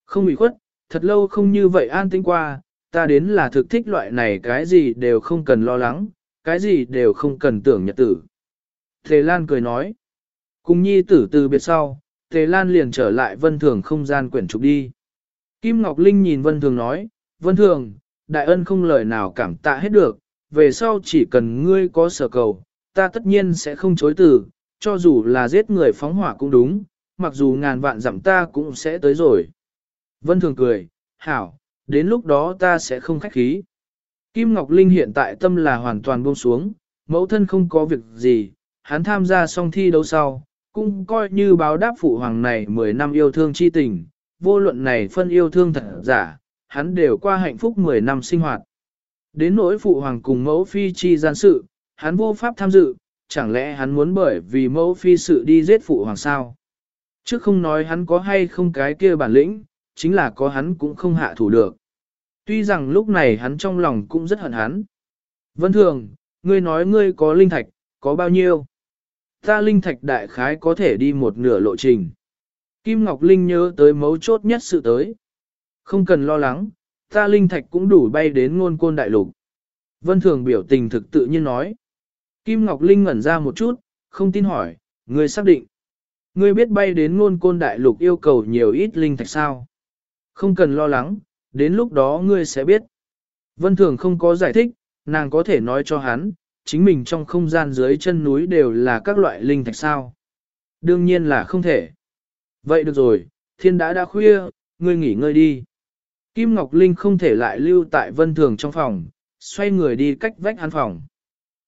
Không ủy khuất, thật lâu không như vậy an tĩnh qua, ta đến là thực thích loại này cái gì đều không cần lo lắng, cái gì đều không cần tưởng nhật tử. Thế Lan cười nói, cùng nhi tử từ biệt sau, Tề Lan liền trở lại vân thường không gian quyển trục đi. Kim Ngọc Linh nhìn vân thường nói, vân thường, đại ân không lời nào cảm tạ hết được, về sau chỉ cần ngươi có sở cầu, ta tất nhiên sẽ không chối từ, cho dù là giết người phóng hỏa cũng đúng, mặc dù ngàn vạn dặm ta cũng sẽ tới rồi. Vân Thường cười, hảo, đến lúc đó ta sẽ không khách khí. Kim Ngọc Linh hiện tại tâm là hoàn toàn buông xuống, mẫu thân không có việc gì, hắn tham gia xong thi đấu sau, cũng coi như báo đáp phụ hoàng này 10 năm yêu thương chi tình, vô luận này phân yêu thương thật giả, hắn đều qua hạnh phúc 10 năm sinh hoạt. Đến nỗi phụ hoàng cùng mẫu phi chi gian sự, hắn vô pháp tham dự, chẳng lẽ hắn muốn bởi vì mẫu phi sự đi giết phụ hoàng sao? Chứ không nói hắn có hay không cái kia bản lĩnh, chính là có hắn cũng không hạ thủ được. Tuy rằng lúc này hắn trong lòng cũng rất hận hắn. Vân thường, ngươi nói ngươi có linh thạch, có bao nhiêu? Ta linh thạch đại khái có thể đi một nửa lộ trình. Kim Ngọc Linh nhớ tới mấu chốt nhất sự tới. Không cần lo lắng, ta linh thạch cũng đủ bay đến ngôn côn đại lục. Vân Thường biểu tình thực tự nhiên nói. Kim Ngọc Linh ngẩn ra một chút, không tin hỏi, ngươi xác định. Ngươi biết bay đến ngôn côn đại lục yêu cầu nhiều ít linh thạch sao? Không cần lo lắng, đến lúc đó ngươi sẽ biết. Vân Thường không có giải thích, nàng có thể nói cho hắn, chính mình trong không gian dưới chân núi đều là các loại linh thạch sao. Đương nhiên là không thể. Vậy được rồi, thiên đã đã khuya, ngươi nghỉ ngơi đi. Kim Ngọc Linh không thể lại lưu tại Vân Thường trong phòng, xoay người đi cách vách hắn phòng.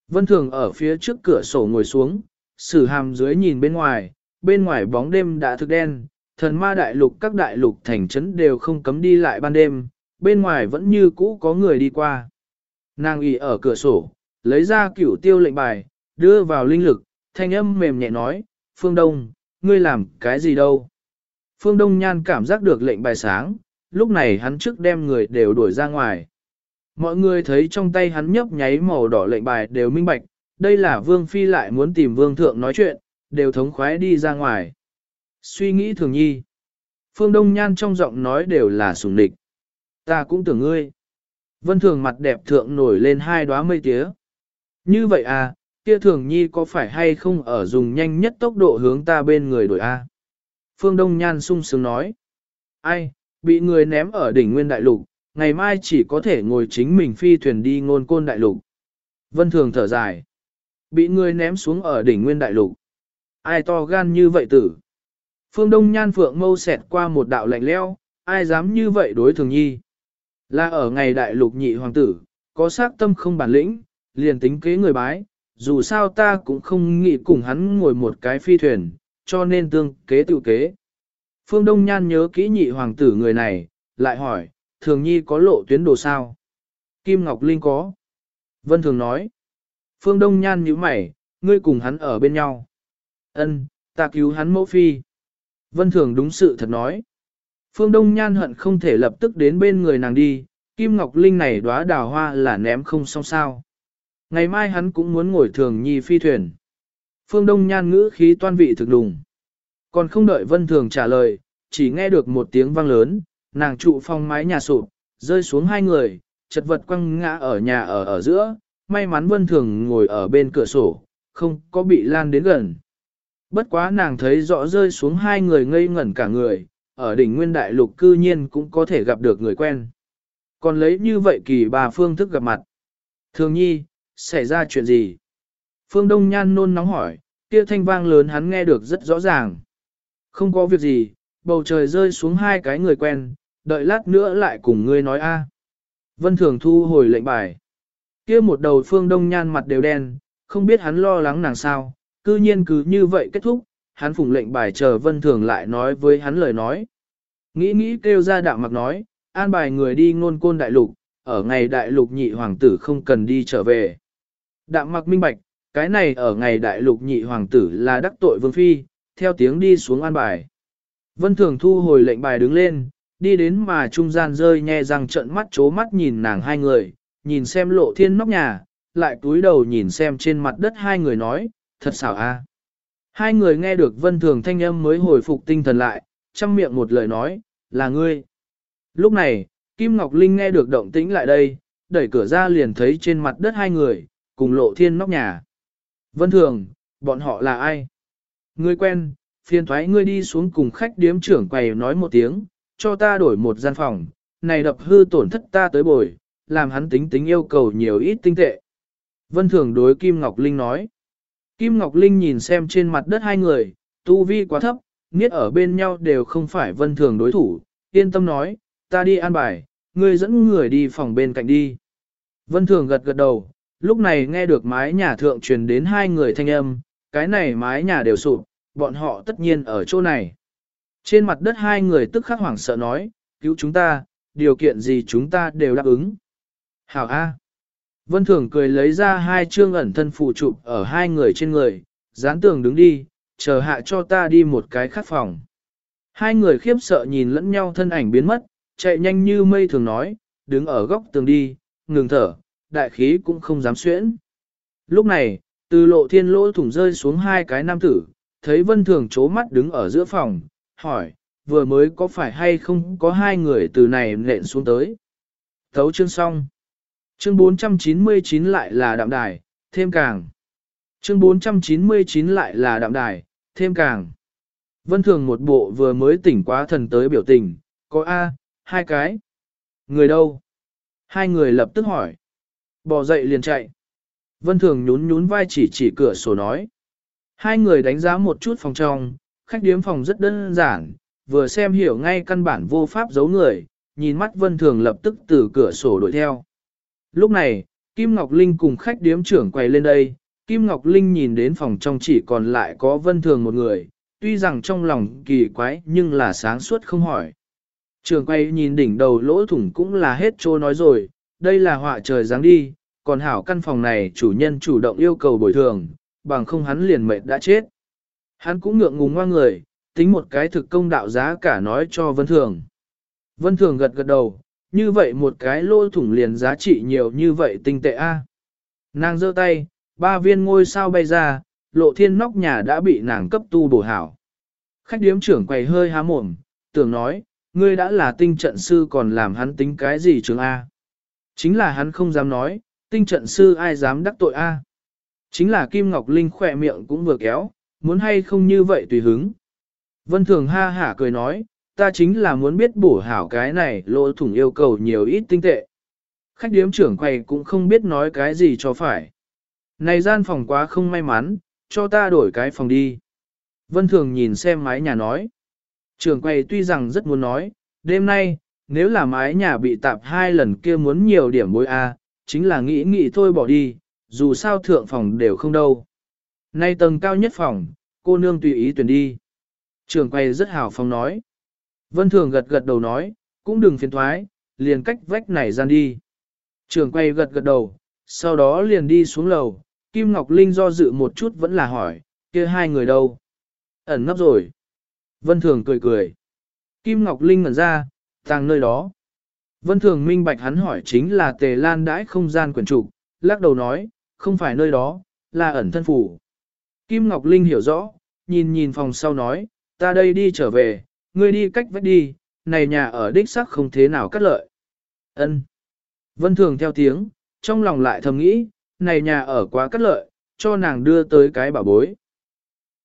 Vân Thường ở phía trước cửa sổ ngồi xuống, sử hàm dưới nhìn bên ngoài, bên ngoài bóng đêm đã thực đen, thần ma đại lục các đại lục thành trấn đều không cấm đi lại ban đêm, bên ngoài vẫn như cũ có người đi qua. Nàng ủy ở cửa sổ, lấy ra cửu tiêu lệnh bài, đưa vào linh lực, thanh âm mềm nhẹ nói, Phương Đông, ngươi làm cái gì đâu? Phương Đông Nhan cảm giác được lệnh bài sáng, lúc này hắn trước đem người đều đuổi ra ngoài. Mọi người thấy trong tay hắn nhấp nháy màu đỏ lệnh bài đều minh bạch, đây là Vương Phi lại muốn tìm Vương Thượng nói chuyện, đều thống khoái đi ra ngoài. Suy nghĩ thường nhi. Phương Đông Nhan trong giọng nói đều là sùng địch. Ta cũng tưởng ngươi. Vân Thường mặt đẹp thượng nổi lên hai đóa mây tía. Như vậy à, kia thường nhi có phải hay không ở dùng nhanh nhất tốc độ hướng ta bên người đổi a? À? Phương Đông Nhan sung sướng nói. Ai, bị người ném ở đỉnh nguyên đại lục, ngày mai chỉ có thể ngồi chính mình phi thuyền đi ngôn côn đại lục. Vân Thường thở dài. Bị người ném xuống ở đỉnh nguyên đại lục. Ai to gan như vậy tử? Phương Đông Nhan Phượng mâu xẹt qua một đạo lạnh leo, ai dám như vậy đối thường nhi. Là ở ngày đại lục nhị hoàng tử, có sát tâm không bản lĩnh, liền tính kế người bái, dù sao ta cũng không nghĩ cùng hắn ngồi một cái phi thuyền, cho nên tương kế tự kế. Phương Đông Nhan nhớ kỹ nhị hoàng tử người này, lại hỏi, thường nhi có lộ tuyến đồ sao? Kim Ngọc Linh có. Vân Thường nói. Phương Đông Nhan nhíu mày, ngươi cùng hắn ở bên nhau. Ân, ta cứu hắn mẫu phi. Vân Thường đúng sự thật nói. Phương Đông Nhan hận không thể lập tức đến bên người nàng đi, Kim Ngọc Linh này đóa đào hoa là ném không xong sao. Ngày mai hắn cũng muốn ngồi thường nhi phi thuyền. Phương Đông Nhan ngữ khí toan vị thực đùng. Còn không đợi Vân Thường trả lời, chỉ nghe được một tiếng vang lớn, nàng trụ phong mái nhà sụp, rơi xuống hai người, chật vật quăng ngã ở nhà ở ở giữa, may mắn Vân Thường ngồi ở bên cửa sổ, không có bị lan đến gần. Bất quá nàng thấy rõ rơi xuống hai người ngây ngẩn cả người, ở đỉnh nguyên đại lục cư nhiên cũng có thể gặp được người quen. Còn lấy như vậy kỳ bà phương thức gặp mặt. Thường nhi, xảy ra chuyện gì? Phương Đông Nhan nôn nóng hỏi, kia thanh vang lớn hắn nghe được rất rõ ràng. Không có việc gì, bầu trời rơi xuống hai cái người quen, đợi lát nữa lại cùng ngươi nói a. Vân Thường thu hồi lệnh bài. Kia một đầu Phương Đông Nhan mặt đều đen, không biết hắn lo lắng nàng sao, cư nhiên cứ như vậy kết thúc, hắn phùng lệnh bài chờ Vân Thường lại nói với hắn lời nói. Nghĩ nghĩ kêu ra đạo mặc nói, an bài người đi ngôn côn đại lục, ở ngày đại lục nhị hoàng tử không cần đi trở về. Đạm mặc minh bạch, cái này ở ngày đại lục nhị hoàng tử là đắc tội vương phi, theo tiếng đi xuống an bài. Vân Thường thu hồi lệnh bài đứng lên, đi đến mà trung gian rơi nhẹ răng trận mắt chố mắt nhìn nàng hai người, nhìn xem lộ thiên nóc nhà, lại túi đầu nhìn xem trên mặt đất hai người nói, thật xảo a. Hai người nghe được Vân Thường thanh âm mới hồi phục tinh thần lại, chăm miệng một lời nói, là ngươi. Lúc này, Kim Ngọc Linh nghe được động tĩnh lại đây, đẩy cửa ra liền thấy trên mặt đất hai người, cùng lộ thiên nóc nhà. Vân Thường, bọn họ là ai? Ngươi quen, phiền thoái ngươi đi xuống cùng khách điếm trưởng quầy nói một tiếng, cho ta đổi một gian phòng, này đập hư tổn thất ta tới bồi, làm hắn tính tính yêu cầu nhiều ít tinh tệ. Vân Thường đối Kim Ngọc Linh nói. Kim Ngọc Linh nhìn xem trên mặt đất hai người, tu vi quá thấp, niết ở bên nhau đều không phải Vân Thường đối thủ, yên tâm nói, ta đi an bài, ngươi dẫn người đi phòng bên cạnh đi. Vân Thường gật gật đầu, lúc này nghe được mái nhà thượng truyền đến hai người thanh âm, cái này mái nhà đều sụp, bọn họ tất nhiên ở chỗ này. Trên mặt đất hai người tức khắc hoảng sợ nói, cứu chúng ta, điều kiện gì chúng ta đều đáp ứng. Hảo A. Vân Thường cười lấy ra hai chương ẩn thân phụ chụp ở hai người trên người, dán tường đứng đi, chờ hạ cho ta đi một cái khắc phòng. Hai người khiếp sợ nhìn lẫn nhau thân ảnh biến mất, chạy nhanh như mây thường nói, đứng ở góc tường đi, ngừng thở, đại khí cũng không dám xuyễn. Lúc này, từ lộ thiên lỗ thủng rơi xuống hai cái nam tử, thấy vân thường chố mắt đứng ở giữa phòng, hỏi, vừa mới có phải hay không có hai người từ này nện xuống tới. Thấu chương xong. Chương 499 lại là đạm đài, thêm càng. Chương 499 lại là đạm đài, thêm càng. Vân thường một bộ vừa mới tỉnh quá thần tới biểu tình, có A, hai cái. Người đâu? Hai người lập tức hỏi. Bỏ dậy liền chạy. Vân thường nhún nhún vai chỉ chỉ cửa sổ nói. Hai người đánh giá một chút phòng trong, khách điếm phòng rất đơn giản, vừa xem hiểu ngay căn bản vô pháp giấu người, nhìn mắt vân thường lập tức từ cửa sổ đuổi theo. Lúc này, Kim Ngọc Linh cùng khách điếm trưởng quay lên đây, Kim Ngọc Linh nhìn đến phòng trong chỉ còn lại có vân thường một người, tuy rằng trong lòng kỳ quái nhưng là sáng suốt không hỏi. Trường quay nhìn đỉnh đầu lỗ thủng cũng là hết trô nói rồi, đây là họa trời dáng đi, còn hảo căn phòng này chủ nhân chủ động yêu cầu bồi thường, bằng không hắn liền mệt đã chết. Hắn cũng ngượng ngùng ngoan người, tính một cái thực công đạo giá cả nói cho Vân Thường. Vân Thường gật gật đầu, như vậy một cái lô thủng liền giá trị nhiều như vậy tinh tệ a. Nàng giơ tay, ba viên ngôi sao bay ra, lộ thiên nóc nhà đã bị nàng cấp tu bổ hảo. Khách điếm trưởng quầy hơi há mồm, tưởng nói, ngươi đã là tinh trận sư còn làm hắn tính cái gì trường A. Chính là hắn không dám nói, tinh trận sư ai dám đắc tội A. Chính là Kim Ngọc Linh khỏe miệng cũng vừa kéo, muốn hay không như vậy tùy hứng. Vân Thường ha hả cười nói, ta chính là muốn biết bổ hảo cái này lỗ thủng yêu cầu nhiều ít tinh tệ. Khách điếm trưởng quầy cũng không biết nói cái gì cho phải. Này gian phòng quá không may mắn, cho ta đổi cái phòng đi. Vân Thường nhìn xem mái nhà nói. Trường quầy tuy rằng rất muốn nói, đêm nay, nếu là mái nhà bị tạp hai lần kia muốn nhiều điểm bối A, chính là nghĩ nghĩ thôi bỏ đi, dù sao thượng phòng đều không đâu. Nay tầng cao nhất phòng, cô nương tùy ý tuyển đi. Trường quay rất hào phong nói. Vân Thường gật gật đầu nói, cũng đừng phiền thoái, liền cách vách này gian đi. Trường quay gật gật đầu, sau đó liền đi xuống lầu, Kim Ngọc Linh do dự một chút vẫn là hỏi, kia hai người đâu? Ẩn nấp rồi. Vân Thường cười cười. Kim Ngọc Linh ngẩn ra, tàng nơi đó. Vân Thường minh bạch hắn hỏi chính là tề lan đãi không gian quyển trục, lắc đầu nói, không phải nơi đó, là ẩn thân phủ. Kim Ngọc Linh hiểu rõ, nhìn nhìn phòng sau nói, ta đây đi trở về, ngươi đi cách vách đi, này nhà ở đích sắc không thế nào cắt lợi. Ân. Vân Thường theo tiếng, trong lòng lại thầm nghĩ, này nhà ở quá cắt lợi, cho nàng đưa tới cái bảo bối.